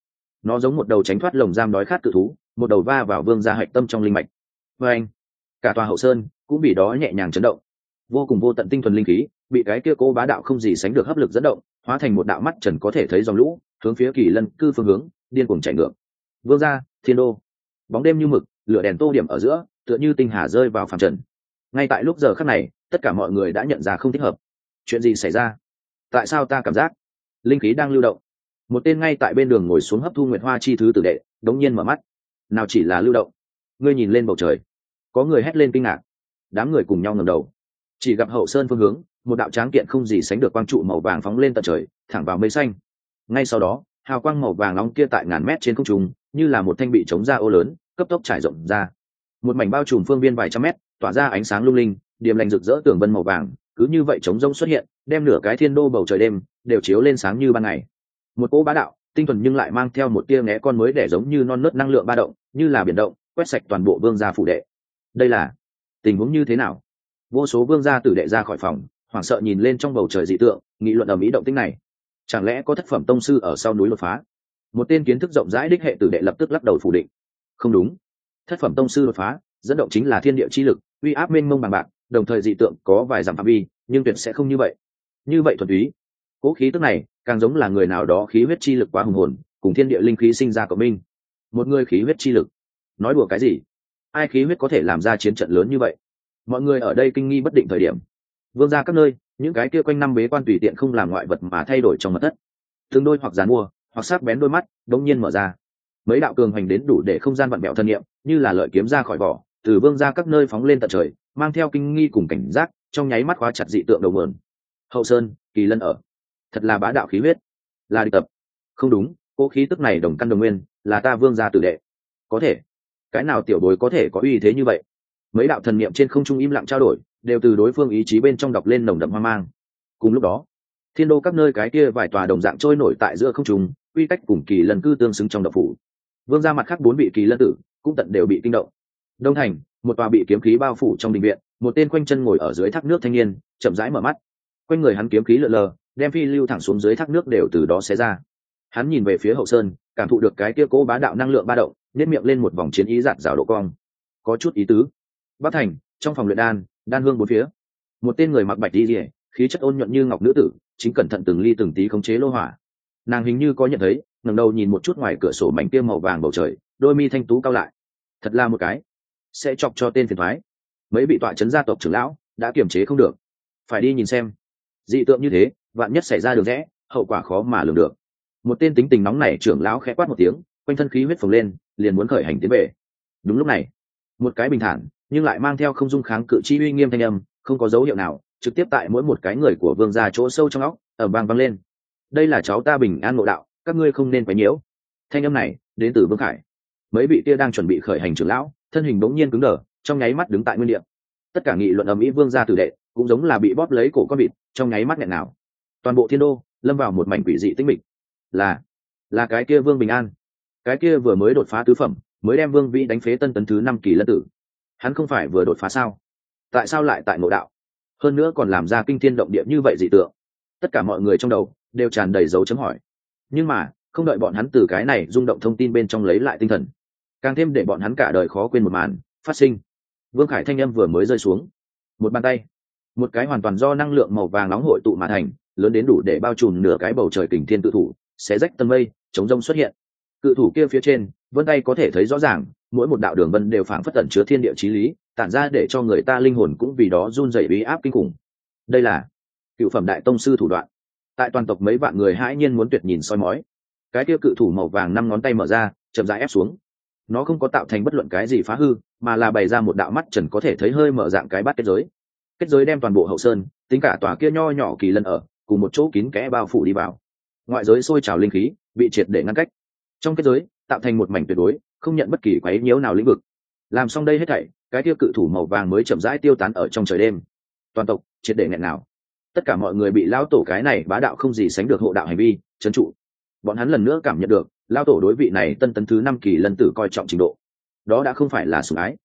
Nó giống một đầu tránh thoát lồng giam đói khát cự thú một đầu va vào vương gia hạch tâm trong linh mạch. Và anh cả tòa hậu sơn cũng bị đó nhẹ nhàng chấn động. Vô cùng vô tận tinh thuần linh khí bị cái kia cố bá đạo không gì sánh được hấp lực dẫn động, hóa thành một đạo mắt trần có thể thấy dòng lũ, hướng phía kỳ lân cư phương hướng, điên cuồng chạy ngược. Vương gia, thiên đô. Bóng đêm như mực, lửa đèn tô điểm ở giữa, tựa như tinh hà rơi vào phàm trần. Ngay tại lúc giờ khắc này, tất cả mọi người đã nhận ra không thích hợp. Chuyện gì xảy ra? Tại sao ta cảm giác linh khí đang lưu động? Một tên ngay tại bên đường ngồi xuống hấp thu nguyệt hoa chi thứ tử đệ, đống nhiên mở mắt. Nào chỉ là lưu động? Ngươi nhìn lên bầu trời. Có người hét lên kinh ngạc. Đám người cùng nhau ngầm đầu. Chỉ gặp hậu sơn phương hướng một đạo tráng kiện không gì sánh được quang trụ màu vàng phóng lên tận trời, thẳng vào mây xanh. Ngay sau đó, hào quang màu vàng nóng kia tại ngàn mét trên không trung, như là một thanh bị chống ra ô lớn, cấp tốc trải rộng ra. Một mảnh bao trùm phương viên vài trăm mét, tỏa ra ánh sáng lung linh, điểm lành rực rỡ tường vân màu vàng, cứ như vậy chống rông xuất hiện, đem nửa cái thiên đô bầu trời đêm đều chiếu lên sáng như ban ngày. Một cỗ bá đạo, tinh thuần nhưng lại mang theo một tia ngẽ con mới để giống như non nớt năng lượng ba động, như là biển động, quét sạch toàn bộ vương gia phủ đệ. Đây là tình huống như thế nào? Vô số vương gia tử đệ ra khỏi phòng hoảng sợ nhìn lên trong bầu trời dị tượng, nghị luận ở mỹ động tinh này. Chẳng lẽ có thất phẩm tông sư ở sau núi đột phá? Một tên kiến thức rộng rãi đích hệ tử đệ lập tức lắc đầu phủ định. Không đúng. Thất phẩm tông sư đột phá, dẫn động chính là thiên địa chi lực, uy áp mênh mông bằng bạc, đồng thời dị tượng có vài dặm phạm vi, nhưng tuyệt sẽ không như vậy. Như vậy thuần túy. Cố khí tức này, càng giống là người nào đó khí huyết chi lực quá hùng hồn, cùng thiên địa linh khí sinh ra của minh. Một người khí huyết chi lực. Nói đùa cái gì? Ai khí huyết có thể làm ra chiến trận lớn như vậy? Mọi người ở đây kinh nghi bất định thời điểm vương ra các nơi, những cái kia quanh năm bế quan tùy tiện không làm ngoại vật mà thay đổi trong mật thất. Tương đôi hoặc dàn mua, hoặc sắc bén đôi mắt, đống nhiên mở ra. Mấy đạo cường hành đến đủ để không gian vặn vẹo thân nhiệm như là lợi kiếm ra khỏi vỏ, từ vương ra các nơi phóng lên tận trời, mang theo kinh nghi cùng cảnh giác, trong nháy mắt khóa chặt dị tượng đầu mườn hậu sơn, kỳ lân ở. Thật là bá đạo khí huyết. Là đi tập. Không đúng, cỗ khí tức này đồng căn đồng nguyên, là ta vương gia tử đệ. Có thể. Cái nào tiểu bối có thể có uy thế như vậy? Mấy đạo thần niệm trên không trung im lặng trao đổi đều từ đối phương ý chí bên trong đọc lên nồng đậm hoang mang. Cùng lúc đó, thiên đô các nơi cái kia vài tòa đồng dạng trôi nổi tại giữa không trung, quy cách cùng kỳ lần cư tương xứng trong độc phủ. Vương ra mặt khác bốn vị kỳ lân tử cũng tận đều bị kinh động. Đông thành, một tòa bị kiếm khí bao phủ trong đình viện, một tên quanh chân ngồi ở dưới thác nước thanh niên, chậm rãi mở mắt. Quanh người hắn kiếm khí lợn lờ, đem phi lưu thẳng xuống dưới thác nước đều từ đó xé ra. Hắn nhìn về phía hậu sơn, cảm thụ được cái kia cố bá đạo năng lượng ba động nếp miệng lên một vòng chiến ý giạt rào độ cong. Có chút ý tứ. Bắc thành, trong phòng luyện đan đan hương bốn phía. Một tên người mặc bạch đi rỉa khí chất ôn nhuận như ngọc nữ tử, chính cẩn thận từng ly từng tí khống chế lô hỏa. Nàng hình như có nhận thấy, ngẩng đầu nhìn một chút ngoài cửa sổ mảnh tiêm màu vàng bầu trời, đôi mi thanh tú cao lại. Thật là một cái, sẽ chọc cho tên phiền thoái. Mấy bị tọa chấn gia tộc trưởng lão, đã kiềm chế không được. Phải đi nhìn xem. Dị tượng như thế, vạn nhất xảy ra được rẽ, hậu quả khó mà lường được. Một tên tính tình nóng này trưởng lão khẽ quát một tiếng, quanh thân khí huyết phồng lên, liền muốn khởi hành tiến về. Đúng lúc này, một cái bình thản nhưng lại mang theo không dung kháng cự chi uy nghiêm thanh âm, không có dấu hiệu nào, trực tiếp tại mỗi một cái người của vương gia chỗ sâu trong óc ở bang vang lên. Đây là cháu ta bình an ngộ đạo, các ngươi không nên quấy nhiễu. Thanh âm này, đến từ vương khải. Mấy vị tia đang chuẩn bị khởi hành trưởng lão, thân hình bỗng nhiên cứng đờ, trong nháy mắt đứng tại nguyên địa. Tất cả nghị luận ầm ĩ vương gia tử đệ, cũng giống là bị bóp lấy cổ con vịt, trong nháy mắt nghẹn nào. Toàn bộ thiên đô, lâm vào một mảnh quỷ dị tinh mịch. Là là cái kia vương bình an. Cái kia vừa mới đột phá tứ phẩm, mới đem vương vĩ đánh phế tân tấn thứ năm kỳ lân tử hắn không phải vừa đột phá sao? Tại sao lại tại ngộ đạo? Hơn nữa còn làm ra kinh thiên động địa như vậy dị tượng. Tất cả mọi người trong đầu đều tràn đầy dấu chấm hỏi. Nhưng mà, không đợi bọn hắn từ cái này rung động thông tin bên trong lấy lại tinh thần, càng thêm để bọn hắn cả đời khó quên một màn phát sinh. Vương khải thanh â m vừa mới rơi xuống. Một bàn tay, một cái hoàn toàn do năng lượng màu vàng nóng hội tụ mà thành, lớn đến đủ để bao trùm nửa cái bầu trời kình thiên tự thủ, xé rách tân mây, chống rông xuất hiện. Cự thủ kia phía trên, vân tay có thể thấy rõ ràng mỗi một đạo đường vân đều phảng phất tẩn chứa thiên địa chí lý, tản ra để cho người ta linh hồn cũng vì đó run rẩy bí áp kinh khủng. Đây là cựu phẩm đại tông sư thủ đoạn. Tại toàn tộc mấy vạn người hãi nhiên muốn tuyệt nhìn soi mói. Cái kia cự thủ màu vàng năm ngón tay mở ra, chậm rãi ép xuống. Nó không có tạo thành bất luận cái gì phá hư, mà là bày ra một đạo mắt trần có thể thấy hơi mở dạng cái bát kết giới. Kết giới đem toàn bộ hậu sơn, tính cả tòa kia nho nhỏ kỳ lân ở, cùng một chỗ kín kẽ bao phủ đi vào. Ngoại giới sôi trào linh khí, bị triệt để ngăn cách. Trong kết giới, tạo thành một mảnh tuyệt đối không nhận bất kỳ quấy nhiễu nào lĩnh vực. Làm xong đây hết thảy, cái tiêu cự thủ màu vàng mới chậm rãi tiêu tán ở trong trời đêm. Toàn tộc, triệt để nghẹn nào tất cả mọi người bị lao tổ cái này bá đạo không gì sánh được hộ đạo hành vi, trấn trụ. Bọn hắn lần nữa cảm nhận được, lao tổ đối vị này tân tấn thứ năm kỳ lần tử coi trọng trình độ. Đó đã không phải là sủng ái.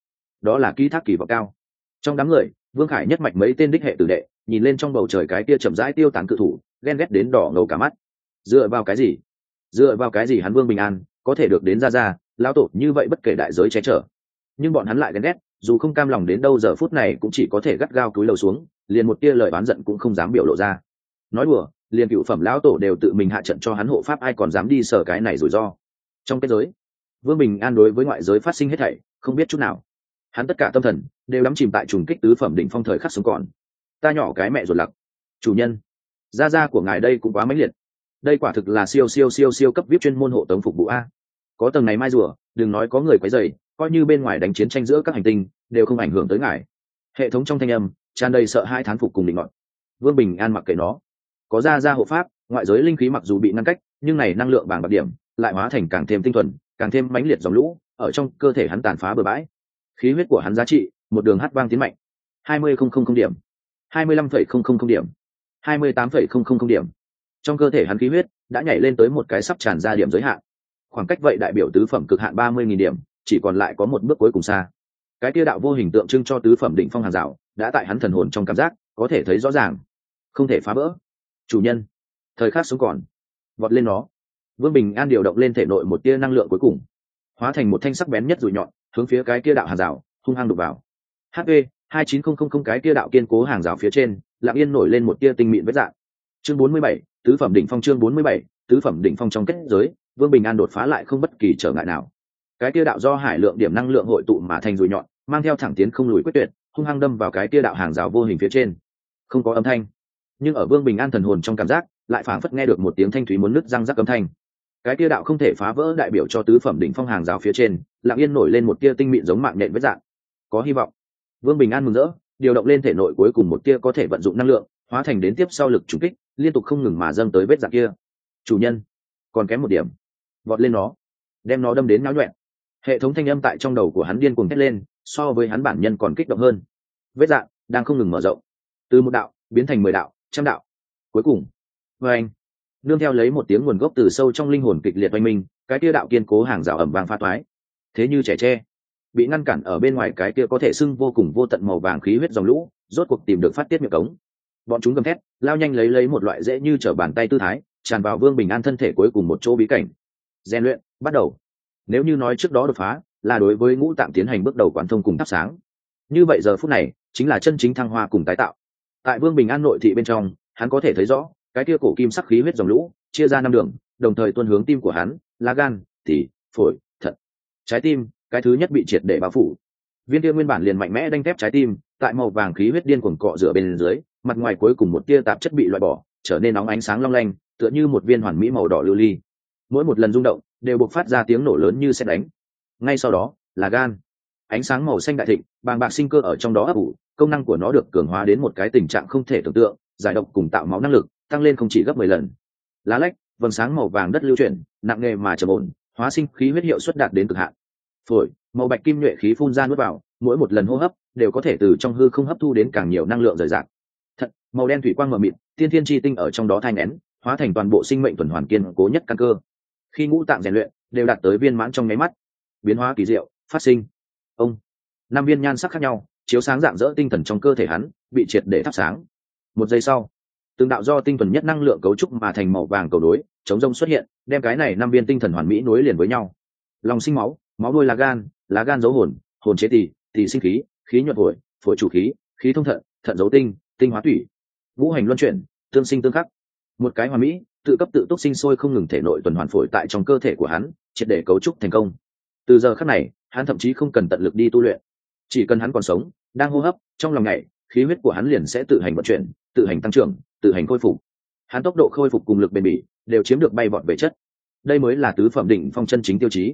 Đó là ký thác kỳ vọng cao. Trong đám người, vương khải nhất mạch mấy tên đích hệ tử đệ, nhìn lên trong bầu trời cái kia chậm rãi tiêu tán cự thủ, ghen ghét đến đỏ ngầu cả mắt. Dựa vào cái gì? Dựa vào cái gì hắn vương bình an có thể được đến ra ra lão tổ, như vậy bất kể đại giới che chở. Nhưng bọn hắn lại ghen ghét, dù không cam lòng đến đâu giờ phút này cũng chỉ có thể gắt gao cúi lầu xuống, liền một tia lời bán giận cũng không dám biểu lộ ra. Nói đùa, liền cựu phẩm lão tổ đều tự mình hạ trận cho hắn hộ pháp, ai còn dám đi sở cái này rủi ro. Trong kết giới, vương bình an đối với ngoại giới phát sinh hết thảy, không biết chút nào. Hắn tất cả tâm thần đều đắm chìm tại trùng kích tứ phẩm đỉnh phong thời khắc sống còn. Ta nhỏ cái mẹ ruột lặc. Chủ nhân, gia gia của ngài đây cũng quá mãnh liệt. Đây quả thực là siêu siêu siêu siêu cấp viết chuyên môn hộ tống phục vụ a có tầng này mai rùa, đừng nói có người quấy dày coi như bên ngoài đánh chiến tranh giữa các hành tinh, đều không ảnh hưởng tới ngài. Hệ thống trong thanh âm, tràn đầy sợ hai thán phục cùng định ngọn vương bình an mặc kệ nó. Có ra ra hộ pháp, ngoại giới linh khí mặc dù bị ngăn cách, nhưng này năng lượng bảng bạc điểm, lại hóa thành càng thêm tinh thuần, càng thêm mãnh liệt dòng lũ, ở trong cơ thể hắn tàn phá bừa bãi. Khí huyết của hắn giá trị, một đường hát vang tiến mạnh. hai mươi không không không điểm. hai mươi lăm phẩy không không không điểm. hai mươi tám phẩy không không không điểm. Trong cơ thể hắn khí huyết, đã nhảy lên tới một cái sắp tràn ra điểm giới hạn khoảng cách vậy đại biểu tứ phẩm cực hạn ba mươi nghìn điểm, chỉ còn lại có một bước cuối cùng xa. Cái tiêu đạo vô hình tượng trưng cho tứ phẩm định phong hàng rào, đã tại hắn thần hồn trong cảm giác, có thể thấy rõ ràng. Không thể phá vỡ. Chủ nhân, thời khắc sống còn. Vọt lên nó. Vương bình an điều động lên thể nội một tia năng lượng cuối cùng. Hóa thành một thanh sắc bén nhất rủi nhọn, hướng phía cái kia đạo hàng rào, hung hăng đục vào. Hp hai chín không không không cái kia đạo kiên cố hàng rào phía trên, lặng yên nổi lên một tia tinh mịn vết dạng. Chương bốn mươi bảy, tứ phẩm đỉnh phong chương bốn mươi bảy, tứ phẩm đỉnh phong trong kết giới vương bình an đột phá lại không bất kỳ trở ngại nào. Cái kia đạo do hải lượng điểm năng lượng hội tụ mà thành dùi nhọn, mang theo thẳng tiến không lùi quyết tuyệt, hung hăng đâm vào cái kia đạo hàng rào vô hình phía trên. Không có âm thanh. Nhưng ở vương bình an thần hồn trong cảm giác, lại phảng phất nghe được một tiếng thanh thúy muốn nứt răng rắc âm thanh. Cái kia đạo không thể phá vỡ đại biểu cho tứ phẩm đỉnh phong hàng rào phía trên, lặng yên nổi lên một tia tinh mịn giống mạng nện vết dạng. Có hy vọng. Vương bình an mừng rỡ, điều động lên thể nội cuối cùng một tia có thể vận dụng năng lượng, hóa thành đến tiếp sau lực trung kích, liên tục không ngừng mà dâng tới vết dạng kia. Chủ nhân, còn kém một điểm vọt lên nó, đem nó đâm đến náo nhuẹn. Hệ thống thanh âm tại trong đầu của hắn điên cuồng thét lên, so với hắn bản nhân còn kích động hơn. Vết dạng đang không ngừng mở rộng. Từ một đạo biến thành mười đạo, trăm đạo. Cuối cùng vê anh. Nương theo lấy một tiếng nguồn gốc từ sâu trong linh hồn kịch liệt oanh minh, cái kia đạo kiên cố hàng rào ẩm vàng pha toái. Thế như trẻ tre, bị ngăn cản ở bên ngoài cái kia có thể sưng vô cùng vô tận màu vàng khí huyết dòng lũ, rốt cuộc tìm được phát tiết miệng cống. Bọn chúng gầm thét, lao nhanh lấy lấy một loại dễ như t r ở bàn tay tư thái, tràn vào vương bình an thân thể cuối cùng một chỗ bí cảnh rèn luyện, bắt đầu. Nếu như nói trước đó đột phá, là đối với ngũ tạng tiến hành bước đầu quản thông cùng thắp sáng. Như vậy giờ phút này, chính là chân chính thăng hoa cùng tái tạo. Tại vương bình an nội thị bên trong, hắn có thể thấy rõ, cái kia cổ kim sắc khí huyết dòng lũ, chia ra năm đường, đồng thời tuân hướng tim của hắn, lá gan thì phổi, thận. Trái tim, cái thứ nhất bị triệt để bao phủ. Viên tia nguyên bản liền mạnh mẽ đanh thép trái tim, tại màu vàng khí huyết điên cuồng cọ rửa bên dưới, mặt ngoài cuối cùng một tia tạp chất bị loại bỏ, trở nên nóng ánh sáng long lanh, tựa như một viên hoàn mỹ màu đỏ lưu ly mỗi một lần rung động đều buộc phát ra tiếng nổ lớn như xét đánh. Ngay sau đó, là gan. Ánh sáng màu xanh đại thịnh, bàng bạc sinh cơ ở trong đó ấp ủ, công năng của nó được cường hóa đến một cái tình trạng không thể tưởng tượng, giải độc cùng tạo máu năng lực, tăng lên không chỉ gấp mười lần. Lá lách, vầng sáng màu vàng đất lưu chuyển, nặng nề mà trầm ổn, hóa sinh khí huyết hiệu suất đạt đến cực hạn. Phổi, màu bạch kim nhuệ khí phun ra nuốt vào, mỗi một lần hô hấp đều có thể từ trong hư không hấp thu đến càng nhiều năng lượng rời rạc. Thận màu đen thủy quang mờ mịt tiên thiên chi tinh ở trong đó thai nén, hóa thành toàn bộ sinh mệnh tuần hoàn kiên cố nhất căn cơ khi ngũ tạng rèn luyện đều đạt tới viên mãn trong nháy mắt. Biến hóa kỳ diệu, phát sinh. Ông, năm viên nhan sắc khác nhau, chiếu sáng dạng dỡ tinh thần trong cơ thể hắn, bị triệt để thắp sáng. Một giây sau, từng đạo do tinh thần nhất năng lượng cấu trúc mà thành màu vàng cầu đối chống rông xuất hiện, đem cái này năm viên tinh thần hoàn mỹ nối liền với nhau. Lòng sinh máu máu đôi lá gan lá gan dấu hồn hồn chế tỳ tỳ sinh khí khí nhuận phổi phổi chủ khí khí thông thận thận dấu tinh tinh hóa tủy. Ngũ hành luân chuyển, tương sinh tương khắc. Một cái hoàn mỹ tự cấp tự túc sinh sôi không ngừng thể nội tuần hoàn phổi tại trong cơ thể của hắn, triệt để cấu trúc thành công. Từ giờ khắc này, hắn thậm chí không cần tận lực đi tu luyện. Chỉ cần hắn còn sống, đang hô hấp, trong lòng ngày khí huyết của hắn liền sẽ tự hành vận chuyển, tự hành tăng trưởng, tự hành khôi phục. Hắn tốc độ khôi phục cùng lực bền bỉ đều chiếm được bay vọt về chất. Đây mới là tứ phẩm định phong chân chính tiêu chí.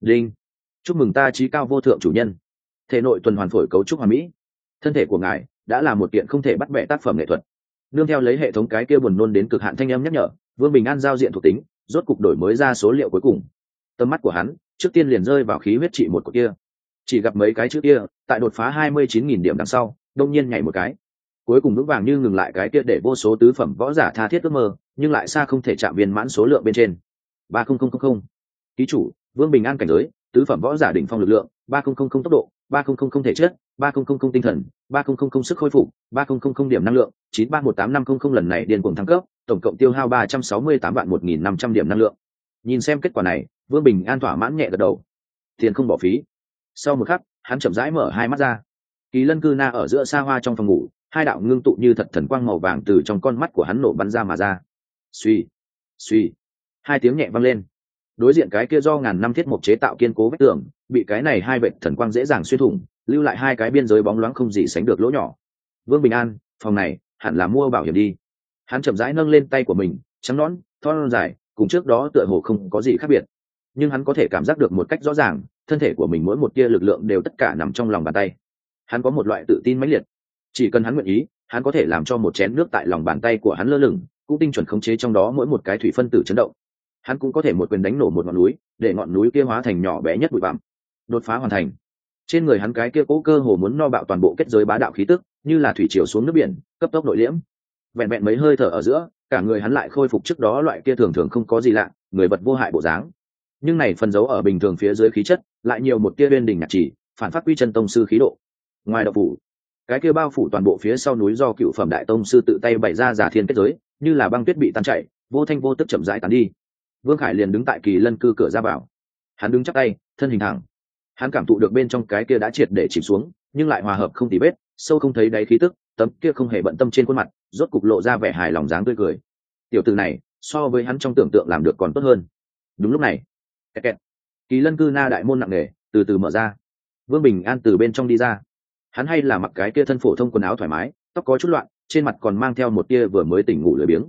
Đinh. Chúc mừng ta trí cao vô thượng chủ nhân. Thể nội tuần hoàn phổi cấu trúc hoàn mỹ. Thân thể của ngài đã là một kiện không thể bắt bẻ tác phẩm nghệ thuật. Nương theo lấy hệ thống cái kia buồn nôn đến cực hạn thanh âm nhắc nhở vương bình an giao diện thuộc tính rốt cục đổi mới ra số liệu cuối cùng tầm mắt của hắn trước tiên liền rơi vào khí huyết trị một cột kia chỉ gặp mấy cái chữ kia tại đột phá hai mươi chín nghìn điểm đằng sau đông nhiên nhảy một cái cuối cùng vững vàng như ngừng lại cái kia để vô số tứ phẩm võ giả tha thiết ước mơ nhưng lại xa không thể chạm viên mãn số lượng bên trên ba không không không không ký chủ vương bình an cảnh giới tứ phẩm võ giả đỉnh phong lực lượng ba không không không tốc độ ba không không không thể chất ba không không không tinh thần ba không không không sức khôi phục ba không không không điểm năng lượng chín ba một tám năm không không lần này điền cuồng thăng cấp tổng cộng tiêu hao ba trăm sáu mươi tám vạn một nghìn năm trăm điểm năng lượng. Nhìn xem kết quả này, vương bình an thỏa mãn nhẹ gật đầu. Tiền không bỏ phí. Sau một khắc, hắn chậm rãi mở hai mắt ra. Kỳ lân cư na ở giữa xa hoa trong phòng ngủ, hai đạo ngưng tụ như thật thần quang màu vàng từ trong con mắt của hắn nổ bắn ra mà ra. Suy suy, hai tiếng nhẹ vang lên. Đối diện cái kia do ngàn năm thiết mục chế tạo kiên cố vách tường, bị cái này hai vệ thần quang dễ dàng xuyên thủng, lưu lại hai cái biên giới bóng loáng không gì sánh được lỗ nhỏ. Vương bình an, phòng này, hẳn là mua bảo hiểm đi hắn chậm rãi nâng lên tay của mình, trắng nón thon dài, cùng trước đó tựa hồ không có gì khác biệt. Nhưng hắn có thể cảm giác được một cách rõ ràng, thân thể của mình mỗi một tia lực lượng đều tất cả nằm trong lòng bàn tay. Hắn có một loại tự tin mãnh liệt. Chỉ cần hắn nguyện ý, hắn có thể làm cho một chén nước tại lòng bàn tay của hắn lơ lửng, cũng tinh chuẩn khống chế trong đó mỗi một cái thủy phân tử chấn động. Hắn cũng có thể một quyền đánh nổ một ngọn núi, để ngọn núi kia hóa thành nhỏ bé nhất bụi bặm. Đột phá hoàn thành. Trên người hắn cái kia cố cơ hồ muốn no bạo toàn bộ kết giới bá đạo khí tức, như là thủy chiều xuống nước biển, cấp tốc nội liễm vẹn vẹn mấy hơi thở ở giữa, cả người hắn lại khôi phục trước đó loại kia thường thường không có gì lạ, người vật vô hại bộ dáng. Nhưng này phần dấu ở bình thường phía dưới khí chất, lại nhiều một tia bên đỉnh nhạc chỉ, phản phát quy chân tông sư khí độ. Ngoài độc phủ, cái kia bao phủ toàn bộ phía sau núi do cựu phẩm đại tông sư tự tay bày ra giả thiên kết giới, như là băng tuyết bị tan chảy, vô thanh vô tức chậm rãi tán đi. Vương khải liền đứng tại kỳ lân cư cửa ra vào. Hắn đứng chắc tay, thân hình thẳng. Hắn cảm thụ được bên trong cái kia đã triệt để chìm xuống, nhưng lại hòa hợp không tì vết, sâu không thấy đáy khí tức tấm kia không hề bận tâm trên khuôn mặt, rốt cục lộ ra vẻ hài lòng dáng tươi cười. Tiểu từ này, so với hắn trong tưởng tượng làm được còn tốt hơn. Đúng lúc này, kẹt kẹt. kỳ lân cư na đại môn nặng nề, từ từ mở ra. Vương bình an từ bên trong đi ra. Hắn hay là mặc cái kia thân phổ thông quần áo thoải mái, tóc có chút loạn, trên mặt còn mang theo một tia vừa mới tỉnh ngủ lười biếng.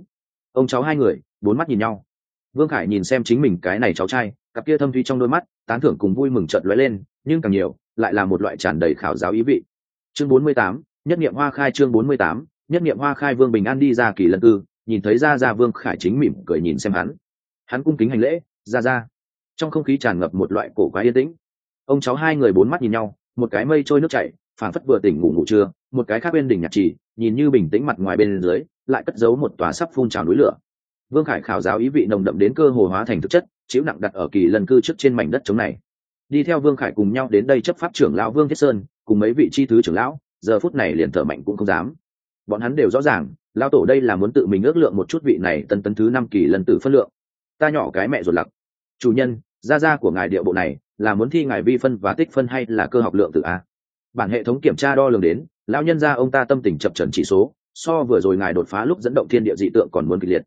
Ông cháu hai người, bốn mắt nhìn nhau. Vương khải nhìn xem chính mình cái này cháu trai, cặp kia thâm thuy trong đôi mắt, tán thưởng cùng vui mừng trợn lóe lên, nhưng càng nhiều, lại là một loại tràn đầy khảo giáo ý vị. Chương bốn mươi tám nhất niệm hoa khai chương bốn mươi tám, nhất niệm hoa khai vương bình an đi ra kỳ lân cư, nhìn thấy ra ra vương khải chính mỉm cười nhìn xem hắn. Hắn cung kính hành lễ ra ra trong không khí tràn ngập một loại cổ quái yên tĩnh. Ông cháu hai người bốn mắt nhìn nhau, một cái mây trôi nước chảy, phảng phất vừa tỉnh ngủ ngủ trưa, một cái khác bên đỉnh nhạc trì, nhìn như bình tĩnh mặt ngoài bên dưới, lại cất giấu một tòa sắp phun trào núi lửa. Vương khải khảo giáo ý vị nồng đậm đến cơ hồ hóa thành thực chất, chiếu nặng đặt ở kỳ lần cư trước trên mảnh đất trống này. Đi theo vương khải cùng nhau đến đây chấp pháp trưởng lão vương thiết sơn, cùng mấy vị chi thứ trưởng lão giờ phút này liền thở mạnh cũng không dám. Bọn hắn đều rõ ràng lao tổ đây là muốn tự mình ước lượng một chút vị này tân tấn thứ năm kỳ lần tử phân lượng. Ta nhỏ cái mẹ ruột lặc. Chủ nhân, gia gia của ngài địa bộ này, là muốn thi ngài vi phân và tích phân hay là cơ học lượng tự a? Bản hệ thống kiểm tra đo lường đến, lão nhân gia ông ta tâm tình chập trần chỉ số, so vừa rồi ngài đột phá lúc dẫn động thiên địa dị tượng còn muốn kịch liệt.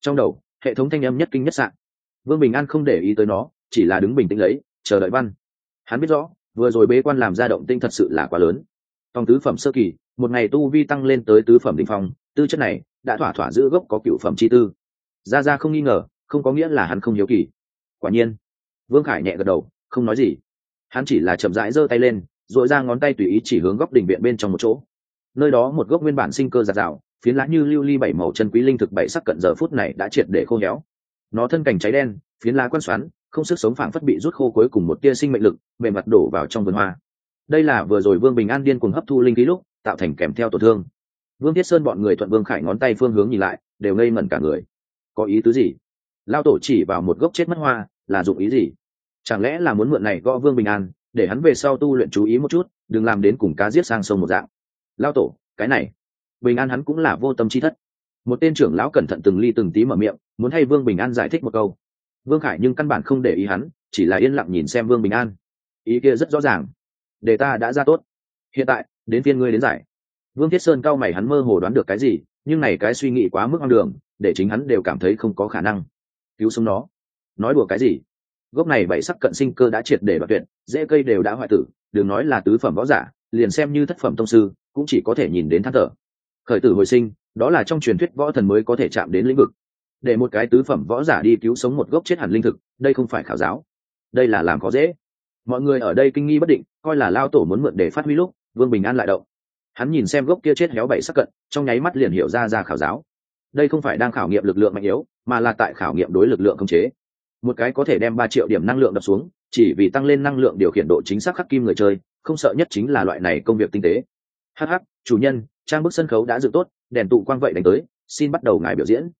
Trong đầu, hệ thống thanh âm nhất kinh nhất sạn vương bình an không để ý tới nó, chỉ là đứng bình tĩnh lấy, chờ đợi văn. Hắn biết rõ, vừa rồi bế quan làm ra động tinh thật sự là quá lớn tòng tứ phẩm sơ kỳ, một ngày tu vi tăng lên tới tứ phẩm đình phong, tư chất này đã thỏa thỏa giữ gốc có cựu phẩm chi tư. Ra ra không nghi ngờ, không có nghĩa là hắn không hiếu kỳ. Quả nhiên, vương khải nhẹ gật đầu, không nói gì. Hắn chỉ là chậm rãi giơ tay lên dội ra ngón tay tùy ý chỉ hướng góc đỉnh viện bên trong một chỗ. Nơi đó một gốc nguyên bản sinh cơ giạt rào, phiến lá như lưu ly bảy màu chân quý linh thực bảy sắc cận giờ phút này đã triệt để khô héo. Nó thân cành cháy đen, phiến lá quan xoắn, không sức sống phảng phất bị rút khô cuối cùng một tia sinh mệnh lực mềm mặt đổ vào trong vườn hoa đây là vừa rồi vương bình an điên cuồng hấp thu linh khí lúc, tạo thành kèm theo tổn thương. Vương thiết sơn bọn người thuận vương khải ngón tay phương hướng nhìn lại, đều ngây ngẩn cả người. Có ý tứ gì? Lao tổ chỉ vào một gốc chết mất hoa, là dụng ý gì? Chẳng lẽ là muốn mượn này gõ vương bình an, để hắn về sau tu luyện chú ý một chút, đừng làm đến cùng cá giết sang sông một dạng. Lao tổ, cái này. Bình an hắn cũng là vô tâm chi thất. Một tên trưởng lão cẩn thận từng ly từng tí mở miệng, muốn hay vương bình an giải thích một câu. Vương khải nhưng căn bản không để ý hắn, chỉ là yên lặng nhìn xem vương bình an. Ý kia rất rõ ràng để ta đã ra tốt. Hiện tại, đến phiên ngươi đến giải. Vương thiết sơn cao mày hắn mơ hồ đoán được cái gì, nhưng này cái suy nghĩ quá mức ngang đường, để chính hắn đều cảm thấy không có khả năng. Cứu sống nó. Nói đùa cái gì? Gốc này bảy sắc cận sinh cơ đã triệt để đoạt tuyệt dễ cây đều đã hoại tử, đừng nói là tứ phẩm võ giả, liền xem như thất phẩm tông sư, cũng chỉ có thể nhìn đến than thở. Khởi tử hồi sinh, đó là trong truyền thuyết võ thần mới có thể chạm đến lĩnh vực. Để một cái tứ phẩm võ giả đi cứu sống một gốc chết hẳn linh thực, đây không phải khảo giáo. Đây là làm có dễ mọi người ở đây kinh nghi bất định, coi là lao tổ muốn mượn để phát huy lúc, vương bình an lại động. Hắn nhìn xem gốc kia chết héo bảy sắc cận, trong nháy mắt liền hiểu ra ra khảo giáo. Đây không phải đang khảo nghiệm lực lượng mạnh yếu, mà là tại khảo nghiệm đối lực lượng khống chế. Một cái có thể đem ba triệu điểm năng lượng đập xuống, chỉ vì tăng lên năng lượng điều khiển độ chính xác khắc kim người chơi, không sợ nhất chính là loại này công việc tinh tế. Hh chủ nhân, trang bức sân khấu đã dự tốt, đèn tụ quang vậy đánh tới, xin bắt đầu ngài biểu diễn.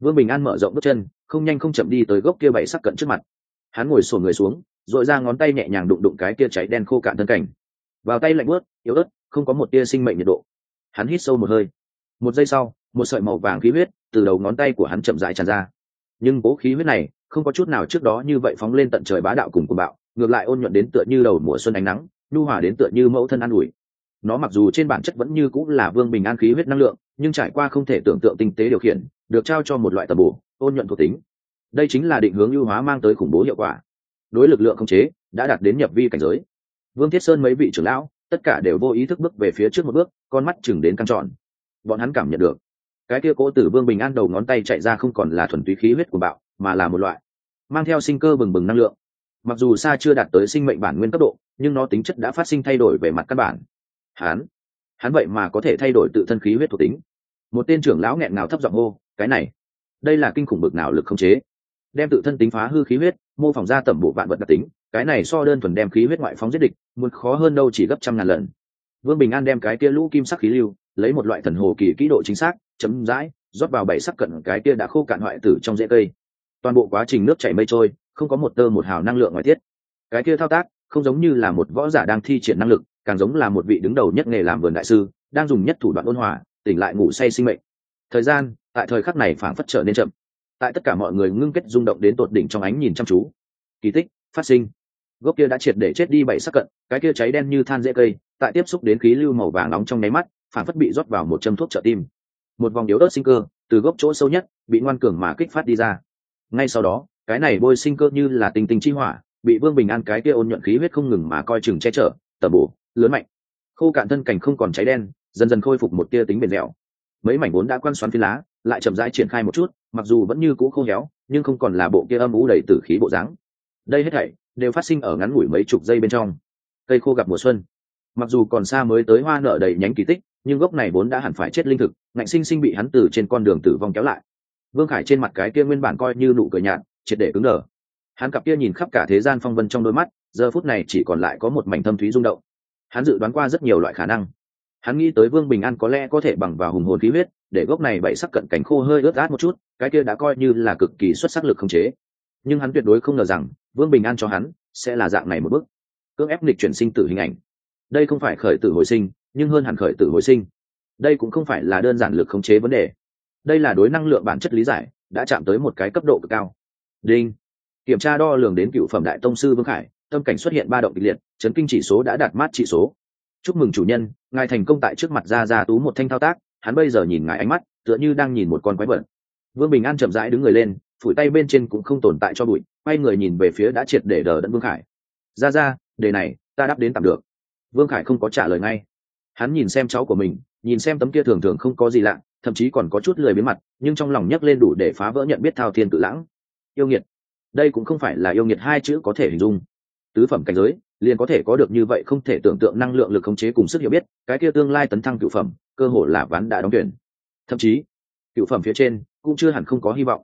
Vương bình an mở rộng bước chân, không nhanh không chậm đi tới gốc kia bảy sắc cận trước mặt. Hắn ngồi sổ người xuống dội ra ngón tay nhẹ nhàng đụng đụng cái tia cháy đen khô cạn thân cảnh. Vào tay lạnh bớt yếu ớt, không có một tia sinh mệnh nhiệt độ. Hắn hít sâu một hơi. Một giây sau, một sợi màu vàng khí huyết từ đầu ngón tay của hắn chậm dại tràn ra. Nhưng cố khí huyết này không có chút nào trước đó như vậy phóng lên tận trời bá đạo cùng cùng bạo, ngược lại ôn nhuận đến tựa như đầu mùa xuân ánh nắng, nhu hòa đến tựa như mẫu thân an ủi. Nó mặc dù trên bản chất vẫn như cũng là vương bình an khí huyết năng lượng, nhưng trải qua không thể tưởng tượng tinh tế điều khiển, được trao cho một loại tầm bổ, ôn nhuận thuộc tính. Đây chính là định hướng ưu hóa mang tới khủng bố hiệu quả đối lực lượng không chế, đã đạt đến nhập vi cảnh giới. Vương thiết sơn mấy vị trưởng lão, tất cả đều vô ý thức bước về phía trước một bước, con mắt chừng đến căng tròn. Bọn hắn cảm nhận được, cái kia cố tử vương bình an đầu ngón tay chạy ra không còn là thuần túy khí huyết của bạo, mà là một loại, mang theo sinh cơ bừng bừng năng lượng. Mặc dù xa chưa đạt tới sinh mệnh bản nguyên cấp độ, nhưng nó tính chất đã phát sinh thay đổi về mặt căn bản. Hán hắn vậy mà có thể thay đổi tự thân khí huyết thuộc tính. Một tên trưởng lão nghẹn nào thấp giọng hô, cái này, đây là kinh khủng bực nào lực không chế. Đem tự thân tính phá hư khí huyết mô phỏng ra tẩm bộ vạn vật đặc tính, cái này so đơn thuần đem khí huyết ngoại phóng giết địch, muốn khó hơn đâu chỉ gấp trăm ngàn lần. Vương bình an đem cái kia lũ kim sắc khí lưu, lấy một loại thần hồ kỳ kỹ độ chính xác, chấm dãi, rót vào bảy sắc cận cái kia đã khô cạn hoại tử trong rễ cây. Toàn bộ quá trình nước chảy mây trôi, không có một tơ một hào năng lượng ngoại tiết. Cái kia thao tác, không giống như là một võ giả đang thi triển năng lực, càng giống là một vị đứng đầu nhất nghề làm vườn đại sư, đang dùng nhất thủ đoạn ôn hòa, tỉnh lại ngủ say sinh mệnh. Thời gian, tại thời khắc này phảng phất trở nên chậm tại tất cả mọi người ngưng kết rung động đến tột đỉnh trong ánh nhìn chăm chú. Kỳ tích, phát sinh. Gốc kia đã triệt để chết đi bảy sắc cận, cái kia cháy đen như than dễ cây, tại tiếp xúc đến khí lưu màu vàng nóng trong nháy mắt, phản phất bị rót vào một châm thuốc trợ tim. Một vòng yếu ớt sinh cơ, từ gốc chỗ sâu nhất, bị ngoan cường mà kích phát đi ra. Ngay sau đó, cái này bôi sinh cơ như là tình tình chi hỏa, bị vương bình an cái kia ôn nhuận khí huyết không ngừng mà coi chừng che chở, tẩm bổ, lớn mạnh. Khô cạn thân cảnh không còn cháy đen, dần dần khôi phục một tia tính bền dẻo. Mấy mảnh vốn đã quan xoắn phi lá, lại chậm rãi triển khai một chút mặc dù vẫn như cũ khô héo, nhưng không còn là bộ kia âm ú đầy tử khí bộ dáng. Đây hết thảy đều phát sinh ở ngắn ngủi mấy chục giây bên trong. Cây khô gặp mùa xuân. Mặc dù còn xa mới tới hoa nở đầy nhánh kỳ tích, nhưng gốc này vốn đã hẳn phải chết linh thực, ngạnh sinh sinh bị hắn từ trên con đường tử vong kéo lại. Vương khải trên mặt cái kia nguyên bản coi như nụ cười nhạt, triệt để cứng đờ. Hắn cặp kia nhìn khắp cả thế gian phong vân trong đôi mắt, giờ phút này chỉ còn lại có một mảnh thâm thúy rung động. Hắn dự đoán qua rất nhiều loại khả năng hắn nghĩ tới vương bình an có lẽ có thể bằng vào hùng hồn khí huyết, để gốc này bảy sắc cận cảnh khô hơi ướt át một chút, cái kia đã coi như là cực kỳ xuất sắc lực không chế. Nhưng hắn tuyệt đối không ngờ rằng, vương bình an cho hắn sẽ là dạng này một bước. Cưỡng ép lịch chuyển sinh tử hình ảnh. Đây không phải khởi tử hồi sinh, nhưng hơn hẳn khởi tử hồi sinh. Đây cũng không phải là đơn giản lực khống chế vấn đề. Đây là đối năng lượng bản chất lý giải, đã chạm tới một cái cấp độ cực cao. Đinh. Kiểm tra đo lường đến cựu phẩm đại tông sư vương khải, tâm cảnh xuất hiện ba động kịch liệt, chấn kinh chỉ số đã đạt mát chỉ số chúc mừng chủ nhân, ngài thành công tại trước mặt ra ra tú một thanh thao tác, hắn bây giờ nhìn ngài ánh mắt, tựa như đang nhìn một con quái vật. Vương bình an chậm rãi đứng người lên, phủi tay bên trên cũng không tồn tại cho bụi, quay người nhìn về phía đã triệt để đờ đẫn vương khải. Ra ra đề này, ta đáp đến tạm được. Vương khải không có trả lời ngay. Hắn nhìn xem cháu của mình, nhìn xem tấm kia thường thường không có gì lạ, thậm chí còn có chút lười biến mặt, nhưng trong lòng nhấc lên đủ để phá vỡ nhận biết thao thiên tự lãng. Yêu nghiệt. Đây cũng không phải là yêu nghiệt hai chữ có thể hình dung. Tứ phẩm cảnh giới liền có thể có được như vậy không thể tưởng tượng năng lượng lực khống chế cùng sức hiểu biết, cái kia tương lai tấn thăng cựu phẩm, cơ hội là ván đã đóng tuyển. Thậm chí, cựu phẩm phía trên cũng chưa hẳn không có hy vọng.